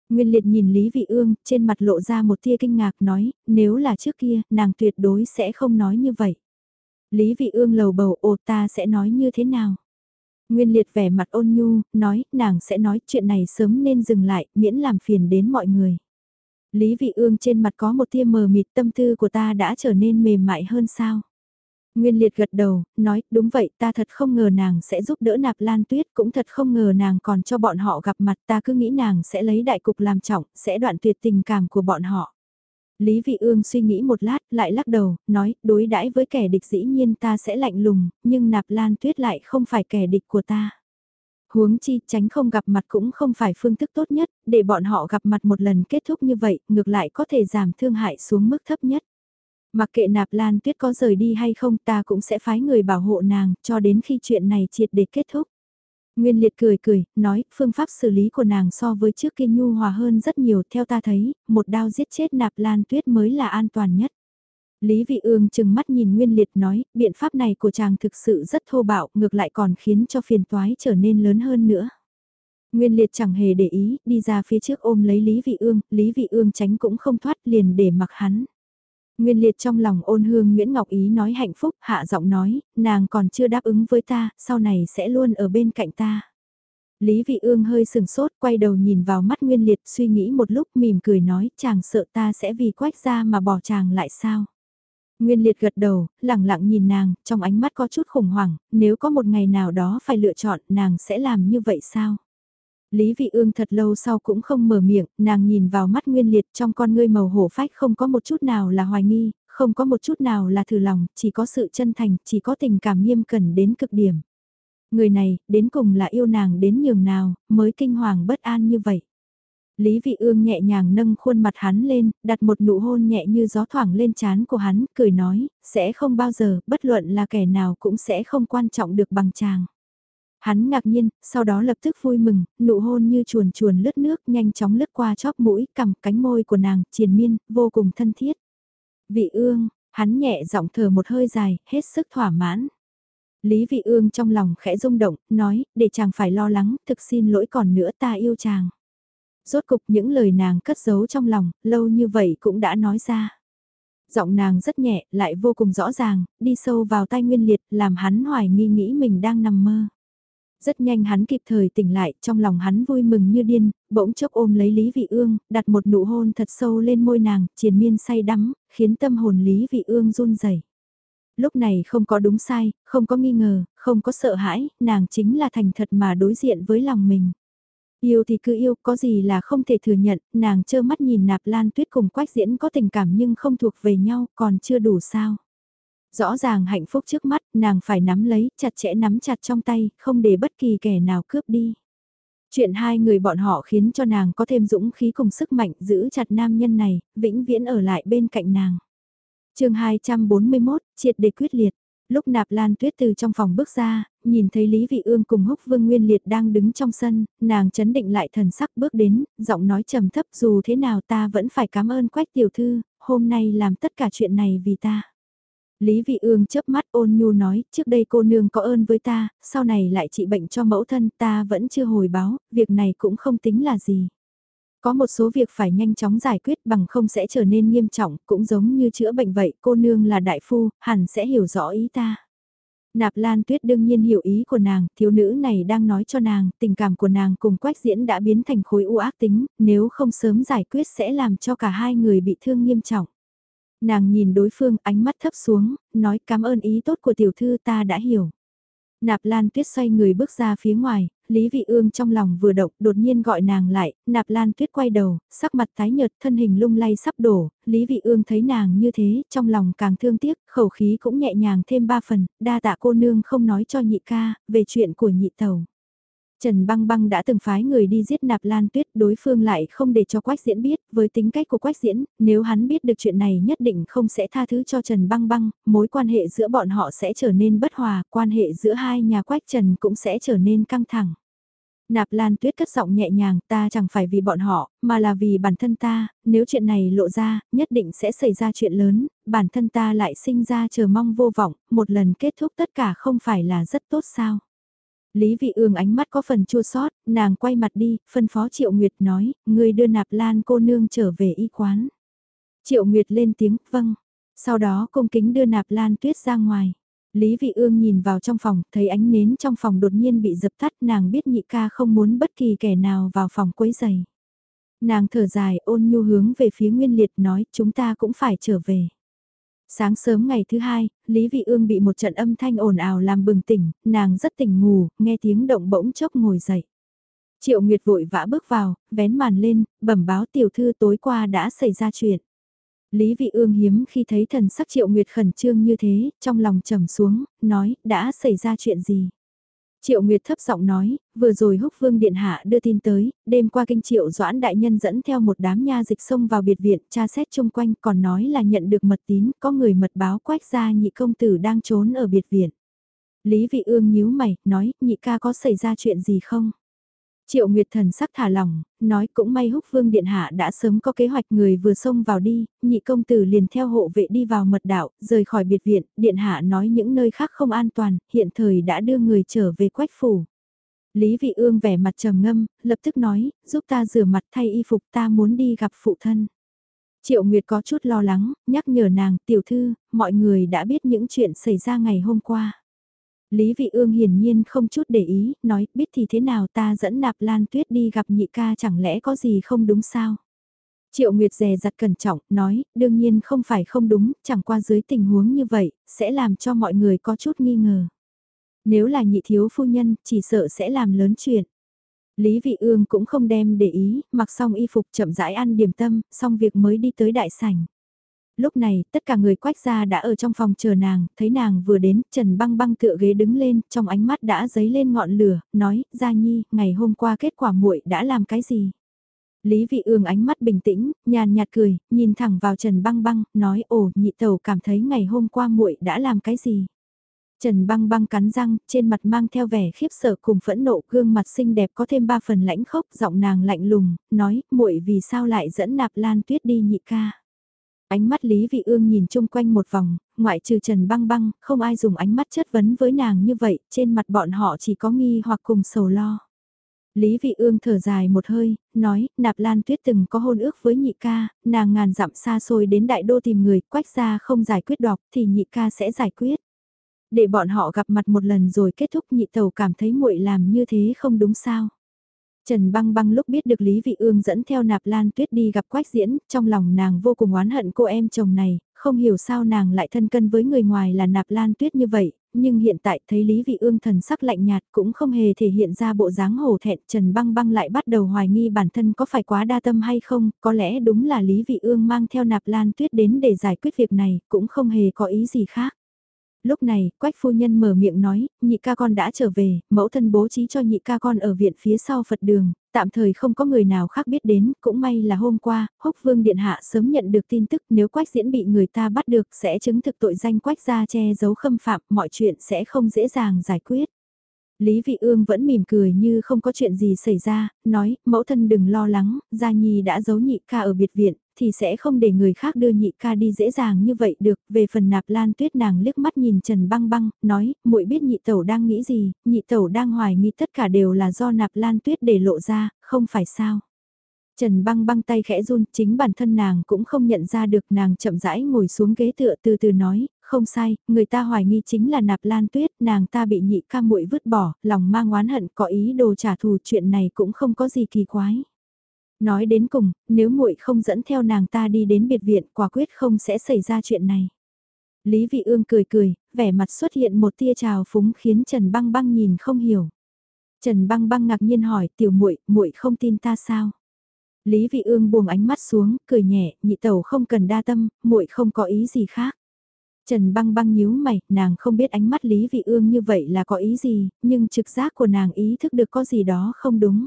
Nguyên liệt nhìn Lý Vị Ương, trên mặt lộ ra một tia kinh ngạc nói, nếu là trước kia, nàng tuyệt đối sẽ không nói như vậy. Lý Vị Ương lầu bầu, ồ ta sẽ nói như thế nào? Nguyên liệt vẻ mặt ôn nhu, nói, nàng sẽ nói chuyện này sớm nên dừng lại, miễn làm phiền đến mọi người. Lý Vị Ương trên mặt có một tia mờ mịt tâm tư của ta đã trở nên mềm mại hơn sao? Nguyên liệt gật đầu, nói, đúng vậy, ta thật không ngờ nàng sẽ giúp đỡ nạp lan tuyết, cũng thật không ngờ nàng còn cho bọn họ gặp mặt, ta cứ nghĩ nàng sẽ lấy đại cục làm trọng, sẽ đoạn tuyệt tình cảm của bọn họ. Lý Vị Ương suy nghĩ một lát, lại lắc đầu, nói, đối đãi với kẻ địch dĩ nhiên ta sẽ lạnh lùng, nhưng nạp lan tuyết lại không phải kẻ địch của ta. Huống chi tránh không gặp mặt cũng không phải phương thức tốt nhất, để bọn họ gặp mặt một lần kết thúc như vậy, ngược lại có thể giảm thương hại xuống mức thấp nhất. Mặc kệ nạp lan tuyết có rời đi hay không ta cũng sẽ phái người bảo hộ nàng cho đến khi chuyện này triệt để kết thúc. Nguyên liệt cười cười, nói, phương pháp xử lý của nàng so với trước kia nhu hòa hơn rất nhiều theo ta thấy, một đao giết chết nạp lan tuyết mới là an toàn nhất. Lý Vị Ương chừng mắt nhìn Nguyên Liệt nói, biện pháp này của chàng thực sự rất thô bạo, ngược lại còn khiến cho phiền toái trở nên lớn hơn nữa. Nguyên Liệt chẳng hề để ý, đi ra phía trước ôm lấy Lý Vị Ương, Lý Vị Ương tránh cũng không thoát liền để mặc hắn. Nguyên liệt trong lòng ôn hương Nguyễn Ngọc Ý nói hạnh phúc, hạ giọng nói, nàng còn chưa đáp ứng với ta, sau này sẽ luôn ở bên cạnh ta. Lý Vị Ương hơi sừng sốt, quay đầu nhìn vào mắt Nguyên Liệt, suy nghĩ một lúc mỉm cười nói, chàng sợ ta sẽ vì quách ra mà bỏ chàng lại sao? Nguyên Liệt gật đầu, lặng lặng nhìn nàng, trong ánh mắt có chút khủng hoảng, nếu có một ngày nào đó phải lựa chọn, nàng sẽ làm như vậy sao? Lý Vị Ương thật lâu sau cũng không mở miệng, nàng nhìn vào mắt Nguyên Liệt trong con ngươi màu hổ phách không có một chút nào là hoài nghi, không có một chút nào là thử lòng, chỉ có sự chân thành, chỉ có tình cảm nghiêm cẩn đến cực điểm. Người này, đến cùng là yêu nàng đến nhường nào, mới kinh hoàng bất an như vậy. Lý Vị Ương nhẹ nhàng nâng khuôn mặt hắn lên, đặt một nụ hôn nhẹ như gió thoảng lên trán của hắn, cười nói, sẽ không bao giờ, bất luận là kẻ nào cũng sẽ không quan trọng được bằng chàng. Hắn ngạc nhiên, sau đó lập tức vui mừng, nụ hôn như chuồn chuồn lướt nước nhanh chóng lướt qua chóp mũi, cằm cánh môi của nàng, triền miên, vô cùng thân thiết. Vị ương, hắn nhẹ giọng thở một hơi dài, hết sức thỏa mãn. Lý vị ương trong lòng khẽ rung động, nói, để chàng phải lo lắng, thực xin lỗi còn nữa ta yêu chàng. Rốt cục những lời nàng cất giấu trong lòng, lâu như vậy cũng đã nói ra. Giọng nàng rất nhẹ, lại vô cùng rõ ràng, đi sâu vào tai nguyên liệt, làm hắn hoài nghi nghĩ mình đang nằm mơ. Rất nhanh hắn kịp thời tỉnh lại, trong lòng hắn vui mừng như điên, bỗng chốc ôm lấy Lý Vị Ương, đặt một nụ hôn thật sâu lên môi nàng, triền miên say đắm, khiến tâm hồn Lý Vị Ương run rẩy. Lúc này không có đúng sai, không có nghi ngờ, không có sợ hãi, nàng chính là thành thật mà đối diện với lòng mình. Yêu thì cứ yêu, có gì là không thể thừa nhận, nàng trơ mắt nhìn nạp lan tuyết cùng quách diễn có tình cảm nhưng không thuộc về nhau, còn chưa đủ sao. Rõ ràng hạnh phúc trước mắt, nàng phải nắm lấy, chặt chẽ nắm chặt trong tay, không để bất kỳ kẻ nào cướp đi. Chuyện hai người bọn họ khiến cho nàng có thêm dũng khí cùng sức mạnh giữ chặt nam nhân này, vĩnh viễn ở lại bên cạnh nàng. chương 241, triệt để quyết liệt. Lúc nạp lan tuyết từ trong phòng bước ra, nhìn thấy Lý Vị Ương cùng húc vương nguyên liệt đang đứng trong sân, nàng chấn định lại thần sắc bước đến, giọng nói trầm thấp dù thế nào ta vẫn phải cảm ơn quách tiểu thư, hôm nay làm tất cả chuyện này vì ta. Lý Vị Ương chớp mắt ôn nhu nói, trước đây cô nương có ơn với ta, sau này lại trị bệnh cho mẫu thân ta vẫn chưa hồi báo, việc này cũng không tính là gì. Có một số việc phải nhanh chóng giải quyết bằng không sẽ trở nên nghiêm trọng, cũng giống như chữa bệnh vậy, cô nương là đại phu, hẳn sẽ hiểu rõ ý ta. Nạp Lan Tuyết đương nhiên hiểu ý của nàng, thiếu nữ này đang nói cho nàng, tình cảm của nàng cùng Quách Diễn đã biến thành khối u ác tính, nếu không sớm giải quyết sẽ làm cho cả hai người bị thương nghiêm trọng. Nàng nhìn đối phương ánh mắt thấp xuống, nói cảm ơn ý tốt của tiểu thư ta đã hiểu. Nạp Lan Tuyết xoay người bước ra phía ngoài, Lý Vị Ương trong lòng vừa động đột nhiên gọi nàng lại, Nạp Lan Tuyết quay đầu, sắc mặt tái nhợt thân hình lung lay sắp đổ, Lý Vị Ương thấy nàng như thế, trong lòng càng thương tiếc, khẩu khí cũng nhẹ nhàng thêm ba phần, đa tạ cô nương không nói cho nhị ca, về chuyện của nhị tàu. Trần Băng Băng đã từng phái người đi giết Nạp Lan Tuyết, đối phương lại không để cho Quách Diễn biết, với tính cách của Quách Diễn, nếu hắn biết được chuyện này nhất định không sẽ tha thứ cho Trần Băng Băng, mối quan hệ giữa bọn họ sẽ trở nên bất hòa, quan hệ giữa hai nhà Quách Trần cũng sẽ trở nên căng thẳng. Nạp Lan Tuyết cất giọng nhẹ nhàng, ta chẳng phải vì bọn họ, mà là vì bản thân ta, nếu chuyện này lộ ra, nhất định sẽ xảy ra chuyện lớn, bản thân ta lại sinh ra chờ mong vô vọng, một lần kết thúc tất cả không phải là rất tốt sao. Lý Vị Ương ánh mắt có phần chua xót, nàng quay mặt đi, phân phó Triệu Nguyệt nói, người đưa nạp lan cô nương trở về y quán. Triệu Nguyệt lên tiếng, vâng. Sau đó cung kính đưa nạp lan tuyết ra ngoài. Lý Vị Ương nhìn vào trong phòng, thấy ánh nến trong phòng đột nhiên bị dập tắt, nàng biết nhị ca không muốn bất kỳ kẻ nào vào phòng quấy giày. Nàng thở dài ôn nhu hướng về phía Nguyên Liệt nói, chúng ta cũng phải trở về. Sáng sớm ngày thứ hai, Lý Vị Ương bị một trận âm thanh ồn ào làm bừng tỉnh, nàng rất tỉnh ngủ, nghe tiếng động bỗng chốc ngồi dậy. Triệu Nguyệt vội vã bước vào, vén màn lên, bẩm báo tiểu thư tối qua đã xảy ra chuyện. Lý Vị Ương hiếm khi thấy thần sắc Triệu Nguyệt khẩn trương như thế, trong lòng trầm xuống, nói, đã xảy ra chuyện gì? Triệu Nguyệt thấp giọng nói, vừa rồi húc vương điện hạ đưa tin tới, đêm qua kinh triệu doãn đại nhân dẫn theo một đám nha dịch xông vào biệt viện, tra xét chung quanh còn nói là nhận được mật tín, có người mật báo quách ra nhị công tử đang trốn ở biệt viện. Lý vị ương nhíu mày, nói, nhị ca có xảy ra chuyện gì không? Triệu Nguyệt thần sắc thả lỏng, nói cũng may húc vương điện hạ đã sớm có kế hoạch người vừa xông vào đi, nhị công tử liền theo hộ vệ đi vào mật đạo, rời khỏi biệt viện, điện hạ nói những nơi khác không an toàn, hiện thời đã đưa người trở về quách phủ. Lý vị ương vẻ mặt trầm ngâm, lập tức nói, giúp ta rửa mặt thay y phục ta muốn đi gặp phụ thân. Triệu Nguyệt có chút lo lắng, nhắc nhở nàng, tiểu thư, mọi người đã biết những chuyện xảy ra ngày hôm qua. Lý Vị Ương hiển nhiên không chút để ý, nói, biết thì thế nào ta dẫn nạp lan tuyết đi gặp nhị ca chẳng lẽ có gì không đúng sao? Triệu Nguyệt dè dặt cẩn trọng, nói, đương nhiên không phải không đúng, chẳng qua dưới tình huống như vậy, sẽ làm cho mọi người có chút nghi ngờ. Nếu là nhị thiếu phu nhân, chỉ sợ sẽ làm lớn chuyện. Lý Vị Ương cũng không đem để ý, mặc xong y phục chậm rãi ăn điểm tâm, xong việc mới đi tới đại sảnh. Lúc này, tất cả người quách gia đã ở trong phòng chờ nàng, thấy nàng vừa đến, Trần băng băng tựa ghế đứng lên, trong ánh mắt đã dấy lên ngọn lửa, nói, Gia Nhi, ngày hôm qua kết quả muội đã làm cái gì? Lý Vị Ương ánh mắt bình tĩnh, nhàn nhạt cười, nhìn thẳng vào Trần băng băng, nói, ồ, nhị tẩu cảm thấy ngày hôm qua muội đã làm cái gì? Trần băng băng cắn răng, trên mặt mang theo vẻ khiếp sợ cùng phẫn nộ, gương mặt xinh đẹp có thêm ba phần lãnh khốc, giọng nàng lạnh lùng, nói, muội vì sao lại dẫn nạp lan tuyết đi nhị ca. Ánh mắt Lý Vị Ương nhìn chung quanh một vòng, ngoại trừ Trần băng băng, không ai dùng ánh mắt chất vấn với nàng như vậy, trên mặt bọn họ chỉ có nghi hoặc cùng sầu lo. Lý Vị Ương thở dài một hơi, nói, Nạp Lan Tuyết từng có hôn ước với nhị ca, nàng ngàn dặm xa xôi đến đại đô tìm người, quách ra không giải quyết đọc thì nhị ca sẽ giải quyết. Để bọn họ gặp mặt một lần rồi kết thúc nhị tàu cảm thấy muội làm như thế không đúng sao. Trần băng băng lúc biết được Lý Vị Ương dẫn theo nạp lan tuyết đi gặp quách diễn, trong lòng nàng vô cùng oán hận cô em chồng này, không hiểu sao nàng lại thân cân với người ngoài là nạp lan tuyết như vậy, nhưng hiện tại thấy Lý Vị Ương thần sắc lạnh nhạt cũng không hề thể hiện ra bộ dáng hổ thẹn, Trần băng băng lại bắt đầu hoài nghi bản thân có phải quá đa tâm hay không, có lẽ đúng là Lý Vị Ương mang theo nạp lan tuyết đến để giải quyết việc này, cũng không hề có ý gì khác lúc này, quách phu nhân mở miệng nói, nhị ca con đã trở về, mẫu thân bố trí cho nhị ca con ở viện phía sau Phật đường, tạm thời không có người nào khác biết đến, cũng may là hôm qua, húc vương điện hạ sớm nhận được tin tức nếu quách diễn bị người ta bắt được sẽ chứng thực tội danh quách gia che giấu khâm phạm, mọi chuyện sẽ không dễ dàng giải quyết. Lý Vị Ương vẫn mỉm cười như không có chuyện gì xảy ra, nói, mẫu thân đừng lo lắng, Gia Nhi đã giấu nhị ca ở biệt viện, thì sẽ không để người khác đưa nhị ca đi dễ dàng như vậy được. Về phần nạp lan tuyết nàng liếc mắt nhìn Trần băng băng, nói, muội biết nhị tẩu đang nghĩ gì, nhị tẩu đang hoài nghi tất cả đều là do nạp lan tuyết để lộ ra, không phải sao. Trần băng băng tay khẽ run, chính bản thân nàng cũng không nhận ra được nàng chậm rãi ngồi xuống ghế tựa từ từ nói, không sai, người ta hoài nghi chính là nạp lan tuyết, nàng ta bị nhị ca muội vứt bỏ, lòng mang oán hận có ý đồ trả thù chuyện này cũng không có gì kỳ quái. Nói đến cùng, nếu muội không dẫn theo nàng ta đi đến biệt viện quả quyết không sẽ xảy ra chuyện này. Lý Vị Ương cười cười, vẻ mặt xuất hiện một tia trào phúng khiến Trần Băng Băng nhìn không hiểu. Trần Băng Băng ngạc nhiên hỏi, "Tiểu muội, muội không tin ta sao?" Lý Vị Ương buông ánh mắt xuống, cười nhẹ, "Nhị tẩu không cần đa tâm, muội không có ý gì khác." Trần băng băng nhíu mày, nàng không biết ánh mắt Lý Vị Ương như vậy là có ý gì, nhưng trực giác của nàng ý thức được có gì đó không đúng.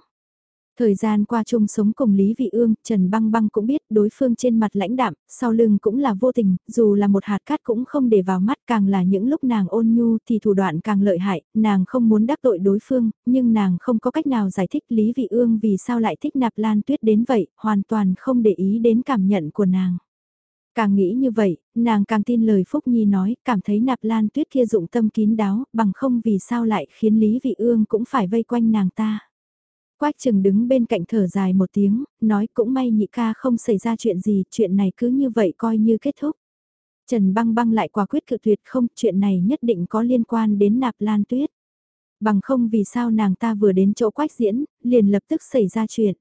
Thời gian qua chung sống cùng Lý Vị Ương, Trần Băng Băng cũng biết đối phương trên mặt lãnh đạm, sau lưng cũng là vô tình, dù là một hạt cát cũng không để vào mắt càng là những lúc nàng ôn nhu thì thủ đoạn càng lợi hại, nàng không muốn đắc tội đối phương, nhưng nàng không có cách nào giải thích Lý Vị Ương vì sao lại thích nạp lan tuyết đến vậy, hoàn toàn không để ý đến cảm nhận của nàng. Càng nghĩ như vậy, nàng càng tin lời Phúc Nhi nói, cảm thấy nạp lan tuyết kia dụng tâm kín đáo, bằng không vì sao lại khiến Lý Vị Ương cũng phải vây quanh nàng ta. Quách trừng đứng bên cạnh thở dài một tiếng, nói cũng may nhị ca không xảy ra chuyện gì, chuyện này cứ như vậy coi như kết thúc. Trần băng băng lại quả quyết cự tuyệt không, chuyện này nhất định có liên quan đến nạp lan tuyết. Bằng không vì sao nàng ta vừa đến chỗ quách diễn, liền lập tức xảy ra chuyện.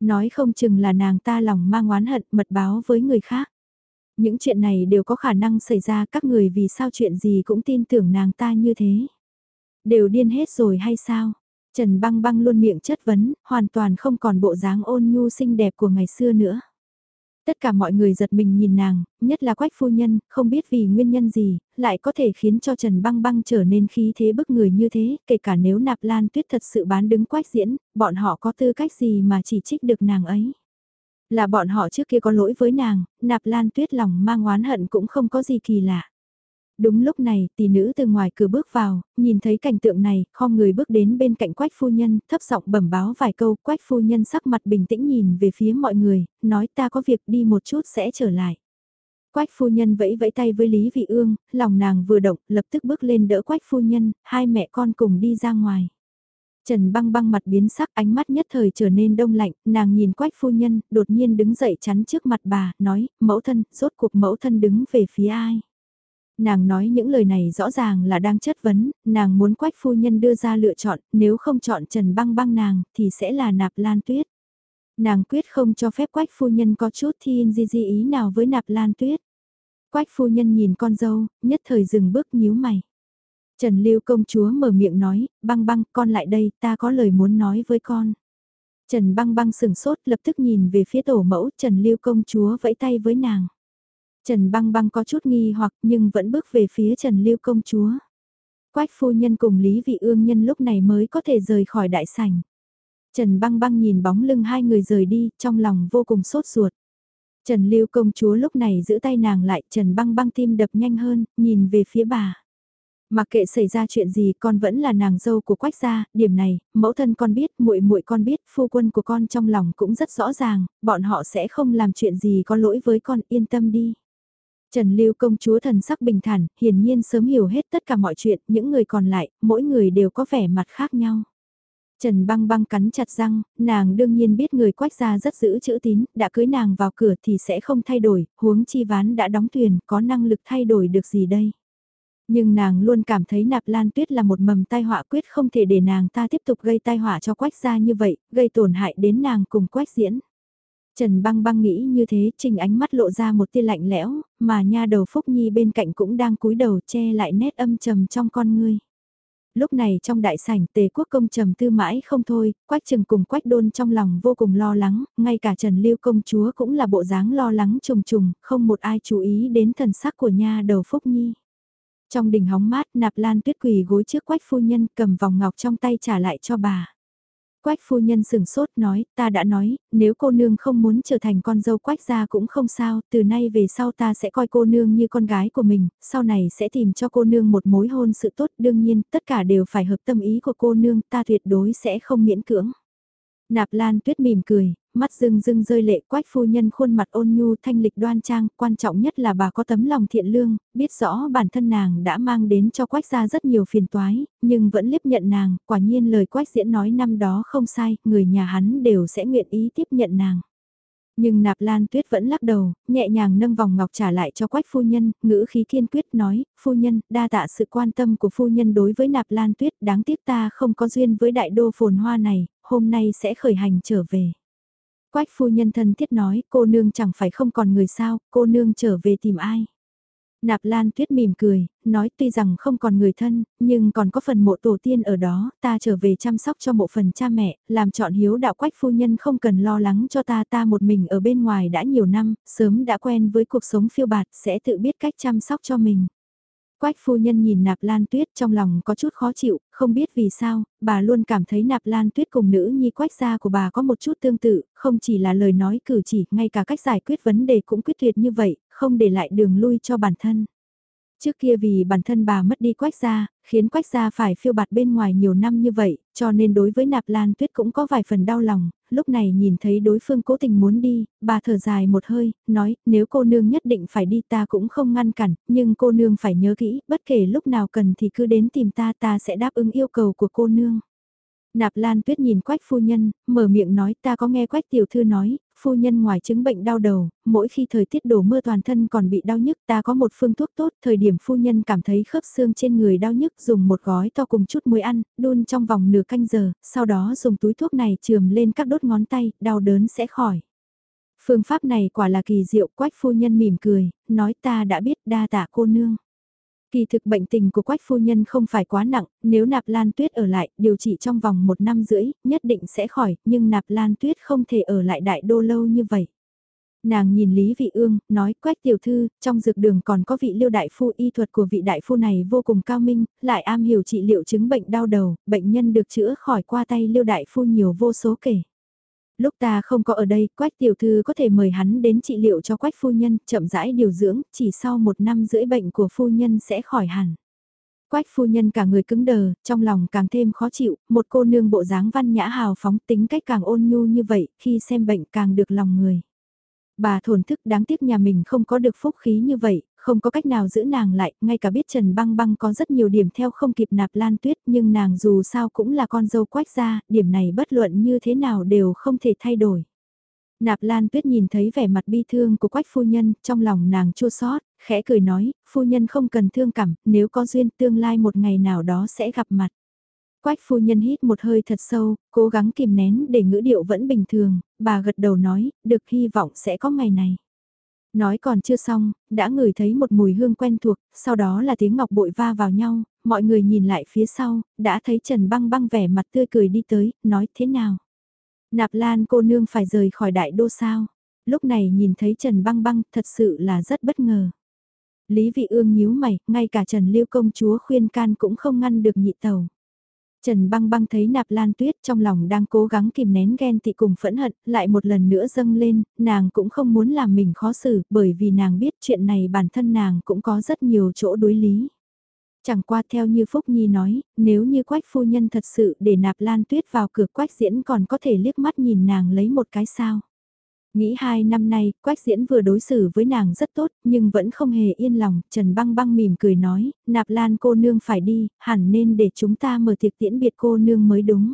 Nói không chừng là nàng ta lòng mang oán hận mật báo với người khác. Những chuyện này đều có khả năng xảy ra các người vì sao chuyện gì cũng tin tưởng nàng ta như thế. Đều điên hết rồi hay sao? Trần băng băng luôn miệng chất vấn, hoàn toàn không còn bộ dáng ôn nhu xinh đẹp của ngày xưa nữa. Tất cả mọi người giật mình nhìn nàng, nhất là quách phu nhân, không biết vì nguyên nhân gì, lại có thể khiến cho Trần băng băng trở nên khí thế bức người như thế, kể cả nếu nạp lan tuyết thật sự bán đứng quách diễn, bọn họ có tư cách gì mà chỉ trích được nàng ấy. Là bọn họ trước kia có lỗi với nàng, nạp lan tuyết lòng mang oán hận cũng không có gì kỳ lạ. Đúng lúc này, tỷ nữ từ ngoài cửa bước vào, nhìn thấy cảnh tượng này, khom người bước đến bên cạnh quách phu nhân, thấp giọng bẩm báo vài câu, quách phu nhân sắc mặt bình tĩnh nhìn về phía mọi người, nói ta có việc đi một chút sẽ trở lại. Quách phu nhân vẫy vẫy tay với Lý Vị Ương, lòng nàng vừa động, lập tức bước lên đỡ quách phu nhân, hai mẹ con cùng đi ra ngoài. Trần băng băng mặt biến sắc ánh mắt nhất thời trở nên đông lạnh, nàng nhìn quách phu nhân, đột nhiên đứng dậy chắn trước mặt bà, nói, mẫu thân, rốt cuộc mẫu thân đứng về phía ai. Nàng nói những lời này rõ ràng là đang chất vấn, nàng muốn quách phu nhân đưa ra lựa chọn, nếu không chọn Trần băng băng nàng, thì sẽ là nạp lan tuyết. Nàng quyết không cho phép quách phu nhân có chút thiên di di ý nào với nạp lan tuyết. Quách phu nhân nhìn con dâu, nhất thời dừng bước nhíu mày. Trần Lưu công chúa mở miệng nói, băng băng con lại đây, ta có lời muốn nói với con. Trần băng băng sừng sốt lập tức nhìn về phía tổ mẫu Trần Lưu công chúa vẫy tay với nàng. Trần băng băng có chút nghi hoặc nhưng vẫn bước về phía Trần Lưu công chúa. Quách phu nhân cùng Lý Vị Ương nhân lúc này mới có thể rời khỏi đại sảnh. Trần băng băng nhìn bóng lưng hai người rời đi, trong lòng vô cùng sốt ruột. Trần Lưu công chúa lúc này giữ tay nàng lại, Trần băng băng tim đập nhanh hơn, nhìn về phía bà. Mặc kệ xảy ra chuyện gì con vẫn là nàng dâu của quách gia, điểm này, mẫu thân con biết, muội muội con biết, phu quân của con trong lòng cũng rất rõ ràng, bọn họ sẽ không làm chuyện gì có lỗi với con, yên tâm đi. Trần Lưu công chúa thần sắc bình thản, hiển nhiên sớm hiểu hết tất cả mọi chuyện, những người còn lại, mỗi người đều có vẻ mặt khác nhau. Trần băng băng cắn chặt răng, nàng đương nhiên biết người quách gia rất giữ chữ tín, đã cưới nàng vào cửa thì sẽ không thay đổi, huống chi ván đã đóng thuyền, có năng lực thay đổi được gì đây. Nhưng nàng luôn cảm thấy nạp lan tuyết là một mầm tai họa quyết không thể để nàng ta tiếp tục gây tai họa cho quách gia như vậy, gây tổn hại đến nàng cùng quách diễn. Trần băng băng nghĩ như thế, trình ánh mắt lộ ra một tia lạnh lẽo, mà nha đầu Phúc Nhi bên cạnh cũng đang cúi đầu che lại nét âm trầm trong con ngươi. Lúc này trong đại sảnh tề quốc công trầm tư mãi không thôi, quách trừng cùng quách đôn trong lòng vô cùng lo lắng, ngay cả Trần Lưu công chúa cũng là bộ dáng lo lắng trùng trùng, không một ai chú ý đến thần sắc của nha đầu Phúc Nhi. Trong đình hóng mát nạp lan tuyết quỳ gối trước quách phu nhân cầm vòng ngọc trong tay trả lại cho bà. Quách phu nhân sừng sốt nói, ta đã nói, nếu cô nương không muốn trở thành con dâu quách gia cũng không sao, từ nay về sau ta sẽ coi cô nương như con gái của mình, sau này sẽ tìm cho cô nương một mối hôn sự tốt, đương nhiên, tất cả đều phải hợp tâm ý của cô nương, ta tuyệt đối sẽ không miễn cưỡng. Nạp Lan Tuyết mỉm cười, mắt rưng rưng rơi lệ quách phu nhân khuôn mặt ôn nhu thanh lịch đoan trang, quan trọng nhất là bà có tấm lòng thiện lương, biết rõ bản thân nàng đã mang đến cho quách gia rất nhiều phiền toái, nhưng vẫn liếp nhận nàng, quả nhiên lời quách diễn nói năm đó không sai, người nhà hắn đều sẽ nguyện ý tiếp nhận nàng. Nhưng nạp lan tuyết vẫn lắc đầu, nhẹ nhàng nâng vòng ngọc trả lại cho quách phu nhân, ngữ khí kiên quyết nói, phu nhân, đa tạ sự quan tâm của phu nhân đối với nạp lan tuyết, đáng tiếc ta không có duyên với đại đô phồn hoa này, hôm nay sẽ khởi hành trở về. Quách phu nhân thân thiết nói, cô nương chẳng phải không còn người sao, cô nương trở về tìm ai. Nạp Lan Tuyết mỉm cười, nói tuy rằng không còn người thân, nhưng còn có phần mộ tổ tiên ở đó, ta trở về chăm sóc cho mộ phần cha mẹ, làm chọn hiếu đạo quách phu nhân không cần lo lắng cho ta ta một mình ở bên ngoài đã nhiều năm, sớm đã quen với cuộc sống phiêu bạt sẽ tự biết cách chăm sóc cho mình. Quách phu nhân nhìn nạp lan tuyết trong lòng có chút khó chịu, không biết vì sao, bà luôn cảm thấy nạp lan tuyết cùng nữ nhi quách gia của bà có một chút tương tự, không chỉ là lời nói cử chỉ, ngay cả cách giải quyết vấn đề cũng quyết tuyệt như vậy, không để lại đường lui cho bản thân. Trước kia vì bản thân bà mất đi quách gia, khiến quách gia phải phiêu bạt bên ngoài nhiều năm như vậy, cho nên đối với nạp lan tuyết cũng có vài phần đau lòng, lúc này nhìn thấy đối phương cố tình muốn đi, bà thở dài một hơi, nói, nếu cô nương nhất định phải đi ta cũng không ngăn cản, nhưng cô nương phải nhớ kỹ, bất kể lúc nào cần thì cứ đến tìm ta ta sẽ đáp ứng yêu cầu của cô nương. Nạp Lan Tuyết nhìn Quách phu nhân, mở miệng nói ta có nghe Quách tiểu thư nói, phu nhân ngoài chứng bệnh đau đầu, mỗi khi thời tiết đổ mưa toàn thân còn bị đau nhức ta có một phương thuốc tốt, thời điểm phu nhân cảm thấy khớp xương trên người đau nhức dùng một gói to cùng chút muối ăn, đun trong vòng nửa canh giờ, sau đó dùng túi thuốc này chườm lên các đốt ngón tay, đau đớn sẽ khỏi. Phương pháp này quả là kỳ diệu, Quách phu nhân mỉm cười, nói ta đã biết đa tạ cô nương. Kỳ thực bệnh tình của quách phu nhân không phải quá nặng, nếu nạp lan tuyết ở lại, điều trị trong vòng một năm rưỡi, nhất định sẽ khỏi, nhưng nạp lan tuyết không thể ở lại đại đô lâu như vậy. Nàng nhìn Lý Vị Ương, nói quách tiểu thư, trong dược đường còn có vị liêu đại phu y thuật của vị đại phu này vô cùng cao minh, lại am hiểu trị liệu chứng bệnh đau đầu, bệnh nhân được chữa khỏi qua tay liêu đại phu nhiều vô số kể lúc ta không có ở đây, quách tiểu thư có thể mời hắn đến trị liệu cho quách phu nhân, chậm rãi điều dưỡng, chỉ sau một năm rưỡi bệnh của phu nhân sẽ khỏi hẳn. Quách phu nhân cả người cứng đờ, trong lòng càng thêm khó chịu, một cô nương bộ dáng văn nhã hào phóng tính cách càng ôn nhu như vậy, khi xem bệnh càng được lòng người. Bà thổn thức đáng tiếc nhà mình không có được phúc khí như vậy, không có cách nào giữ nàng lại, ngay cả biết Trần Băng Băng có rất nhiều điểm theo không kịp nạp lan tuyết nhưng nàng dù sao cũng là con dâu quách gia, điểm này bất luận như thế nào đều không thể thay đổi. Nạp Lan Tuyết nhìn thấy vẻ mặt bi thương của Quách phu nhân, trong lòng nàng chua xót, khẽ cười nói, phu nhân không cần thương cảm, nếu có duyên tương lai một ngày nào đó sẽ gặp mặt. Quách phu nhân hít một hơi thật sâu, cố gắng kìm nén để ngữ điệu vẫn bình thường, bà gật đầu nói, được hy vọng sẽ có ngày này. Nói còn chưa xong, đã ngửi thấy một mùi hương quen thuộc, sau đó là tiếng ngọc bội va vào nhau, mọi người nhìn lại phía sau, đã thấy Trần băng băng vẻ mặt tươi cười đi tới, nói thế nào. Nạp Lan cô nương phải rời khỏi đại đô sao. Lúc này nhìn thấy Trần băng băng thật sự là rất bất ngờ. Lý vị ương nhíu mày, ngay cả Trần Lưu công chúa khuyên can cũng không ngăn được nhị tàu. Trần băng băng thấy nạp lan tuyết trong lòng đang cố gắng kìm nén ghen tị cùng phẫn hận, lại một lần nữa dâng lên, nàng cũng không muốn làm mình khó xử, bởi vì nàng biết chuyện này bản thân nàng cũng có rất nhiều chỗ đối lý. Chẳng qua theo như Phúc Nhi nói, nếu như quách phu nhân thật sự để nạp lan tuyết vào cửa quách diễn còn có thể liếc mắt nhìn nàng lấy một cái sao. Nghĩ hai năm nay, Quách Diễn vừa đối xử với nàng rất tốt, nhưng vẫn không hề yên lòng, Trần Băng Băng mỉm cười nói, nạp lan cô nương phải đi, hẳn nên để chúng ta mở tiệc tiễn biệt cô nương mới đúng.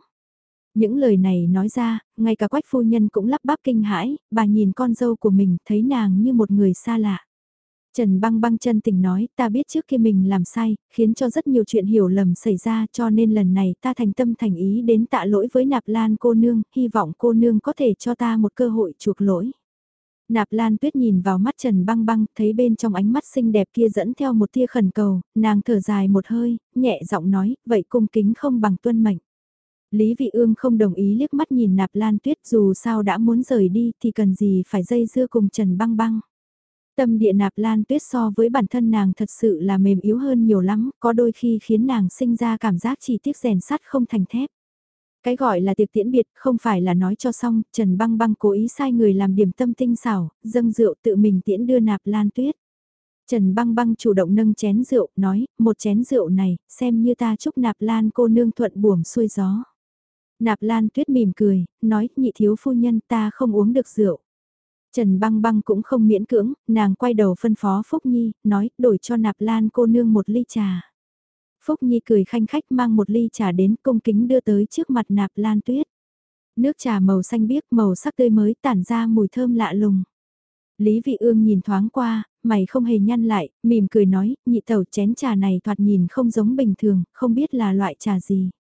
Những lời này nói ra, ngay cả Quách Phu Nhân cũng lắp bắp kinh hãi, bà nhìn con dâu của mình, thấy nàng như một người xa lạ. Trần băng băng chân tình nói, ta biết trước khi mình làm sai, khiến cho rất nhiều chuyện hiểu lầm xảy ra cho nên lần này ta thành tâm thành ý đến tạ lỗi với nạp lan cô nương, hy vọng cô nương có thể cho ta một cơ hội chuộc lỗi. Nạp Lan Tuyết nhìn vào mắt Trần Băng Băng, thấy bên trong ánh mắt xinh đẹp kia dẫn theo một tia khẩn cầu, nàng thở dài một hơi, nhẹ giọng nói, vậy cung kính không bằng tuân mệnh. Lý Vị Ương không đồng ý liếc mắt nhìn Nạp Lan Tuyết dù sao đã muốn rời đi thì cần gì phải dây dưa cùng Trần Băng Băng. Tâm địa nạp lan tuyết so với bản thân nàng thật sự là mềm yếu hơn nhiều lắm, có đôi khi khiến nàng sinh ra cảm giác chỉ tiếc rèn sắt không thành thép. Cái gọi là tiệc tiễn biệt không phải là nói cho xong, Trần Băng Băng cố ý sai người làm điểm tâm tinh xảo, dâng rượu tự mình tiễn đưa nạp lan tuyết. Trần Băng Băng chủ động nâng chén rượu, nói, một chén rượu này, xem như ta chúc nạp lan cô nương thuận buồm xuôi gió. Nạp lan tuyết mỉm cười, nói, nhị thiếu phu nhân ta không uống được rượu. Trần băng băng cũng không miễn cưỡng, nàng quay đầu phân phó Phúc Nhi, nói đổi cho nạp lan cô nương một ly trà. Phúc Nhi cười khanh khách mang một ly trà đến công kính đưa tới trước mặt nạp lan tuyết. Nước trà màu xanh biếc màu sắc tươi mới tản ra mùi thơm lạ lùng. Lý Vị Ương nhìn thoáng qua, mày không hề nhăn lại, mỉm cười nói, nhị tẩu chén trà này thoạt nhìn không giống bình thường, không biết là loại trà gì.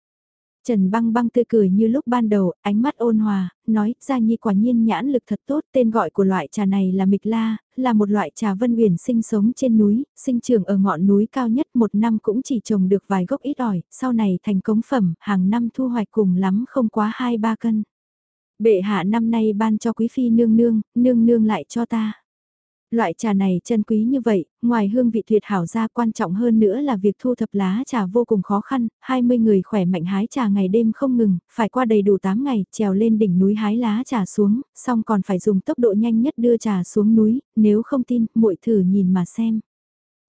Trần băng băng tươi cười như lúc ban đầu, ánh mắt ôn hòa, nói, Gia Nhi quả nhiên nhãn lực thật tốt, tên gọi của loại trà này là mịch la, là một loại trà vân huyền sinh sống trên núi, sinh trưởng ở ngọn núi cao nhất một năm cũng chỉ trồng được vài gốc ít ỏi, sau này thành cống phẩm, hàng năm thu hoạch cùng lắm không quá 2-3 cân. Bệ hạ năm nay ban cho quý phi nương nương, nương nương lại cho ta. Loại trà này chân quý như vậy, ngoài hương vị tuyệt hảo ra quan trọng hơn nữa là việc thu thập lá trà vô cùng khó khăn, 20 người khỏe mạnh hái trà ngày đêm không ngừng, phải qua đầy đủ 8 ngày, trèo lên đỉnh núi hái lá trà xuống, xong còn phải dùng tốc độ nhanh nhất đưa trà xuống núi, nếu không tin, muội thử nhìn mà xem.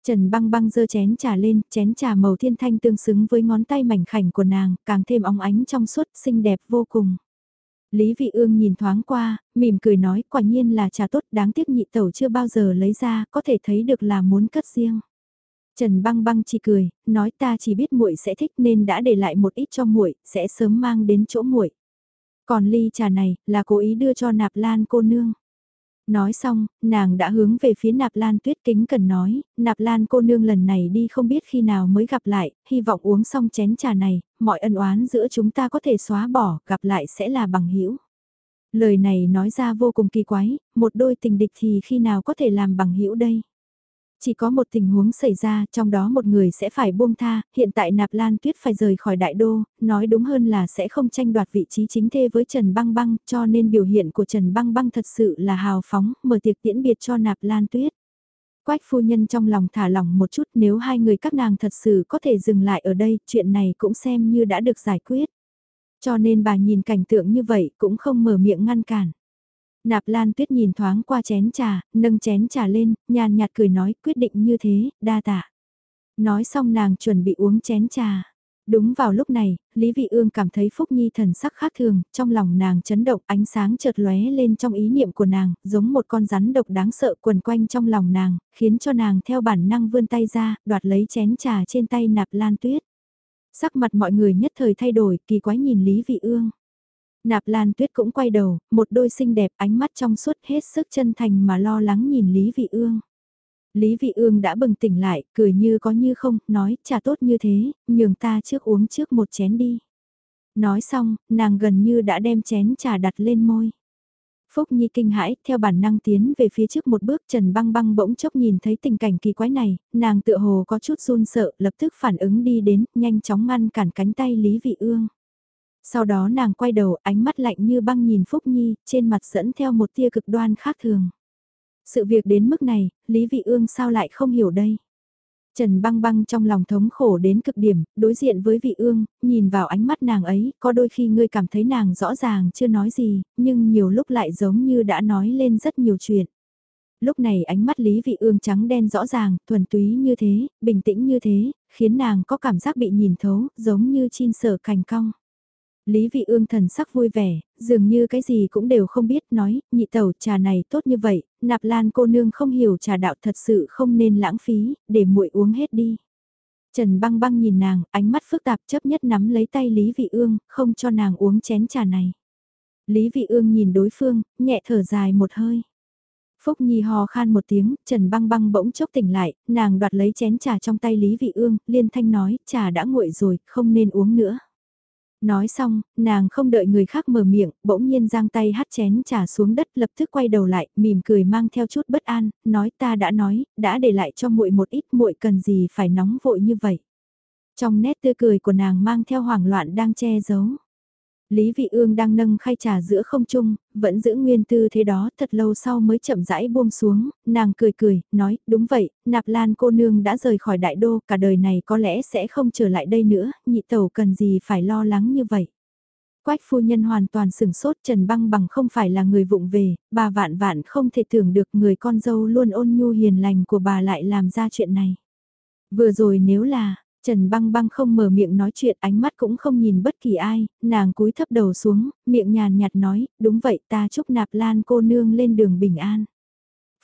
Trần băng băng dơ chén trà lên, chén trà màu thiên thanh tương xứng với ngón tay mảnh khảnh của nàng, càng thêm óng ánh trong suốt, xinh đẹp vô cùng. Lý Vị Ương nhìn thoáng qua, mỉm cười nói quả nhiên là trà tốt đáng tiếc nhị tẩu chưa bao giờ lấy ra, có thể thấy được là muốn cất riêng. Trần băng băng chỉ cười, nói ta chỉ biết muội sẽ thích nên đã để lại một ít cho muội, sẽ sớm mang đến chỗ muội. Còn ly trà này, là cố ý đưa cho nạp lan cô nương. Nói xong, nàng đã hướng về phía nạp lan tuyết kính cần nói, nạp lan cô nương lần này đi không biết khi nào mới gặp lại, hy vọng uống xong chén trà này, mọi ân oán giữa chúng ta có thể xóa bỏ, gặp lại sẽ là bằng hữu Lời này nói ra vô cùng kỳ quái, một đôi tình địch thì khi nào có thể làm bằng hữu đây? Chỉ có một tình huống xảy ra, trong đó một người sẽ phải buông tha, hiện tại Nạp Lan Tuyết phải rời khỏi đại đô, nói đúng hơn là sẽ không tranh đoạt vị trí chính thê với Trần Băng Băng, cho nên biểu hiện của Trần Băng Băng thật sự là hào phóng, mở tiệc tiễn biệt cho Nạp Lan Tuyết. Quách phu nhân trong lòng thả lỏng một chút nếu hai người các nàng thật sự có thể dừng lại ở đây, chuyện này cũng xem như đã được giải quyết. Cho nên bà nhìn cảnh tượng như vậy cũng không mở miệng ngăn cản. Nạp Lan Tuyết nhìn thoáng qua chén trà, nâng chén trà lên, nhàn nhạt cười nói quyết định như thế, đa tạ. Nói xong nàng chuẩn bị uống chén trà. Đúng vào lúc này, Lý Vị Ương cảm thấy Phúc Nhi thần sắc khác thường, trong lòng nàng chấn động ánh sáng chợt lóe lên trong ý niệm của nàng, giống một con rắn độc đáng sợ quần quanh trong lòng nàng, khiến cho nàng theo bản năng vươn tay ra, đoạt lấy chén trà trên tay nạp lan tuyết. Sắc mặt mọi người nhất thời thay đổi, kỳ quái nhìn Lý Vị Ương. Nạp Lan Tuyết cũng quay đầu, một đôi xinh đẹp ánh mắt trong suốt hết sức chân thành mà lo lắng nhìn Lý Vị Ương. Lý Vị Ương đã bừng tỉnh lại, cười như có như không, nói, trà tốt như thế, nhường ta trước uống trước một chén đi. Nói xong, nàng gần như đã đem chén trà đặt lên môi. Phúc Nhi kinh hãi, theo bản năng tiến về phía trước một bước Trần Băng Băng bỗng chốc nhìn thấy tình cảnh kỳ quái này, nàng tựa hồ có chút run sợ, lập tức phản ứng đi đến, nhanh chóng ngăn cản cánh tay Lý Vị Ương. Sau đó nàng quay đầu, ánh mắt lạnh như băng nhìn Phúc Nhi, trên mặt dẫn theo một tia cực đoan khác thường. Sự việc đến mức này, Lý Vị Ương sao lại không hiểu đây? Trần băng băng trong lòng thống khổ đến cực điểm, đối diện với vị ương, nhìn vào ánh mắt nàng ấy, có đôi khi ngươi cảm thấy nàng rõ ràng chưa nói gì, nhưng nhiều lúc lại giống như đã nói lên rất nhiều chuyện. Lúc này ánh mắt Lý Vị Ương trắng đen rõ ràng, thuần túy như thế, bình tĩnh như thế, khiến nàng có cảm giác bị nhìn thấu, giống như chim sở cành cong. Lý Vị Ương thần sắc vui vẻ, dường như cái gì cũng đều không biết, nói, nhị tẩu trà này tốt như vậy, nạp lan cô nương không hiểu trà đạo thật sự không nên lãng phí, để muội uống hết đi. Trần băng băng nhìn nàng, ánh mắt phức tạp chấp nhất nắm lấy tay Lý Vị Ương, không cho nàng uống chén trà này. Lý Vị Ương nhìn đối phương, nhẹ thở dài một hơi. Phúc Nhi hò khan một tiếng, Trần băng băng bỗng chốc tỉnh lại, nàng đoạt lấy chén trà trong tay Lý Vị Ương, liên thanh nói, trà đã nguội rồi, không nên uống nữa. Nói xong, nàng không đợi người khác mở miệng, bỗng nhiên giang tay hắt chén trà xuống đất lập tức quay đầu lại, mỉm cười mang theo chút bất an, nói ta đã nói, đã để lại cho muội một ít muội cần gì phải nóng vội như vậy. Trong nét tươi cười của nàng mang theo hoảng loạn đang che giấu. Lý Vị Ương đang nâng khay trà giữa không trung, vẫn giữ nguyên tư thế đó thật lâu sau mới chậm rãi buông xuống, nàng cười cười, nói, đúng vậy, nạp lan cô nương đã rời khỏi đại đô, cả đời này có lẽ sẽ không trở lại đây nữa, nhị tẩu cần gì phải lo lắng như vậy. Quách phu nhân hoàn toàn sửng sốt Trần Băng Bằng không phải là người vụng về, bà vạn vạn không thể tưởng được người con dâu luôn ôn nhu hiền lành của bà lại làm ra chuyện này. Vừa rồi nếu là, Trần băng băng không mở miệng nói chuyện ánh mắt cũng không nhìn bất kỳ ai, nàng cúi thấp đầu xuống, miệng nhàn nhạt nói, đúng vậy ta chúc nạp lan cô nương lên đường bình an.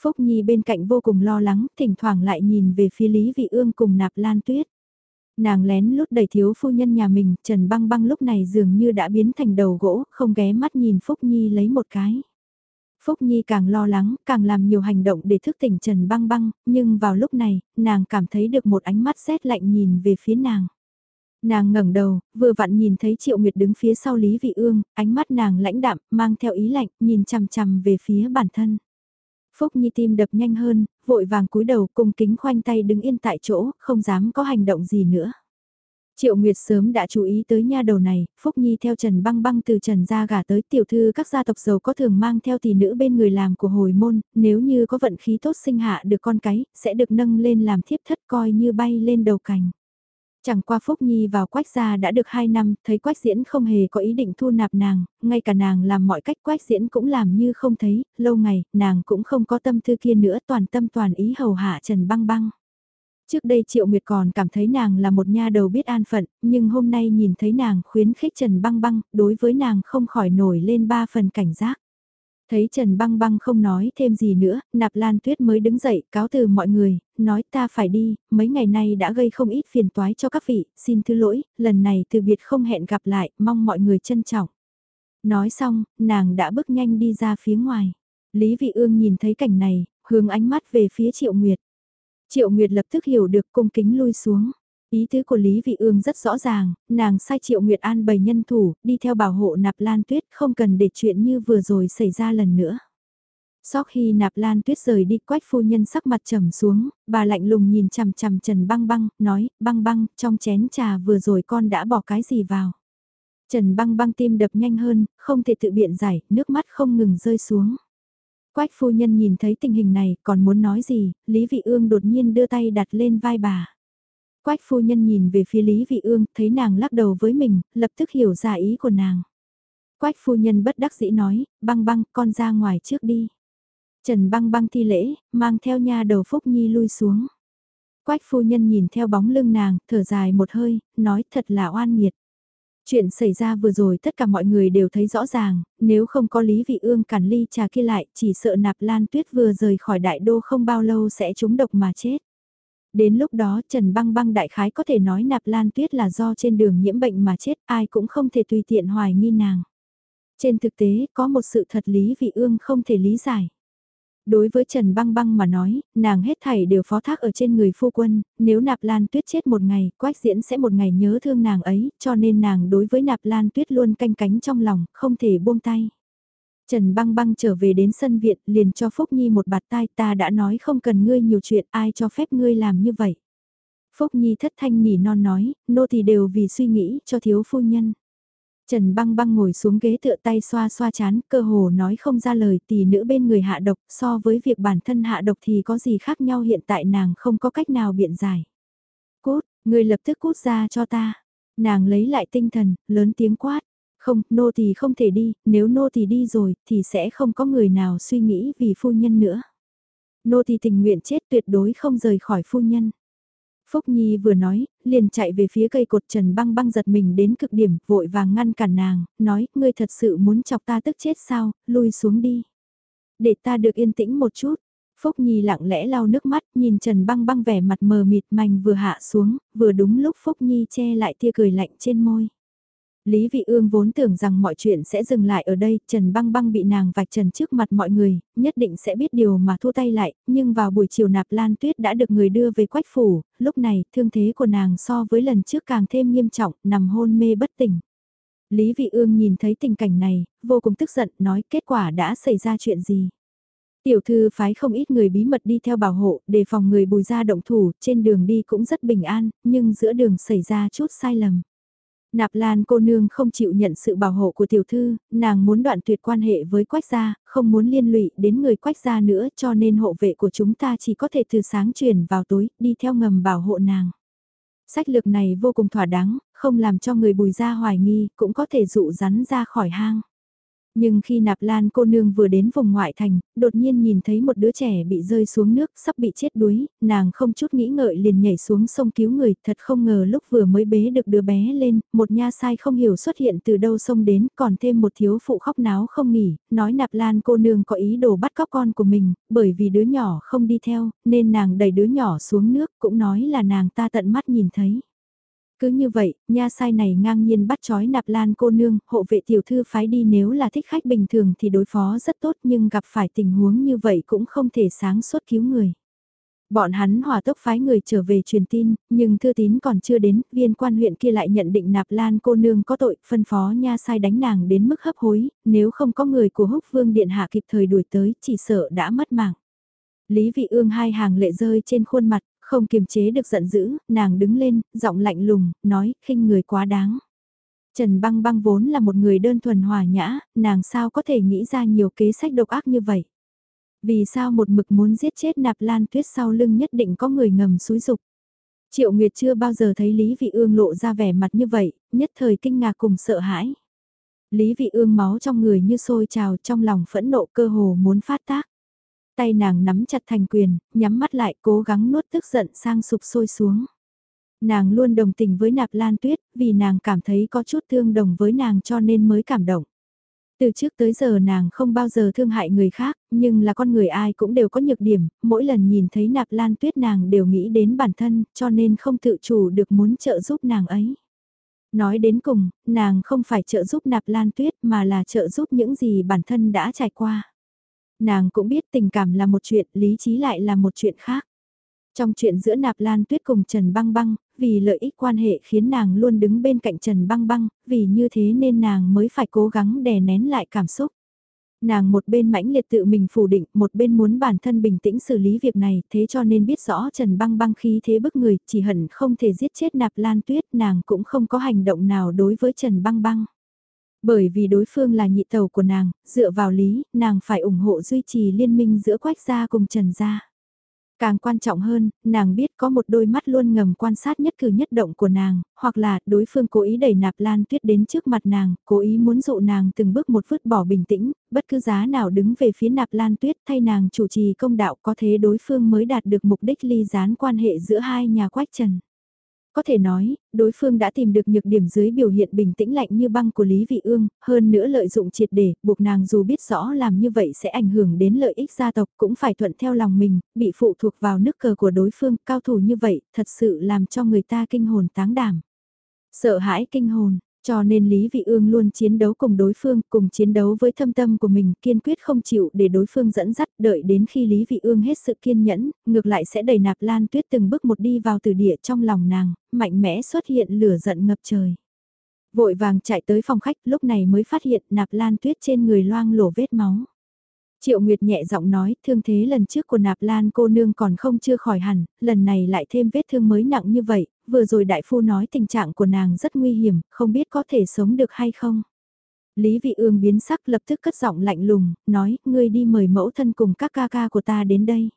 Phúc Nhi bên cạnh vô cùng lo lắng, thỉnh thoảng lại nhìn về phía Lý Vị Ương cùng nạp lan tuyết. Nàng lén lút đẩy thiếu phu nhân nhà mình, Trần băng băng lúc này dường như đã biến thành đầu gỗ, không ghé mắt nhìn Phúc Nhi lấy một cái. Phúc Nhi càng lo lắng, càng làm nhiều hành động để thức tỉnh Trần Băng Băng, nhưng vào lúc này, nàng cảm thấy được một ánh mắt rét lạnh nhìn về phía nàng. Nàng ngẩng đầu, vừa vặn nhìn thấy Triệu Nguyệt đứng phía sau Lý Vị Ương, ánh mắt nàng lãnh đạm, mang theo ý lạnh, nhìn chằm chằm về phía bản thân. Phúc Nhi tim đập nhanh hơn, vội vàng cúi đầu cung kính khoanh tay đứng yên tại chỗ, không dám có hành động gì nữa. Triệu Nguyệt sớm đã chú ý tới nha đầu này, Phúc Nhi theo Trần Băng Băng từ Trần gia gả tới tiểu thư các gia tộc giàu có thường mang theo tỷ nữ bên người làm của hồi môn, nếu như có vận khí tốt sinh hạ được con cái, sẽ được nâng lên làm thiếp thất coi như bay lên đầu cành. Chẳng qua Phúc Nhi vào quách gia đã được 2 năm, thấy quách diễn không hề có ý định thu nạp nàng, ngay cả nàng làm mọi cách quách diễn cũng làm như không thấy, lâu ngày, nàng cũng không có tâm thư kia nữa toàn tâm toàn ý hầu hạ Trần Băng Băng. Trước đây Triệu Nguyệt còn cảm thấy nàng là một nha đầu biết an phận, nhưng hôm nay nhìn thấy nàng khuyến khích Trần Băng Băng, đối với nàng không khỏi nổi lên ba phần cảnh giác. Thấy Trần Băng Băng không nói thêm gì nữa, Nạp Lan Tuyết mới đứng dậy, cáo từ mọi người, nói ta phải đi, mấy ngày nay đã gây không ít phiền toái cho các vị, xin thứ lỗi, lần này từ biệt không hẹn gặp lại, mong mọi người trân trọng. Nói xong, nàng đã bước nhanh đi ra phía ngoài. Lý Vị Ương nhìn thấy cảnh này, hướng ánh mắt về phía Triệu Nguyệt. Triệu Nguyệt lập tức hiểu được cung kính lui xuống. Ý tứ của Lý Vị Ương rất rõ ràng, nàng sai Triệu Nguyệt An bày nhân thủ, đi theo bảo hộ nạp lan tuyết không cần để chuyện như vừa rồi xảy ra lần nữa. Sau khi nạp lan tuyết rời đi quách phu nhân sắc mặt trầm xuống, bà lạnh lùng nhìn chằm chằm Trần băng băng, nói, băng băng, trong chén trà vừa rồi con đã bỏ cái gì vào. Trần băng băng tim đập nhanh hơn, không thể tự biện giải, nước mắt không ngừng rơi xuống. Quách phu nhân nhìn thấy tình hình này còn muốn nói gì, Lý Vị Ương đột nhiên đưa tay đặt lên vai bà. Quách phu nhân nhìn về phía Lý Vị Ương, thấy nàng lắc đầu với mình, lập tức hiểu ra ý của nàng. Quách phu nhân bất đắc dĩ nói, băng băng, con ra ngoài trước đi. Trần băng băng thi lễ, mang theo nha đầu Phúc Nhi lui xuống. Quách phu nhân nhìn theo bóng lưng nàng, thở dài một hơi, nói thật là oan nghiệt. Chuyện xảy ra vừa rồi tất cả mọi người đều thấy rõ ràng, nếu không có Lý Vị Ương cản ly trà kia lại, chỉ sợ nạp lan tuyết vừa rời khỏi đại đô không bao lâu sẽ trúng độc mà chết. Đến lúc đó Trần Băng Băng đại khái có thể nói nạp lan tuyết là do trên đường nhiễm bệnh mà chết, ai cũng không thể tùy tiện hoài nghi nàng. Trên thực tế, có một sự thật Lý Vị Ương không thể lý giải. Đối với Trần Băng Băng mà nói, nàng hết thảy đều phó thác ở trên người phu quân, nếu Nạp Lan Tuyết chết một ngày, Quách Diễn sẽ một ngày nhớ thương nàng ấy, cho nên nàng đối với Nạp Lan Tuyết luôn canh cánh trong lòng, không thể buông tay. Trần Băng Băng trở về đến sân viện, liền cho Phúc Nhi một bạt tai ta đã nói không cần ngươi nhiều chuyện, ai cho phép ngươi làm như vậy. Phúc Nhi thất thanh nỉ non nói, nô thì đều vì suy nghĩ cho thiếu phu nhân. Trần băng băng ngồi xuống ghế tựa tay xoa xoa chán, cơ hồ nói không ra lời tỷ nữ bên người hạ độc, so với việc bản thân hạ độc thì có gì khác nhau hiện tại nàng không có cách nào biện giải. Cút, người lập tức cút ra cho ta. Nàng lấy lại tinh thần, lớn tiếng quát. Không, nô thì không thể đi, nếu nô thì đi rồi, thì sẽ không có người nào suy nghĩ vì phu nhân nữa. Nô thì tình nguyện chết tuyệt đối không rời khỏi phu nhân. Phúc Nhi vừa nói, liền chạy về phía cây cột Trần băng băng giật mình đến cực điểm, vội vàng ngăn cản nàng, nói, ngươi thật sự muốn chọc ta tức chết sao, lui xuống đi. Để ta được yên tĩnh một chút. Phúc Nhi lặng lẽ lau nước mắt, nhìn Trần băng băng vẻ mặt mờ mịt mành, vừa hạ xuống, vừa đúng lúc Phúc Nhi che lại tia cười lạnh trên môi. Lý Vị Ương vốn tưởng rằng mọi chuyện sẽ dừng lại ở đây, Trần Băng Băng bị nàng vạch trần trước mặt mọi người, nhất định sẽ biết điều mà thua tay lại, nhưng vào buổi chiều nạp Lan Tuyết đã được người đưa về quách phủ, lúc này thương thế của nàng so với lần trước càng thêm nghiêm trọng, nằm hôn mê bất tỉnh. Lý Vị Ương nhìn thấy tình cảnh này, vô cùng tức giận, nói kết quả đã xảy ra chuyện gì. Tiểu thư phái không ít người bí mật đi theo bảo hộ, để phòng người bùi ra động thủ, trên đường đi cũng rất bình an, nhưng giữa đường xảy ra chút sai lầm. Nạp Lan cô nương không chịu nhận sự bảo hộ của tiểu thư, nàng muốn đoạn tuyệt quan hệ với quách gia, không muốn liên lụy đến người quách gia nữa cho nên hộ vệ của chúng ta chỉ có thể từ sáng chuyển vào tối, đi theo ngầm bảo hộ nàng. Sách lược này vô cùng thỏa đáng, không làm cho người bùi gia hoài nghi, cũng có thể dụ rắn ra khỏi hang. Nhưng khi nạp lan cô nương vừa đến vùng ngoại thành, đột nhiên nhìn thấy một đứa trẻ bị rơi xuống nước sắp bị chết đuối, nàng không chút nghĩ ngợi liền nhảy xuống sông cứu người, thật không ngờ lúc vừa mới bế được đứa bé lên, một nha sai không hiểu xuất hiện từ đâu sông đến, còn thêm một thiếu phụ khóc náo không nghỉ, nói nạp lan cô nương có ý đồ bắt cóc con của mình, bởi vì đứa nhỏ không đi theo, nên nàng đẩy đứa nhỏ xuống nước, cũng nói là nàng ta tận mắt nhìn thấy. Cứ như vậy, nha sai này ngang nhiên bắt chói nạp lan cô nương, hộ vệ tiểu thư phái đi nếu là thích khách bình thường thì đối phó rất tốt nhưng gặp phải tình huống như vậy cũng không thể sáng suốt cứu người. Bọn hắn hòa tốc phái người trở về truyền tin, nhưng thư tín còn chưa đến, viên quan huyện kia lại nhận định nạp lan cô nương có tội, phân phó nha sai đánh nàng đến mức hấp hối, nếu không có người của húc vương điện hạ kịp thời đuổi tới, chỉ sợ đã mất mạng. Lý vị ương hai hàng lệ rơi trên khuôn mặt, không kiềm chế được giận dữ, nàng đứng lên, giọng lạnh lùng, nói, khinh người quá đáng. Trần băng băng vốn là một người đơn thuần hòa nhã, nàng sao có thể nghĩ ra nhiều kế sách độc ác như vậy. Vì sao một mực muốn giết chết nạp lan tuyết sau lưng nhất định có người ngầm xúi dục. Triệu Nguyệt chưa bao giờ thấy Lý Vị Ương lộ ra vẻ mặt như vậy, nhất thời kinh ngạc cùng sợ hãi. Lý Vị Ương máu trong người như sôi trào trong lòng phẫn nộ cơ hồ muốn phát tác. Tay nàng nắm chặt thành quyền, nhắm mắt lại cố gắng nuốt tức giận sang sụp sôi xuống. Nàng luôn đồng tình với nạp lan tuyết, vì nàng cảm thấy có chút thương đồng với nàng cho nên mới cảm động. Từ trước tới giờ nàng không bao giờ thương hại người khác, nhưng là con người ai cũng đều có nhược điểm, mỗi lần nhìn thấy nạp lan tuyết nàng đều nghĩ đến bản thân, cho nên không tự chủ được muốn trợ giúp nàng ấy. Nói đến cùng, nàng không phải trợ giúp nạp lan tuyết mà là trợ giúp những gì bản thân đã trải qua nàng cũng biết tình cảm là một chuyện, lý trí lại là một chuyện khác. Trong chuyện giữa Nạp Lan Tuyết cùng Trần Băng Băng, vì lợi ích quan hệ khiến nàng luôn đứng bên cạnh Trần Băng Băng, vì như thế nên nàng mới phải cố gắng đè nén lại cảm xúc. Nàng một bên mãnh liệt tự mình phủ định, một bên muốn bản thân bình tĩnh xử lý việc này, thế cho nên biết rõ Trần Băng Băng khi thế bức người, chỉ hận không thể giết chết Nạp Lan Tuyết, nàng cũng không có hành động nào đối với Trần Băng Băng. Bởi vì đối phương là nhị tàu của nàng, dựa vào lý, nàng phải ủng hộ duy trì liên minh giữa quách gia cùng trần gia. Càng quan trọng hơn, nàng biết có một đôi mắt luôn ngầm quan sát nhất cử nhất động của nàng, hoặc là đối phương cố ý đẩy nạp lan tuyết đến trước mặt nàng, cố ý muốn dụ nàng từng bước một vứt bỏ bình tĩnh, bất cứ giá nào đứng về phía nạp lan tuyết thay nàng chủ trì công đạo có thế đối phương mới đạt được mục đích ly gián quan hệ giữa hai nhà quách trần. Có thể nói, đối phương đã tìm được nhược điểm dưới biểu hiện bình tĩnh lạnh như băng của Lý Vị Ương, hơn nữa lợi dụng triệt để, buộc nàng dù biết rõ làm như vậy sẽ ảnh hưởng đến lợi ích gia tộc cũng phải thuận theo lòng mình, bị phụ thuộc vào nước cờ của đối phương, cao thủ như vậy, thật sự làm cho người ta kinh hồn táng đảm. Sợ hãi kinh hồn, cho nên Lý Vị Ương luôn chiến đấu cùng đối phương, cùng chiến đấu với thâm tâm của mình, kiên quyết không chịu để đối phương dẫn dắt, đợi đến khi Lý Vị Ương hết sự kiên nhẫn, ngược lại sẽ đẩy nạp lan tuyết từng bước một đi vào từ địa trong lòng nàng, mạnh mẽ xuất hiện lửa giận ngập trời. Vội vàng chạy tới phòng khách, lúc này mới phát hiện nạp lan tuyết trên người loang lổ vết máu. Triệu Nguyệt nhẹ giọng nói, thương thế lần trước của nạp lan cô nương còn không chưa khỏi hẳn, lần này lại thêm vết thương mới nặng như vậy, vừa rồi đại phu nói tình trạng của nàng rất nguy hiểm, không biết có thể sống được hay không. Lý Vị Ương biến sắc lập tức cất giọng lạnh lùng, nói, ngươi đi mời mẫu thân cùng các ca ca của ta đến đây.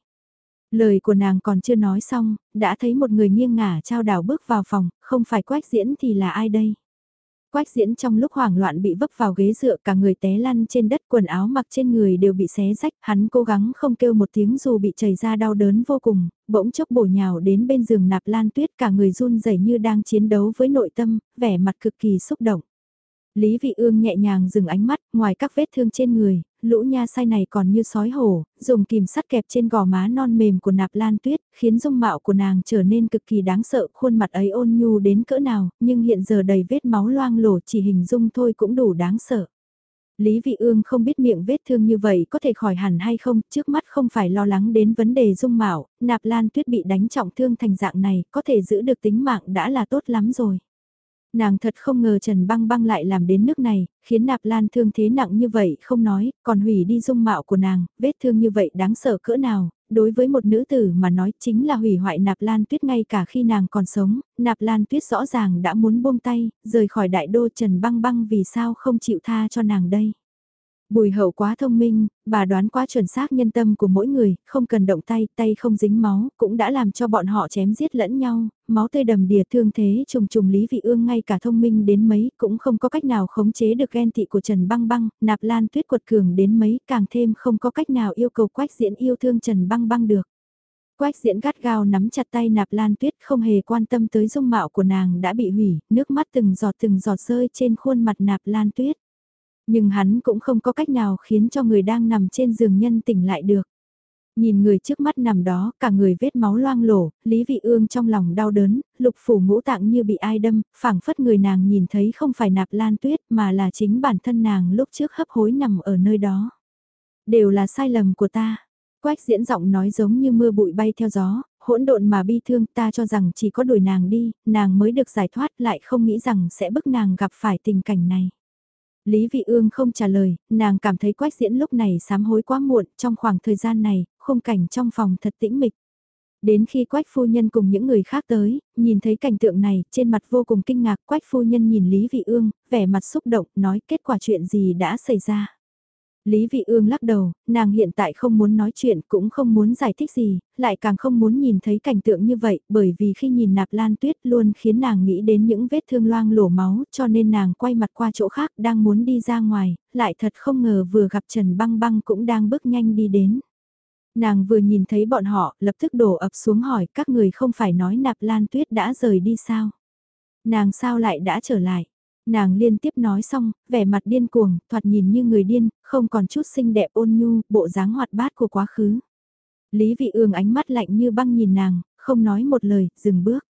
Lời của nàng còn chưa nói xong, đã thấy một người nghiêng ngả trao đảo bước vào phòng, không phải quách diễn thì là ai đây? Quách diễn trong lúc hoảng loạn bị vấp vào ghế dựa cả người té lăn trên đất quần áo mặc trên người đều bị xé rách, hắn cố gắng không kêu một tiếng dù bị chảy ra đau đớn vô cùng, bỗng chốc bổ nhào đến bên giường nạp lan tuyết cả người run rẩy như đang chiến đấu với nội tâm, vẻ mặt cực kỳ xúc động. Lý Vị Ương nhẹ nhàng dừng ánh mắt, ngoài các vết thương trên người, lũ nha sai này còn như sói hổ, dùng kìm sắt kẹp trên gò má non mềm của nạp lan tuyết, khiến dung mạo của nàng trở nên cực kỳ đáng sợ, khuôn mặt ấy ôn nhu đến cỡ nào, nhưng hiện giờ đầy vết máu loang lổ chỉ hình dung thôi cũng đủ đáng sợ. Lý Vị Ương không biết miệng vết thương như vậy có thể khỏi hẳn hay không, trước mắt không phải lo lắng đến vấn đề dung mạo, nạp lan tuyết bị đánh trọng thương thành dạng này, có thể giữ được tính mạng đã là tốt lắm rồi. Nàng thật không ngờ Trần Băng Băng lại làm đến nước này, khiến Nạp Lan thương thế nặng như vậy không nói, còn hủy đi dung mạo của nàng, vết thương như vậy đáng sợ cỡ nào, đối với một nữ tử mà nói chính là hủy hoại Nạp Lan Tuyết ngay cả khi nàng còn sống, Nạp Lan Tuyết rõ ràng đã muốn buông tay, rời khỏi đại đô Trần Băng Băng vì sao không chịu tha cho nàng đây. Bùi hậu quá thông minh, bà đoán quá chuẩn xác nhân tâm của mỗi người, không cần động tay, tay không dính máu, cũng đã làm cho bọn họ chém giết lẫn nhau, máu tươi đầm đìa thương thế trùng trùng Lý Vị Ương ngay cả thông minh đến mấy, cũng không có cách nào khống chế được ghen tị của Trần Băng Băng, nạp lan tuyết quật cường đến mấy, càng thêm không có cách nào yêu cầu quách diễn yêu thương Trần Băng Băng được. Quách diễn gắt gao nắm chặt tay nạp lan tuyết không hề quan tâm tới dung mạo của nàng đã bị hủy, nước mắt từng giọt từng giọt rơi trên khuôn mặt nạp lan tuyết. Nhưng hắn cũng không có cách nào khiến cho người đang nằm trên giường nhân tỉnh lại được. Nhìn người trước mắt nằm đó, cả người vết máu loang lổ, Lý Vị Ương trong lòng đau đớn, lục phủ ngũ tạng như bị ai đâm, phảng phất người nàng nhìn thấy không phải nạp lan tuyết mà là chính bản thân nàng lúc trước hấp hối nằm ở nơi đó. Đều là sai lầm của ta. Quách diễn giọng nói giống như mưa bụi bay theo gió, hỗn độn mà bi thương ta cho rằng chỉ có đuổi nàng đi, nàng mới được giải thoát lại không nghĩ rằng sẽ bức nàng gặp phải tình cảnh này. Lý Vị Ương không trả lời, nàng cảm thấy quách diễn lúc này sám hối quá muộn, trong khoảng thời gian này, khung cảnh trong phòng thật tĩnh mịch. Đến khi quách phu nhân cùng những người khác tới, nhìn thấy cảnh tượng này, trên mặt vô cùng kinh ngạc, quách phu nhân nhìn Lý Vị Ương, vẻ mặt xúc động, nói kết quả chuyện gì đã xảy ra. Lý Vị Ương lắc đầu, nàng hiện tại không muốn nói chuyện cũng không muốn giải thích gì, lại càng không muốn nhìn thấy cảnh tượng như vậy, bởi vì khi nhìn nạp lan tuyết luôn khiến nàng nghĩ đến những vết thương loang lổ máu, cho nên nàng quay mặt qua chỗ khác đang muốn đi ra ngoài, lại thật không ngờ vừa gặp Trần Băng Băng cũng đang bước nhanh đi đến. Nàng vừa nhìn thấy bọn họ, lập tức đổ ập xuống hỏi các người không phải nói nạp lan tuyết đã rời đi sao? Nàng sao lại đã trở lại? Nàng liên tiếp nói xong, vẻ mặt điên cuồng, thoạt nhìn như người điên, không còn chút xinh đẹp ôn nhu, bộ dáng hoạt bát của quá khứ. Lý vị ương ánh mắt lạnh như băng nhìn nàng, không nói một lời, dừng bước.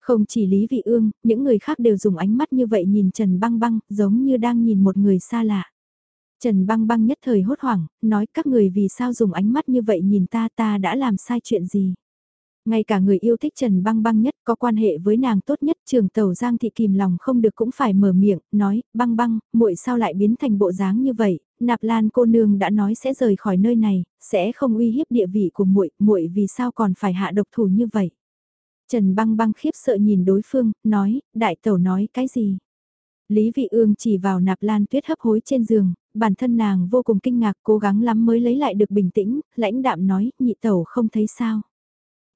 Không chỉ Lý Vị Ương, những người khác đều dùng ánh mắt như vậy nhìn Trần Băng Băng, giống như đang nhìn một người xa lạ. Trần Băng Băng nhất thời hốt hoảng, nói các người vì sao dùng ánh mắt như vậy nhìn ta ta đã làm sai chuyện gì. Ngay cả người yêu thích Trần Băng Băng nhất có quan hệ với nàng tốt nhất trường tàu Giang Thị kìm lòng không được cũng phải mở miệng, nói, băng băng, muội sao lại biến thành bộ dáng như vậy, nạp lan cô nương đã nói sẽ rời khỏi nơi này, sẽ không uy hiếp địa vị của muội, muội vì sao còn phải hạ độc thủ như vậy. Trần băng băng khiếp sợ nhìn đối phương, nói, đại tẩu nói cái gì? Lý Vị Ương chỉ vào nạp lan tuyết hấp hối trên giường, bản thân nàng vô cùng kinh ngạc cố gắng lắm mới lấy lại được bình tĩnh, lãnh đạm nói, nhị tẩu không thấy sao.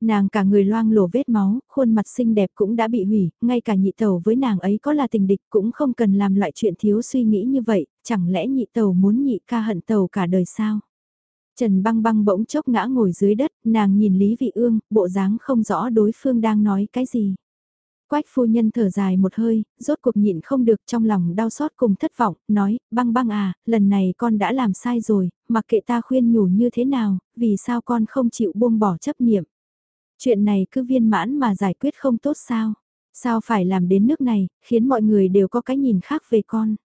Nàng cả người loang lổ vết máu, khuôn mặt xinh đẹp cũng đã bị hủy, ngay cả nhị tẩu với nàng ấy có là tình địch cũng không cần làm loại chuyện thiếu suy nghĩ như vậy, chẳng lẽ nhị tẩu muốn nhị ca hận tẩu cả đời sao? Trần băng băng bỗng chốc ngã ngồi dưới đất, nàng nhìn Lý Vị Ương, bộ dáng không rõ đối phương đang nói cái gì. Quách phu nhân thở dài một hơi, rốt cuộc nhịn không được trong lòng đau xót cùng thất vọng, nói, băng băng à, lần này con đã làm sai rồi, mặc kệ ta khuyên nhủ như thế nào, vì sao con không chịu buông bỏ chấp niệm. Chuyện này cứ viên mãn mà giải quyết không tốt sao? Sao phải làm đến nước này, khiến mọi người đều có cái nhìn khác về con?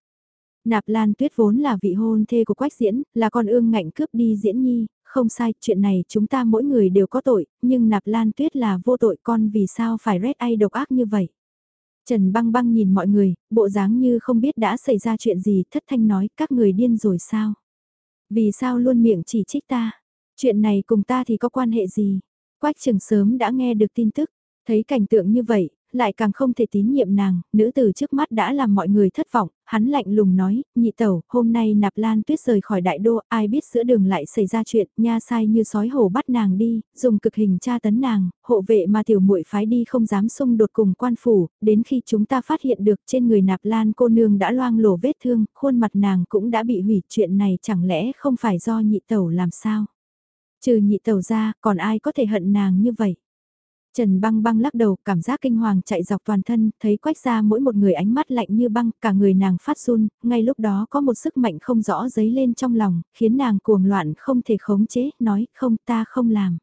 Nạp Lan Tuyết vốn là vị hôn thê của Quách Diễn, là con ương ngạnh cướp đi Diễn Nhi, không sai, chuyện này chúng ta mỗi người đều có tội, nhưng Nạp Lan Tuyết là vô tội con vì sao phải rét ai độc ác như vậy? Trần băng băng nhìn mọi người, bộ dáng như không biết đã xảy ra chuyện gì, thất thanh nói các người điên rồi sao? Vì sao luôn miệng chỉ trích ta? Chuyện này cùng ta thì có quan hệ gì? Quách trường sớm đã nghe được tin tức, thấy cảnh tượng như vậy, lại càng không thể tín nhiệm nàng, nữ tử trước mắt đã làm mọi người thất vọng, hắn lạnh lùng nói, nhị tẩu, hôm nay nạp lan tuyết rời khỏi đại đô, ai biết giữa đường lại xảy ra chuyện, nha sai như sói hổ bắt nàng đi, dùng cực hình tra tấn nàng, hộ vệ mà tiểu muội phái đi không dám xung đột cùng quan phủ, đến khi chúng ta phát hiện được trên người nạp lan cô nương đã loang lổ vết thương, khuôn mặt nàng cũng đã bị hủy, chuyện này chẳng lẽ không phải do nhị tẩu làm sao? Trừ nhị tẩu ra, còn ai có thể hận nàng như vậy? Trần băng băng lắc đầu, cảm giác kinh hoàng chạy dọc toàn thân, thấy quách ra mỗi một người ánh mắt lạnh như băng, cả người nàng phát run, ngay lúc đó có một sức mạnh không rõ dấy lên trong lòng, khiến nàng cuồng loạn không thể khống chế, nói không ta không làm.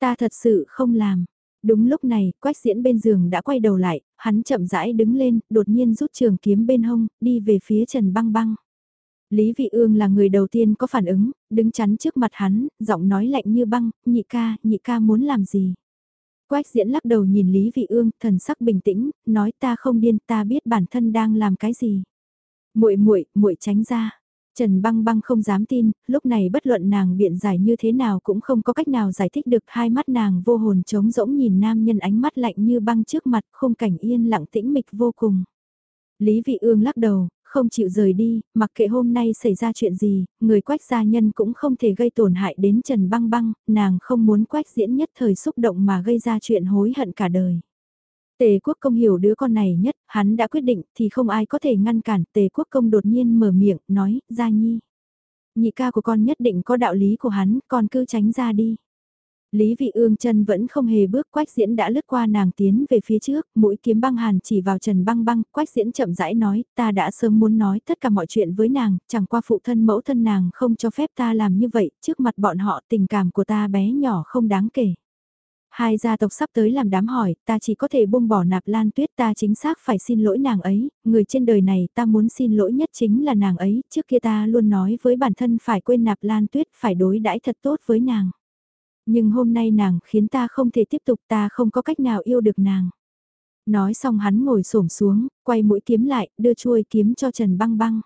Ta thật sự không làm. Đúng lúc này, quách diễn bên giường đã quay đầu lại, hắn chậm rãi đứng lên, đột nhiên rút trường kiếm bên hông, đi về phía Trần băng băng. Lý Vị Ương là người đầu tiên có phản ứng, đứng chắn trước mặt hắn, giọng nói lạnh như băng, nhị ca, nhị ca muốn làm gì? Quách diễn lắc đầu nhìn Lý Vị Ương, thần sắc bình tĩnh, nói ta không điên, ta biết bản thân đang làm cái gì. Muội muội, muội tránh ra. Trần băng băng không dám tin, lúc này bất luận nàng biện giải như thế nào cũng không có cách nào giải thích được hai mắt nàng vô hồn trống rỗng nhìn nam nhân ánh mắt lạnh như băng trước mặt khung cảnh yên lặng tĩnh mịch vô cùng. Lý Vị Ương lắc đầu, không chịu rời đi, mặc kệ hôm nay xảy ra chuyện gì, người quách gia nhân cũng không thể gây tổn hại đến Trần Băng Băng, nàng không muốn quách diễn nhất thời xúc động mà gây ra chuyện hối hận cả đời. Tề quốc công hiểu đứa con này nhất, hắn đã quyết định thì không ai có thể ngăn cản, tề quốc công đột nhiên mở miệng, nói, gia nhi. Nhị ca của con nhất định có đạo lý của hắn, con cứ tránh ra đi. Lý vị ương chân vẫn không hề bước quách diễn đã lướt qua nàng tiến về phía trước, mũi kiếm băng hàn chỉ vào trần băng băng, quách diễn chậm rãi nói, ta đã sớm muốn nói tất cả mọi chuyện với nàng, chẳng qua phụ thân mẫu thân nàng không cho phép ta làm như vậy, trước mặt bọn họ tình cảm của ta bé nhỏ không đáng kể. Hai gia tộc sắp tới làm đám hỏi, ta chỉ có thể buông bỏ nạp lan tuyết ta chính xác phải xin lỗi nàng ấy, người trên đời này ta muốn xin lỗi nhất chính là nàng ấy, trước kia ta luôn nói với bản thân phải quên nạp lan tuyết, phải đối đãi thật tốt với nàng. Nhưng hôm nay nàng khiến ta không thể tiếp tục ta không có cách nào yêu được nàng. Nói xong hắn ngồi xổm xuống, quay mũi kiếm lại, đưa chuôi kiếm cho Trần Băng Băng.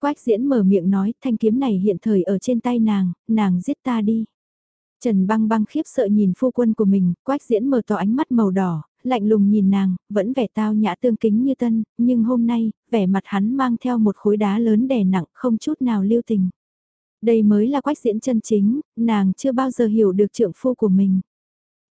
Quách diễn mở miệng nói, thanh kiếm này hiện thời ở trên tay nàng, nàng giết ta đi. Trần băng băng khiếp sợ nhìn phu quân của mình, quách diễn mở to ánh mắt màu đỏ, lạnh lùng nhìn nàng, vẫn vẻ tao nhã tương kính như tân, nhưng hôm nay, vẻ mặt hắn mang theo một khối đá lớn đè nặng không chút nào lưu tình. Đây mới là quách diễn chân chính, nàng chưa bao giờ hiểu được trượng phu của mình.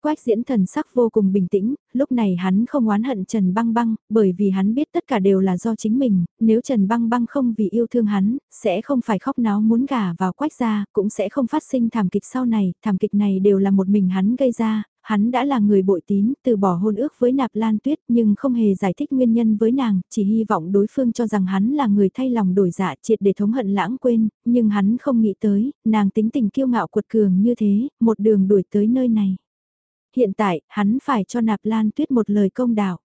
Quách diễn thần sắc vô cùng bình tĩnh, lúc này hắn không oán hận Trần Băng Băng, bởi vì hắn biết tất cả đều là do chính mình, nếu Trần Băng Băng không vì yêu thương hắn, sẽ không phải khóc náo muốn gả vào quách gia, cũng sẽ không phát sinh thảm kịch sau này, thảm kịch này đều là một mình hắn gây ra, hắn đã là người bội tín, từ bỏ hôn ước với Nạp Lan Tuyết nhưng không hề giải thích nguyên nhân với nàng, chỉ hy vọng đối phương cho rằng hắn là người thay lòng đổi dạ triệt để thống hận lãng quên, nhưng hắn không nghĩ tới, nàng tính tình kiêu ngạo cuột cường như thế, một đường đuổi tới nơi này. Hiện tại, hắn phải cho Nạp Lan Tuyết một lời công đạo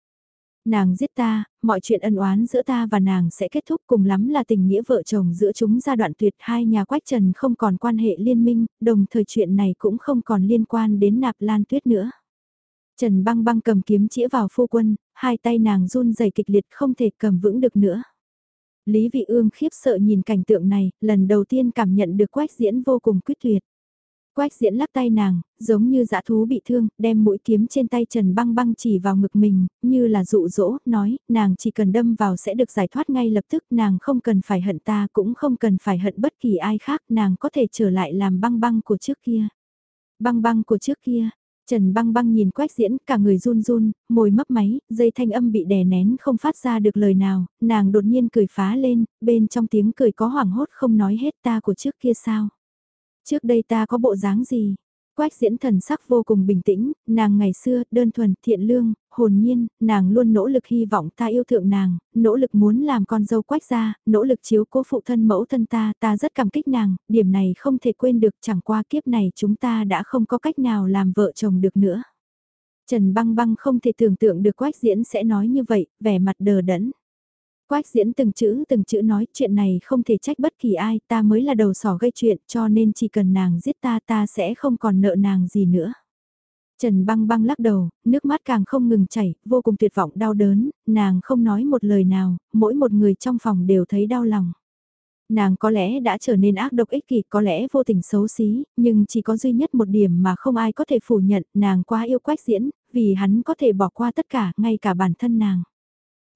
nàng giết ta, mọi chuyện ân oán giữa ta và nàng sẽ kết thúc cùng lắm là tình nghĩa vợ chồng giữa chúng giai đoạn tuyệt hai nhà quách trần không còn quan hệ liên minh, đồng thời chuyện này cũng không còn liên quan đến nạp lan tuyết nữa. Trần băng băng cầm kiếm chĩa vào phu quân, hai tay nàng run rẩy kịch liệt không thể cầm vững được nữa. Lý Vị Ương khiếp sợ nhìn cảnh tượng này, lần đầu tiên cảm nhận được quách diễn vô cùng quyết tuyệt. Quách diễn lắc tay nàng, giống như dã thú bị thương, đem mũi kiếm trên tay Trần băng băng chỉ vào ngực mình, như là dụ dỗ, nói, nàng chỉ cần đâm vào sẽ được giải thoát ngay lập tức, nàng không cần phải hận ta cũng không cần phải hận bất kỳ ai khác, nàng có thể trở lại làm băng băng của trước kia. Băng băng của trước kia, Trần băng băng nhìn quách diễn, cả người run run, môi mấp máy, dây thanh âm bị đè nén không phát ra được lời nào, nàng đột nhiên cười phá lên, bên trong tiếng cười có hoảng hốt không nói hết ta của trước kia sao. Trước đây ta có bộ dáng gì, Quách diễn thần sắc vô cùng bình tĩnh, nàng ngày xưa, đơn thuần, thiện lương, hồn nhiên, nàng luôn nỗ lực hy vọng ta yêu thượng nàng, nỗ lực muốn làm con dâu quách gia, nỗ lực chiếu cố phụ thân mẫu thân ta, ta rất cảm kích nàng, điểm này không thể quên được chẳng qua kiếp này chúng ta đã không có cách nào làm vợ chồng được nữa. Trần băng băng không thể tưởng tượng được quách diễn sẽ nói như vậy, vẻ mặt đờ đẫn. Quách diễn từng chữ từng chữ nói chuyện này không thể trách bất kỳ ai, ta mới là đầu sỏ gây chuyện cho nên chỉ cần nàng giết ta ta sẽ không còn nợ nàng gì nữa. Trần băng băng lắc đầu, nước mắt càng không ngừng chảy, vô cùng tuyệt vọng đau đớn, nàng không nói một lời nào, mỗi một người trong phòng đều thấy đau lòng. Nàng có lẽ đã trở nên ác độc ích kỷ, có lẽ vô tình xấu xí, nhưng chỉ có duy nhất một điểm mà không ai có thể phủ nhận, nàng quá yêu quách diễn, vì hắn có thể bỏ qua tất cả, ngay cả bản thân nàng.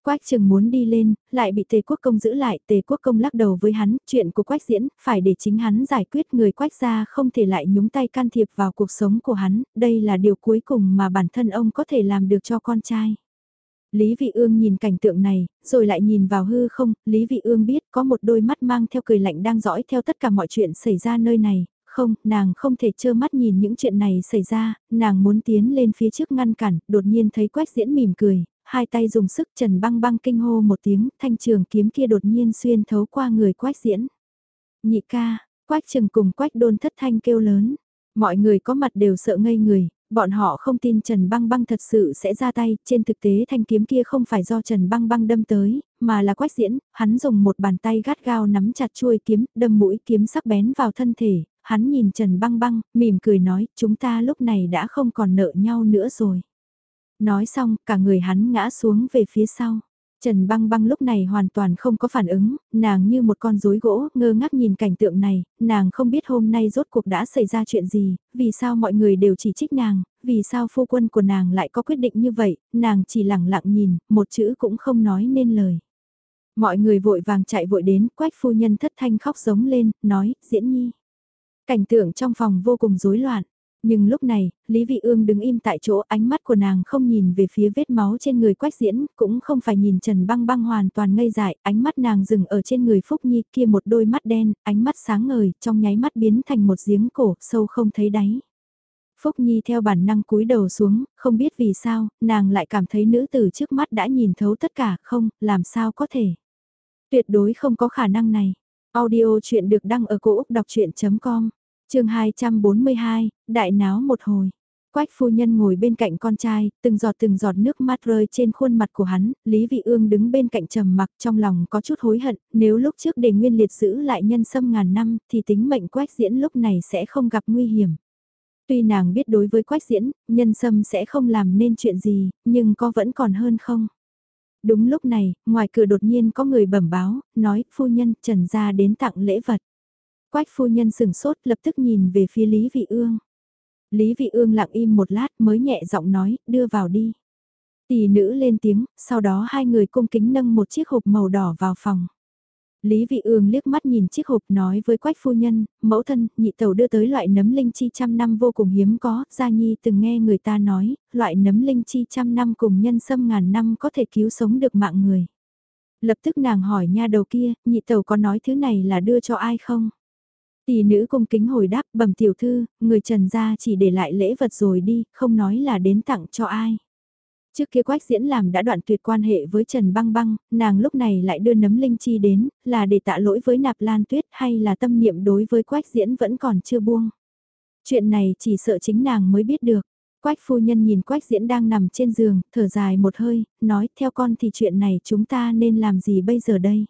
Quách Trường muốn đi lên, lại bị Tề Quốc Công giữ lại, Tề Quốc Công lắc đầu với hắn, chuyện của Quách Diễn, phải để chính hắn giải quyết. Người Quách gia không thể lại nhúng tay can thiệp vào cuộc sống của hắn, đây là điều cuối cùng mà bản thân ông có thể làm được cho con trai. Lý Vị Ương nhìn cảnh tượng này, rồi lại nhìn vào hư không, Lý Vị Ương biết có một đôi mắt mang theo cười lạnh đang dõi theo tất cả mọi chuyện xảy ra nơi này, không, nàng không thể trơ mắt nhìn những chuyện này xảy ra, nàng muốn tiến lên phía trước ngăn cản, đột nhiên thấy Quách Diễn mỉm cười, hai tay dùng sức trần băng băng kinh hô một tiếng, thanh trường kiếm kia đột nhiên xuyên thấu qua người quách diễn. Nhị ca, quách trừng cùng quách đôn thất thanh kêu lớn. Mọi người có mặt đều sợ ngây người, bọn họ không tin Trần Băng Băng thật sự sẽ ra tay, trên thực tế thanh kiếm kia không phải do Trần Băng Băng đâm tới, mà là quách diễn, hắn dùng một bàn tay gắt gao nắm chặt chuôi kiếm, đâm mũi kiếm sắc bén vào thân thể, hắn nhìn Trần Băng Băng, mỉm cười nói, chúng ta lúc này đã không còn nợ nhau nữa rồi. Nói xong, cả người hắn ngã xuống về phía sau. Trần băng băng lúc này hoàn toàn không có phản ứng, nàng như một con rối gỗ, ngơ ngác nhìn cảnh tượng này, nàng không biết hôm nay rốt cuộc đã xảy ra chuyện gì, vì sao mọi người đều chỉ trích nàng, vì sao phu quân của nàng lại có quyết định như vậy, nàng chỉ lặng lặng nhìn, một chữ cũng không nói nên lời. Mọi người vội vàng chạy vội đến, quách phu nhân thất thanh khóc giống lên, nói, diễn nhi. Cảnh tượng trong phòng vô cùng rối loạn. Nhưng lúc này, Lý Vị Ương đứng im tại chỗ ánh mắt của nàng không nhìn về phía vết máu trên người quách diễn, cũng không phải nhìn Trần Băng Băng hoàn toàn ngây dại, ánh mắt nàng dừng ở trên người Phúc Nhi kia một đôi mắt đen, ánh mắt sáng ngời, trong nháy mắt biến thành một giếng cổ, sâu không thấy đáy. Phúc Nhi theo bản năng cúi đầu xuống, không biết vì sao, nàng lại cảm thấy nữ tử trước mắt đã nhìn thấu tất cả, không, làm sao có thể. Tuyệt đối không có khả năng này. Audio chuyện được đăng ở cổ Úc đọc chuyện.com chương 242, đại náo một hồi. Quách phu nhân ngồi bên cạnh con trai, từng giọt từng giọt nước mắt rơi trên khuôn mặt của hắn, Lý Vị Ương đứng bên cạnh trầm mặc trong lòng có chút hối hận, nếu lúc trước để nguyên liệt giữ lại nhân sâm ngàn năm thì tính mệnh quách diễn lúc này sẽ không gặp nguy hiểm. Tuy nàng biết đối với quách diễn, nhân sâm sẽ không làm nên chuyện gì, nhưng có vẫn còn hơn không? Đúng lúc này, ngoài cửa đột nhiên có người bẩm báo, nói, phu nhân, trần gia đến tặng lễ vật. Quách phu nhân sừng sốt lập tức nhìn về phía Lý Vị Ương. Lý Vị Ương lặng im một lát mới nhẹ giọng nói, đưa vào đi. Tỷ nữ lên tiếng, sau đó hai người cung kính nâng một chiếc hộp màu đỏ vào phòng. Lý Vị Ương liếc mắt nhìn chiếc hộp nói với Quách phu nhân, mẫu thân, nhị tẩu đưa tới loại nấm linh chi trăm năm vô cùng hiếm có, Gia Nhi từng nghe người ta nói, loại nấm linh chi trăm năm cùng nhân sâm ngàn năm có thể cứu sống được mạng người. Lập tức nàng hỏi nha đầu kia, nhị tẩu có nói thứ này là đưa cho ai không? Tỷ nữ cung kính hồi đáp bẩm tiểu thư, người trần gia chỉ để lại lễ vật rồi đi, không nói là đến tặng cho ai. Trước kia quách diễn làm đã đoạn tuyệt quan hệ với Trần Băng Băng, nàng lúc này lại đưa nấm linh chi đến, là để tạ lỗi với nạp lan tuyết hay là tâm niệm đối với quách diễn vẫn còn chưa buông. Chuyện này chỉ sợ chính nàng mới biết được. Quách phu nhân nhìn quách diễn đang nằm trên giường, thở dài một hơi, nói theo con thì chuyện này chúng ta nên làm gì bây giờ đây?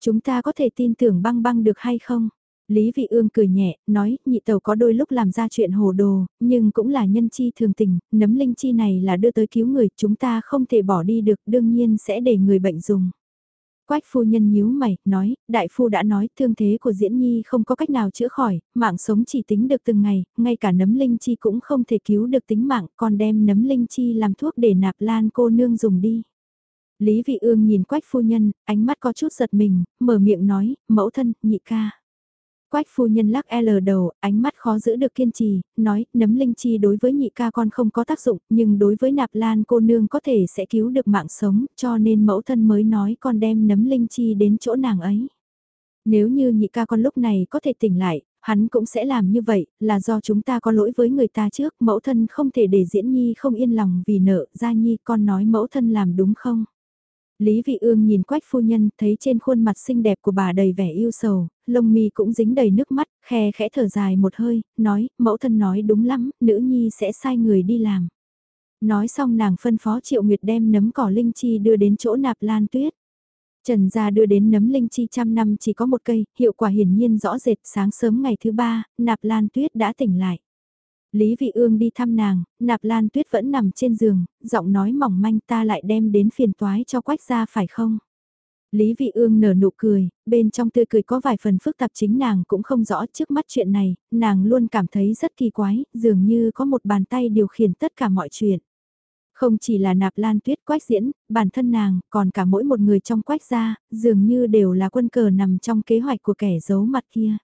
Chúng ta có thể tin tưởng băng băng được hay không? Lý Vị Ương cười nhẹ, nói, nhị tàu có đôi lúc làm ra chuyện hồ đồ, nhưng cũng là nhân chi thường tình, nấm linh chi này là đưa tới cứu người, chúng ta không thể bỏ đi được, đương nhiên sẽ để người bệnh dùng. Quách phu nhân nhíu mày, nói, đại phu đã nói thương thế của diễn nhi không có cách nào chữa khỏi, mạng sống chỉ tính được từng ngày, ngay cả nấm linh chi cũng không thể cứu được tính mạng, còn đem nấm linh chi làm thuốc để nạp lan cô nương dùng đi. Lý vị ương nhìn quách phu nhân, ánh mắt có chút giật mình, mở miệng nói, mẫu thân, nhị ca. Quách phu nhân lắc L đầu, ánh mắt khó giữ được kiên trì, nói, nấm linh chi đối với nhị ca con không có tác dụng, nhưng đối với nạp lan cô nương có thể sẽ cứu được mạng sống, cho nên mẫu thân mới nói con đem nấm linh chi đến chỗ nàng ấy. Nếu như nhị ca con lúc này có thể tỉnh lại, hắn cũng sẽ làm như vậy, là do chúng ta có lỗi với người ta trước, mẫu thân không thể để diễn nhi không yên lòng vì nợ, gia nhi con nói mẫu thân làm đúng không? Lý Vị Ương nhìn quách phu nhân, thấy trên khuôn mặt xinh đẹp của bà đầy vẻ yêu sầu, lông mi cũng dính đầy nước mắt, khe khẽ thở dài một hơi, nói, mẫu thân nói đúng lắm, nữ nhi sẽ sai người đi làm. Nói xong nàng phân phó Triệu Nguyệt đem nấm cỏ linh chi đưa đến chỗ nạp lan tuyết. Trần gia đưa đến nấm linh chi trăm năm chỉ có một cây, hiệu quả hiển nhiên rõ rệt sáng sớm ngày thứ ba, nạp lan tuyết đã tỉnh lại. Lý Vị Ương đi thăm nàng, nạp lan tuyết vẫn nằm trên giường, giọng nói mỏng manh ta lại đem đến phiền toái cho quách gia phải không? Lý Vị Ương nở nụ cười, bên trong tươi cười có vài phần phức tạp chính nàng cũng không rõ trước mắt chuyện này, nàng luôn cảm thấy rất kỳ quái, dường như có một bàn tay điều khiển tất cả mọi chuyện. Không chỉ là nạp lan tuyết quách diễn, bản thân nàng, còn cả mỗi một người trong quách gia, dường như đều là quân cờ nằm trong kế hoạch của kẻ giấu mặt kia.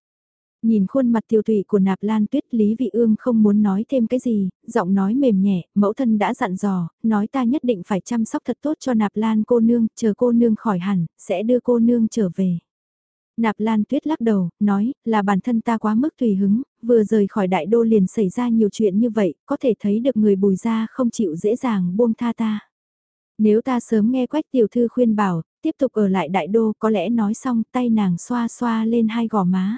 Nhìn khuôn mặt tiêu thụy của nạp lan tuyết Lý Vị Ương không muốn nói thêm cái gì, giọng nói mềm nhẹ, mẫu thân đã dặn dò, nói ta nhất định phải chăm sóc thật tốt cho nạp lan cô nương, chờ cô nương khỏi hẳn, sẽ đưa cô nương trở về. Nạp Lan Tuyết lắc đầu, nói, là bản thân ta quá mức tùy hứng, vừa rời khỏi đại đô liền xảy ra nhiều chuyện như vậy, có thể thấy được người bùi ra không chịu dễ dàng buông tha ta. Nếu ta sớm nghe quách tiểu thư khuyên bảo, tiếp tục ở lại đại đô có lẽ nói xong tay nàng xoa xoa lên hai gò má.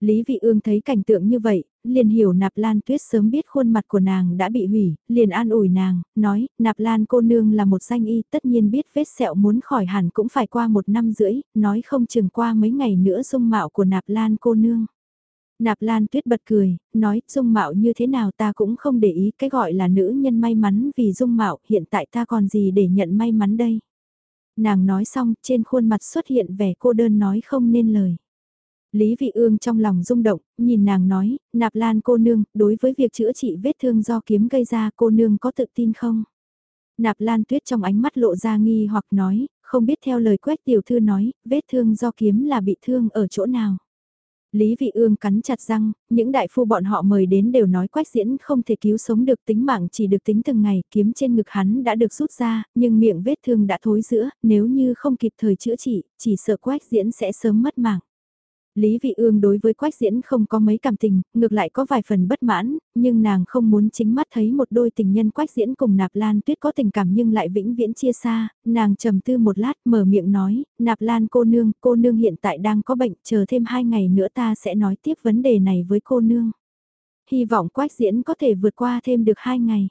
Lý Vị Ương thấy cảnh tượng như vậy, liền hiểu Nạp Lan Tuyết sớm biết khuôn mặt của nàng đã bị hủy, liền an ủi nàng, nói, Nạp Lan cô nương là một danh y, tất nhiên biết vết sẹo muốn khỏi hẳn cũng phải qua một năm rưỡi, nói không chừng qua mấy ngày nữa dung mạo của Nạp Lan cô nương. Nạp Lan Tuyết bật cười, nói, dung mạo như thế nào ta cũng không để ý, cái gọi là nữ nhân may mắn vì dung mạo, hiện tại ta còn gì để nhận may mắn đây. Nàng nói xong, trên khuôn mặt xuất hiện vẻ cô đơn nói không nên lời. Lý Vị Ương trong lòng rung động, nhìn nàng nói, nạp lan cô nương, đối với việc chữa trị vết thương do kiếm gây ra cô nương có tự tin không? Nạp lan tuyết trong ánh mắt lộ ra nghi hoặc nói, không biết theo lời quét tiểu thư nói, vết thương do kiếm là bị thương ở chỗ nào? Lý Vị Ương cắn chặt răng, những đại phu bọn họ mời đến đều nói quách diễn không thể cứu sống được tính mạng chỉ được tính từng ngày, kiếm trên ngực hắn đã được rút ra, nhưng miệng vết thương đã thối giữa, nếu như không kịp thời chữa trị, chỉ sợ quách diễn sẽ sớm mất mạng. Lý Vị Ương đối với Quách Diễn không có mấy cảm tình, ngược lại có vài phần bất mãn, nhưng nàng không muốn chính mắt thấy một đôi tình nhân Quách Diễn cùng Nạp Lan Tuyết có tình cảm nhưng lại vĩnh viễn chia xa, nàng trầm tư một lát mở miệng nói, Nạp Lan cô nương, cô nương hiện tại đang có bệnh, chờ thêm hai ngày nữa ta sẽ nói tiếp vấn đề này với cô nương. Hy vọng Quách Diễn có thể vượt qua thêm được hai ngày.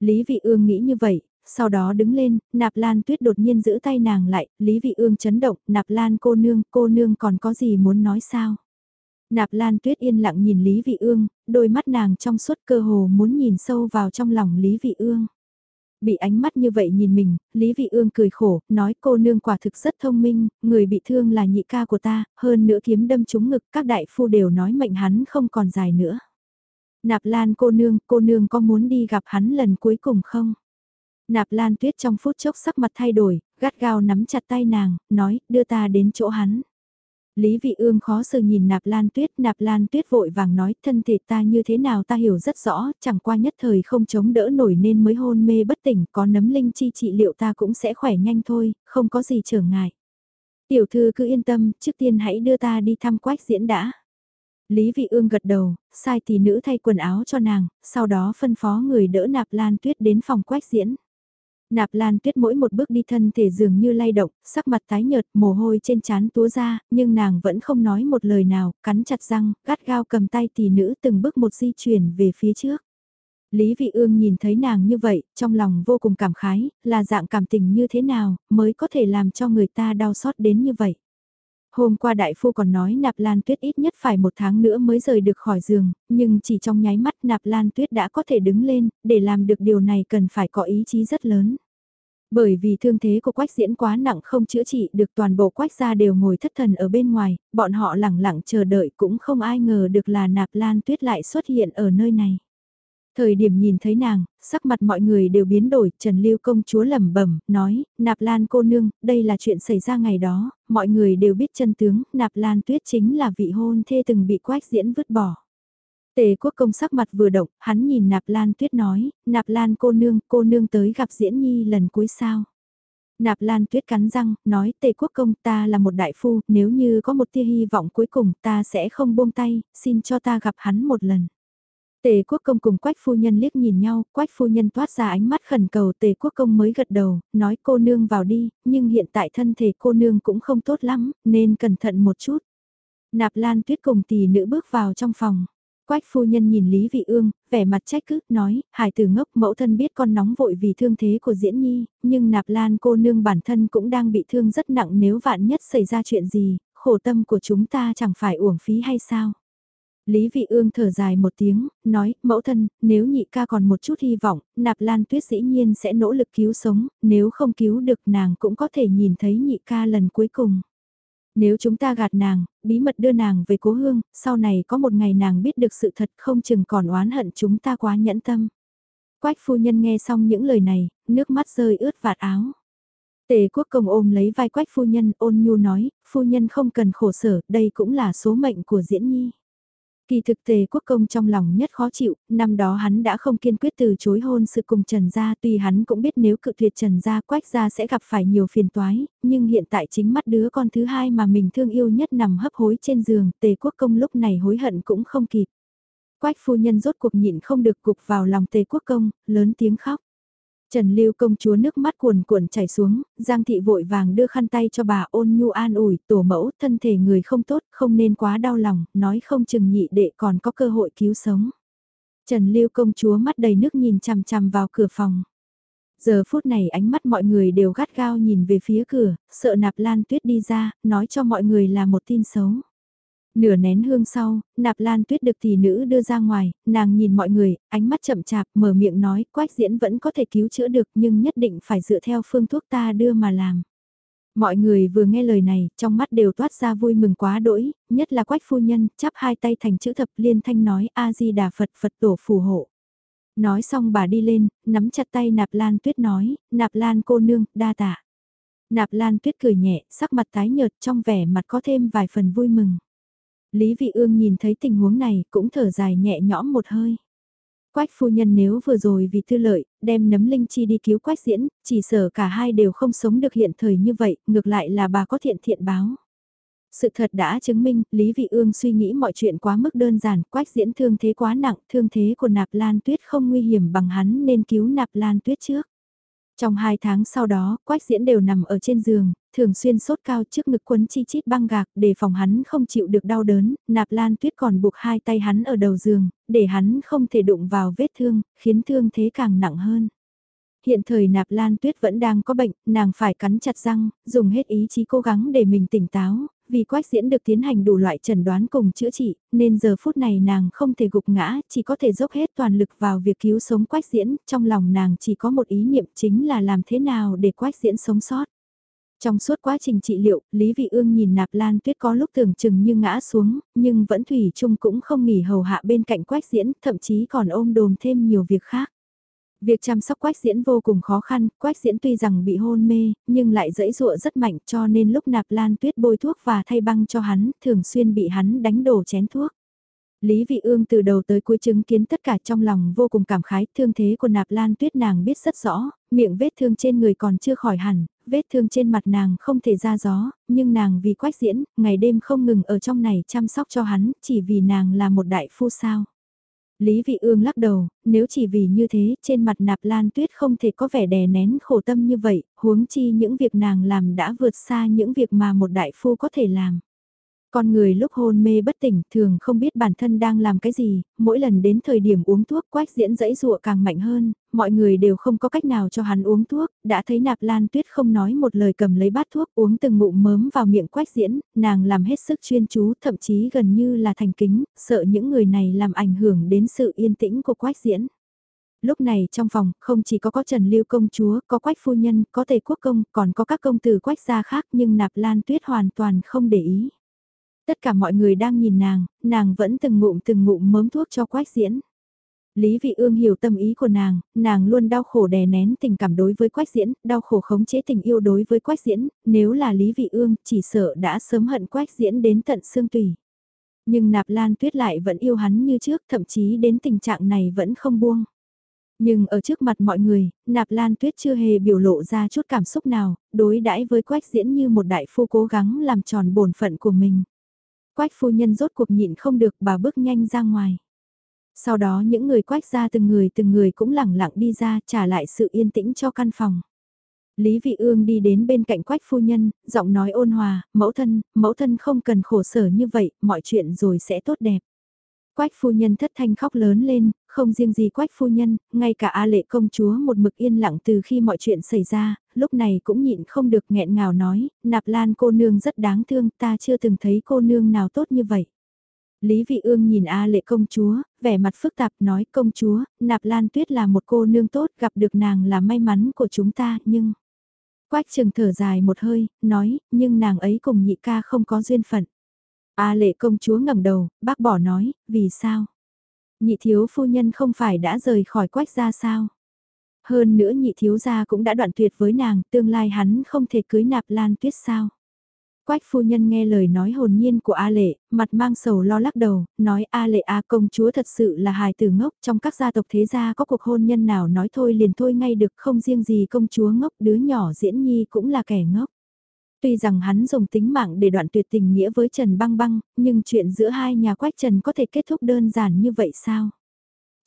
Lý Vị Ương nghĩ như vậy, sau đó đứng lên, nạp lan tuyết đột nhiên giữ tay nàng lại, Lý Vị Ương chấn động, nạp lan cô nương, cô nương còn có gì muốn nói sao? Nạp lan tuyết yên lặng nhìn Lý Vị Ương, đôi mắt nàng trong suốt cơ hồ muốn nhìn sâu vào trong lòng Lý Vị Ương. Bị ánh mắt như vậy nhìn mình, Lý Vị Ương cười khổ, nói cô nương quả thực rất thông minh, người bị thương là nhị ca của ta, hơn nữa kiếm đâm trúng ngực, các đại phu đều nói mệnh hắn không còn dài nữa. Nạp Lan cô nương, cô nương có muốn đi gặp hắn lần cuối cùng không? Nạp Lan Tuyết trong phút chốc sắc mặt thay đổi, gắt gao nắm chặt tay nàng, nói, đưa ta đến chỗ hắn. Lý Vị Ương khó xử nhìn Nạp Lan Tuyết, Nạp Lan Tuyết vội vàng nói, thân thể ta như thế nào ta hiểu rất rõ, chẳng qua nhất thời không chống đỡ nổi nên mới hôn mê bất tỉnh, có nấm linh chi trị liệu ta cũng sẽ khỏe nhanh thôi, không có gì trở ngại. Tiểu thư cứ yên tâm, trước tiên hãy đưa ta đi thăm quách diễn đã. Lý Vị Ương gật đầu, sai tỷ nữ thay quần áo cho nàng, sau đó phân phó người đỡ Nạp Lan Tuyết đến phòng quách diễn. Nạp Lan Tuyết mỗi một bước đi thân thể dường như lay động, sắc mặt tái nhợt, mồ hôi trên trán túa ra, nhưng nàng vẫn không nói một lời nào, cắn chặt răng, gắt gao cầm tay tỷ nữ từng bước một di chuyển về phía trước. Lý Vị Ương nhìn thấy nàng như vậy, trong lòng vô cùng cảm khái, là dạng cảm tình như thế nào, mới có thể làm cho người ta đau xót đến như vậy. Hôm qua đại phu còn nói nạp lan tuyết ít nhất phải một tháng nữa mới rời được khỏi giường, nhưng chỉ trong nháy mắt nạp lan tuyết đã có thể đứng lên, để làm được điều này cần phải có ý chí rất lớn. Bởi vì thương thế của quách diễn quá nặng không chữa trị được toàn bộ quách gia đều ngồi thất thần ở bên ngoài, bọn họ lẳng lặng chờ đợi cũng không ai ngờ được là nạp lan tuyết lại xuất hiện ở nơi này. Thời điểm nhìn thấy nàng, sắc mặt mọi người đều biến đổi, Trần Lưu công chúa lẩm bẩm nói, Nạp Lan cô nương, đây là chuyện xảy ra ngày đó, mọi người đều biết chân tướng, Nạp Lan tuyết chính là vị hôn thê từng bị quách diễn vứt bỏ. Tề quốc công sắc mặt vừa động, hắn nhìn Nạp Lan tuyết nói, Nạp Lan cô nương, cô nương tới gặp diễn nhi lần cuối sao. Nạp Lan tuyết cắn răng, nói Tề quốc công ta là một đại phu, nếu như có một tia hy vọng cuối cùng ta sẽ không buông tay, xin cho ta gặp hắn một lần. Tề quốc công cùng quách phu nhân liếc nhìn nhau, quách phu nhân toát ra ánh mắt khẩn cầu tề quốc công mới gật đầu, nói cô nương vào đi, nhưng hiện tại thân thể cô nương cũng không tốt lắm, nên cẩn thận một chút. Nạp lan tuyết cùng tỷ nữ bước vào trong phòng. Quách phu nhân nhìn Lý Vị Ương, vẻ mặt trách cứ, nói, hải tử ngốc mẫu thân biết con nóng vội vì thương thế của diễn nhi, nhưng nạp lan cô nương bản thân cũng đang bị thương rất nặng nếu vạn nhất xảy ra chuyện gì, khổ tâm của chúng ta chẳng phải uổng phí hay sao. Lý Vị Ương thở dài một tiếng, nói, mẫu thân, nếu nhị ca còn một chút hy vọng, nạp lan tuyết dĩ nhiên sẽ nỗ lực cứu sống, nếu không cứu được nàng cũng có thể nhìn thấy nhị ca lần cuối cùng. Nếu chúng ta gạt nàng, bí mật đưa nàng về cố hương, sau này có một ngày nàng biết được sự thật không chừng còn oán hận chúng ta quá nhẫn tâm. Quách phu nhân nghe xong những lời này, nước mắt rơi ướt vạt áo. Tề quốc công ôm lấy vai quách phu nhân ôn nhu nói, phu nhân không cần khổ sở, đây cũng là số mệnh của diễn nhi. Kỳ thực tề quốc công trong lòng nhất khó chịu, năm đó hắn đã không kiên quyết từ chối hôn sự cùng Trần Gia tuy hắn cũng biết nếu cự tuyệt Trần Gia quách gia sẽ gặp phải nhiều phiền toái, nhưng hiện tại chính mắt đứa con thứ hai mà mình thương yêu nhất nằm hấp hối trên giường, tề quốc công lúc này hối hận cũng không kịp. Quách phu nhân rốt cuộc nhịn không được cục vào lòng tề quốc công, lớn tiếng khóc. Trần Lưu công chúa nước mắt cuồn cuộn chảy xuống, Giang thị vội vàng đưa khăn tay cho bà ôn nhu an ủi, tổ mẫu, thân thể người không tốt, không nên quá đau lòng, nói không chừng nhị đệ còn có cơ hội cứu sống. Trần Lưu công chúa mắt đầy nước nhìn chằm chằm vào cửa phòng. Giờ phút này ánh mắt mọi người đều gắt gao nhìn về phía cửa, sợ nạp lan tuyết đi ra, nói cho mọi người là một tin xấu. Nửa nén hương sau, nạp lan tuyết được tỷ nữ đưa ra ngoài, nàng nhìn mọi người, ánh mắt chậm chạp, mở miệng nói, quách diễn vẫn có thể cứu chữa được nhưng nhất định phải dựa theo phương thuốc ta đưa mà làm. Mọi người vừa nghe lời này, trong mắt đều toát ra vui mừng quá đỗi, nhất là quách phu nhân, chắp hai tay thành chữ thập liên thanh nói A-di-đà Phật Phật tổ phù hộ. Nói xong bà đi lên, nắm chặt tay nạp lan tuyết nói, nạp lan cô nương, đa tạ. Nạp lan tuyết cười nhẹ, sắc mặt tái nhợt trong vẻ mặt có thêm vài phần vui mừng. Lý Vị Ương nhìn thấy tình huống này cũng thở dài nhẹ nhõm một hơi. Quách phu nhân nếu vừa rồi vì tư lợi, đem nấm linh chi đi cứu quách diễn, chỉ sợ cả hai đều không sống được hiện thời như vậy, ngược lại là bà có thiện thiện báo. Sự thật đã chứng minh, Lý Vị Ương suy nghĩ mọi chuyện quá mức đơn giản, quách diễn thương thế quá nặng, thương thế của nạp lan tuyết không nguy hiểm bằng hắn nên cứu nạp lan tuyết trước. Trong hai tháng sau đó, quách diễn đều nằm ở trên giường, thường xuyên sốt cao trước ngực quấn chi chít băng gạc để phòng hắn không chịu được đau đớn, nạp lan tuyết còn buộc hai tay hắn ở đầu giường, để hắn không thể đụng vào vết thương, khiến thương thế càng nặng hơn. Hiện thời nạp lan tuyết vẫn đang có bệnh, nàng phải cắn chặt răng, dùng hết ý chí cố gắng để mình tỉnh táo, vì quách diễn được tiến hành đủ loại chẩn đoán cùng chữa trị, nên giờ phút này nàng không thể gục ngã, chỉ có thể dốc hết toàn lực vào việc cứu sống quách diễn, trong lòng nàng chỉ có một ý niệm chính là làm thế nào để quách diễn sống sót. Trong suốt quá trình trị liệu, Lý Vị Ương nhìn nạp lan tuyết có lúc tưởng chừng như ngã xuống, nhưng vẫn thủy chung cũng không nghỉ hầu hạ bên cạnh quách diễn, thậm chí còn ôm đồm thêm nhiều việc khác. Việc chăm sóc quách diễn vô cùng khó khăn, quách diễn tuy rằng bị hôn mê, nhưng lại dẫy dụa rất mạnh cho nên lúc nạp lan tuyết bôi thuốc và thay băng cho hắn, thường xuyên bị hắn đánh đổ chén thuốc. Lý Vị Ương từ đầu tới cuối chứng kiến tất cả trong lòng vô cùng cảm khái, thương thế của nạp lan tuyết nàng biết rất rõ, miệng vết thương trên người còn chưa khỏi hẳn, vết thương trên mặt nàng không thể ra gió, nhưng nàng vì quách diễn, ngày đêm không ngừng ở trong này chăm sóc cho hắn, chỉ vì nàng là một đại phu sao. Lý Vị Ương lắc đầu, nếu chỉ vì như thế, trên mặt nạp lan tuyết không thể có vẻ đè nén khổ tâm như vậy, huống chi những việc nàng làm đã vượt xa những việc mà một đại phu có thể làm. Con người lúc hôn mê bất tỉnh thường không biết bản thân đang làm cái gì, mỗi lần đến thời điểm uống thuốc quách diễn dãy dụa càng mạnh hơn, mọi người đều không có cách nào cho hắn uống thuốc, đã thấy nạp lan tuyết không nói một lời cầm lấy bát thuốc uống từng ngụm mớm vào miệng quách diễn, nàng làm hết sức chuyên chú thậm chí gần như là thành kính, sợ những người này làm ảnh hưởng đến sự yên tĩnh của quách diễn. Lúc này trong phòng không chỉ có có Trần Lưu công chúa, có Quách phu nhân, có Tề quốc công, còn có các công tử Quách gia khác nhưng Nạp Lan Tuyết hoàn toàn không để ý. Tất cả mọi người đang nhìn nàng, nàng vẫn từng ngụm từng ngụm mớm thuốc cho quách diễn. Lý Vị Ương hiểu tâm ý của nàng, nàng luôn đau khổ đè nén tình cảm đối với Quách Diễn, đau khổ khống chế tình yêu đối với Quách Diễn, nếu là Lý Vị Ương chỉ sợ đã sớm hận Quách Diễn đến tận xương tủy. Nhưng Nạp Lan Tuyết lại vẫn yêu hắn như trước, thậm chí đến tình trạng này vẫn không buông. Nhưng ở trước mặt mọi người, Nạp Lan Tuyết chưa hề biểu lộ ra chút cảm xúc nào, đối đãi với Quách Diễn như một đại phu cố gắng làm tròn bổn phận của mình. Quách phu nhân rốt cuộc nhịn không được bà bước nhanh ra ngoài. Sau đó những người quách ra từng người từng người cũng lẳng lặng đi ra trả lại sự yên tĩnh cho căn phòng. Lý Vị Ương đi đến bên cạnh quách phu nhân, giọng nói ôn hòa, mẫu thân, mẫu thân không cần khổ sở như vậy, mọi chuyện rồi sẽ tốt đẹp. Quách phu nhân thất thanh khóc lớn lên, không riêng gì quách phu nhân, ngay cả A lệ công chúa một mực yên lặng từ khi mọi chuyện xảy ra, lúc này cũng nhịn không được nghẹn ngào nói, nạp lan cô nương rất đáng thương, ta chưa từng thấy cô nương nào tốt như vậy. Lý Vị Ương nhìn A lệ công chúa, vẻ mặt phức tạp nói công chúa, nạp lan tuyết là một cô nương tốt gặp được nàng là may mắn của chúng ta nhưng... Quách trường thở dài một hơi, nói, nhưng nàng ấy cùng nhị ca không có duyên phận. A lệ công chúa ngẩng đầu, bác bỏ nói, vì sao? Nhị thiếu phu nhân không phải đã rời khỏi quách ra sao? Hơn nữa nhị thiếu gia cũng đã đoạn tuyệt với nàng, tương lai hắn không thể cưới nạp lan tuyết sao? Quách phu nhân nghe lời nói hồn nhiên của A Lệ, mặt mang sầu lo lắc đầu, nói A Lệ A công chúa thật sự là hài tử ngốc, trong các gia tộc thế gia có cuộc hôn nhân nào nói thôi liền thôi ngay được không riêng gì công chúa ngốc, đứa nhỏ diễn nhi cũng là kẻ ngốc. Tuy rằng hắn dùng tính mạng để đoạn tuyệt tình nghĩa với Trần Băng Băng, nhưng chuyện giữa hai nhà Quách Trần có thể kết thúc đơn giản như vậy sao?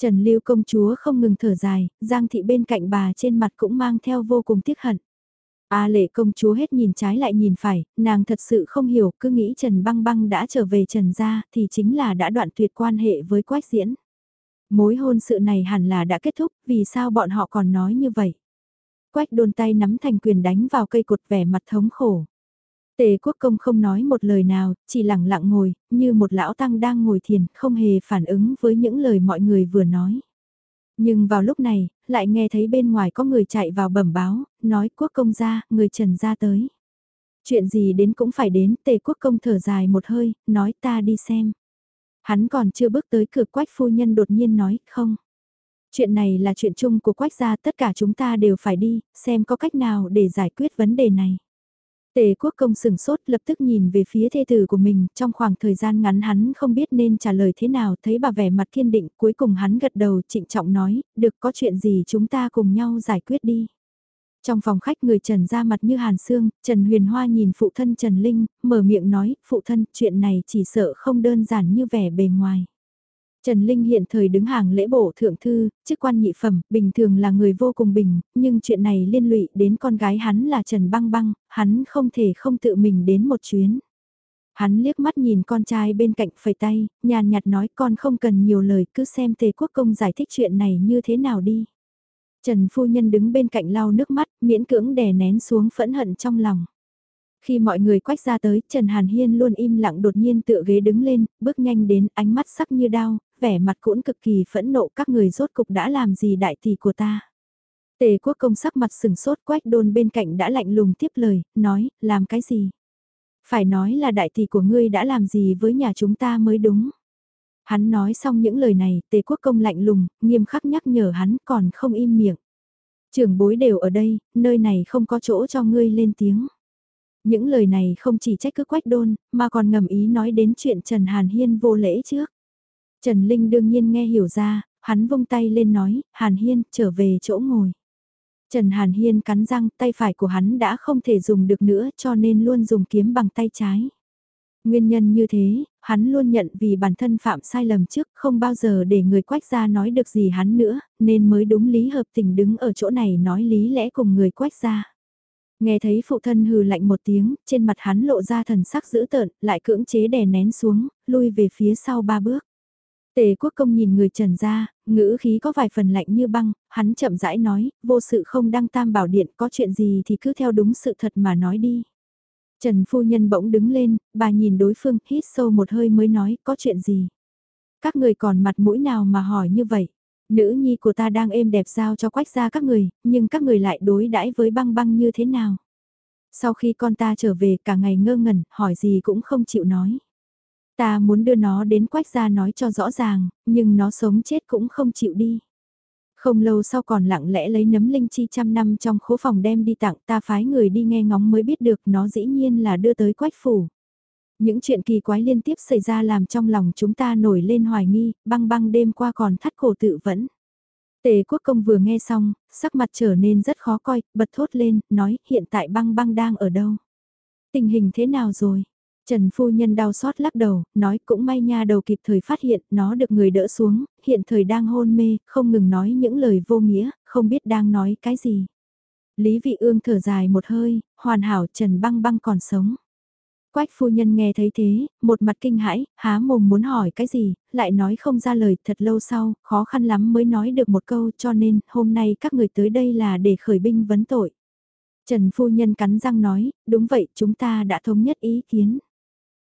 Trần Lưu công chúa không ngừng thở dài, Giang thị bên cạnh bà trên mặt cũng mang theo vô cùng tiếc hận. A lệ công chúa hết nhìn trái lại nhìn phải, nàng thật sự không hiểu, cứ nghĩ Trần Băng Băng đã trở về Trần gia thì chính là đã đoạn tuyệt quan hệ với Quách Diễn. Mối hôn sự này hẳn là đã kết thúc, vì sao bọn họ còn nói như vậy? Quách đôn tay nắm thành quyền đánh vào cây cột vẻ mặt thống khổ. Tề quốc công không nói một lời nào, chỉ lặng lặng ngồi, như một lão tăng đang ngồi thiền, không hề phản ứng với những lời mọi người vừa nói. Nhưng vào lúc này, lại nghe thấy bên ngoài có người chạy vào bẩm báo, nói quốc công ra, người trần ra tới. Chuyện gì đến cũng phải đến, tề quốc công thở dài một hơi, nói ta đi xem. Hắn còn chưa bước tới cửa quách phu nhân đột nhiên nói, không. Chuyện này là chuyện chung của quách gia tất cả chúng ta đều phải đi, xem có cách nào để giải quyết vấn đề này. Tề quốc công sừng sốt lập tức nhìn về phía thê tử của mình, trong khoảng thời gian ngắn hắn không biết nên trả lời thế nào, thấy bà vẻ mặt kiên định, cuối cùng hắn gật đầu trịnh trọng nói, được có chuyện gì chúng ta cùng nhau giải quyết đi. Trong phòng khách người Trần ra mặt như hàn xương, Trần Huyền Hoa nhìn phụ thân Trần Linh, mở miệng nói, phụ thân, chuyện này chỉ sợ không đơn giản như vẻ bề ngoài. Trần Linh hiện thời đứng hàng lễ bổ thượng thư, chức quan nhị phẩm, bình thường là người vô cùng bình, nhưng chuyện này liên lụy đến con gái hắn là Trần Băng Băng, hắn không thể không tự mình đến một chuyến. Hắn liếc mắt nhìn con trai bên cạnh phẩy tay, nhàn nhạt nói con không cần nhiều lời cứ xem tề quốc công giải thích chuyện này như thế nào đi. Trần phu nhân đứng bên cạnh lau nước mắt, miễn cưỡng đè nén xuống phẫn hận trong lòng. Khi mọi người quách ra tới, Trần Hàn Hiên luôn im lặng đột nhiên tựa ghế đứng lên, bước nhanh đến, ánh mắt sắc như đao, vẻ mặt cũng cực kỳ phẫn nộ các người rốt cục đã làm gì đại tỷ của ta. Tề quốc công sắc mặt sừng sốt quách đôn bên cạnh đã lạnh lùng tiếp lời, nói, làm cái gì? Phải nói là đại tỷ của ngươi đã làm gì với nhà chúng ta mới đúng. Hắn nói xong những lời này, tề quốc công lạnh lùng, nghiêm khắc nhắc nhở hắn còn không im miệng. Trường bối đều ở đây, nơi này không có chỗ cho ngươi lên tiếng. Những lời này không chỉ trách cứ quách đôn, mà còn ngầm ý nói đến chuyện Trần Hàn Hiên vô lễ trước. Trần Linh đương nhiên nghe hiểu ra, hắn vung tay lên nói, Hàn Hiên, trở về chỗ ngồi. Trần Hàn Hiên cắn răng, tay phải của hắn đã không thể dùng được nữa cho nên luôn dùng kiếm bằng tay trái. Nguyên nhân như thế, hắn luôn nhận vì bản thân phạm sai lầm trước không bao giờ để người quách gia nói được gì hắn nữa, nên mới đúng lý hợp tình đứng ở chỗ này nói lý lẽ cùng người quách gia. Nghe thấy phụ thân hừ lạnh một tiếng, trên mặt hắn lộ ra thần sắc dữ tợn, lại cưỡng chế đè nén xuống, lui về phía sau ba bước. Tề quốc công nhìn người trần ra, ngữ khí có vài phần lạnh như băng, hắn chậm rãi nói, vô sự không đăng tam bảo điện, có chuyện gì thì cứ theo đúng sự thật mà nói đi. Trần phu nhân bỗng đứng lên, bà nhìn đối phương, hít sâu một hơi mới nói, có chuyện gì. Các người còn mặt mũi nào mà hỏi như vậy. Nữ nhi của ta đang êm đẹp giao cho quách ra các người, nhưng các người lại đối đãi với băng băng như thế nào. Sau khi con ta trở về cả ngày ngơ ngẩn, hỏi gì cũng không chịu nói. Ta muốn đưa nó đến quách gia nói cho rõ ràng, nhưng nó sống chết cũng không chịu đi. Không lâu sau còn lặng lẽ lấy nấm linh chi trăm năm trong khố phòng đem đi tặng ta phái người đi nghe ngóng mới biết được nó dĩ nhiên là đưa tới quách phủ. Những chuyện kỳ quái liên tiếp xảy ra làm trong lòng chúng ta nổi lên hoài nghi, băng băng đêm qua còn thắt cổ tự vẫn. Tề quốc công vừa nghe xong, sắc mặt trở nên rất khó coi, bật thốt lên, nói hiện tại băng băng đang ở đâu. Tình hình thế nào rồi? Trần phu nhân đau xót lắc đầu, nói cũng may nha đầu kịp thời phát hiện nó được người đỡ xuống, hiện thời đang hôn mê, không ngừng nói những lời vô nghĩa, không biết đang nói cái gì. Lý vị ương thở dài một hơi, hoàn hảo Trần băng băng còn sống. Quách phu nhân nghe thấy thế, một mặt kinh hãi, há mồm muốn hỏi cái gì, lại nói không ra lời thật lâu sau, khó khăn lắm mới nói được một câu cho nên hôm nay các người tới đây là để khởi binh vấn tội. Trần phu nhân cắn răng nói, đúng vậy chúng ta đã thống nhất ý kiến.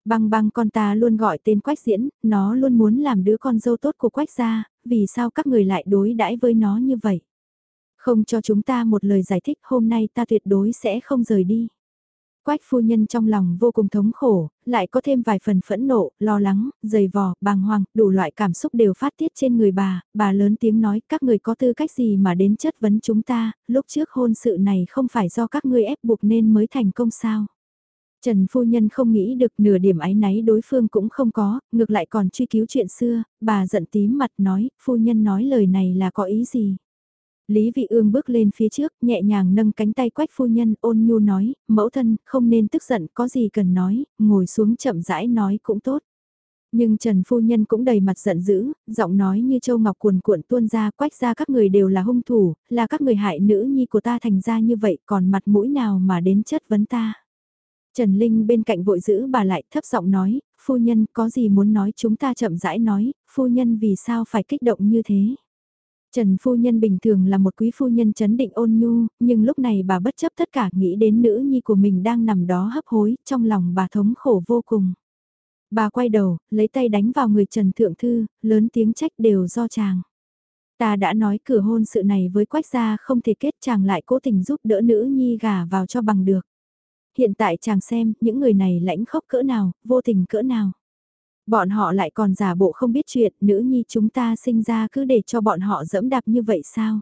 Băng băng con ta luôn gọi tên quách diễn, nó luôn muốn làm đứa con dâu tốt của quách gia, vì sao các người lại đối đãi với nó như vậy? Không cho chúng ta một lời giải thích hôm nay ta tuyệt đối sẽ không rời đi. Quách phu nhân trong lòng vô cùng thống khổ, lại có thêm vài phần phẫn nộ, lo lắng, dày vò, bàng hoàng, đủ loại cảm xúc đều phát tiết trên người bà, bà lớn tiếng nói các người có tư cách gì mà đến chất vấn chúng ta, lúc trước hôn sự này không phải do các ngươi ép buộc nên mới thành công sao. Trần phu nhân không nghĩ được nửa điểm ái náy đối phương cũng không có, ngược lại còn truy cứu chuyện xưa, bà giận tím mặt nói, phu nhân nói lời này là có ý gì. Lý Vị Ương bước lên phía trước, nhẹ nhàng nâng cánh tay quách phu nhân ôn nhu nói, mẫu thân, không nên tức giận, có gì cần nói, ngồi xuống chậm rãi nói cũng tốt. Nhưng Trần Phu Nhân cũng đầy mặt giận dữ, giọng nói như châu ngọc cuồn cuộn tuôn ra quách ra các người đều là hung thủ, là các người hại nữ nhi của ta thành ra như vậy còn mặt mũi nào mà đến chất vấn ta. Trần Linh bên cạnh vội giữ bà lại thấp giọng nói, phu nhân có gì muốn nói chúng ta chậm rãi nói, phu nhân vì sao phải kích động như thế. Trần phu nhân bình thường là một quý phu nhân chấn định ôn nhu, nhưng lúc này bà bất chấp tất cả nghĩ đến nữ nhi của mình đang nằm đó hấp hối, trong lòng bà thống khổ vô cùng. Bà quay đầu, lấy tay đánh vào người Trần Thượng Thư, lớn tiếng trách đều do chàng. Ta đã nói cửa hôn sự này với quách gia không thể kết chàng lại cố tình giúp đỡ nữ nhi gả vào cho bằng được. Hiện tại chàng xem, những người này lãnh khốc cỡ nào, vô tình cỡ nào. Bọn họ lại còn giả bộ không biết chuyện, nữ nhi chúng ta sinh ra cứ để cho bọn họ dẫm đạp như vậy sao?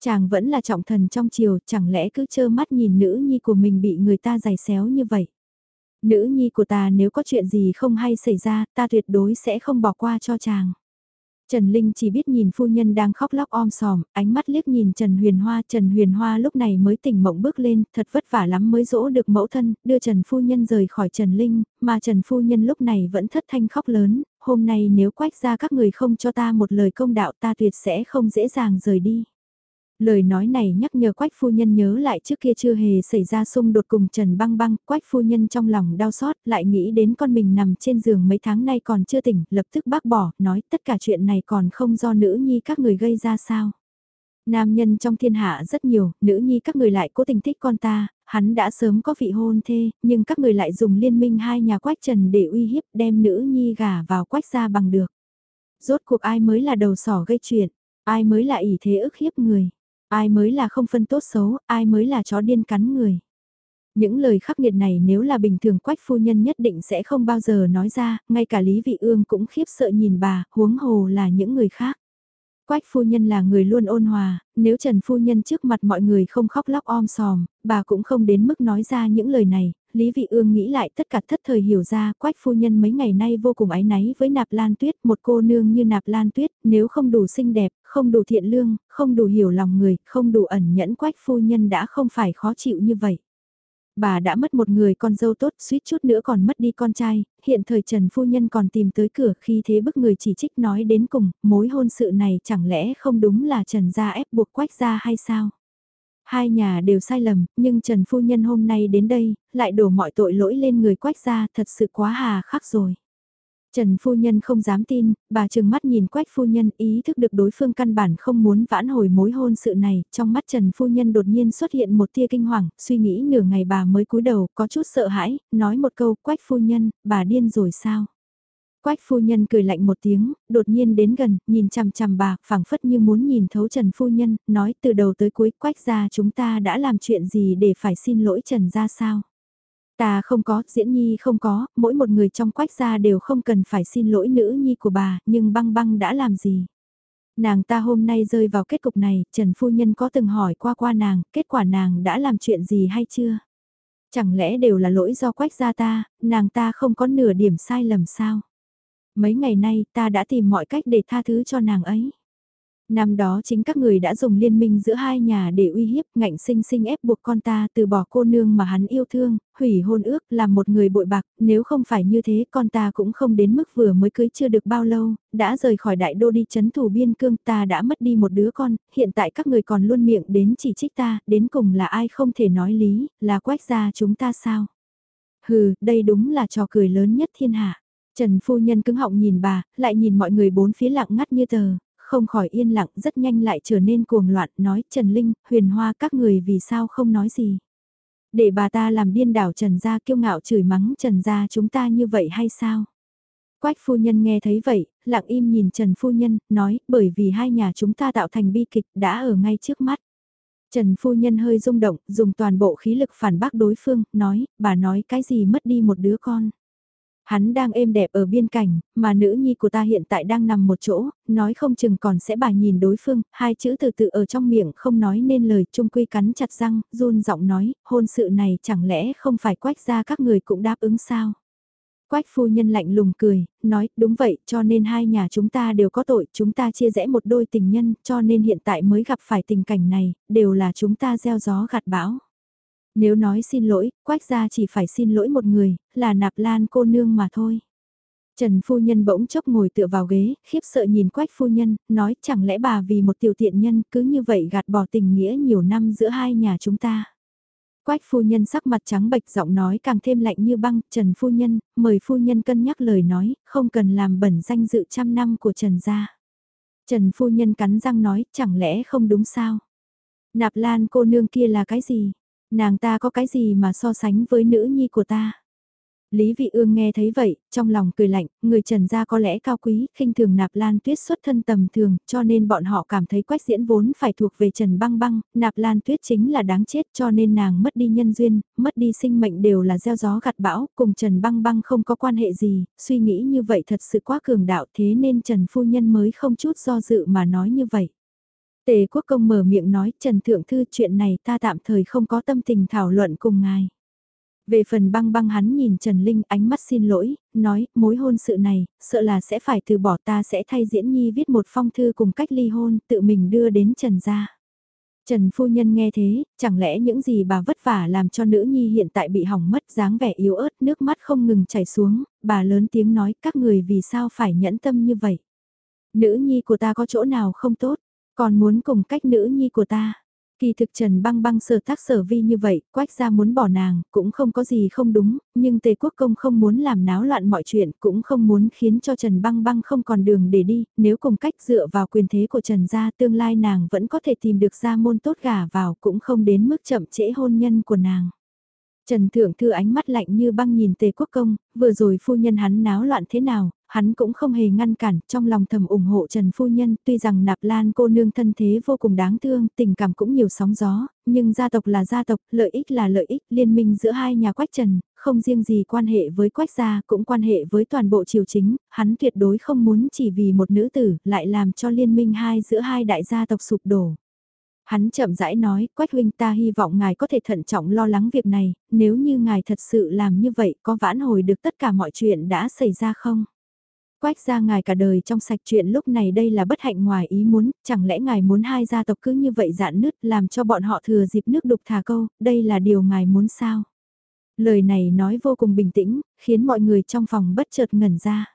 Chàng vẫn là trọng thần trong chiều, chẳng lẽ cứ trơ mắt nhìn nữ nhi của mình bị người ta giày xéo như vậy? Nữ nhi của ta nếu có chuyện gì không hay xảy ra, ta tuyệt đối sẽ không bỏ qua cho chàng. Trần Linh chỉ biết nhìn phu nhân đang khóc lóc om sòm, ánh mắt liếc nhìn Trần Huyền Hoa. Trần Huyền Hoa lúc này mới tỉnh mộng bước lên, thật vất vả lắm mới dỗ được mẫu thân, đưa Trần Phu Nhân rời khỏi Trần Linh, mà Trần Phu Nhân lúc này vẫn thất thanh khóc lớn, hôm nay nếu quách ra các người không cho ta một lời công đạo ta tuyệt sẽ không dễ dàng rời đi. Lời nói này nhắc nhở Quách phu nhân nhớ lại trước kia chưa hề xảy ra xung đột cùng Trần Băng Băng, Quách phu nhân trong lòng đau xót, lại nghĩ đến con mình nằm trên giường mấy tháng nay còn chưa tỉnh, lập tức bác bỏ, nói tất cả chuyện này còn không do nữ nhi các người gây ra sao. Nam nhân trong thiên hạ rất nhiều, nữ nhi các người lại cố tình thích con ta, hắn đã sớm có vị hôn thê, nhưng các người lại dùng liên minh hai nhà quách trần để uy hiếp đem nữ nhi gả vào quách ra bằng được. Rốt cuộc ai mới là đầu sỏ gây chuyện, ai mới là ỷ thế ức hiếp người. Ai mới là không phân tốt xấu, ai mới là chó điên cắn người. Những lời khắc nghiệt này nếu là bình thường quách phu nhân nhất định sẽ không bao giờ nói ra, ngay cả Lý Vị Ương cũng khiếp sợ nhìn bà, huống hồ là những người khác. Quách phu nhân là người luôn ôn hòa, nếu Trần phu nhân trước mặt mọi người không khóc lóc om sòm, bà cũng không đến mức nói ra những lời này, Lý Vị Ương nghĩ lại tất cả thất thời hiểu ra quách phu nhân mấy ngày nay vô cùng ái náy với nạp lan tuyết, một cô nương như nạp lan tuyết, nếu không đủ xinh đẹp, không đủ thiện lương, không đủ hiểu lòng người, không đủ ẩn nhẫn quách phu nhân đã không phải khó chịu như vậy. Bà đã mất một người con dâu tốt suýt chút nữa còn mất đi con trai, hiện thời Trần Phu Nhân còn tìm tới cửa khi thế bức người chỉ trích nói đến cùng, mối hôn sự này chẳng lẽ không đúng là Trần gia ép buộc quách gia hay sao? Hai nhà đều sai lầm, nhưng Trần Phu Nhân hôm nay đến đây, lại đổ mọi tội lỗi lên người quách gia thật sự quá hà khắc rồi. Trần phu nhân không dám tin, bà trừng mắt nhìn quách phu nhân ý thức được đối phương căn bản không muốn vãn hồi mối hôn sự này, trong mắt Trần phu nhân đột nhiên xuất hiện một tia kinh hoàng, suy nghĩ nửa ngày bà mới cúi đầu, có chút sợ hãi, nói một câu, quách phu nhân, bà điên rồi sao? Quách phu nhân cười lạnh một tiếng, đột nhiên đến gần, nhìn chằm chằm bà, phảng phất như muốn nhìn thấu Trần phu nhân, nói từ đầu tới cuối quách ra chúng ta đã làm chuyện gì để phải xin lỗi Trần ra sao? Ta không có, diễn nhi không có, mỗi một người trong quách gia đều không cần phải xin lỗi nữ nhi của bà, nhưng băng băng đã làm gì? Nàng ta hôm nay rơi vào kết cục này, Trần Phu Nhân có từng hỏi qua qua nàng, kết quả nàng đã làm chuyện gì hay chưa? Chẳng lẽ đều là lỗi do quách gia ta, nàng ta không có nửa điểm sai lầm sao? Mấy ngày nay ta đã tìm mọi cách để tha thứ cho nàng ấy. Năm đó chính các người đã dùng liên minh giữa hai nhà để uy hiếp ngạnh sinh sinh ép buộc con ta từ bỏ cô nương mà hắn yêu thương, hủy hôn ước làm một người bội bạc, nếu không phải như thế con ta cũng không đến mức vừa mới cưới chưa được bao lâu, đã rời khỏi đại đô đi chấn thủ biên cương ta đã mất đi một đứa con, hiện tại các người còn luôn miệng đến chỉ trích ta, đến cùng là ai không thể nói lý, là quách gia chúng ta sao? Hừ, đây đúng là trò cười lớn nhất thiên hạ. Trần phu nhân cứng họng nhìn bà, lại nhìn mọi người bốn phía lặng ngắt như tờ, không khỏi yên lặng rất nhanh lại trở nên cuồng loạn nói Trần Linh, huyền hoa các người vì sao không nói gì. Để bà ta làm điên đảo Trần gia kiêu ngạo chửi mắng Trần gia chúng ta như vậy hay sao? Quách phu nhân nghe thấy vậy, lặng im nhìn Trần phu nhân, nói bởi vì hai nhà chúng ta tạo thành bi kịch đã ở ngay trước mắt. Trần phu nhân hơi rung động, dùng toàn bộ khí lực phản bác đối phương, nói, bà nói cái gì mất đi một đứa con. Hắn đang êm đẹp ở biên cảnh, mà nữ nhi của ta hiện tại đang nằm một chỗ, nói không chừng còn sẽ bà nhìn đối phương, hai chữ từ từ ở trong miệng không nói nên lời trung quy cắn chặt răng, run giọng nói, hôn sự này chẳng lẽ không phải quách ra các người cũng đáp ứng sao? Quách phu nhân lạnh lùng cười, nói, đúng vậy, cho nên hai nhà chúng ta đều có tội, chúng ta chia rẽ một đôi tình nhân, cho nên hiện tại mới gặp phải tình cảnh này, đều là chúng ta gieo gió gặt bão. Nếu nói xin lỗi, quách gia chỉ phải xin lỗi một người, là nạp lan cô nương mà thôi. Trần phu nhân bỗng chốc ngồi tựa vào ghế, khiếp sợ nhìn quách phu nhân, nói chẳng lẽ bà vì một tiểu tiện nhân cứ như vậy gạt bỏ tình nghĩa nhiều năm giữa hai nhà chúng ta. Quách phu nhân sắc mặt trắng bệch giọng nói càng thêm lạnh như băng, Trần phu nhân, mời phu nhân cân nhắc lời nói, không cần làm bẩn danh dự trăm năm của Trần gia. Trần phu nhân cắn răng nói, chẳng lẽ không đúng sao? Nạp lan cô nương kia là cái gì? Nàng ta có cái gì mà so sánh với nữ nhi của ta? Lý Vị Ương nghe thấy vậy, trong lòng cười lạnh, người Trần gia có lẽ cao quý, khinh thường Nạp Lan Tuyết xuất thân tầm thường, cho nên bọn họ cảm thấy Quách Diễn vốn phải thuộc về Trần Băng Băng, Nạp Lan Tuyết chính là đáng chết, cho nên nàng mất đi nhân duyên, mất đi sinh mệnh đều là gieo gió gặt bão, cùng Trần Băng Băng không có quan hệ gì, suy nghĩ như vậy thật sự quá cường đạo, thế nên Trần phu nhân mới không chút do dự mà nói như vậy. Tề quốc công mở miệng nói Trần Thượng Thư chuyện này ta tạm thời không có tâm tình thảo luận cùng ngài. Về phần băng băng hắn nhìn Trần Linh ánh mắt xin lỗi, nói mối hôn sự này, sợ là sẽ phải từ bỏ ta sẽ thay diễn nhi viết một phong thư cùng cách ly hôn tự mình đưa đến Trần gia. Trần phu nhân nghe thế, chẳng lẽ những gì bà vất vả làm cho nữ nhi hiện tại bị hỏng mất dáng vẻ yếu ớt nước mắt không ngừng chảy xuống, bà lớn tiếng nói các người vì sao phải nhẫn tâm như vậy. Nữ nhi của ta có chỗ nào không tốt, còn muốn cùng cách nữ nhi của ta. Kỳ thực Trần băng băng sở tác sở vi như vậy, quách ra muốn bỏ nàng, cũng không có gì không đúng, nhưng Tề Quốc Công không muốn làm náo loạn mọi chuyện, cũng không muốn khiến cho Trần băng băng không còn đường để đi, nếu cùng cách dựa vào quyền thế của Trần gia tương lai nàng vẫn có thể tìm được gia môn tốt gả vào cũng không đến mức chậm trễ hôn nhân của nàng. Trần Thượng Thư ánh mắt lạnh như băng nhìn Tề Quốc Công, vừa rồi phu nhân hắn náo loạn thế nào, hắn cũng không hề ngăn cản, trong lòng thầm ủng hộ Trần Phu Nhân, tuy rằng nạp lan cô nương thân thế vô cùng đáng thương, tình cảm cũng nhiều sóng gió, nhưng gia tộc là gia tộc, lợi ích là lợi ích, liên minh giữa hai nhà quách Trần, không riêng gì quan hệ với quách gia, cũng quan hệ với toàn bộ triều chính, hắn tuyệt đối không muốn chỉ vì một nữ tử, lại làm cho liên minh hai giữa hai đại gia tộc sụp đổ. Hắn chậm rãi nói, Quách huynh ta hy vọng ngài có thể thận trọng lo lắng việc này, nếu như ngài thật sự làm như vậy có vãn hồi được tất cả mọi chuyện đã xảy ra không? Quách ra ngài cả đời trong sạch chuyện lúc này đây là bất hạnh ngoài ý muốn, chẳng lẽ ngài muốn hai gia tộc cứ như vậy dạn nứt làm cho bọn họ thừa dịp nước đục thả câu, đây là điều ngài muốn sao? Lời này nói vô cùng bình tĩnh, khiến mọi người trong phòng bất chợt ngẩn ra.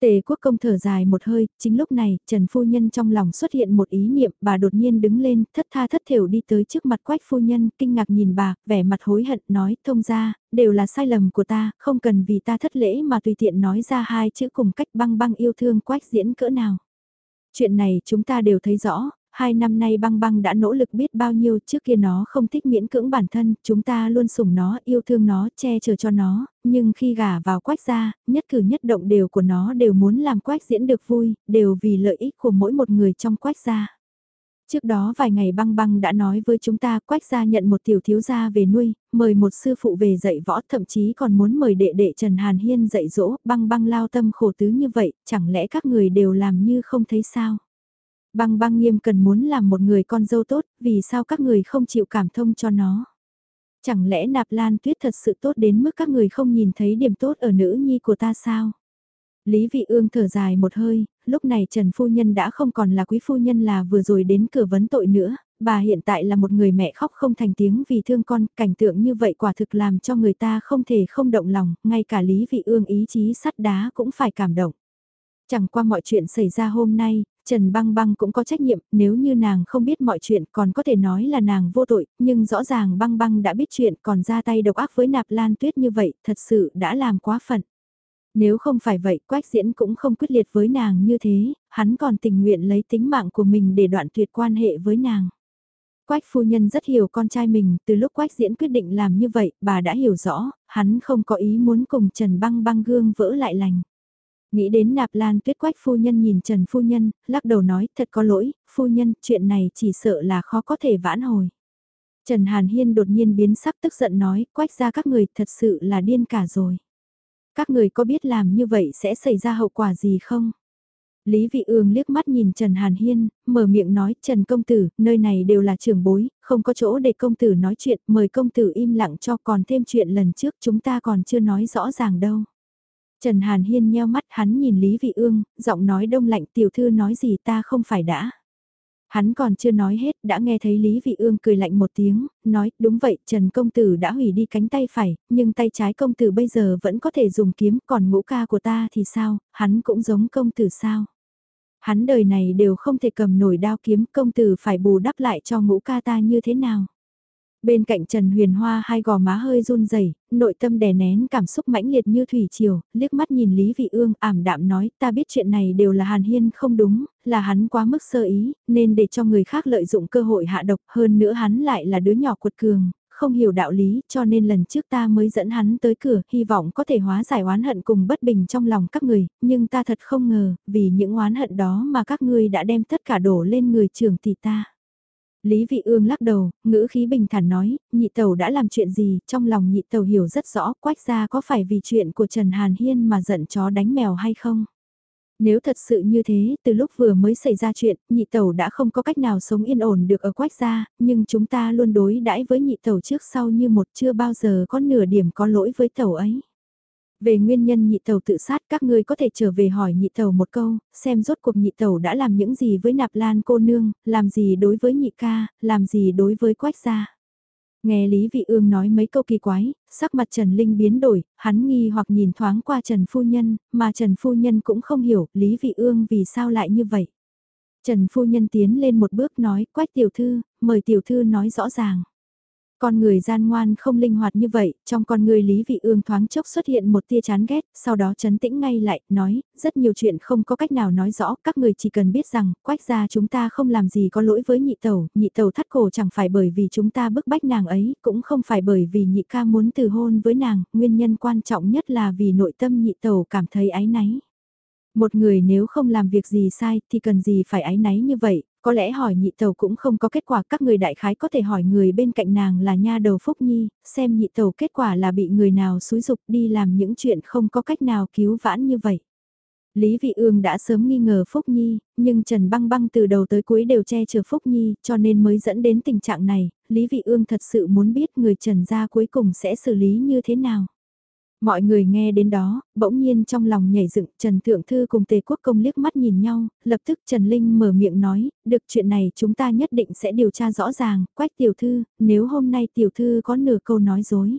Tề quốc công thở dài một hơi, chính lúc này, Trần Phu Nhân trong lòng xuất hiện một ý niệm, bà đột nhiên đứng lên, thất tha thất thiểu đi tới trước mặt Quách Phu Nhân, kinh ngạc nhìn bà, vẻ mặt hối hận, nói, thông ra, đều là sai lầm của ta, không cần vì ta thất lễ mà tùy tiện nói ra hai chữ cùng cách băng băng yêu thương Quách diễn cỡ nào. Chuyện này chúng ta đều thấy rõ, hai năm nay băng băng đã nỗ lực biết bao nhiêu trước kia nó không thích miễn cưỡng bản thân, chúng ta luôn sủng nó, yêu thương nó, che chở cho nó, nhưng khi gả vào quách gia, nhất cử nhất động đều của nó đều muốn làm quách diễn được vui, đều vì lợi ích của mỗi một người trong quách gia. Trước đó vài ngày băng băng đã nói với chúng ta quách gia nhận một tiểu thiếu gia về nuôi, mời một sư phụ về dạy võ thậm chí còn muốn mời đệ đệ Trần Hàn Hiên dạy dỗ, băng băng lao tâm khổ tứ như vậy, chẳng lẽ các người đều làm như không thấy sao? Băng băng nghiêm cần muốn làm một người con dâu tốt, vì sao các người không chịu cảm thông cho nó? Chẳng lẽ nạp lan tuyết thật sự tốt đến mức các người không nhìn thấy điểm tốt ở nữ nhi của ta sao? Lý Vị Ương thở dài một hơi, lúc này Trần Phu Nhân đã không còn là quý phu nhân là vừa rồi đến cửa vấn tội nữa, bà hiện tại là một người mẹ khóc không thành tiếng vì thương con, cảnh tượng như vậy quả thực làm cho người ta không thể không động lòng, ngay cả Lý Vị Ương ý chí sắt đá cũng phải cảm động. Chẳng qua mọi chuyện xảy ra hôm nay, Trần Băng Băng cũng có trách nhiệm, nếu như nàng không biết mọi chuyện còn có thể nói là nàng vô tội, nhưng rõ ràng Băng Băng đã biết chuyện còn ra tay độc ác với Nạp Lan Tuyết như vậy, thật sự đã làm quá phận. Nếu không phải vậy, Quách Diễn cũng không quyết liệt với nàng như thế, hắn còn tình nguyện lấy tính mạng của mình để đoạn tuyệt quan hệ với nàng. Quách phu nhân rất hiểu con trai mình, từ lúc Quách Diễn quyết định làm như vậy, bà đã hiểu rõ, hắn không có ý muốn cùng Trần Băng Băng gương vỡ lại lành. Nghĩ đến nạp lan tuyết quách phu nhân nhìn Trần phu nhân, lắc đầu nói thật có lỗi, phu nhân, chuyện này chỉ sợ là khó có thể vãn hồi. Trần Hàn Hiên đột nhiên biến sắc tức giận nói, quách ra các người thật sự là điên cả rồi. Các người có biết làm như vậy sẽ xảy ra hậu quả gì không? Lý Vị Ương liếc mắt nhìn Trần Hàn Hiên, mở miệng nói, Trần Công Tử, nơi này đều là trường bối, không có chỗ để Công Tử nói chuyện, mời Công Tử im lặng cho còn thêm chuyện lần trước chúng ta còn chưa nói rõ ràng đâu. Trần Hàn Hiên nheo mắt hắn nhìn Lý Vị Ương, giọng nói đông lạnh tiểu thư nói gì ta không phải đã. Hắn còn chưa nói hết, đã nghe thấy Lý Vị Ương cười lạnh một tiếng, nói, đúng vậy, Trần Công Tử đã hủy đi cánh tay phải, nhưng tay trái Công Tử bây giờ vẫn có thể dùng kiếm, còn ngũ ca của ta thì sao, hắn cũng giống Công Tử sao. Hắn đời này đều không thể cầm nổi đao kiếm, Công Tử phải bù đắp lại cho ngũ ca ta như thế nào. Bên cạnh Trần Huyền Hoa hai gò má hơi run rẩy, nội tâm đè nén cảm xúc mãnh liệt như thủy triều, liếc mắt nhìn Lý Vị Ương ảm đạm nói ta biết chuyện này đều là Hàn Hiên không đúng, là hắn quá mức sơ ý, nên để cho người khác lợi dụng cơ hội hạ độc hơn nữa hắn lại là đứa nhỏ cuột cường, không hiểu đạo lý cho nên lần trước ta mới dẫn hắn tới cửa hy vọng có thể hóa giải oán hận cùng bất bình trong lòng các người, nhưng ta thật không ngờ, vì những oán hận đó mà các ngươi đã đem tất cả đổ lên người trưởng tỷ ta. Lý Vị Ương lắc đầu, ngữ khí bình thản nói, nhị tẩu đã làm chuyện gì, trong lòng nhị tẩu hiểu rất rõ, quách gia có phải vì chuyện của Trần Hàn Hiên mà giận chó đánh mèo hay không? Nếu thật sự như thế, từ lúc vừa mới xảy ra chuyện, nhị tẩu đã không có cách nào sống yên ổn được ở quách gia, nhưng chúng ta luôn đối đãi với nhị tẩu trước sau như một chưa bao giờ có nửa điểm có lỗi với tẩu ấy. Về nguyên nhân nhị tàu tự sát các ngươi có thể trở về hỏi nhị tàu một câu, xem rốt cuộc nhị tàu đã làm những gì với nạp lan cô nương, làm gì đối với nhị ca, làm gì đối với quách gia. Nghe Lý Vị Ương nói mấy câu kỳ quái, sắc mặt Trần Linh biến đổi, hắn nghi hoặc nhìn thoáng qua Trần Phu Nhân, mà Trần Phu Nhân cũng không hiểu Lý Vị Ương vì sao lại như vậy. Trần Phu Nhân tiến lên một bước nói, quách tiểu thư, mời tiểu thư nói rõ ràng. Con người gian ngoan không linh hoạt như vậy, trong con người Lý Vị Ương thoáng chốc xuất hiện một tia chán ghét, sau đó chấn tĩnh ngay lại, nói, rất nhiều chuyện không có cách nào nói rõ, các người chỉ cần biết rằng, quách gia chúng ta không làm gì có lỗi với nhị tẩu, nhị tẩu thắt cổ chẳng phải bởi vì chúng ta bức bách nàng ấy, cũng không phải bởi vì nhị ca muốn từ hôn với nàng, nguyên nhân quan trọng nhất là vì nội tâm nhị tẩu cảm thấy ái náy. Một người nếu không làm việc gì sai thì cần gì phải ái náy như vậy, có lẽ hỏi nhị tàu cũng không có kết quả các người đại khái có thể hỏi người bên cạnh nàng là nha đầu Phúc Nhi, xem nhị tàu kết quả là bị người nào xúi dục đi làm những chuyện không có cách nào cứu vãn như vậy. Lý Vị Ương đã sớm nghi ngờ Phúc Nhi, nhưng Trần Băng Băng từ đầu tới cuối đều che chở Phúc Nhi, cho nên mới dẫn đến tình trạng này, Lý Vị Ương thật sự muốn biết người Trần gia cuối cùng sẽ xử lý như thế nào. Mọi người nghe đến đó, bỗng nhiên trong lòng nhảy dựng, Trần Thượng Thư cùng Tề Quốc Công liếc mắt nhìn nhau, lập tức Trần Linh mở miệng nói, được chuyện này chúng ta nhất định sẽ điều tra rõ ràng, quách tiểu thư, nếu hôm nay tiểu thư có nửa câu nói dối.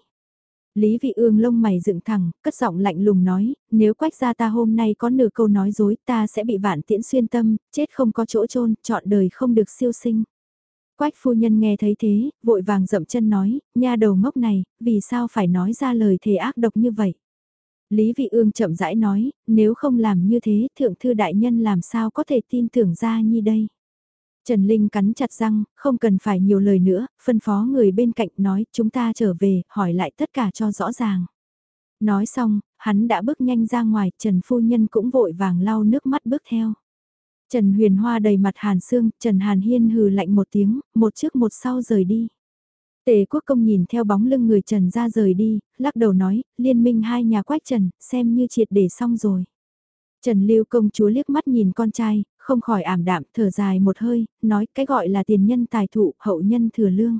Lý Vị Ương lông mày dựng thẳng, cất giọng lạnh lùng nói, nếu quách gia ta hôm nay có nửa câu nói dối ta sẽ bị vạn tiễn xuyên tâm, chết không có chỗ chôn chọn đời không được siêu sinh. Quách phu nhân nghe thấy thế, vội vàng dậm chân nói, nha đầu ngốc này, vì sao phải nói ra lời thề ác độc như vậy? Lý Vị Ương chậm rãi nói, nếu không làm như thế, thượng thư đại nhân làm sao có thể tin tưởng ra như đây? Trần Linh cắn chặt răng, không cần phải nhiều lời nữa, phân phó người bên cạnh nói, chúng ta trở về, hỏi lại tất cả cho rõ ràng. Nói xong, hắn đã bước nhanh ra ngoài, Trần Phu Nhân cũng vội vàng lau nước mắt bước theo. Trần Huyền Hoa đầy mặt Hàn Sương, Trần Hàn Hiên hừ lạnh một tiếng, một trước một sau rời đi. Tề quốc công nhìn theo bóng lưng người Trần ra rời đi, lắc đầu nói, liên minh hai nhà quách Trần, xem như triệt để xong rồi. Trần Lưu công chúa liếc mắt nhìn con trai, không khỏi ảm đạm, thở dài một hơi, nói cái gọi là tiền nhân tài thụ, hậu nhân thừa lương.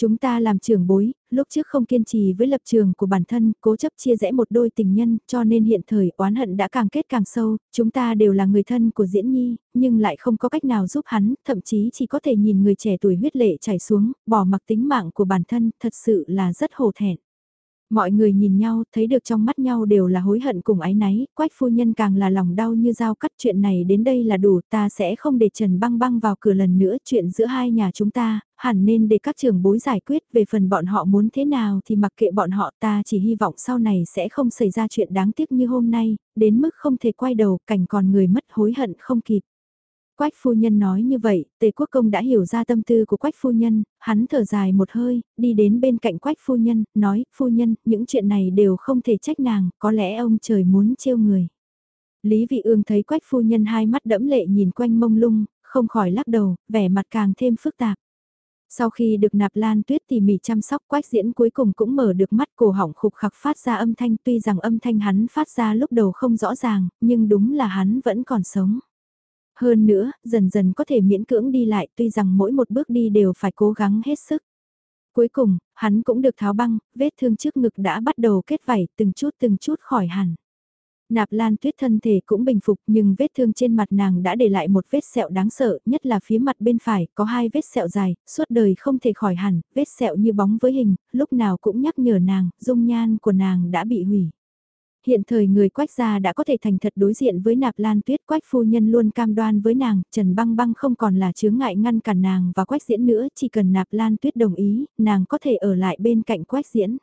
Chúng ta làm trưởng bối, lúc trước không kiên trì với lập trường của bản thân, cố chấp chia rẽ một đôi tình nhân, cho nên hiện thời oán hận đã càng kết càng sâu, chúng ta đều là người thân của Diễn Nhi, nhưng lại không có cách nào giúp hắn, thậm chí chỉ có thể nhìn người trẻ tuổi huyết lệ chảy xuống, bỏ mặc tính mạng của bản thân, thật sự là rất hổ thẹn. Mọi người nhìn nhau, thấy được trong mắt nhau đều là hối hận cùng ái náy, quách phu nhân càng là lòng đau như dao cắt chuyện này đến đây là đủ, ta sẽ không để Trần băng băng vào cửa lần nữa, chuyện giữa hai nhà chúng ta, hẳn nên để các trường bối giải quyết về phần bọn họ muốn thế nào thì mặc kệ bọn họ ta chỉ hy vọng sau này sẽ không xảy ra chuyện đáng tiếc như hôm nay, đến mức không thể quay đầu, cảnh còn người mất hối hận không kịp. Quách phu nhân nói như vậy, tề quốc công đã hiểu ra tâm tư của quách phu nhân, hắn thở dài một hơi, đi đến bên cạnh quách phu nhân, nói, phu nhân, những chuyện này đều không thể trách nàng, có lẽ ông trời muốn trêu người. Lý vị ương thấy quách phu nhân hai mắt đẫm lệ nhìn quanh mông lung, không khỏi lắc đầu, vẻ mặt càng thêm phức tạp. Sau khi được nạp lan tuyết tỉ mỉ chăm sóc quách diễn cuối cùng cũng mở được mắt cổ họng khục khặc phát ra âm thanh tuy rằng âm thanh hắn phát ra lúc đầu không rõ ràng, nhưng đúng là hắn vẫn còn sống. Hơn nữa, dần dần có thể miễn cưỡng đi lại tuy rằng mỗi một bước đi đều phải cố gắng hết sức. Cuối cùng, hắn cũng được tháo băng, vết thương trước ngực đã bắt đầu kết vảy từng chút từng chút khỏi hẳn. Nạp Lan Tuyết thân thể cũng bình phục nhưng vết thương trên mặt nàng đã để lại một vết sẹo đáng sợ, nhất là phía mặt bên phải, có hai vết sẹo dài, suốt đời không thể khỏi hẳn, vết sẹo như bóng với hình, lúc nào cũng nhắc nhở nàng, dung nhan của nàng đã bị hủy. Hiện thời người quách gia đã có thể thành thật đối diện với nạp lan tuyết quách phu nhân luôn cam đoan với nàng, Trần băng băng không còn là chướng ngại ngăn cản nàng và quách diễn nữa, chỉ cần nạp lan tuyết đồng ý, nàng có thể ở lại bên cạnh quách diễn.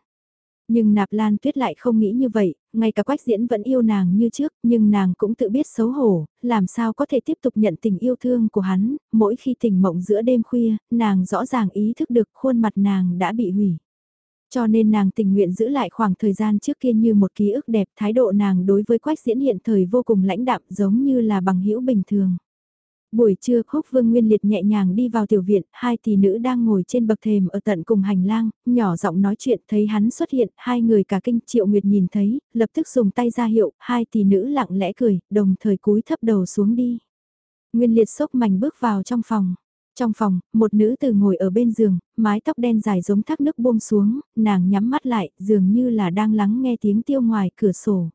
Nhưng nạp lan tuyết lại không nghĩ như vậy, ngay cả quách diễn vẫn yêu nàng như trước, nhưng nàng cũng tự biết xấu hổ, làm sao có thể tiếp tục nhận tình yêu thương của hắn, mỗi khi tỉnh mộng giữa đêm khuya, nàng rõ ràng ý thức được khuôn mặt nàng đã bị hủy. Cho nên nàng tình nguyện giữ lại khoảng thời gian trước kia như một ký ức đẹp, thái độ nàng đối với quách diễn hiện thời vô cùng lãnh đạm giống như là bằng hữu bình thường. Buổi trưa, Húc Vương Nguyên Liệt nhẹ nhàng đi vào tiểu viện, hai tỷ nữ đang ngồi trên bậc thềm ở tận cùng hành lang, nhỏ giọng nói chuyện, thấy hắn xuất hiện, hai người cả kinh Triệu Nguyệt nhìn thấy, lập tức dùng tay ra hiệu, hai tỷ nữ lặng lẽ cười, đồng thời cúi thấp đầu xuống đi. Nguyên Liệt sốc mảnh bước vào trong phòng. Trong phòng, một nữ từ ngồi ở bên giường, mái tóc đen dài giống thác nước buông xuống, nàng nhắm mắt lại, dường như là đang lắng nghe tiếng tiêu ngoài cửa sổ.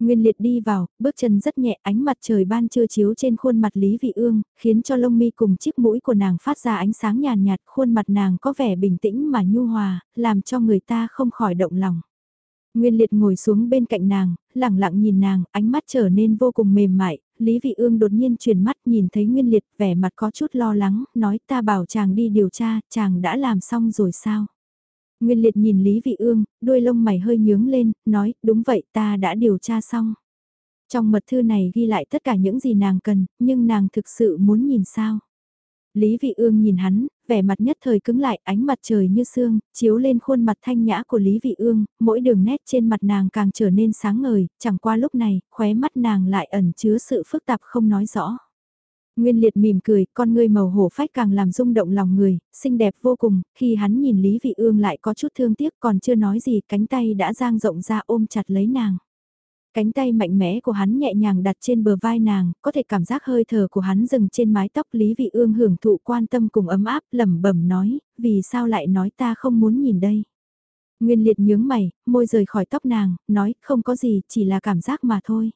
Nguyên liệt đi vào, bước chân rất nhẹ ánh mặt trời ban trưa chiếu trên khuôn mặt Lý Vị Ương, khiến cho lông mi cùng chiếc mũi của nàng phát ra ánh sáng nhàn nhạt, khuôn mặt nàng có vẻ bình tĩnh mà nhu hòa, làm cho người ta không khỏi động lòng. Nguyên liệt ngồi xuống bên cạnh nàng, lặng lặng nhìn nàng, ánh mắt trở nên vô cùng mềm mại, Lý Vị Ương đột nhiên chuyển mắt nhìn thấy Nguyên liệt vẻ mặt có chút lo lắng, nói ta bảo chàng đi điều tra, chàng đã làm xong rồi sao? Nguyên liệt nhìn Lý Vị Ương, đuôi lông mày hơi nhướng lên, nói, đúng vậy ta đã điều tra xong. Trong mật thư này ghi lại tất cả những gì nàng cần, nhưng nàng thực sự muốn nhìn sao? Lý Vị Ương nhìn hắn, vẻ mặt nhất thời cứng lại, ánh mặt trời như sương, chiếu lên khuôn mặt thanh nhã của Lý Vị Ương, mỗi đường nét trên mặt nàng càng trở nên sáng ngời, chẳng qua lúc này, khóe mắt nàng lại ẩn chứa sự phức tạp không nói rõ. Nguyên liệt mỉm cười, con ngươi màu hổ phách càng làm rung động lòng người, xinh đẹp vô cùng, khi hắn nhìn Lý Vị Ương lại có chút thương tiếc còn chưa nói gì cánh tay đã giang rộng ra ôm chặt lấy nàng. Cánh tay mạnh mẽ của hắn nhẹ nhàng đặt trên bờ vai nàng, có thể cảm giác hơi thở của hắn dừng trên mái tóc Lý Vị Ương hưởng thụ quan tâm cùng ấm áp lẩm bẩm nói, vì sao lại nói ta không muốn nhìn đây. Nguyên liệt nhướng mày, môi rời khỏi tóc nàng, nói không có gì, chỉ là cảm giác mà thôi.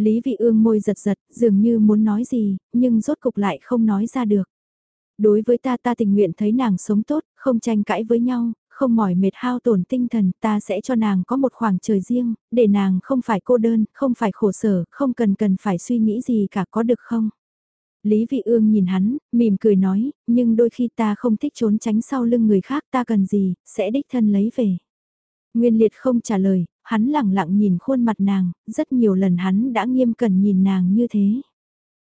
Lý Vị Ương môi giật giật, dường như muốn nói gì, nhưng rốt cục lại không nói ra được. Đối với ta ta tình nguyện thấy nàng sống tốt, không tranh cãi với nhau, không mỏi mệt hao tổn tinh thần, ta sẽ cho nàng có một khoảng trời riêng, để nàng không phải cô đơn, không phải khổ sở, không cần cần phải suy nghĩ gì cả có được không? Lý Vị Ương nhìn hắn, mỉm cười nói, nhưng đôi khi ta không thích trốn tránh sau lưng người khác ta cần gì, sẽ đích thân lấy về. Nguyên Liệt không trả lời, hắn lặng lặng nhìn khuôn mặt nàng, rất nhiều lần hắn đã nghiêm cẩn nhìn nàng như thế.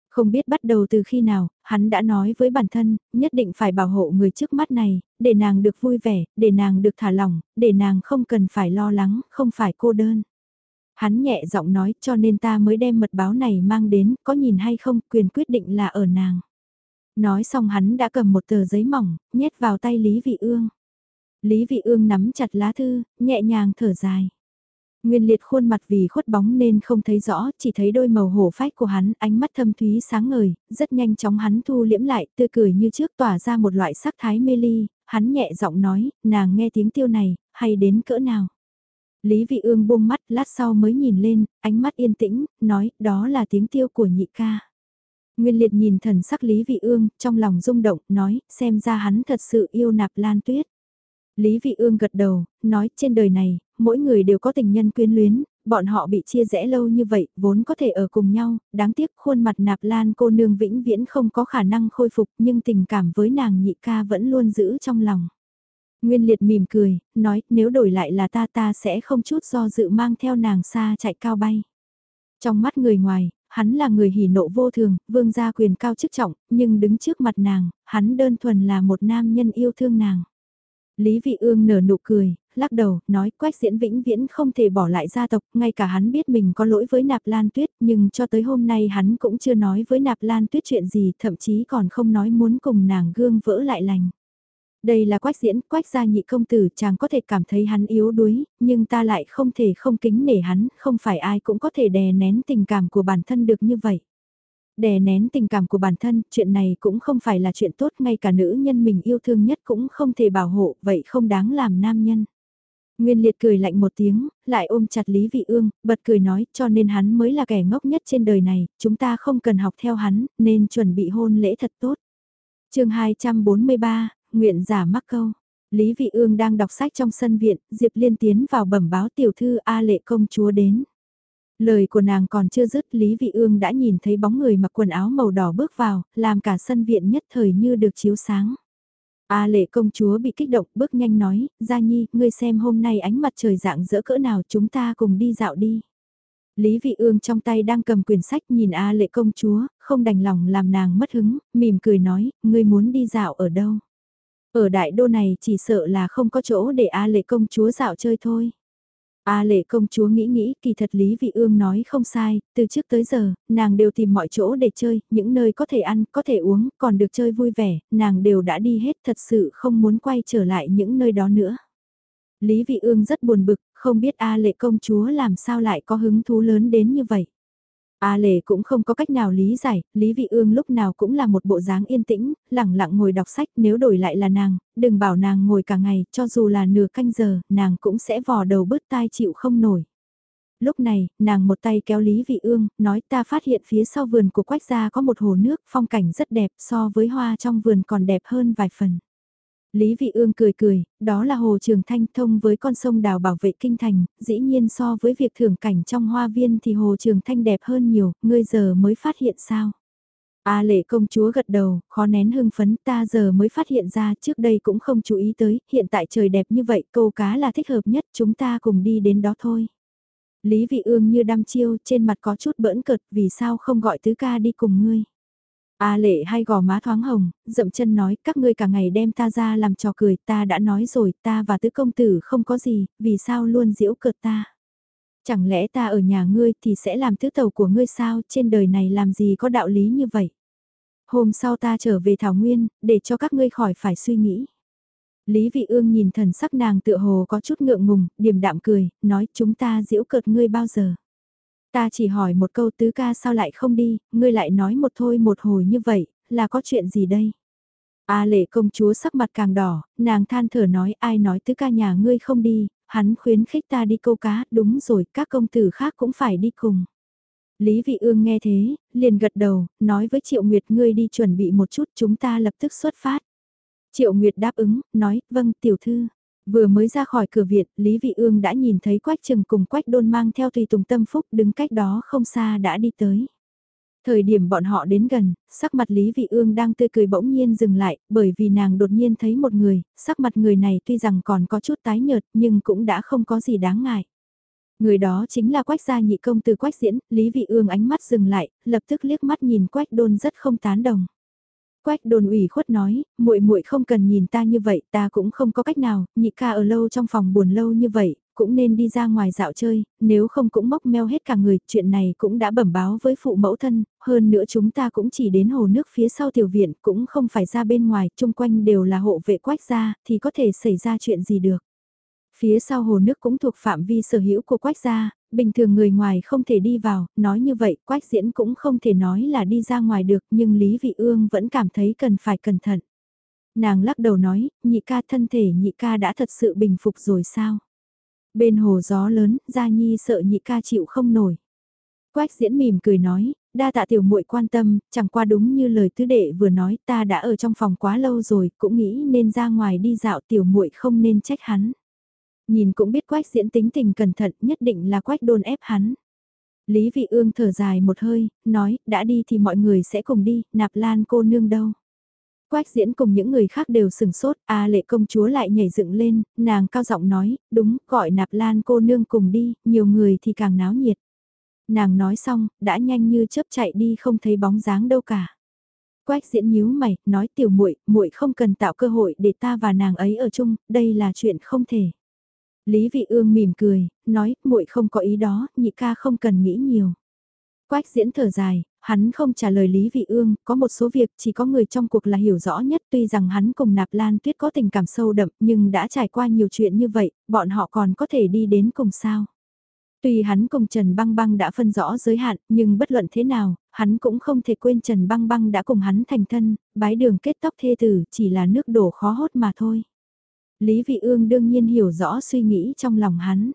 Không biết bắt đầu từ khi nào, hắn đã nói với bản thân, nhất định phải bảo hộ người trước mắt này, để nàng được vui vẻ, để nàng được thả lỏng, để nàng không cần phải lo lắng, không phải cô đơn. Hắn nhẹ giọng nói cho nên ta mới đem mật báo này mang đến, có nhìn hay không, quyền quyết định là ở nàng. Nói xong hắn đã cầm một tờ giấy mỏng, nhét vào tay Lý Vị Ương. Lý Vị Ương nắm chặt lá thư, nhẹ nhàng thở dài. Nguyên liệt khuôn mặt vì khuất bóng nên không thấy rõ, chỉ thấy đôi màu hổ phách của hắn, ánh mắt thâm thúy sáng ngời, rất nhanh chóng hắn thu liễm lại, tươi cười như trước tỏa ra một loại sắc thái mê ly, hắn nhẹ giọng nói, nàng nghe tiếng tiêu này, hay đến cỡ nào. Lý Vị Ương buông mắt, lát sau mới nhìn lên, ánh mắt yên tĩnh, nói, đó là tiếng tiêu của nhị ca. Nguyên liệt nhìn thần sắc Lý Vị Ương, trong lòng rung động, nói, xem ra hắn thật sự yêu nạp lan tuyết. Lý Vị Ương gật đầu, nói trên đời này, mỗi người đều có tình nhân quyến luyến, bọn họ bị chia rẽ lâu như vậy, vốn có thể ở cùng nhau, đáng tiếc khuôn mặt nạp lan cô nương vĩnh viễn không có khả năng khôi phục nhưng tình cảm với nàng nhị ca vẫn luôn giữ trong lòng. Nguyên liệt mỉm cười, nói nếu đổi lại là ta ta sẽ không chút do dự mang theo nàng xa chạy cao bay. Trong mắt người ngoài, hắn là người hỉ nộ vô thường, vương gia quyền cao chức trọng, nhưng đứng trước mặt nàng, hắn đơn thuần là một nam nhân yêu thương nàng. Lý Vị Ương nở nụ cười, lắc đầu, nói Quách Diễn vĩnh viễn không thể bỏ lại gia tộc, ngay cả hắn biết mình có lỗi với Nạp Lan Tuyết, nhưng cho tới hôm nay hắn cũng chưa nói với Nạp Lan Tuyết chuyện gì, thậm chí còn không nói muốn cùng nàng gương vỡ lại lành. Đây là Quách Diễn, Quách gia nhị công tử, chàng có thể cảm thấy hắn yếu đuối, nhưng ta lại không thể không kính nể hắn, không phải ai cũng có thể đè nén tình cảm của bản thân được như vậy. Đè nén tình cảm của bản thân, chuyện này cũng không phải là chuyện tốt, ngay cả nữ nhân mình yêu thương nhất cũng không thể bảo hộ, vậy không đáng làm nam nhân. Nguyên liệt cười lạnh một tiếng, lại ôm chặt Lý Vị Ương, bật cười nói, cho nên hắn mới là kẻ ngốc nhất trên đời này, chúng ta không cần học theo hắn, nên chuẩn bị hôn lễ thật tốt. chương 243, Nguyện giả mắc câu. Lý Vị Ương đang đọc sách trong sân viện, Diệp Liên tiến vào bẩm báo tiểu thư A lệ công chúa đến. Lời của nàng còn chưa dứt Lý Vị Ương đã nhìn thấy bóng người mặc quần áo màu đỏ bước vào, làm cả sân viện nhất thời như được chiếu sáng. A lệ công chúa bị kích động bước nhanh nói, Gia Nhi, ngươi xem hôm nay ánh mặt trời dạng dỡ cỡ nào chúng ta cùng đi dạo đi. Lý Vị Ương trong tay đang cầm quyển sách nhìn A lệ công chúa, không đành lòng làm nàng mất hứng, mỉm cười nói, ngươi muốn đi dạo ở đâu. Ở đại đô này chỉ sợ là không có chỗ để A lệ công chúa dạo chơi thôi. A lệ công chúa nghĩ nghĩ, kỳ thật Lý Vị Ương nói không sai, từ trước tới giờ, nàng đều tìm mọi chỗ để chơi, những nơi có thể ăn, có thể uống, còn được chơi vui vẻ, nàng đều đã đi hết thật sự không muốn quay trở lại những nơi đó nữa. Lý Vị Ương rất buồn bực, không biết A lệ công chúa làm sao lại có hứng thú lớn đến như vậy. A Lệ cũng không có cách nào lý giải, Lý Vị Ương lúc nào cũng là một bộ dáng yên tĩnh, lặng lặng ngồi đọc sách nếu đổi lại là nàng, đừng bảo nàng ngồi cả ngày, cho dù là nửa canh giờ, nàng cũng sẽ vò đầu bứt tai chịu không nổi. Lúc này, nàng một tay kéo Lý Vị Ương, nói ta phát hiện phía sau vườn của Quách gia có một hồ nước, phong cảnh rất đẹp so với hoa trong vườn còn đẹp hơn vài phần. Lý Vị Ương cười cười, đó là hồ trường thanh thông với con sông đào bảo vệ kinh thành, dĩ nhiên so với việc thưởng cảnh trong hoa viên thì hồ trường thanh đẹp hơn nhiều, ngươi giờ mới phát hiện sao. A lệ công chúa gật đầu, khó nén hưng phấn ta giờ mới phát hiện ra trước đây cũng không chú ý tới, hiện tại trời đẹp như vậy câu cá là thích hợp nhất chúng ta cùng đi đến đó thôi. Lý vị ương như đăm chiêu trên mặt có chút bỡn cợt vì sao không gọi tứ ca đi cùng ngươi. A lệ hai gò má thoáng hồng, dậm chân nói các ngươi cả ngày đem ta ra làm trò cười ta đã nói rồi ta và tứ công tử không có gì, vì sao luôn giễu cợt ta. Chẳng lẽ ta ở nhà ngươi thì sẽ làm tứ tàu của ngươi sao trên đời này làm gì có đạo lý như vậy. Hôm sau ta trở về Thảo Nguyên, để cho các ngươi khỏi phải suy nghĩ. Lý Vị Ương nhìn thần sắc nàng tựa hồ có chút ngượng ngùng, điềm đạm cười, nói chúng ta giễu cợt ngươi bao giờ. Ta chỉ hỏi một câu tứ ca sao lại không đi, ngươi lại nói một thôi một hồi như vậy, là có chuyện gì đây? A lệ công chúa sắc mặt càng đỏ, nàng than thở nói ai nói tứ ca nhà ngươi không đi, hắn khuyến khích ta đi câu cá, đúng rồi, các công tử khác cũng phải đi cùng. Lý Vị Ương nghe thế, liền gật đầu, nói với Triệu Nguyệt ngươi đi chuẩn bị một chút chúng ta lập tức xuất phát. Triệu Nguyệt đáp ứng, nói, vâng tiểu thư. Vừa mới ra khỏi cửa viện, Lý Vị Ương đã nhìn thấy Quách Trừng cùng Quách Đôn mang theo tùy tùng tâm phúc đứng cách đó không xa đã đi tới. Thời điểm bọn họ đến gần, sắc mặt Lý Vị Ương đang tươi cười bỗng nhiên dừng lại, bởi vì nàng đột nhiên thấy một người, sắc mặt người này tuy rằng còn có chút tái nhợt nhưng cũng đã không có gì đáng ngại. Người đó chính là Quách gia nhị công từ Quách diễn, Lý Vị Ương ánh mắt dừng lại, lập tức liếc mắt nhìn Quách Đôn rất không tán đồng. Quách đồn ủy khuất nói, muội muội không cần nhìn ta như vậy, ta cũng không có cách nào, nhị ca ở lâu trong phòng buồn lâu như vậy, cũng nên đi ra ngoài dạo chơi, nếu không cũng mốc meo hết cả người, chuyện này cũng đã bẩm báo với phụ mẫu thân, hơn nữa chúng ta cũng chỉ đến hồ nước phía sau tiểu viện, cũng không phải ra bên ngoài, chung quanh đều là hộ vệ quách gia, thì có thể xảy ra chuyện gì được. Phía sau hồ nước cũng thuộc phạm vi sở hữu của quách gia, bình thường người ngoài không thể đi vào, nói như vậy quách diễn cũng không thể nói là đi ra ngoài được nhưng Lý Vị Ương vẫn cảm thấy cần phải cẩn thận. Nàng lắc đầu nói, nhị ca thân thể nhị ca đã thật sự bình phục rồi sao? Bên hồ gió lớn, Gia Nhi sợ nhị ca chịu không nổi. Quách diễn mỉm cười nói, đa tạ tiểu muội quan tâm, chẳng qua đúng như lời tứ đệ vừa nói ta đã ở trong phòng quá lâu rồi, cũng nghĩ nên ra ngoài đi dạo tiểu muội không nên trách hắn. Nhìn cũng biết quách diễn tính tình cẩn thận nhất định là quách đôn ép hắn. Lý vị ương thở dài một hơi, nói, đã đi thì mọi người sẽ cùng đi, nạp lan cô nương đâu. Quách diễn cùng những người khác đều sừng sốt, a lệ công chúa lại nhảy dựng lên, nàng cao giọng nói, đúng, gọi nạp lan cô nương cùng đi, nhiều người thì càng náo nhiệt. Nàng nói xong, đã nhanh như chớp chạy đi không thấy bóng dáng đâu cả. Quách diễn nhíu mày, nói tiểu muội, muội không cần tạo cơ hội để ta và nàng ấy ở chung, đây là chuyện không thể. Lý Vị Ương mỉm cười, nói, muội không có ý đó, nhị ca không cần nghĩ nhiều. Quách diễn thở dài, hắn không trả lời Lý Vị Ương, có một số việc chỉ có người trong cuộc là hiểu rõ nhất tuy rằng hắn cùng Nạp Lan Tuyết có tình cảm sâu đậm nhưng đã trải qua nhiều chuyện như vậy, bọn họ còn có thể đi đến cùng sao. Tuy hắn cùng Trần Băng Băng đã phân rõ giới hạn, nhưng bất luận thế nào, hắn cũng không thể quên Trần Băng Băng đã cùng hắn thành thân, bái đường kết tóc thê tử chỉ là nước đổ khó hốt mà thôi. Lý Vị Ương đương nhiên hiểu rõ suy nghĩ trong lòng hắn.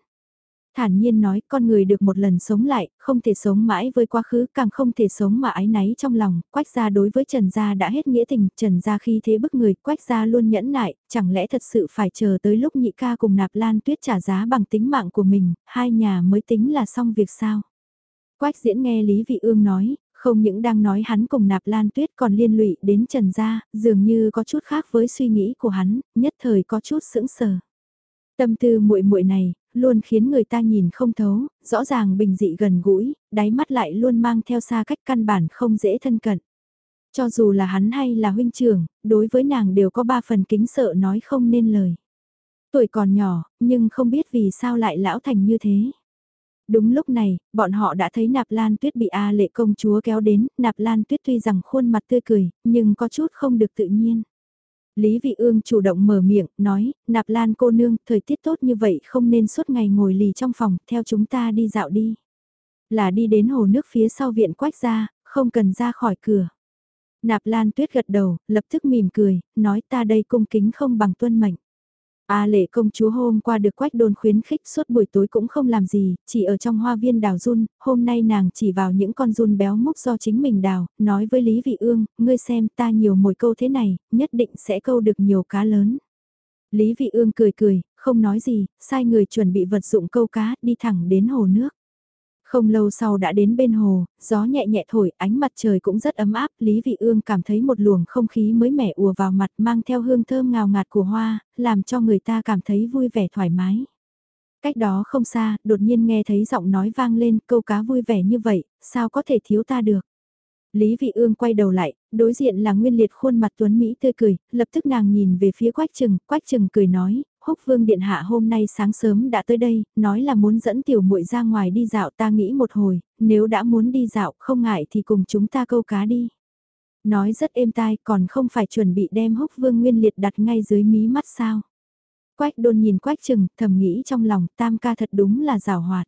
Thản nhiên nói con người được một lần sống lại, không thể sống mãi với quá khứ, càng không thể sống mà ái náy trong lòng, quách gia đối với Trần gia đã hết nghĩa tình, Trần gia khi thế bức người, quách gia luôn nhẫn nại, chẳng lẽ thật sự phải chờ tới lúc nhị ca cùng nạp lan tuyết trả giá bằng tính mạng của mình, hai nhà mới tính là xong việc sao? Quách diễn nghe Lý Vị Ương nói, không những đang nói hắn cùng nạp lan tuyết còn liên lụy đến Trần gia, dường như có chút khác với suy nghĩ của hắn, nhất thời có chút sững sờ. Tâm tư muội muội này, luôn khiến người ta nhìn không thấu, rõ ràng bình dị gần gũi, đáy mắt lại luôn mang theo xa cách căn bản không dễ thân cận. Cho dù là hắn hay là huynh trưởng, đối với nàng đều có ba phần kính sợ nói không nên lời. Tuổi còn nhỏ, nhưng không biết vì sao lại lão thành như thế. Đúng lúc này, bọn họ đã thấy Nạp Lan Tuyết bị A lệ công chúa kéo đến, Nạp Lan Tuyết tuy rằng khuôn mặt tươi cười, nhưng có chút không được tự nhiên. Lý Vị Ương chủ động mở miệng, nói, Nạp Lan cô nương, thời tiết tốt như vậy không nên suốt ngày ngồi lì trong phòng, theo chúng ta đi dạo đi. Là đi đến hồ nước phía sau viện quách ra, không cần ra khỏi cửa. Nạp Lan Tuyết gật đầu, lập tức mỉm cười, nói ta đây cung kính không bằng tuân mệnh. A lệ công chúa hôm qua được quách đôn khuyến khích suốt buổi tối cũng không làm gì, chỉ ở trong hoa viên đào run, hôm nay nàng chỉ vào những con run béo múc do chính mình đào, nói với Lý Vị Ương, ngươi xem ta nhiều mồi câu thế này, nhất định sẽ câu được nhiều cá lớn. Lý Vị Ương cười cười, không nói gì, sai người chuẩn bị vật dụng câu cá, đi thẳng đến hồ nước. Không lâu sau đã đến bên hồ, gió nhẹ nhẹ thổi, ánh mặt trời cũng rất ấm áp, Lý Vị Ương cảm thấy một luồng không khí mới mẻ ùa vào mặt mang theo hương thơm ngào ngạt của hoa, làm cho người ta cảm thấy vui vẻ thoải mái. Cách đó không xa, đột nhiên nghe thấy giọng nói vang lên câu cá vui vẻ như vậy, sao có thể thiếu ta được. Lý Vị Ương quay đầu lại, đối diện là nguyên liệt khuôn mặt tuấn Mỹ tươi cười, lập tức nàng nhìn về phía Quách Trừng, Quách Trừng cười nói, Húc Vương Điện Hạ hôm nay sáng sớm đã tới đây, nói là muốn dẫn tiểu muội ra ngoài đi dạo ta nghĩ một hồi, nếu đã muốn đi dạo không ngại thì cùng chúng ta câu cá đi. Nói rất êm tai còn không phải chuẩn bị đem Húc Vương Nguyên Liệt đặt ngay dưới mí mắt sao. Quách đôn nhìn Quách chừng, thầm nghĩ trong lòng tam ca thật đúng là rào hoạt.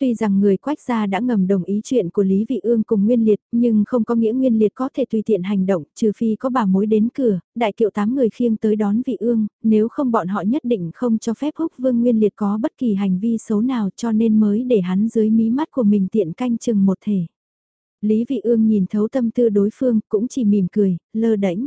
Tuy rằng người quách gia đã ngầm đồng ý chuyện của Lý Vị Ương cùng Nguyên Liệt, nhưng không có nghĩa Nguyên Liệt có thể tùy tiện hành động, trừ phi có bà mối đến cửa, đại kiệu tám người khiêng tới đón Vị Ương, nếu không bọn họ nhất định không cho phép húc vương Nguyên Liệt có bất kỳ hành vi xấu nào cho nên mới để hắn dưới mí mắt của mình tiện canh chừng một thể. Lý Vị Ương nhìn thấu tâm tư đối phương, cũng chỉ mỉm cười, lơ đễnh.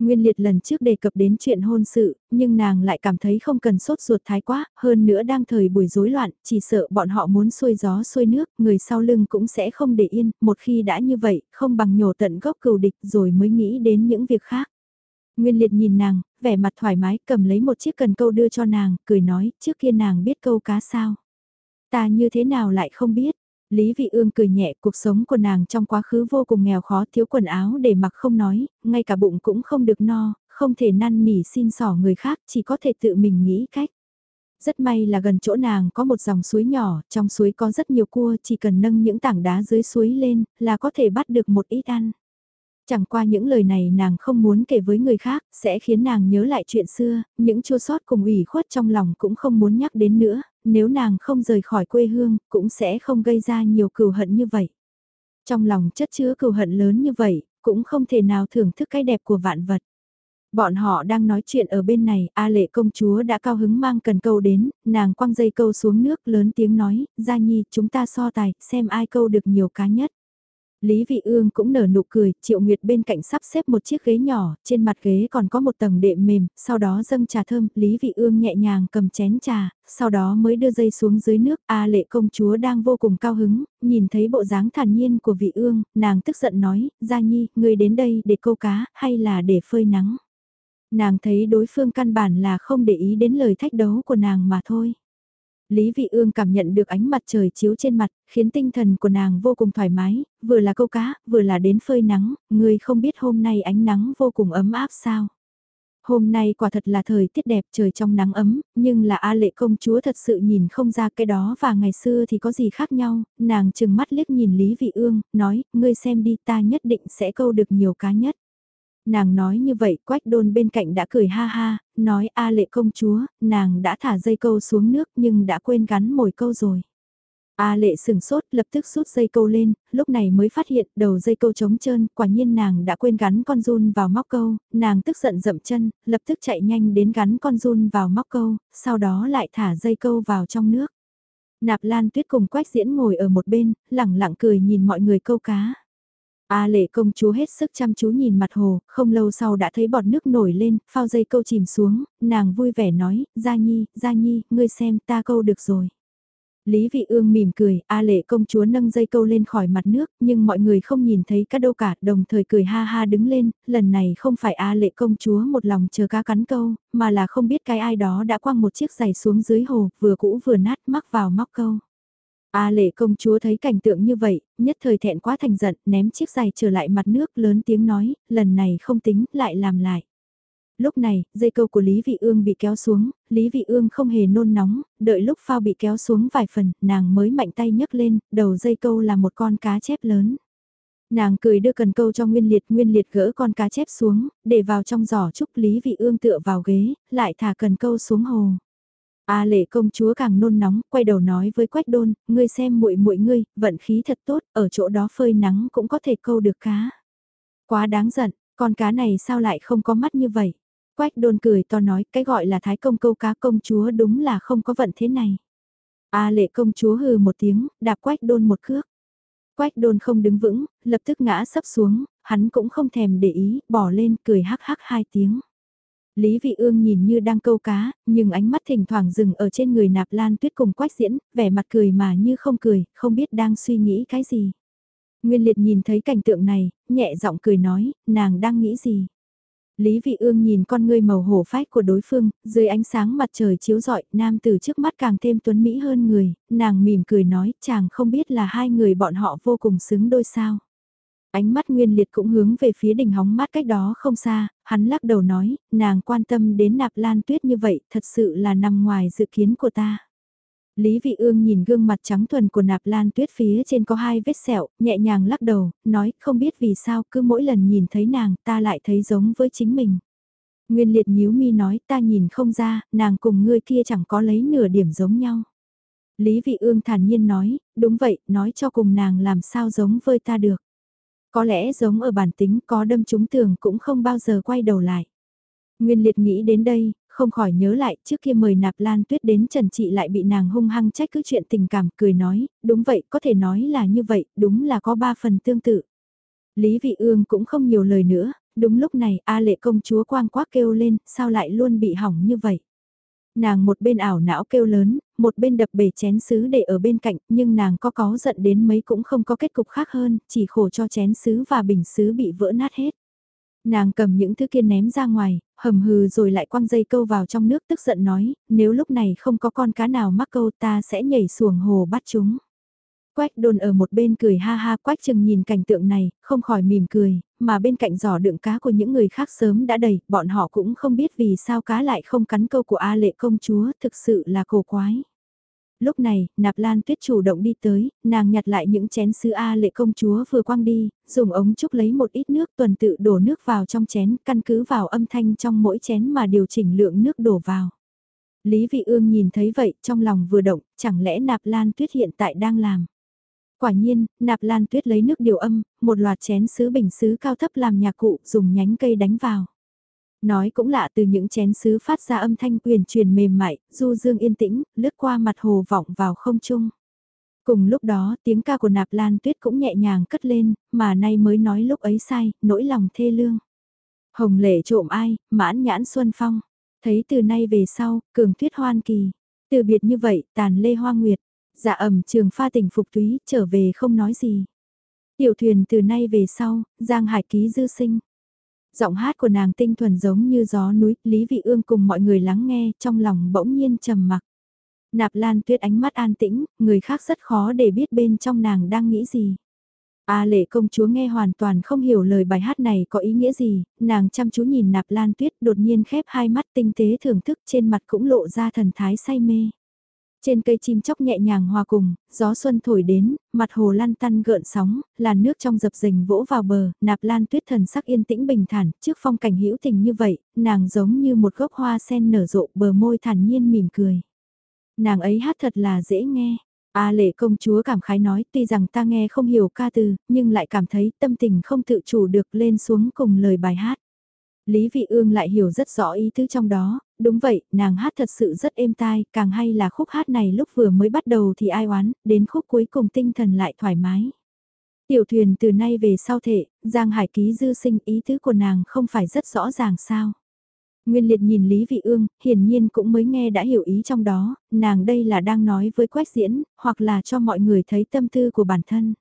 Nguyên liệt lần trước đề cập đến chuyện hôn sự, nhưng nàng lại cảm thấy không cần sốt ruột thái quá, hơn nữa đang thời buổi rối loạn, chỉ sợ bọn họ muốn xuôi gió xuôi nước, người sau lưng cũng sẽ không để yên, một khi đã như vậy, không bằng nhổ tận gốc cừu địch rồi mới nghĩ đến những việc khác. Nguyên liệt nhìn nàng, vẻ mặt thoải mái, cầm lấy một chiếc cần câu đưa cho nàng, cười nói, trước kia nàng biết câu cá sao. Ta như thế nào lại không biết, Lý Vị Ương cười nhẹ cuộc sống của nàng trong quá khứ vô cùng nghèo khó thiếu quần áo để mặc không nói, ngay cả bụng cũng không được no, không thể năn nỉ xin sỏ người khác chỉ có thể tự mình nghĩ cách. Rất may là gần chỗ nàng có một dòng suối nhỏ, trong suối có rất nhiều cua, chỉ cần nâng những tảng đá dưới suối lên là có thể bắt được một ít ăn. Chẳng qua những lời này nàng không muốn kể với người khác, sẽ khiến nàng nhớ lại chuyện xưa, những chua sót cùng ủy khuất trong lòng cũng không muốn nhắc đến nữa, nếu nàng không rời khỏi quê hương, cũng sẽ không gây ra nhiều cừu hận như vậy. Trong lòng chất chứa cừu hận lớn như vậy, cũng không thể nào thưởng thức cái đẹp của vạn vật. Bọn họ đang nói chuyện ở bên này, A lệ công chúa đã cao hứng mang cần câu đến, nàng quăng dây câu xuống nước lớn tiếng nói, Gia Nhi, chúng ta so tài, xem ai câu được nhiều cá nhất. Lý Vị Ương cũng nở nụ cười, Triệu Nguyệt bên cạnh sắp xếp một chiếc ghế nhỏ, trên mặt ghế còn có một tầng đệm mềm, sau đó dâng trà thơm, Lý Vị Ương nhẹ nhàng cầm chén trà, sau đó mới đưa dây xuống dưới nước, A lệ công chúa đang vô cùng cao hứng, nhìn thấy bộ dáng thản nhiên của Vị Ương, nàng tức giận nói, Gia Nhi, ngươi đến đây để câu cá, hay là để phơi nắng? Nàng thấy đối phương căn bản là không để ý đến lời thách đấu của nàng mà thôi. Lý Vị Ương cảm nhận được ánh mặt trời chiếu trên mặt, khiến tinh thần của nàng vô cùng thoải mái, vừa là câu cá, vừa là đến phơi nắng, người không biết hôm nay ánh nắng vô cùng ấm áp sao. Hôm nay quả thật là thời tiết đẹp trời trong nắng ấm, nhưng là A lệ công chúa thật sự nhìn không ra cái đó và ngày xưa thì có gì khác nhau, nàng chừng mắt liếc nhìn Lý Vị Ương, nói, ngươi xem đi ta nhất định sẽ câu được nhiều cá nhất. Nàng nói như vậy, quách đôn bên cạnh đã cười ha ha, nói a lệ công chúa, nàng đã thả dây câu xuống nước nhưng đã quên gắn mồi câu rồi. A lệ sừng sốt lập tức rút dây câu lên, lúc này mới phát hiện đầu dây câu trống trơn, quả nhiên nàng đã quên gắn con run vào móc câu, nàng tức giận dậm chân, lập tức chạy nhanh đến gắn con run vào móc câu, sau đó lại thả dây câu vào trong nước. Nạp Lan Tuyết cùng Quách Diễn ngồi ở một bên, lẳng lặng cười nhìn mọi người câu cá. A lệ công chúa hết sức chăm chú nhìn mặt hồ, không lâu sau đã thấy bọt nước nổi lên, phao dây câu chìm xuống, nàng vui vẻ nói, Gia Nhi, Gia Nhi, ngươi xem ta câu được rồi. Lý Vị Ương mỉm cười, A lệ công chúa nâng dây câu lên khỏi mặt nước, nhưng mọi người không nhìn thấy cá đâu cả, đồng thời cười ha ha đứng lên, lần này không phải A lệ công chúa một lòng chờ cá cắn câu, mà là không biết cái ai đó đã quăng một chiếc giày xuống dưới hồ, vừa cũ vừa nát mắc vào móc câu. A lệ công chúa thấy cảnh tượng như vậy, nhất thời thẹn quá thành giận, ném chiếc giày trở lại mặt nước lớn tiếng nói, lần này không tính, lại làm lại. Lúc này, dây câu của Lý Vị Ương bị kéo xuống, Lý Vị Ương không hề nôn nóng, đợi lúc phao bị kéo xuống vài phần, nàng mới mạnh tay nhấc lên, đầu dây câu là một con cá chép lớn. Nàng cười đưa cần câu cho Nguyên Liệt, Nguyên Liệt gỡ con cá chép xuống, để vào trong giỏ chúc Lý Vị Ương tựa vào ghế, lại thả cần câu xuống hồ. A lệ công chúa càng nôn nóng, quay đầu nói với quách đôn, ngươi xem muội muội ngươi, vận khí thật tốt, ở chỗ đó phơi nắng cũng có thể câu được cá. Quá đáng giận, con cá này sao lại không có mắt như vậy? Quách đôn cười to nói, cái gọi là thái công câu cá công chúa đúng là không có vận thế này. A lệ công chúa hừ một tiếng, đạp quách đôn một cước. Quách đôn không đứng vững, lập tức ngã sấp xuống, hắn cũng không thèm để ý, bỏ lên cười hắc hắc hai tiếng. Lý Vị Ương nhìn như đang câu cá, nhưng ánh mắt thỉnh thoảng dừng ở trên người nạp lan tuyết cùng quách diễn, vẻ mặt cười mà như không cười, không biết đang suy nghĩ cái gì. Nguyên Liệt nhìn thấy cảnh tượng này, nhẹ giọng cười nói, nàng đang nghĩ gì. Lý Vị Ương nhìn con ngươi màu hổ phách của đối phương, dưới ánh sáng mặt trời chiếu rọi, nam tử trước mắt càng thêm tuấn mỹ hơn người, nàng mỉm cười nói, chàng không biết là hai người bọn họ vô cùng xứng đôi sao. Ánh mắt Nguyên Liệt cũng hướng về phía đỉnh hóng mát cách đó không xa, hắn lắc đầu nói, nàng quan tâm đến nạp lan tuyết như vậy, thật sự là nằm ngoài dự kiến của ta. Lý Vị Ương nhìn gương mặt trắng thuần của nạp lan tuyết phía trên có hai vết sẹo, nhẹ nhàng lắc đầu, nói không biết vì sao cứ mỗi lần nhìn thấy nàng ta lại thấy giống với chính mình. Nguyên liệt nhíu mi nói ta nhìn không ra, nàng cùng ngươi kia chẳng có lấy nửa điểm giống nhau. Lý Vị Ương thản nhiên nói, đúng vậy, nói cho cùng nàng làm sao giống với ta được. Có lẽ giống ở bản tính có đâm trúng tường cũng không bao giờ quay đầu lại. Nguyên liệt nghĩ đến đây, không khỏi nhớ lại trước kia mời nạp lan tuyết đến trần trị lại bị nàng hung hăng trách cứ chuyện tình cảm cười nói, đúng vậy có thể nói là như vậy, đúng là có ba phần tương tự. Lý vị ương cũng không nhiều lời nữa, đúng lúc này A lệ công chúa quang quác kêu lên, sao lại luôn bị hỏng như vậy. Nàng một bên ảo não kêu lớn, một bên đập bể chén sứ để ở bên cạnh, nhưng nàng có có giận đến mấy cũng không có kết cục khác hơn, chỉ khổ cho chén sứ và bình sứ bị vỡ nát hết. Nàng cầm những thứ kia ném ra ngoài, hầm hừ rồi lại quăng dây câu vào trong nước tức giận nói, nếu lúc này không có con cá nào mắc câu ta sẽ nhảy xuồng hồ bắt chúng. Quách đồn ở một bên cười ha ha quách chừng nhìn cảnh tượng này, không khỏi mỉm cười, mà bên cạnh giỏ đựng cá của những người khác sớm đã đầy, bọn họ cũng không biết vì sao cá lại không cắn câu của A lệ công chúa, thực sự là cổ quái. Lúc này, nạp lan tuyết chủ động đi tới, nàng nhặt lại những chén sứ A lệ công chúa vừa quăng đi, dùng ống trúc lấy một ít nước tuần tự đổ nước vào trong chén, căn cứ vào âm thanh trong mỗi chén mà điều chỉnh lượng nước đổ vào. Lý Vị Ương nhìn thấy vậy, trong lòng vừa động, chẳng lẽ nạp lan tuyết hiện tại đang làm. Quả nhiên, nạp lan tuyết lấy nước điều âm, một loạt chén sứ bình sứ cao thấp làm nhạc cụ dùng nhánh cây đánh vào. Nói cũng lạ từ những chén sứ phát ra âm thanh quyền truyền mềm mại, du dương yên tĩnh, lướt qua mặt hồ vọng vào không trung. Cùng lúc đó tiếng ca của nạp lan tuyết cũng nhẹ nhàng cất lên, mà nay mới nói lúc ấy sai, nỗi lòng thê lương. Hồng lệ trộm ai, mãn nhãn xuân phong. Thấy từ nay về sau, cường tuyết hoan kỳ. Từ biệt như vậy, tàn lê hoa nguyệt. Dạ ẩm trường pha tỉnh phục túy, trở về không nói gì. Tiểu thuyền từ nay về sau, Giang Hải ký dư sinh. Giọng hát của nàng tinh thuần giống như gió núi, Lý Vị Ương cùng mọi người lắng nghe, trong lòng bỗng nhiên trầm mặc. Nạp Lan Tuyết ánh mắt an tĩnh, người khác rất khó để biết bên trong nàng đang nghĩ gì. A lệ công chúa nghe hoàn toàn không hiểu lời bài hát này có ý nghĩa gì, nàng chăm chú nhìn nạp lan tuyết đột nhiên khép hai mắt tinh tế thưởng thức trên mặt cũng lộ ra thần thái say mê. Trên cây chim chóc nhẹ nhàng hòa cùng, gió xuân thổi đến, mặt hồ lan tăn gợn sóng, làn nước trong dập dềnh vỗ vào bờ, nạp lan tuyết thần sắc yên tĩnh bình thản, trước phong cảnh hữu tình như vậy, nàng giống như một gốc hoa sen nở rộ bờ môi thản nhiên mỉm cười. Nàng ấy hát thật là dễ nghe. A lệ công chúa cảm khái nói tuy rằng ta nghe không hiểu ca từ, nhưng lại cảm thấy tâm tình không tự chủ được lên xuống cùng lời bài hát. Lý Vị Ương lại hiểu rất rõ ý tứ trong đó, đúng vậy, nàng hát thật sự rất êm tai, càng hay là khúc hát này lúc vừa mới bắt đầu thì ai oán, đến khúc cuối cùng tinh thần lại thoải mái. Tiểu thuyền từ nay về sau thể, Giang Hải ký dư sinh ý tứ của nàng không phải rất rõ ràng sao. Nguyên liệt nhìn Lý Vị Ương, hiển nhiên cũng mới nghe đã hiểu ý trong đó, nàng đây là đang nói với quách diễn, hoặc là cho mọi người thấy tâm tư của bản thân.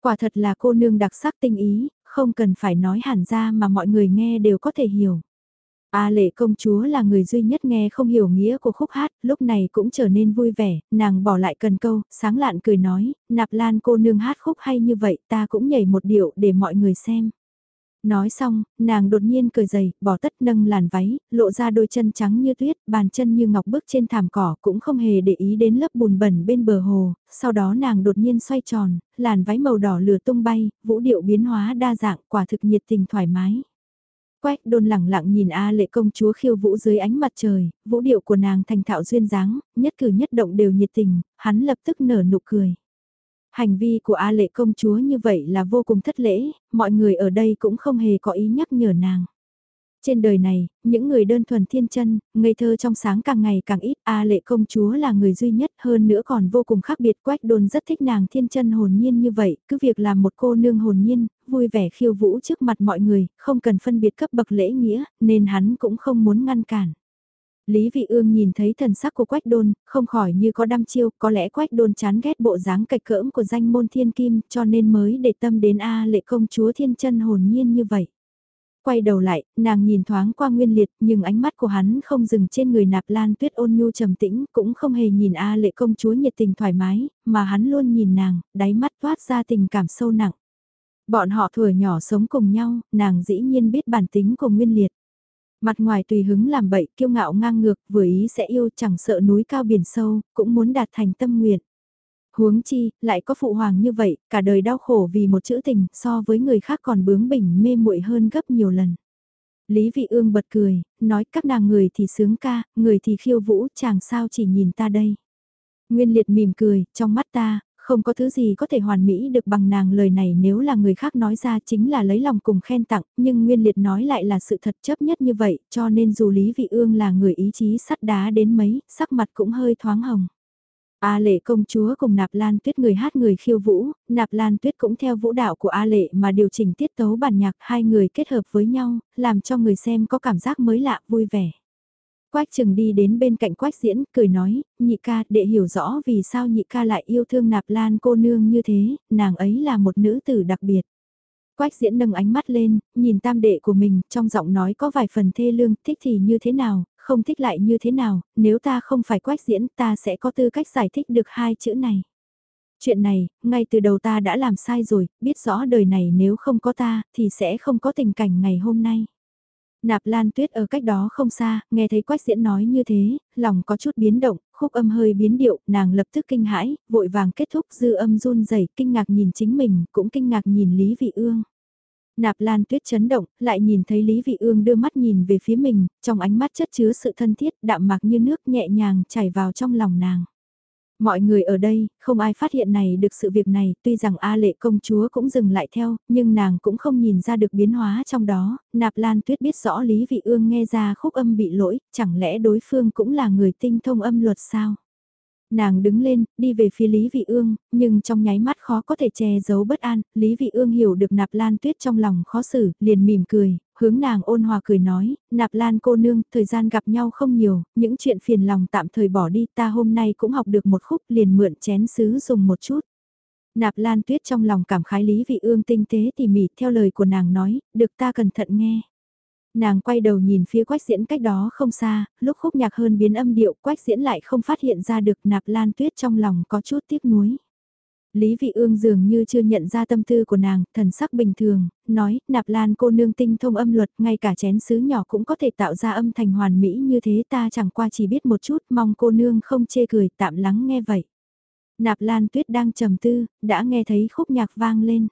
Quả thật là cô nương đặc sắc tinh ý, không cần phải nói hẳn ra mà mọi người nghe đều có thể hiểu. A lệ công chúa là người duy nhất nghe không hiểu nghĩa của khúc hát, lúc này cũng trở nên vui vẻ, nàng bỏ lại cần câu, sáng lạn cười nói, nạp lan cô nương hát khúc hay như vậy ta cũng nhảy một điệu để mọi người xem. Nói xong, nàng đột nhiên cười dày, bỏ tất nâng làn váy, lộ ra đôi chân trắng như tuyết, bàn chân như ngọc bước trên thảm cỏ cũng không hề để ý đến lớp bùn bẩn bên bờ hồ, sau đó nàng đột nhiên xoay tròn, làn váy màu đỏ lửa tung bay, vũ điệu biến hóa đa dạng, quả thực nhiệt tình thoải mái. Quách đôn lẳng lặng nhìn A lệ công chúa khiêu vũ dưới ánh mặt trời, vũ điệu của nàng thành thạo duyên dáng, nhất cử nhất động đều nhiệt tình, hắn lập tức nở nụ cười. Hành vi của A lệ công chúa như vậy là vô cùng thất lễ, mọi người ở đây cũng không hề có ý nhắc nhở nàng. Trên đời này, những người đơn thuần thiên chân, ngây thơ trong sáng càng ngày càng ít, A lệ công chúa là người duy nhất hơn nữa còn vô cùng khác biệt quách đồn rất thích nàng thiên chân hồn nhiên như vậy, cứ việc làm một cô nương hồn nhiên, vui vẻ khiêu vũ trước mặt mọi người, không cần phân biệt cấp bậc lễ nghĩa, nên hắn cũng không muốn ngăn cản. Lý Vị Ương nhìn thấy thần sắc của Quách Đôn, không khỏi như có đăm chiêu, có lẽ Quách Đôn chán ghét bộ dáng cạch cỡm của danh môn thiên kim, cho nên mới để tâm đến A lệ công chúa thiên chân hồn nhiên như vậy. Quay đầu lại, nàng nhìn thoáng qua nguyên liệt, nhưng ánh mắt của hắn không dừng trên người nạp lan tuyết ôn nhu trầm tĩnh, cũng không hề nhìn A lệ công chúa nhiệt tình thoải mái, mà hắn luôn nhìn nàng, đáy mắt toát ra tình cảm sâu nặng. Bọn họ thừa nhỏ sống cùng nhau, nàng dĩ nhiên biết bản tính của nguyên liệt. Mặt ngoài tùy hứng làm bậy, kiêu ngạo ngang ngược, vừa ý sẽ yêu chẳng sợ núi cao biển sâu, cũng muốn đạt thành tâm nguyện. Huống chi, lại có phụ hoàng như vậy, cả đời đau khổ vì một chữ tình, so với người khác còn bướng bỉnh mê muội hơn gấp nhiều lần. Lý Vị Ương bật cười, nói các nàng người thì sướng ca, người thì khiêu vũ, chàng sao chỉ nhìn ta đây. Nguyên liệt mỉm cười, trong mắt ta, không có thứ gì có thể hoàn mỹ được bằng nàng lời này nếu là người khác nói ra chính là lấy lòng cùng khen tặng, nhưng Nguyên Liệt nói lại là sự thật chấp nhất như vậy, cho nên dù Lý Vị Ương là người ý chí sắt đá đến mấy, sắc mặt cũng hơi thoáng hồng. A lệ công chúa cùng nạp lan tuyết người hát người khiêu vũ, nạp lan tuyết cũng theo vũ đạo của A lệ mà điều chỉnh tiết tấu bản nhạc hai người kết hợp với nhau, làm cho người xem có cảm giác mới lạ vui vẻ. Quách Trừng đi đến bên cạnh Quách Diễn, cười nói, nhị ca, để hiểu rõ vì sao nhị ca lại yêu thương nạp lan cô nương như thế, nàng ấy là một nữ tử đặc biệt. Quách Diễn nâng ánh mắt lên, nhìn tam đệ của mình, trong giọng nói có vài phần thê lương, thích thì như thế nào, không thích lại như thế nào, nếu ta không phải Quách Diễn ta sẽ có tư cách giải thích được hai chữ này. Chuyện này, ngay từ đầu ta đã làm sai rồi, biết rõ đời này nếu không có ta, thì sẽ không có tình cảnh ngày hôm nay. Nạp Lan Tuyết ở cách đó không xa, nghe thấy Quách Diễn nói như thế, lòng có chút biến động, khúc âm hơi biến điệu, nàng lập tức kinh hãi, vội vàng kết thúc dư âm run rẩy, kinh ngạc nhìn chính mình, cũng kinh ngạc nhìn Lý Vị Ương. Nạp Lan Tuyết chấn động, lại nhìn thấy Lý Vị Ương đưa mắt nhìn về phía mình, trong ánh mắt chất chứa sự thân thiết, đạm mạc như nước nhẹ nhàng chảy vào trong lòng nàng. Mọi người ở đây, không ai phát hiện này được sự việc này, tuy rằng A lệ công chúa cũng dừng lại theo, nhưng nàng cũng không nhìn ra được biến hóa trong đó, nạp lan tuyết biết rõ Lý Vị Ương nghe ra khúc âm bị lỗi, chẳng lẽ đối phương cũng là người tinh thông âm luật sao? Nàng đứng lên, đi về phía Lý Vị Ương, nhưng trong nháy mắt khó có thể che giấu bất an, Lý Vị Ương hiểu được nạp lan tuyết trong lòng khó xử, liền mỉm cười, hướng nàng ôn hòa cười nói, nạp lan cô nương, thời gian gặp nhau không nhiều, những chuyện phiền lòng tạm thời bỏ đi, ta hôm nay cũng học được một khúc liền mượn chén sứ dùng một chút. Nạp lan tuyết trong lòng cảm khái Lý Vị Ương tinh tế tỉ mỉ theo lời của nàng nói, được ta cẩn thận nghe. Nàng quay đầu nhìn phía quách diễn cách đó không xa, lúc khúc nhạc hơn biến âm điệu quách diễn lại không phát hiện ra được nạp lan tuyết trong lòng có chút tiếc nuối. Lý Vị Ương dường như chưa nhận ra tâm tư của nàng, thần sắc bình thường, nói, nạp lan cô nương tinh thông âm luật, ngay cả chén sứ nhỏ cũng có thể tạo ra âm thành hoàn mỹ như thế ta chẳng qua chỉ biết một chút, mong cô nương không chê cười, tạm lắng nghe vậy. Nạp lan tuyết đang trầm tư, đã nghe thấy khúc nhạc vang lên.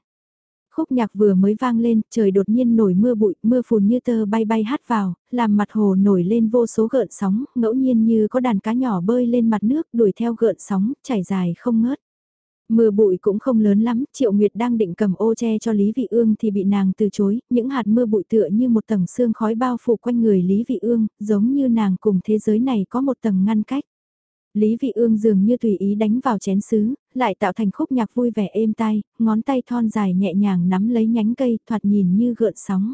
Khúc nhạc vừa mới vang lên, trời đột nhiên nổi mưa bụi, mưa phùn như tơ bay bay hát vào, làm mặt hồ nổi lên vô số gợn sóng, ngẫu nhiên như có đàn cá nhỏ bơi lên mặt nước đuổi theo gợn sóng, chảy dài không ngớt. Mưa bụi cũng không lớn lắm, Triệu Nguyệt đang định cầm ô che cho Lý Vị Ương thì bị nàng từ chối, những hạt mưa bụi tựa như một tầng sương khói bao phủ quanh người Lý Vị Ương, giống như nàng cùng thế giới này có một tầng ngăn cách. Lý Vị Ương dường như tùy ý đánh vào chén sứ, lại tạo thành khúc nhạc vui vẻ êm tai, ngón tay thon dài nhẹ nhàng nắm lấy nhánh cây, thoạt nhìn như gợn sóng.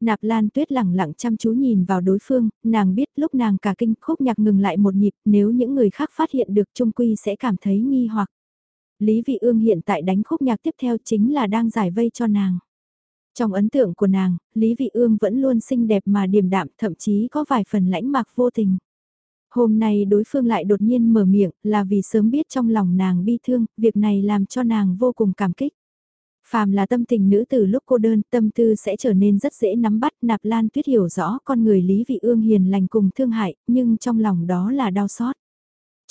Nạp Lan Tuyết lẳng lặng chăm chú nhìn vào đối phương, nàng biết lúc nàng cả kinh khúc nhạc ngừng lại một nhịp, nếu những người khác phát hiện được trung quy sẽ cảm thấy nghi hoặc. Lý Vị Ương hiện tại đánh khúc nhạc tiếp theo chính là đang giải vây cho nàng. Trong ấn tượng của nàng, Lý Vị Ương vẫn luôn xinh đẹp mà điềm đạm thậm chí có vài phần lãnh mạc vô tình. Hôm nay đối phương lại đột nhiên mở miệng là vì sớm biết trong lòng nàng bi thương, việc này làm cho nàng vô cùng cảm kích. Phàm là tâm tình nữ từ lúc cô đơn, tâm tư sẽ trở nên rất dễ nắm bắt, nạp lan tuyết hiểu rõ con người Lý Vị Ương hiền lành cùng thương hại, nhưng trong lòng đó là đau xót.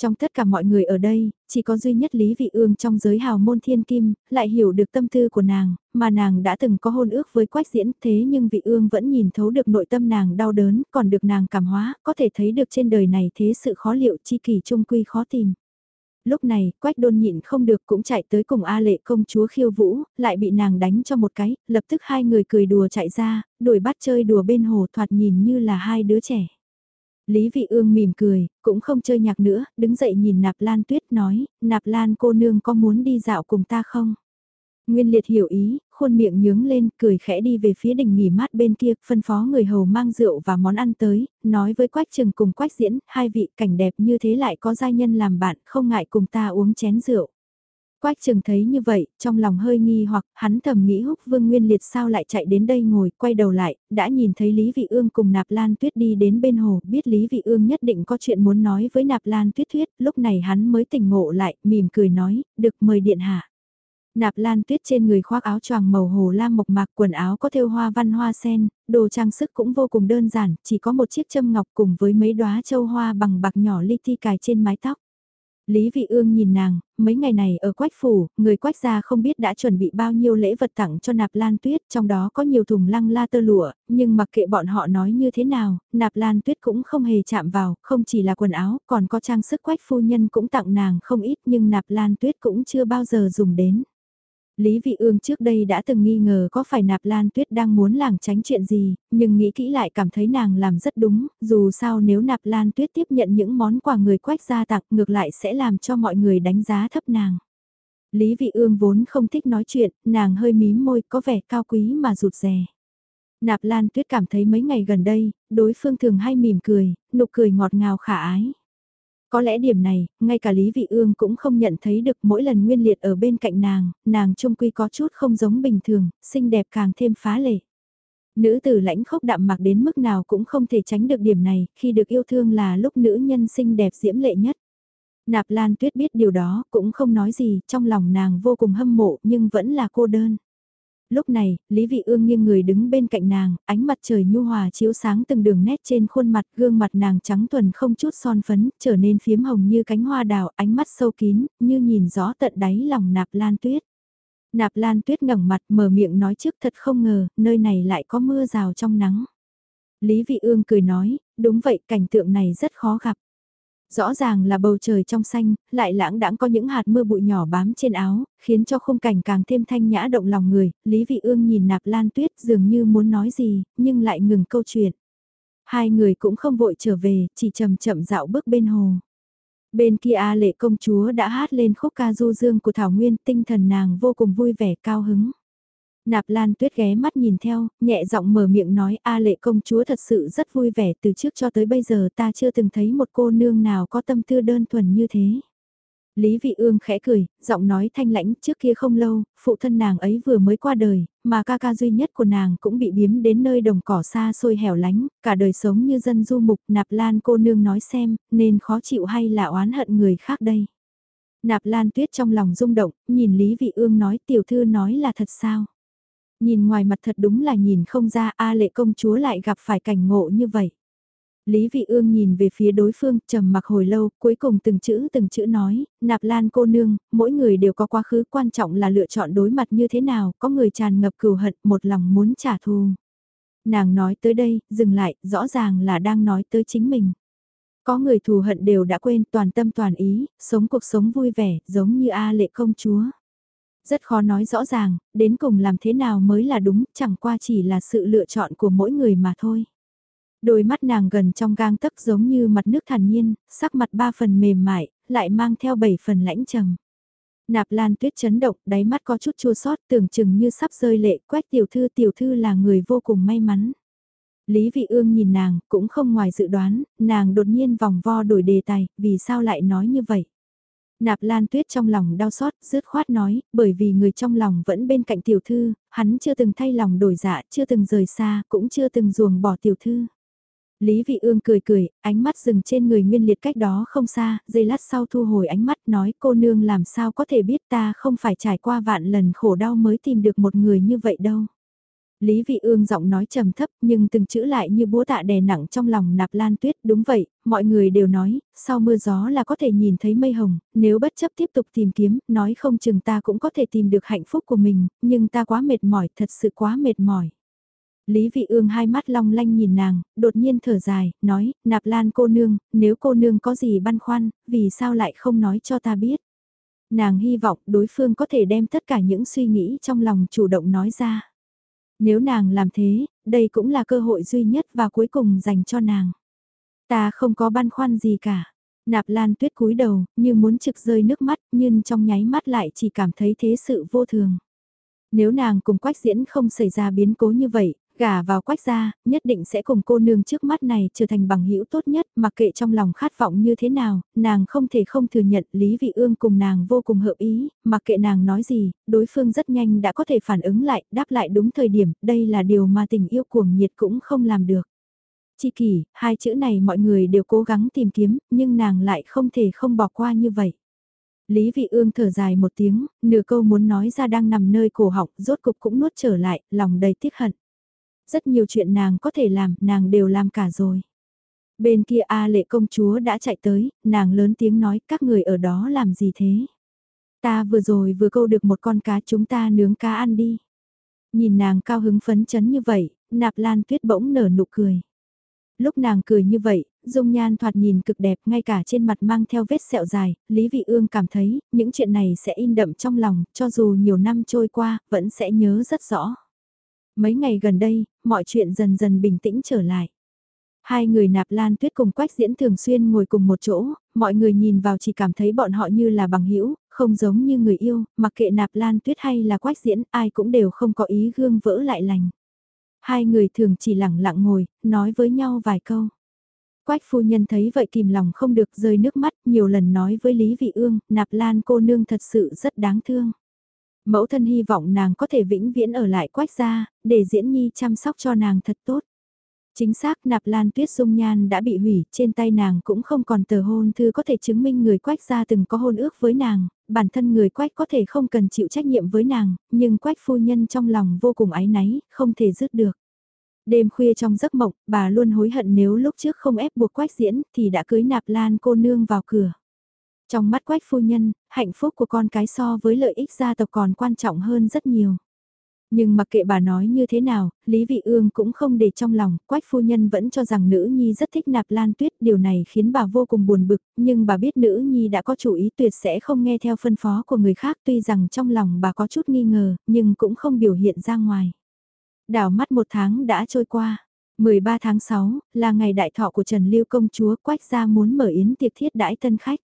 Trong tất cả mọi người ở đây, chỉ có duy nhất Lý Vị Ương trong giới hào môn thiên kim, lại hiểu được tâm tư của nàng, mà nàng đã từng có hôn ước với Quách Diễn thế nhưng Vị Ương vẫn nhìn thấu được nội tâm nàng đau đớn, còn được nàng cảm hóa, có thể thấy được trên đời này thế sự khó liệu chi kỳ trung quy khó tìm. Lúc này, Quách đôn nhịn không được cũng chạy tới cùng A lệ công chúa khiêu vũ, lại bị nàng đánh cho một cái, lập tức hai người cười đùa chạy ra, đuổi bắt chơi đùa bên hồ thoạt nhìn như là hai đứa trẻ. Lý Vị Ương mỉm cười, cũng không chơi nhạc nữa, đứng dậy nhìn Nạp Lan Tuyết nói, Nạp Lan cô nương có muốn đi dạo cùng ta không? Nguyên Liệt hiểu ý, khuôn miệng nhướng lên, cười khẽ đi về phía đỉnh nghỉ mát bên kia, phân phó người hầu mang rượu và món ăn tới, nói với Quách Trừng cùng Quách Diễn, hai vị cảnh đẹp như thế lại có giai nhân làm bạn, không ngại cùng ta uống chén rượu. Quách Trường thấy như vậy, trong lòng hơi nghi hoặc hắn thầm nghĩ húc vương nguyên liệt sao lại chạy đến đây ngồi, quay đầu lại, đã nhìn thấy Lý Vị Ương cùng Nạp Lan Tuyết đi đến bên hồ, biết Lý Vị Ương nhất định có chuyện muốn nói với Nạp Lan Tuyết Tuyết, lúc này hắn mới tỉnh ngộ lại, mỉm cười nói, được mời điện hạ. Nạp Lan Tuyết trên người khoác áo choàng màu hồ lam mộc mạc, quần áo có thêu hoa văn hoa sen, đồ trang sức cũng vô cùng đơn giản, chỉ có một chiếc châm ngọc cùng với mấy đóa châu hoa bằng bạc nhỏ li ti cài trên mái tóc. Lý Vị Ương nhìn nàng, mấy ngày này ở Quách Phủ, người Quách gia không biết đã chuẩn bị bao nhiêu lễ vật tặng cho Nạp Lan Tuyết, trong đó có nhiều thùng lăng la tơ lụa, nhưng mặc kệ bọn họ nói như thế nào, Nạp Lan Tuyết cũng không hề chạm vào, không chỉ là quần áo, còn có trang sức Quách Phu Nhân cũng tặng nàng không ít nhưng Nạp Lan Tuyết cũng chưa bao giờ dùng đến. Lý Vị Ương trước đây đã từng nghi ngờ có phải Nạp Lan Tuyết đang muốn làng tránh chuyện gì, nhưng nghĩ kỹ lại cảm thấy nàng làm rất đúng, dù sao nếu Nạp Lan Tuyết tiếp nhận những món quà người quách gia tặng ngược lại sẽ làm cho mọi người đánh giá thấp nàng. Lý Vị Ương vốn không thích nói chuyện, nàng hơi mím môi có vẻ cao quý mà rụt rè. Nạp Lan Tuyết cảm thấy mấy ngày gần đây, đối phương thường hay mỉm cười, nụ cười ngọt ngào khả ái. Có lẽ điểm này, ngay cả Lý Vị Ương cũng không nhận thấy được mỗi lần Nguyên Liệt ở bên cạnh nàng, nàng trung quy có chút không giống bình thường, xinh đẹp càng thêm phá lệ. Nữ tử lãnh khốc đạm mặc đến mức nào cũng không thể tránh được điểm này, khi được yêu thương là lúc nữ nhân xinh đẹp diễm lệ nhất. Nạp Lan Tuyết biết điều đó, cũng không nói gì, trong lòng nàng vô cùng hâm mộ nhưng vẫn là cô đơn. Lúc này, Lý Vị Ương nghiêng người đứng bên cạnh nàng, ánh mặt trời nhu hòa chiếu sáng từng đường nét trên khuôn mặt, gương mặt nàng trắng thuần không chút son phấn, trở nên phiếm hồng như cánh hoa đào, ánh mắt sâu kín, như nhìn rõ tận đáy lòng Nạp Lan Tuyết. Nạp Lan Tuyết ngẩng mặt mở miệng nói trước thật không ngờ, nơi này lại có mưa rào trong nắng. Lý Vị Ương cười nói, đúng vậy cảnh tượng này rất khó gặp. Rõ ràng là bầu trời trong xanh, lại lãng đãng có những hạt mưa bụi nhỏ bám trên áo, khiến cho khung cảnh càng thêm thanh nhã động lòng người, Lý Vị Ương nhìn nạp lan tuyết dường như muốn nói gì, nhưng lại ngừng câu chuyện. Hai người cũng không vội trở về, chỉ chậm chậm dạo bước bên hồ. Bên kia A lệ công chúa đã hát lên khúc ca du dương của Thảo Nguyên, tinh thần nàng vô cùng vui vẻ cao hứng. Nạp Lan Tuyết ghé mắt nhìn theo, nhẹ giọng mở miệng nói A lệ công chúa thật sự rất vui vẻ từ trước cho tới bây giờ ta chưa từng thấy một cô nương nào có tâm tư đơn thuần như thế. Lý Vị Ương khẽ cười, giọng nói thanh lãnh trước kia không lâu, phụ thân nàng ấy vừa mới qua đời, mà ca ca duy nhất của nàng cũng bị biếm đến nơi đồng cỏ xa xôi hẻo lánh, cả đời sống như dân du mục nạp lan cô nương nói xem, nên khó chịu hay là oán hận người khác đây. Nạp lan tuyết trong lòng rung động, nhìn Lý Vị Ương nói tiểu thư nói là thật sao. Nhìn ngoài mặt thật đúng là nhìn không ra A lệ công chúa lại gặp phải cảnh ngộ như vậy. Lý Vị Ương nhìn về phía đối phương, trầm mặc hồi lâu, cuối cùng từng chữ từng chữ nói, nạp lan cô nương, mỗi người đều có quá khứ quan trọng là lựa chọn đối mặt như thế nào, có người tràn ngập cừu hận, một lòng muốn trả thù. Nàng nói tới đây, dừng lại, rõ ràng là đang nói tới chính mình. Có người thù hận đều đã quên toàn tâm toàn ý, sống cuộc sống vui vẻ, giống như A lệ công chúa. Rất khó nói rõ ràng, đến cùng làm thế nào mới là đúng, chẳng qua chỉ là sự lựa chọn của mỗi người mà thôi. Đôi mắt nàng gần trong gang tấc giống như mặt nước thản nhiên, sắc mặt ba phần mềm mại, lại mang theo bảy phần lãnh trầm. Nạp lan tuyết chấn động, đáy mắt có chút chua sót, tưởng chừng như sắp rơi lệ, quét tiểu thư tiểu thư là người vô cùng may mắn. Lý vị ương nhìn nàng, cũng không ngoài dự đoán, nàng đột nhiên vòng vo đổi đề tài, vì sao lại nói như vậy. Nạp Lan Tuyết trong lòng đau xót, rứt khoát nói, bởi vì người trong lòng vẫn bên cạnh tiểu thư, hắn chưa từng thay lòng đổi dạ, chưa từng rời xa, cũng chưa từng ruồng bỏ tiểu thư. Lý Vị Ương cười cười, ánh mắt dừng trên người nguyên liệt cách đó không xa, giây lát sau thu hồi ánh mắt nói cô nương làm sao có thể biết ta không phải trải qua vạn lần khổ đau mới tìm được một người như vậy đâu. Lý Vị Ương giọng nói trầm thấp nhưng từng chữ lại như búa tạ đè nặng trong lòng nạp lan tuyết. Đúng vậy, mọi người đều nói, sau mưa gió là có thể nhìn thấy mây hồng, nếu bất chấp tiếp tục tìm kiếm, nói không chừng ta cũng có thể tìm được hạnh phúc của mình, nhưng ta quá mệt mỏi, thật sự quá mệt mỏi. Lý Vị Ương hai mắt long lanh nhìn nàng, đột nhiên thở dài, nói, nạp lan cô nương, nếu cô nương có gì băn khoăn, vì sao lại không nói cho ta biết. Nàng hy vọng đối phương có thể đem tất cả những suy nghĩ trong lòng chủ động nói ra. Nếu nàng làm thế, đây cũng là cơ hội duy nhất và cuối cùng dành cho nàng. Ta không có băn khoăn gì cả. Nạp Lan Tuyết cúi đầu, như muốn trực rơi nước mắt, nhưng trong nháy mắt lại chỉ cảm thấy thế sự vô thường. Nếu nàng cùng Quách Diễn không xảy ra biến cố như vậy, Gả vào quách gia, nhất định sẽ cùng cô nương trước mắt này trở thành bằng hữu tốt nhất, mặc kệ trong lòng khát vọng như thế nào, nàng không thể không thừa nhận Lý Vị Ương cùng nàng vô cùng hợp ý, mặc kệ nàng nói gì, đối phương rất nhanh đã có thể phản ứng lại, đáp lại đúng thời điểm, đây là điều mà tình yêu cuồng nhiệt cũng không làm được. Chi kỷ, hai chữ này mọi người đều cố gắng tìm kiếm, nhưng nàng lại không thể không bỏ qua như vậy. Lý Vị Ương thở dài một tiếng, nửa câu muốn nói ra đang nằm nơi cổ họng, rốt cục cũng nuốt trở lại, lòng đầy tiếc hận. Rất nhiều chuyện nàng có thể làm, nàng đều làm cả rồi. Bên kia A lệ công chúa đã chạy tới, nàng lớn tiếng nói các người ở đó làm gì thế? Ta vừa rồi vừa câu được một con cá chúng ta nướng cá ăn đi. Nhìn nàng cao hứng phấn chấn như vậy, nạp lan tuyết bỗng nở nụ cười. Lúc nàng cười như vậy, dung nhan thoạt nhìn cực đẹp ngay cả trên mặt mang theo vết sẹo dài, Lý Vị Ương cảm thấy những chuyện này sẽ in đậm trong lòng, cho dù nhiều năm trôi qua, vẫn sẽ nhớ rất rõ. Mấy ngày gần đây, mọi chuyện dần dần bình tĩnh trở lại. Hai người nạp lan tuyết cùng quách diễn thường xuyên ngồi cùng một chỗ, mọi người nhìn vào chỉ cảm thấy bọn họ như là bằng hữu không giống như người yêu, mặc kệ nạp lan tuyết hay là quách diễn, ai cũng đều không có ý gương vỡ lại lành. Hai người thường chỉ lặng lặng ngồi, nói với nhau vài câu. Quách phu nhân thấy vậy kìm lòng không được rơi nước mắt, nhiều lần nói với Lý Vị Ương, nạp lan cô nương thật sự rất đáng thương. Mẫu thân hy vọng nàng có thể vĩnh viễn ở lại quách gia, để diễn nhi chăm sóc cho nàng thật tốt. Chính xác nạp lan tuyết dung nhan đã bị hủy, trên tay nàng cũng không còn tờ hôn thư có thể chứng minh người quách gia từng có hôn ước với nàng, bản thân người quách có thể không cần chịu trách nhiệm với nàng, nhưng quách phu nhân trong lòng vô cùng ái náy, không thể dứt được. Đêm khuya trong giấc mộng, bà luôn hối hận nếu lúc trước không ép buộc quách diễn thì đã cưới nạp lan cô nương vào cửa. Trong mắt quách phu nhân, hạnh phúc của con cái so với lợi ích gia tộc còn quan trọng hơn rất nhiều. Nhưng mặc kệ bà nói như thế nào, Lý Vị Ương cũng không để trong lòng, quách phu nhân vẫn cho rằng nữ nhi rất thích nạp lan tuyết, điều này khiến bà vô cùng buồn bực, nhưng bà biết nữ nhi đã có chủ ý tuyệt sẽ không nghe theo phân phó của người khác tuy rằng trong lòng bà có chút nghi ngờ, nhưng cũng không biểu hiện ra ngoài. Đảo mắt một tháng đã trôi qua. 13 tháng 6, là ngày đại thọ của Trần Lưu Công Chúa Quách gia muốn mở yến tiệc thiết đãi tân khách.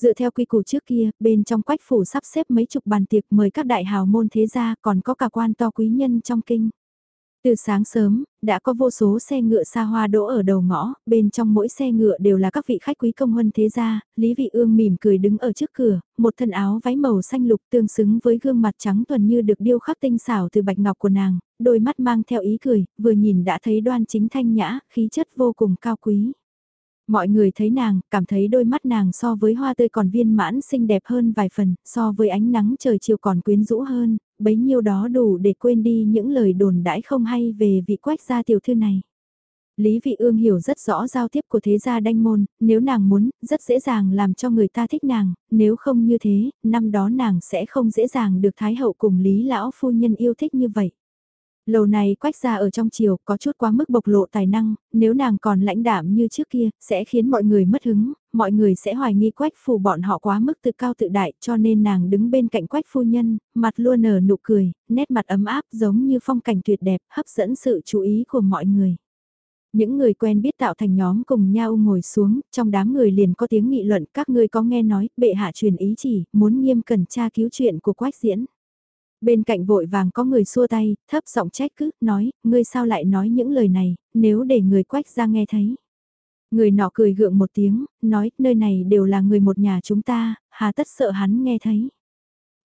Dựa theo quy củ trước kia, bên trong quách phủ sắp xếp mấy chục bàn tiệc mời các đại hào môn thế gia còn có cả quan to quý nhân trong kinh. Từ sáng sớm, đã có vô số xe ngựa xa hoa đỗ ở đầu ngõ, bên trong mỗi xe ngựa đều là các vị khách quý công huân thế gia, Lý Vị Ương mỉm cười đứng ở trước cửa, một thân áo váy màu xanh lục tương xứng với gương mặt trắng tuần như được điêu khắc tinh xảo từ bạch ngọc của nàng, đôi mắt mang theo ý cười, vừa nhìn đã thấy đoan chính thanh nhã, khí chất vô cùng cao quý. Mọi người thấy nàng, cảm thấy đôi mắt nàng so với hoa tươi còn viên mãn xinh đẹp hơn vài phần, so với ánh nắng trời chiều còn quyến rũ hơn, bấy nhiêu đó đủ để quên đi những lời đồn đãi không hay về vị quách gia tiểu thư này. Lý Vị Ương hiểu rất rõ giao tiếp của thế gia đanh môn, nếu nàng muốn, rất dễ dàng làm cho người ta thích nàng, nếu không như thế, năm đó nàng sẽ không dễ dàng được Thái Hậu cùng Lý Lão Phu Nhân yêu thích như vậy. Lầu này quách ra ở trong chiều có chút quá mức bộc lộ tài năng, nếu nàng còn lãnh đạm như trước kia, sẽ khiến mọi người mất hứng, mọi người sẽ hoài nghi quách phù bọn họ quá mức tự cao tự đại cho nên nàng đứng bên cạnh quách phu nhân, mặt luôn nở nụ cười, nét mặt ấm áp giống như phong cảnh tuyệt đẹp, hấp dẫn sự chú ý của mọi người. Những người quen biết tạo thành nhóm cùng nhau ngồi xuống, trong đám người liền có tiếng nghị luận các ngươi có nghe nói, bệ hạ truyền ý chỉ, muốn nghiêm cẩn tra cứu chuyện của quách diễn. Bên cạnh vội vàng có người xua tay, thấp giọng trách cứ, nói, ngươi sao lại nói những lời này, nếu để người quách ra nghe thấy. Người nọ cười gượng một tiếng, nói, nơi này đều là người một nhà chúng ta, hà tất sợ hắn nghe thấy.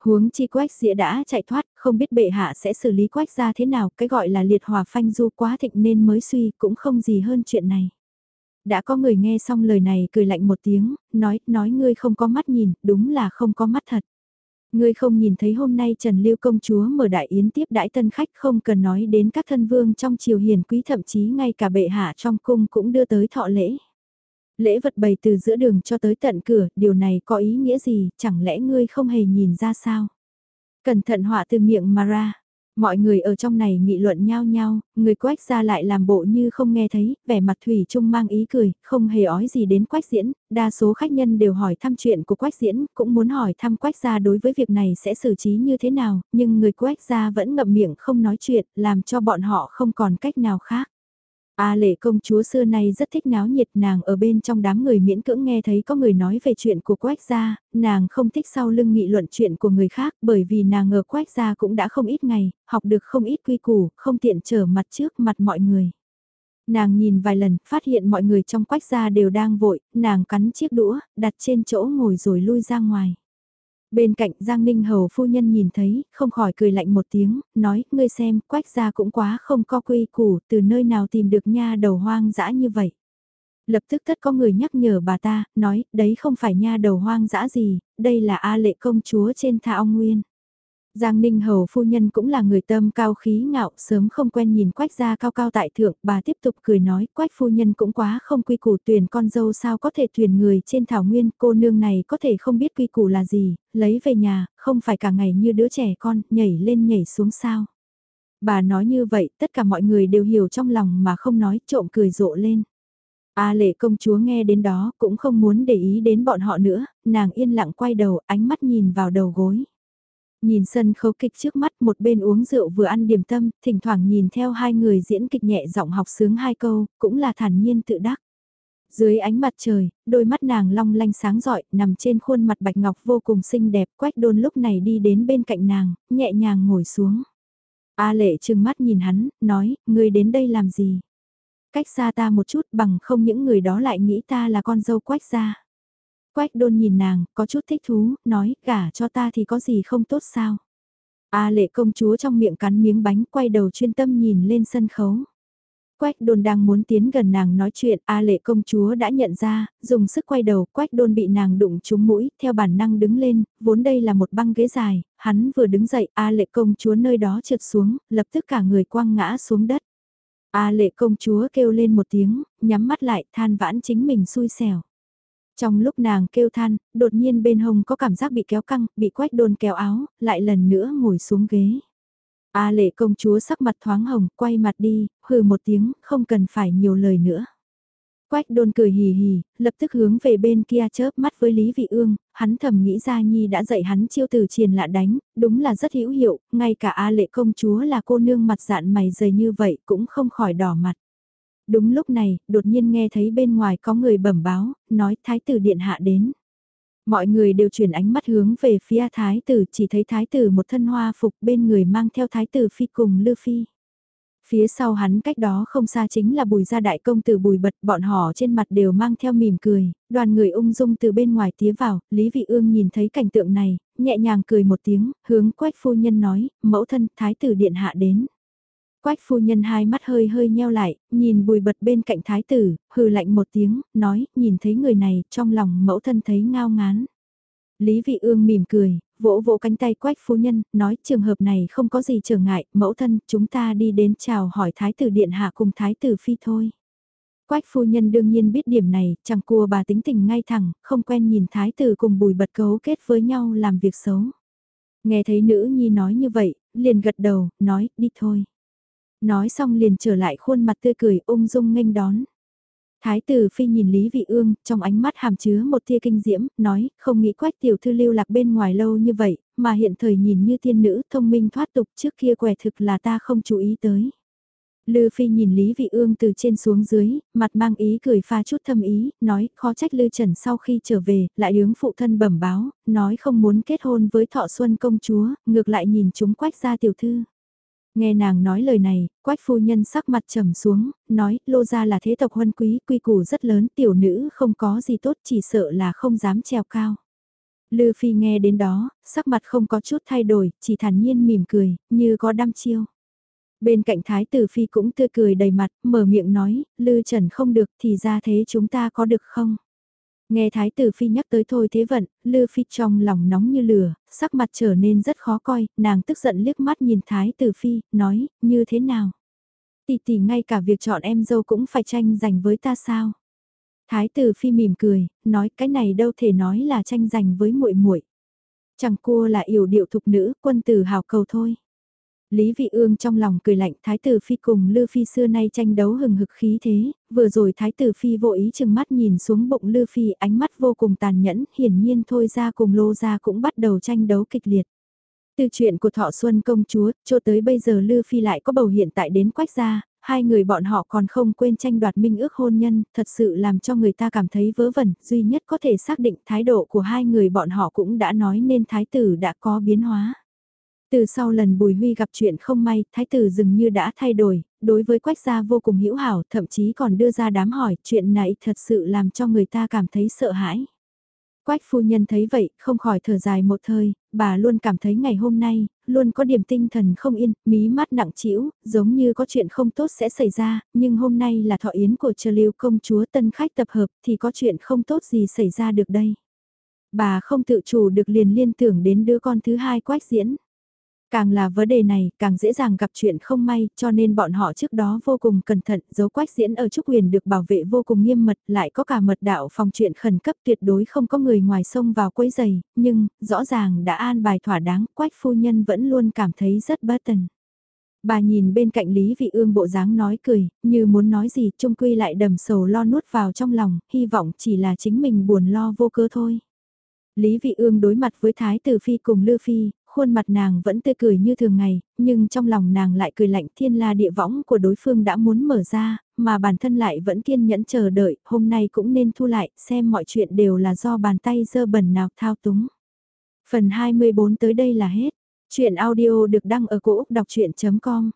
Huống chi quách dĩa đã chạy thoát, không biết bệ hạ sẽ xử lý quách ra thế nào, cái gọi là liệt hòa phanh du quá thịnh nên mới suy, cũng không gì hơn chuyện này. Đã có người nghe xong lời này cười lạnh một tiếng, nói, nói ngươi không có mắt nhìn, đúng là không có mắt thật. Ngươi không nhìn thấy hôm nay Trần Lưu công chúa mở đại yến tiếp đãi tân khách không cần nói đến các thân vương trong triều hiền quý thậm chí ngay cả bệ hạ trong cung cũng đưa tới thọ lễ. Lễ vật bày từ giữa đường cho tới tận cửa, điều này có ý nghĩa gì, chẳng lẽ ngươi không hề nhìn ra sao? Cẩn thận họa từ miệng mà ra. Mọi người ở trong này nghị luận nhau nhau, người quách ra lại làm bộ như không nghe thấy, vẻ mặt Thủy Trung mang ý cười, không hề ói gì đến quách diễn, đa số khách nhân đều hỏi thăm chuyện của quách diễn, cũng muốn hỏi thăm quách ra đối với việc này sẽ xử trí như thế nào, nhưng người quách ra vẫn ngậm miệng không nói chuyện, làm cho bọn họ không còn cách nào khác. A lệ công chúa xưa nay rất thích náo nhiệt nàng ở bên trong đám người miễn cưỡng nghe thấy có người nói về chuyện của quách gia, nàng không thích sau lưng nghị luận chuyện của người khác bởi vì nàng ở quách gia cũng đã không ít ngày, học được không ít quy củ, không tiện trở mặt trước mặt mọi người. Nàng nhìn vài lần, phát hiện mọi người trong quách gia đều đang vội, nàng cắn chiếc đũa, đặt trên chỗ ngồi rồi lui ra ngoài. Bên cạnh Giang Ninh Hầu phu nhân nhìn thấy, không khỏi cười lạnh một tiếng, nói, ngươi xem, quách gia cũng quá không có quy củ, từ nơi nào tìm được nha đầu hoang dã như vậy. Lập tức tất có người nhắc nhở bà ta, nói, đấy không phải nha đầu hoang dã gì, đây là A lệ công chúa trên Tha ong nguyên. Giang Ninh Hầu phu nhân cũng là người tâm cao khí ngạo, sớm không quen nhìn quách gia cao cao tại thượng, bà tiếp tục cười nói, quách phu nhân cũng quá không quy củ tuyển con dâu sao có thể tuyển người trên thảo nguyên, cô nương này có thể không biết quy củ là gì, lấy về nhà, không phải cả ngày như đứa trẻ con, nhảy lên nhảy xuống sao. Bà nói như vậy, tất cả mọi người đều hiểu trong lòng mà không nói, trộm cười rộ lên. A lệ công chúa nghe đến đó cũng không muốn để ý đến bọn họ nữa, nàng yên lặng quay đầu, ánh mắt nhìn vào đầu gối. Nhìn sân khấu kịch trước mắt một bên uống rượu vừa ăn điểm tâm, thỉnh thoảng nhìn theo hai người diễn kịch nhẹ giọng học sướng hai câu, cũng là thản nhiên tự đắc. Dưới ánh mặt trời, đôi mắt nàng long lanh sáng rọi, nằm trên khuôn mặt bạch ngọc vô cùng xinh đẹp, quách đôn lúc này đi đến bên cạnh nàng, nhẹ nhàng ngồi xuống. A lệ trừng mắt nhìn hắn, nói, ngươi đến đây làm gì? Cách xa ta một chút bằng không những người đó lại nghĩ ta là con dâu quách gia. Quách đôn nhìn nàng, có chút thích thú, nói, gả cho ta thì có gì không tốt sao? A lệ công chúa trong miệng cắn miếng bánh quay đầu chuyên tâm nhìn lên sân khấu. Quách đôn đang muốn tiến gần nàng nói chuyện, A lệ công chúa đã nhận ra, dùng sức quay đầu, quách đôn bị nàng đụng trúng mũi, theo bản năng đứng lên, vốn đây là một băng ghế dài, hắn vừa đứng dậy, A lệ công chúa nơi đó trượt xuống, lập tức cả người quăng ngã xuống đất. A lệ công chúa kêu lên một tiếng, nhắm mắt lại, than vãn chính mình xui xẻo. Trong lúc nàng kêu than, đột nhiên bên hông có cảm giác bị kéo căng, bị quách đôn kéo áo, lại lần nữa ngồi xuống ghế. A lệ công chúa sắc mặt thoáng hồng, quay mặt đi, hừ một tiếng, không cần phải nhiều lời nữa. Quách đôn cười hì hì, lập tức hướng về bên kia chớp mắt với Lý Vị Ương, hắn thầm nghĩ ra Nhi đã dạy hắn chiêu từ triền lạ đánh, đúng là rất hữu hiệu, ngay cả A lệ công chúa là cô nương mặt dạn mày dày như vậy cũng không khỏi đỏ mặt. Đúng lúc này, đột nhiên nghe thấy bên ngoài có người bẩm báo, nói thái tử điện hạ đến. Mọi người đều chuyển ánh mắt hướng về phía thái tử, chỉ thấy thái tử một thân hoa phục bên người mang theo thái tử phi cùng lư phi. Phía sau hắn cách đó không xa chính là bùi gia đại công tử bùi bật, bọn họ trên mặt đều mang theo mỉm cười, đoàn người ung dung từ bên ngoài tía vào, Lý Vị Ương nhìn thấy cảnh tượng này, nhẹ nhàng cười một tiếng, hướng quách phu nhân nói, mẫu thân thái tử điện hạ đến. Quách phu nhân hai mắt hơi hơi nheo lại, nhìn bùi bật bên cạnh thái tử, hừ lạnh một tiếng, nói, nhìn thấy người này, trong lòng mẫu thân thấy ngao ngán. Lý vị ương mỉm cười, vỗ vỗ cánh tay quách phu nhân, nói trường hợp này không có gì trở ngại, mẫu thân, chúng ta đi đến chào hỏi thái tử điện hạ cùng thái tử phi thôi. Quách phu nhân đương nhiên biết điểm này, chẳng cua bà tính tình ngay thẳng, không quen nhìn thái tử cùng bùi bật cấu kết với nhau làm việc xấu. Nghe thấy nữ nhi nói như vậy, liền gật đầu, nói, đi thôi. Nói xong liền trở lại khuôn mặt tươi cười ung dung nghênh đón. Thái tử phi nhìn Lý Vị Ương, trong ánh mắt hàm chứa một tia kinh diễm, nói, không nghĩ quách tiểu thư lưu lạc bên ngoài lâu như vậy, mà hiện thời nhìn như thiên nữ thông minh thoát tục trước kia quẻ thực là ta không chú ý tới. Lư Phi nhìn Lý Vị Ương từ trên xuống dưới, mặt mang ý cười pha chút thâm ý, nói khó trách Lư Trần sau khi trở về, lại hướng phụ thân bẩm báo, nói không muốn kết hôn với Thọ Xuân công chúa, ngược lại nhìn chúng quách gia tiểu thư. Nghe nàng nói lời này, quách phu nhân sắc mặt trầm xuống, nói, lô gia là thế tộc huân quý, quy củ rất lớn, tiểu nữ không có gì tốt, chỉ sợ là không dám treo cao. Lư Phi nghe đến đó, sắc mặt không có chút thay đổi, chỉ thản nhiên mỉm cười, như có đăm chiêu. Bên cạnh Thái Tử Phi cũng tươi cười đầy mặt, mở miệng nói, Lư Trần không được thì ra thế chúng ta có được không? Nghe Thái tử Phi nhắc tới thôi thế vận, Lư Phi trong lòng nóng như lửa, sắc mặt trở nên rất khó coi, nàng tức giận liếc mắt nhìn Thái tử Phi, nói, như thế nào? Tỷ tỷ ngay cả việc chọn em dâu cũng phải tranh giành với ta sao? Thái tử Phi mỉm cười, nói cái này đâu thể nói là tranh giành với muội muội. Chẳng cua là yểu điệu thục nữ, quân tử hào cầu thôi. Lý Vị Ương trong lòng cười lạnh Thái tử Phi cùng Lư Phi xưa nay tranh đấu hừng hực khí thế, vừa rồi Thái tử Phi vô ý chừng mắt nhìn xuống bụng Lư Phi ánh mắt vô cùng tàn nhẫn, hiển nhiên thôi ra cùng Lô ra cũng bắt đầu tranh đấu kịch liệt. Từ chuyện của Thọ Xuân công chúa, cho tới bây giờ Lư Phi lại có bầu hiện tại đến quách gia, hai người bọn họ còn không quên tranh đoạt minh ước hôn nhân, thật sự làm cho người ta cảm thấy vớ vẩn, duy nhất có thể xác định thái độ của hai người bọn họ cũng đã nói nên thái tử đã có biến hóa. Từ sau lần Bùi Huy gặp chuyện không may, thái tử dường như đã thay đổi, đối với quách gia vô cùng hữu hảo, thậm chí còn đưa ra đám hỏi, chuyện này thật sự làm cho người ta cảm thấy sợ hãi. Quách phu nhân thấy vậy, không khỏi thở dài một thời, bà luôn cảm thấy ngày hôm nay, luôn có điểm tinh thần không yên, mí mắt nặng trĩu, giống như có chuyện không tốt sẽ xảy ra, nhưng hôm nay là thọ yến của Trờ Lưu công chúa tân khách tập hợp thì có chuyện không tốt gì xảy ra được đây. Bà không tự chủ được liền liên tưởng đến đứa con thứ hai quách diễn. Càng là vấn đề này, càng dễ dàng gặp chuyện không may, cho nên bọn họ trước đó vô cùng cẩn thận, dấu quách diễn ở Trúc Huyền được bảo vệ vô cùng nghiêm mật, lại có cả mật đạo phòng chuyện khẩn cấp tuyệt đối không có người ngoài sông vào quấy giày, nhưng, rõ ràng đã an bài thỏa đáng, quách phu nhân vẫn luôn cảm thấy rất bất tần. Bà nhìn bên cạnh Lý Vị Ương bộ dáng nói cười, như muốn nói gì, trung quy lại đầm sầu lo nuốt vào trong lòng, hy vọng chỉ là chính mình buồn lo vô cớ thôi. Lý Vị Ương đối mặt với Thái Tử Phi cùng Lư Phi, khuôn mặt nàng vẫn tươi cười như thường ngày, nhưng trong lòng nàng lại cười lạnh thiên la địa võng của đối phương đã muốn mở ra, mà bản thân lại vẫn kiên nhẫn chờ đợi, hôm nay cũng nên thu lại, xem mọi chuyện đều là do bàn tay dơ bẩn nào thao túng. Phần 24 tới đây là hết. Chuyện audio được đăng ở cổ Úc đọc chuyện.com